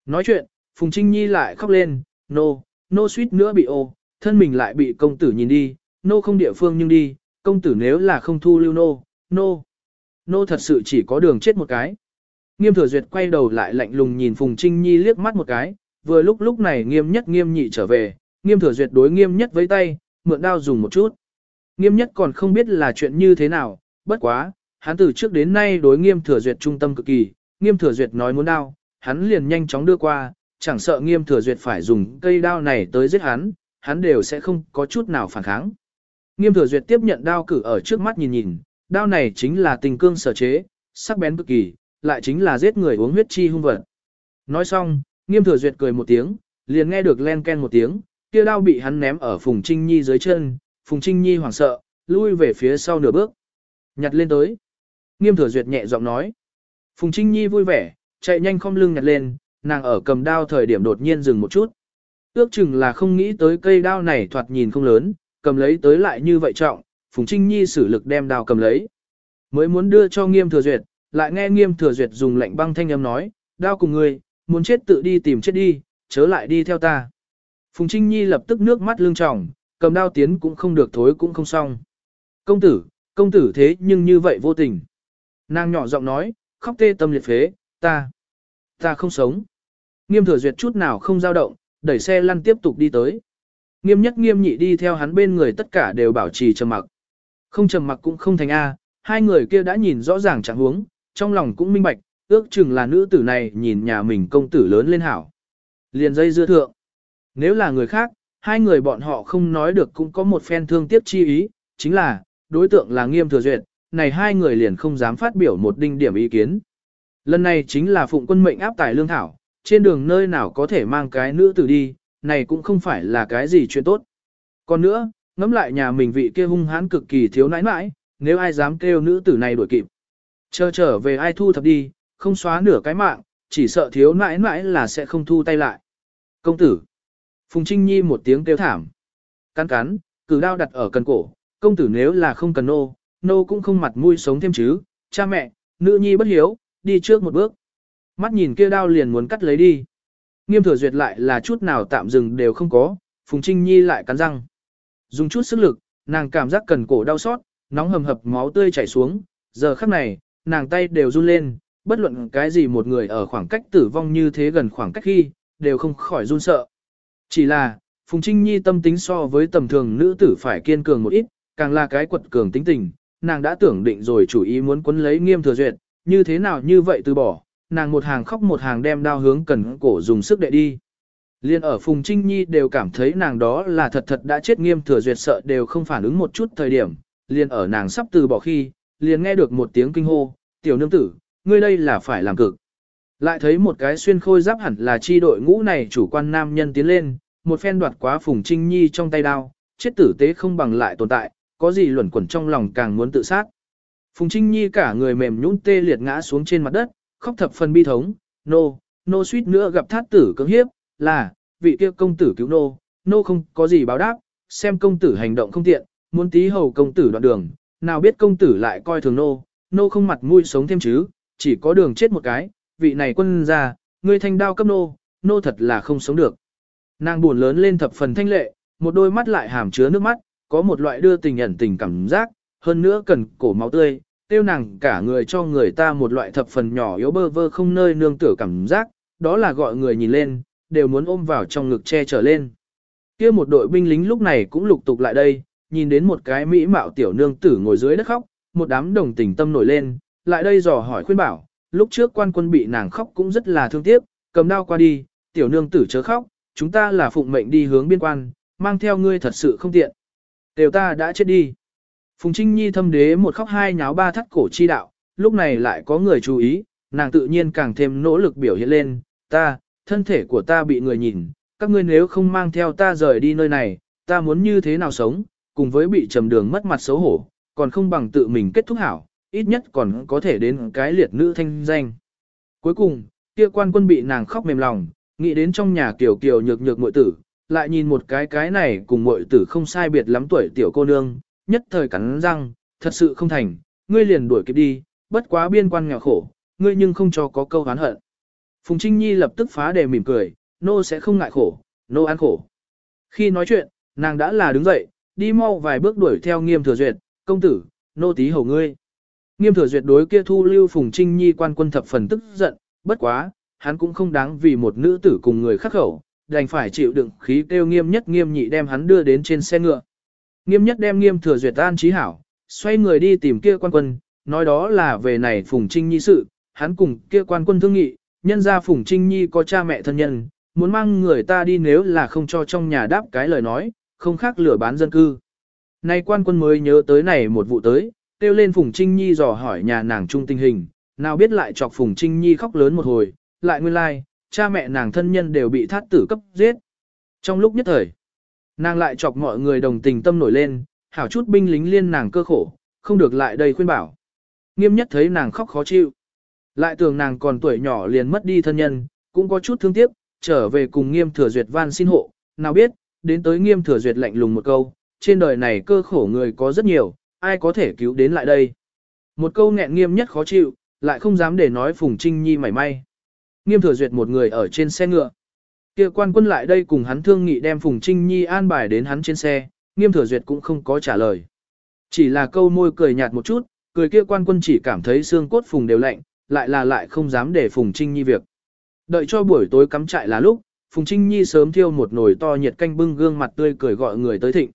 Nói chuyện, Phùng Trinh Nhi lại khóc lên, nô, nô suýt nữa bị ô, thân mình lại bị công tử nhìn đi, nô không địa phương nhưng đi, công tử nếu là không thu lưu nô, nô, nô thật sự chỉ có đường chết một cái. Nghiêm thừa duyệt quay đầu lại lạnh lùng nhìn Phùng Trinh Nhi liếc mắt một cái, vừa lúc lúc này nghiêm nhất nghiêm nhị trở về, nghiêm thừa duyệt đối nghiêm nhất với tay, mượn đao dùng một chút. Nghiêm nhất còn không biết là chuyện như thế nào, bất quá, hắn từ trước đến nay đối nghiêm thừa duyệt trung tâm cực kỳ, nghiêm thừa duyệt nói muốn đao, hắn liền nhanh chóng đưa qua, chẳng sợ nghiêm thừa duyệt phải dùng cây đao này tới giết hắn, hắn đều sẽ không có chút nào phản kháng. Nghiêm thừa duyệt tiếp nhận đao cử ở trước mắt nhìn nhìn, đao này chính là tình cương sở chế, sắc bén cực kỳ, lại chính là giết người uống huyết chi hung vật. Nói xong, nghiêm thừa duyệt cười một tiếng, liền nghe được len ken một tiếng, kia đao bị hắn ném ở Phùng Trinh Nhi dưới chân, Phùng Trinh Nhi hoảng sợ, lui về phía sau nửa bước. Nhặt lên tới. Nghiêm thừa duyệt nhẹ giọng nói. Phùng Trinh Nhi vui vẻ, chạy nhanh không lưng nhặt lên, nàng ở cầm đao thời điểm đột nhiên dừng một chút. Ước chừng là không nghĩ tới cây đao này thoạt nhìn không lớn, cầm lấy tới lại như vậy trọng, Phùng Trinh Nhi sử lực đem đao cầm lấy. Mới muốn đưa cho nghiêm thừa duyệt, lại nghe nghiêm thừa duyệt dùng lạnh băng thanh âm nói, đao cùng ngươi, muốn chết tự đi tìm chết đi, chớ lại đi theo ta. Phùng Trinh Nhi lập tức nước mắt lưng tròng, cầm đao tiến cũng không được thối cũng không xong. Công tử, công tử thế nhưng như vậy vô tình. Nàng nhỏ giọng nói, khóc tê tâm liệt phế, ta, ta không sống. Nghiêm thừa duyệt chút nào không dao động, đẩy xe lăn tiếp tục đi tới. Nghiêm nhất nghiêm nhị đi theo hắn bên người tất cả đều bảo trì trầm mặc. Không trầm mặc cũng không thành A, hai người kia đã nhìn rõ ràng trạng huống, trong lòng cũng minh bạch, ước chừng là nữ tử này nhìn nhà mình công tử lớn lên hảo. Liền dây dưa thượng. Nếu là người khác, hai người bọn họ không nói được cũng có một phen thương tiếc chi ý, chính là, đối tượng là nghiêm thừa duyệt, này hai người liền không dám phát biểu một đinh điểm ý kiến. Lần này chính là phụng quân mệnh áp tải lương thảo, trên đường nơi nào có thể mang cái nữ tử đi, này cũng không phải là cái gì chuyện tốt. Còn nữa, ngẫm lại nhà mình vị kia hung hãn cực kỳ thiếu nãi nãi, nếu ai dám kêu nữ tử này đuổi kịp. Chờ trở về ai thu thập đi, không xóa nửa cái mạng, chỉ sợ thiếu nãi nãi là sẽ không thu tay lại. Công tử. Phùng Trinh Nhi một tiếng kêu thảm. Cắn cắn, cử đao đặt ở cần cổ, công tử nếu là không cần nô, nô cũng không mặt mũi sống thêm chứ, cha mẹ, nữ nhi bất hiếu, đi trước một bước. Mắt nhìn kia đao liền muốn cắt lấy đi. Nghiêm thừa duyệt lại là chút nào tạm dừng đều không có, Phùng Trinh Nhi lại cắn răng. Dùng chút sức lực, nàng cảm giác cần cổ đau xót, nóng hầm hập máu tươi chảy xuống, giờ khắc này, nàng tay đều run lên, bất luận cái gì một người ở khoảng cách tử vong như thế gần khoảng cách khi, đều không khỏi run sợ. Chỉ là, Phùng Trinh Nhi tâm tính so với tầm thường nữ tử phải kiên cường một ít, càng là cái quật cường tính tình, nàng đã tưởng định rồi chủ ý muốn quấn lấy nghiêm thừa duyệt, như thế nào như vậy từ bỏ, nàng một hàng khóc một hàng đem đao hướng cần cổ dùng sức đệ đi. Liên ở Phùng Trinh Nhi đều cảm thấy nàng đó là thật thật đã chết nghiêm thừa duyệt sợ đều không phản ứng một chút thời điểm, liền ở nàng sắp từ bỏ khi, liền nghe được một tiếng kinh hô, tiểu nương tử, ngươi đây là phải làm cực. Lại thấy một cái xuyên khôi giáp hẳn là chi đội ngũ này chủ quan nam nhân tiến lên, một phen đoạt quá Phùng Trinh Nhi trong tay đao, chết tử tế không bằng lại tồn tại, có gì luẩn quẩn trong lòng càng muốn tự sát. Phùng Trinh Nhi cả người mềm nhũn tê liệt ngã xuống trên mặt đất, khóc thập phần bi thống, nô, nô suýt nữa gặp thát tử cưỡng hiếp, là, vị kia công tử cứu nô, nô không có gì báo đáp, xem công tử hành động không tiện, muốn tí hầu công tử đoạn đường, nào biết công tử lại coi thường nô, nô không mặt mũi sống thêm chứ, chỉ có đường chết một cái, vị này quân ra, ngươi thanh đao cấp nô, nô thật là không sống được. Nàng buồn lớn lên thập phần thanh lệ, một đôi mắt lại hàm chứa nước mắt, có một loại đưa tình ẩn tình cảm giác, hơn nữa cần cổ máu tươi, tiêu nàng cả người cho người ta một loại thập phần nhỏ yếu bơ vơ không nơi nương tựa cảm giác, đó là gọi người nhìn lên, đều muốn ôm vào trong ngực che trở lên. kia một đội binh lính lúc này cũng lục tục lại đây, nhìn đến một cái mỹ mạo tiểu nương tử ngồi dưới đất khóc, một đám đồng tình tâm nổi lên, lại đây dò hỏi khuyên bảo, lúc trước quan quân bị nàng khóc cũng rất là thương tiếc, cầm đao qua đi, tiểu nương tử chớ khóc, chúng ta là phụng mệnh đi hướng biên quan, mang theo ngươi thật sự không tiện. Đều ta đã chết đi. Phùng Trinh Nhi thâm đế một khóc hai nháo ba thắt cổ chi đạo, lúc này lại có người chú ý, nàng tự nhiên càng thêm nỗ lực biểu hiện lên, ta, thân thể của ta bị người nhìn, các ngươi nếu không mang theo ta rời đi nơi này, ta muốn như thế nào sống, cùng với bị trầm đường mất mặt xấu hổ, còn không bằng tự mình kết thúc hảo, ít nhất còn có thể đến cái liệt nữ thanh danh. Cuối cùng, kia quan quân bị nàng khóc mềm lòng, nghĩ đến trong nhà kiểu kiều nhược nhược muội tử, lại nhìn một cái cái này cùng muội tử không sai biệt lắm tuổi tiểu cô nương, nhất thời cắn răng, thật sự không thành, ngươi liền đuổi kịp đi, bất quá biên quan nghèo khổ, ngươi nhưng không cho có câu hán hận. Phùng Trinh Nhi lập tức phá đề mỉm cười, nô sẽ không ngại khổ, nô ăn khổ. Khi nói chuyện, nàng đã là đứng dậy, đi mau vài bước đuổi theo nghiêm thừa duyệt, công tử, nô tí hầu ngươi. Nghiêm thừa duyệt đối kia thu lưu Phùng Trinh Nhi quan quân thập phần tức giận, bất quá, hắn cũng không đáng vì một nữ tử cùng người khắc khẩu, đành phải chịu đựng khí kêu nghiêm nhất nghiêm nhị đem hắn đưa đến trên xe ngựa. Nghiêm nhất đem nghiêm thừa duyệt an trí hảo, xoay người đi tìm kia quan quân, nói đó là về này Phùng Trinh Nhi sự, hắn cùng kia quan quân thương nghị, nhân ra Phùng Trinh Nhi có cha mẹ thân nhân, muốn mang người ta đi nếu là không cho trong nhà đáp cái lời nói, không khác lửa bán dân cư. Nay quan quân mới nhớ tới này một vụ tới, kêu lên Phùng Trinh Nhi dò hỏi nhà nàng trung tình hình, nào biết lại chọc Phùng Trinh Nhi khóc lớn một hồi, lại nguyên lai, like, cha mẹ nàng thân nhân đều bị thát tử cấp giết. Trong lúc nhất thời, nàng lại chọc mọi người đồng tình tâm nổi lên, hảo chút binh lính liên nàng cơ khổ, không được lại đây khuyên bảo. Nghiêm nhất thấy nàng khóc khó chịu. Lại tưởng nàng còn tuổi nhỏ liền mất đi thân nhân, cũng có chút thương tiếc, trở về cùng nghiêm thừa duyệt van xin hộ, nào biết, đến tới nghiêm thừa duyệt lạnh lùng một câu, trên đời này cơ khổ người có rất nhiều, ai có thể cứu đến lại đây. Một câu nghẹn nghiêm nhất khó chịu, lại không dám để nói Phùng Trinh Nhi mảy may. Nghiêm thừa duyệt một người ở trên xe ngựa. Kia quan quân lại đây cùng hắn thương nghị đem Phùng Trinh Nhi an bài đến hắn trên xe, nghiêm thừa duyệt cũng không có trả lời. Chỉ là câu môi cười nhạt một chút, cười kia quan quân chỉ cảm thấy xương cốt Phùng đều lạnh, lại là lại không dám để Phùng Trinh Nhi việc. Đợi cho buổi tối cắm trại là lúc, Phùng Trinh Nhi sớm thiêu một nồi to nhiệt canh bưng gương mặt tươi cười gọi người tới thịnh.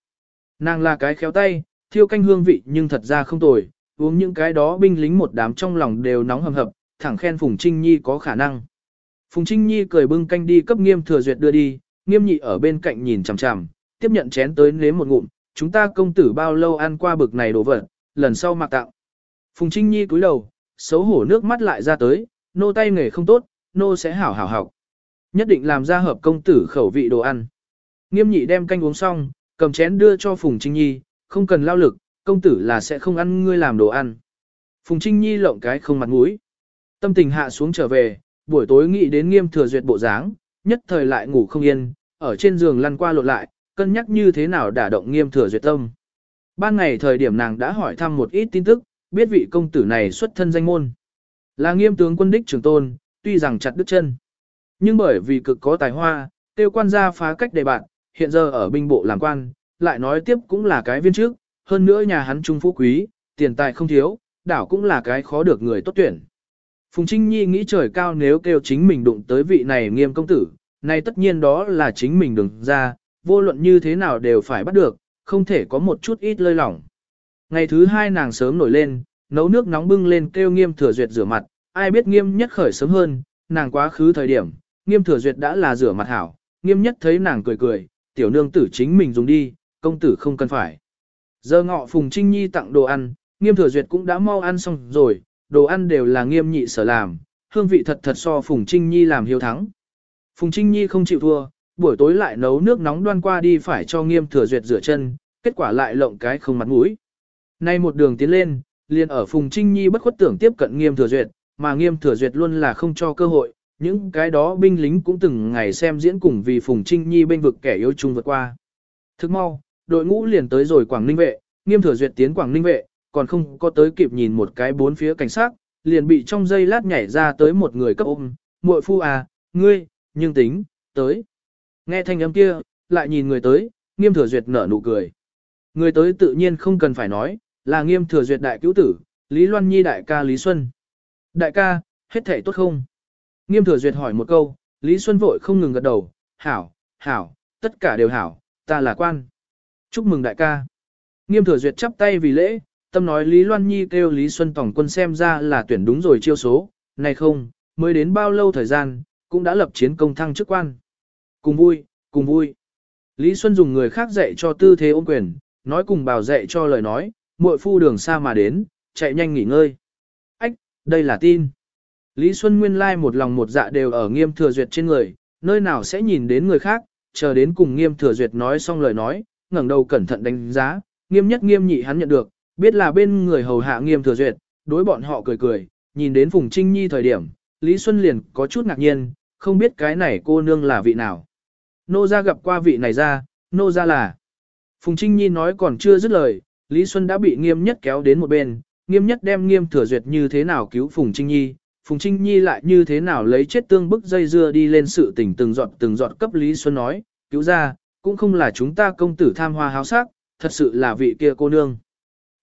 Nàng là cái khéo tay, thiêu canh hương vị nhưng thật ra không tồi, uống những cái đó binh lính một đám trong lòng đều nóng hầm hập, thẳng khen Phùng Trinh Nhi có khả năng. Phùng Trinh Nhi cười bưng canh đi cấp nghiêm thừa duyệt đưa đi, nghiêm nhị ở bên cạnh nhìn chằm chằm, tiếp nhận chén tới nếm một ngụm, chúng ta công tử bao lâu ăn qua bực này đồ vật, lần sau mặc tạo. Phùng Trinh Nhi cúi đầu, xấu hổ nước mắt lại ra tới, nô tay nghề không tốt, nô sẽ hảo hảo học. Nhất định làm ra hợp công tử khẩu vị đồ ăn. Nghiêm nhị đem canh uống xong, cầm chén đưa cho Phùng Trinh Nhi, không cần lao lực, công tử là sẽ không ăn ngươi làm đồ ăn. Phùng Trinh Nhi lộng cái không mặt mũi. Tâm tình hạ xuống trở về, buổi tối nghĩ đến nghiêm thừa duyệt bộ dáng, nhất thời lại ngủ không yên, ở trên giường lăn qua lộn lại, cân nhắc như thế nào đả động nghiêm thừa duyệt tâm. Ban ngày thời điểm nàng đã hỏi thăm một ít tin tức, biết vị công tử này xuất thân danh môn. Là nghiêm tướng quân đích trường tôn, tuy rằng chặt đứt chân. Nhưng bởi vì cực có tài hoa, tiêu quan gia phá cách đề bạn, hiện giờ ở binh bộ làm quan, lại nói tiếp cũng là cái viên trước, hơn nữa nhà hắn trung phú quý, tiền tài không thiếu, đảo cũng là cái khó được người tốt tuyển. Phùng Trinh Nhi nghĩ trời cao nếu kêu chính mình đụng tới vị này nghiêm công tử, nay tất nhiên đó là chính mình đừng ra, vô luận như thế nào đều phải bắt được, không thể có một chút ít lơi lỏng. Ngày thứ hai nàng sớm nổi lên, nấu nước nóng bưng lên kêu nghiêm thừa duyệt rửa mặt, ai biết nghiêm nhất khởi sớm hơn, nàng quá khứ thời điểm, nghiêm thừa duyệt đã là rửa mặt hảo, nghiêm nhất thấy nàng cười cười, tiểu nương tử chính mình dùng đi, công tử không cần phải. Giờ ngọ Phùng Trinh Nhi tặng đồ ăn, nghiêm thừa duyệt cũng đã mau ăn xong rồi, đồ ăn đều là nghiêm nhị sở làm, hương vị thật thật so Phùng Trinh Nhi làm hiếu thắng. Phùng Trinh Nhi không chịu thua, buổi tối lại nấu nước nóng đoan qua đi phải cho nghiêm thừa duyệt rửa chân, kết quả lại lộng cái không mặt mũi. Nay một đường tiến lên, liền ở Phùng Trinh Nhi bất khuất tưởng tiếp cận nghiêm thừa duyệt, mà nghiêm thừa duyệt luôn là không cho cơ hội, những cái đó binh lính cũng từng ngày xem diễn cùng vì Phùng Trinh Nhi bên vực kẻ yếu chung vượt qua. Thức mau, đội ngũ liền tới rồi Quảng Ninh vệ, nghiêm thừa duyệt tiến Quảng Ninh vệ, còn không có tới kịp nhìn một cái bốn phía cảnh sát, liền bị trong giây lát nhảy ra tới một người cấp ôm, muội phu à, ngươi, nhưng tính, tới. Nghe thanh âm kia, lại nhìn người tới, nghiêm thừa duyệt nở nụ cười. Người tới tự nhiên không cần phải nói, là nghiêm thừa duyệt đại cứu tử, Lý Loan Nhi đại ca Lý Xuân. Đại ca, hết thể tốt không? Nghiêm thừa duyệt hỏi một câu, Lý Xuân vội không ngừng gật đầu, hảo, hảo, tất cả đều hảo, ta là quan. Chúc mừng đại ca. Nghiêm thừa duyệt chắp tay vì lễ, tâm nói Lý Loan Nhi kêu Lý Xuân tổng quân xem ra là tuyển đúng rồi chiêu số, này không, mới đến bao lâu thời gian, cũng đã lập chiến công thăng chức quan. Cùng vui, cùng vui. Lý Xuân dùng người khác dạy cho tư thế ôm quyền, nói cùng bảo dạy cho lời nói, muội phu đường xa mà đến, chạy nhanh nghỉ ngơi. Ách, đây là tin. Lý Xuân nguyên lai một lòng một dạ đều ở nghiêm thừa duyệt trên người, nơi nào sẽ nhìn đến người khác, chờ đến cùng nghiêm thừa duyệt nói xong lời nói, ngẩng đầu cẩn thận đánh giá, nghiêm nhất nghiêm nhị hắn nhận được, biết là bên người hầu hạ nghiêm thừa duyệt, đối bọn họ cười cười, nhìn đến Phùng Trinh Nhi thời điểm, Lý Xuân liền có chút ngạc nhiên, không biết cái này cô nương là vị nào. Nô ra gặp qua vị này ra, nô ra là. Phùng Trinh Nhi nói còn chưa dứt lời, Lý Xuân đã bị nghiêm nhất kéo đến một bên, nghiêm nhất đem nghiêm thừa duyệt như thế nào cứu Phùng Trinh Nhi, Phùng Trinh Nhi lại như thế nào lấy chết tương bức dây dưa đi lên sự tình từng giọt từng giọt cấp Lý Xuân nói, cứu ra, cũng không là chúng ta công tử tham hoa háo sắc, thật sự là vị kia cô nương.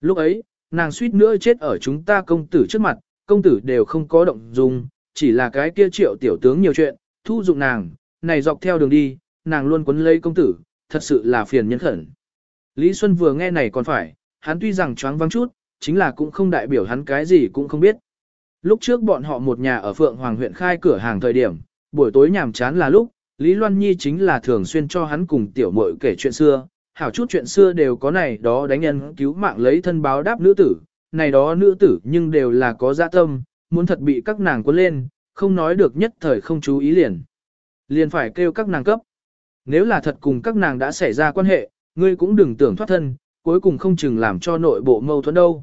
Lúc ấy, nàng suýt nữa chết ở chúng ta công tử trước mặt, công tử đều không có động dung, chỉ là cái kia triệu tiểu tướng nhiều chuyện, thu dụng nàng, này dọc theo đường đi, nàng luôn quấn lấy công tử, thật sự là phiền nhân khẩn. Lý Xuân vừa nghe này còn phải, hắn tuy rằng choáng vắng chút, chính là cũng không đại biểu hắn cái gì cũng không biết. Lúc trước bọn họ một nhà ở Phượng Hoàng huyện khai cửa hàng thời điểm, buổi tối nhàm chán là lúc, Lý Loan Nhi chính là thường xuyên cho hắn cùng tiểu muội kể chuyện xưa, hảo chút chuyện xưa đều có này đó đánh nhân cứu mạng lấy thân báo đáp nữ tử, này đó nữ tử nhưng đều là có dạ tâm, muốn thật bị các nàng cuốn lên, không nói được nhất thời không chú ý liền. Liền phải kêu các nàng cấp. Nếu là thật cùng các nàng đã xảy ra quan hệ, ngươi cũng đừng tưởng thoát thân, cuối cùng không chừng làm cho nội bộ mâu thuẫn đâu.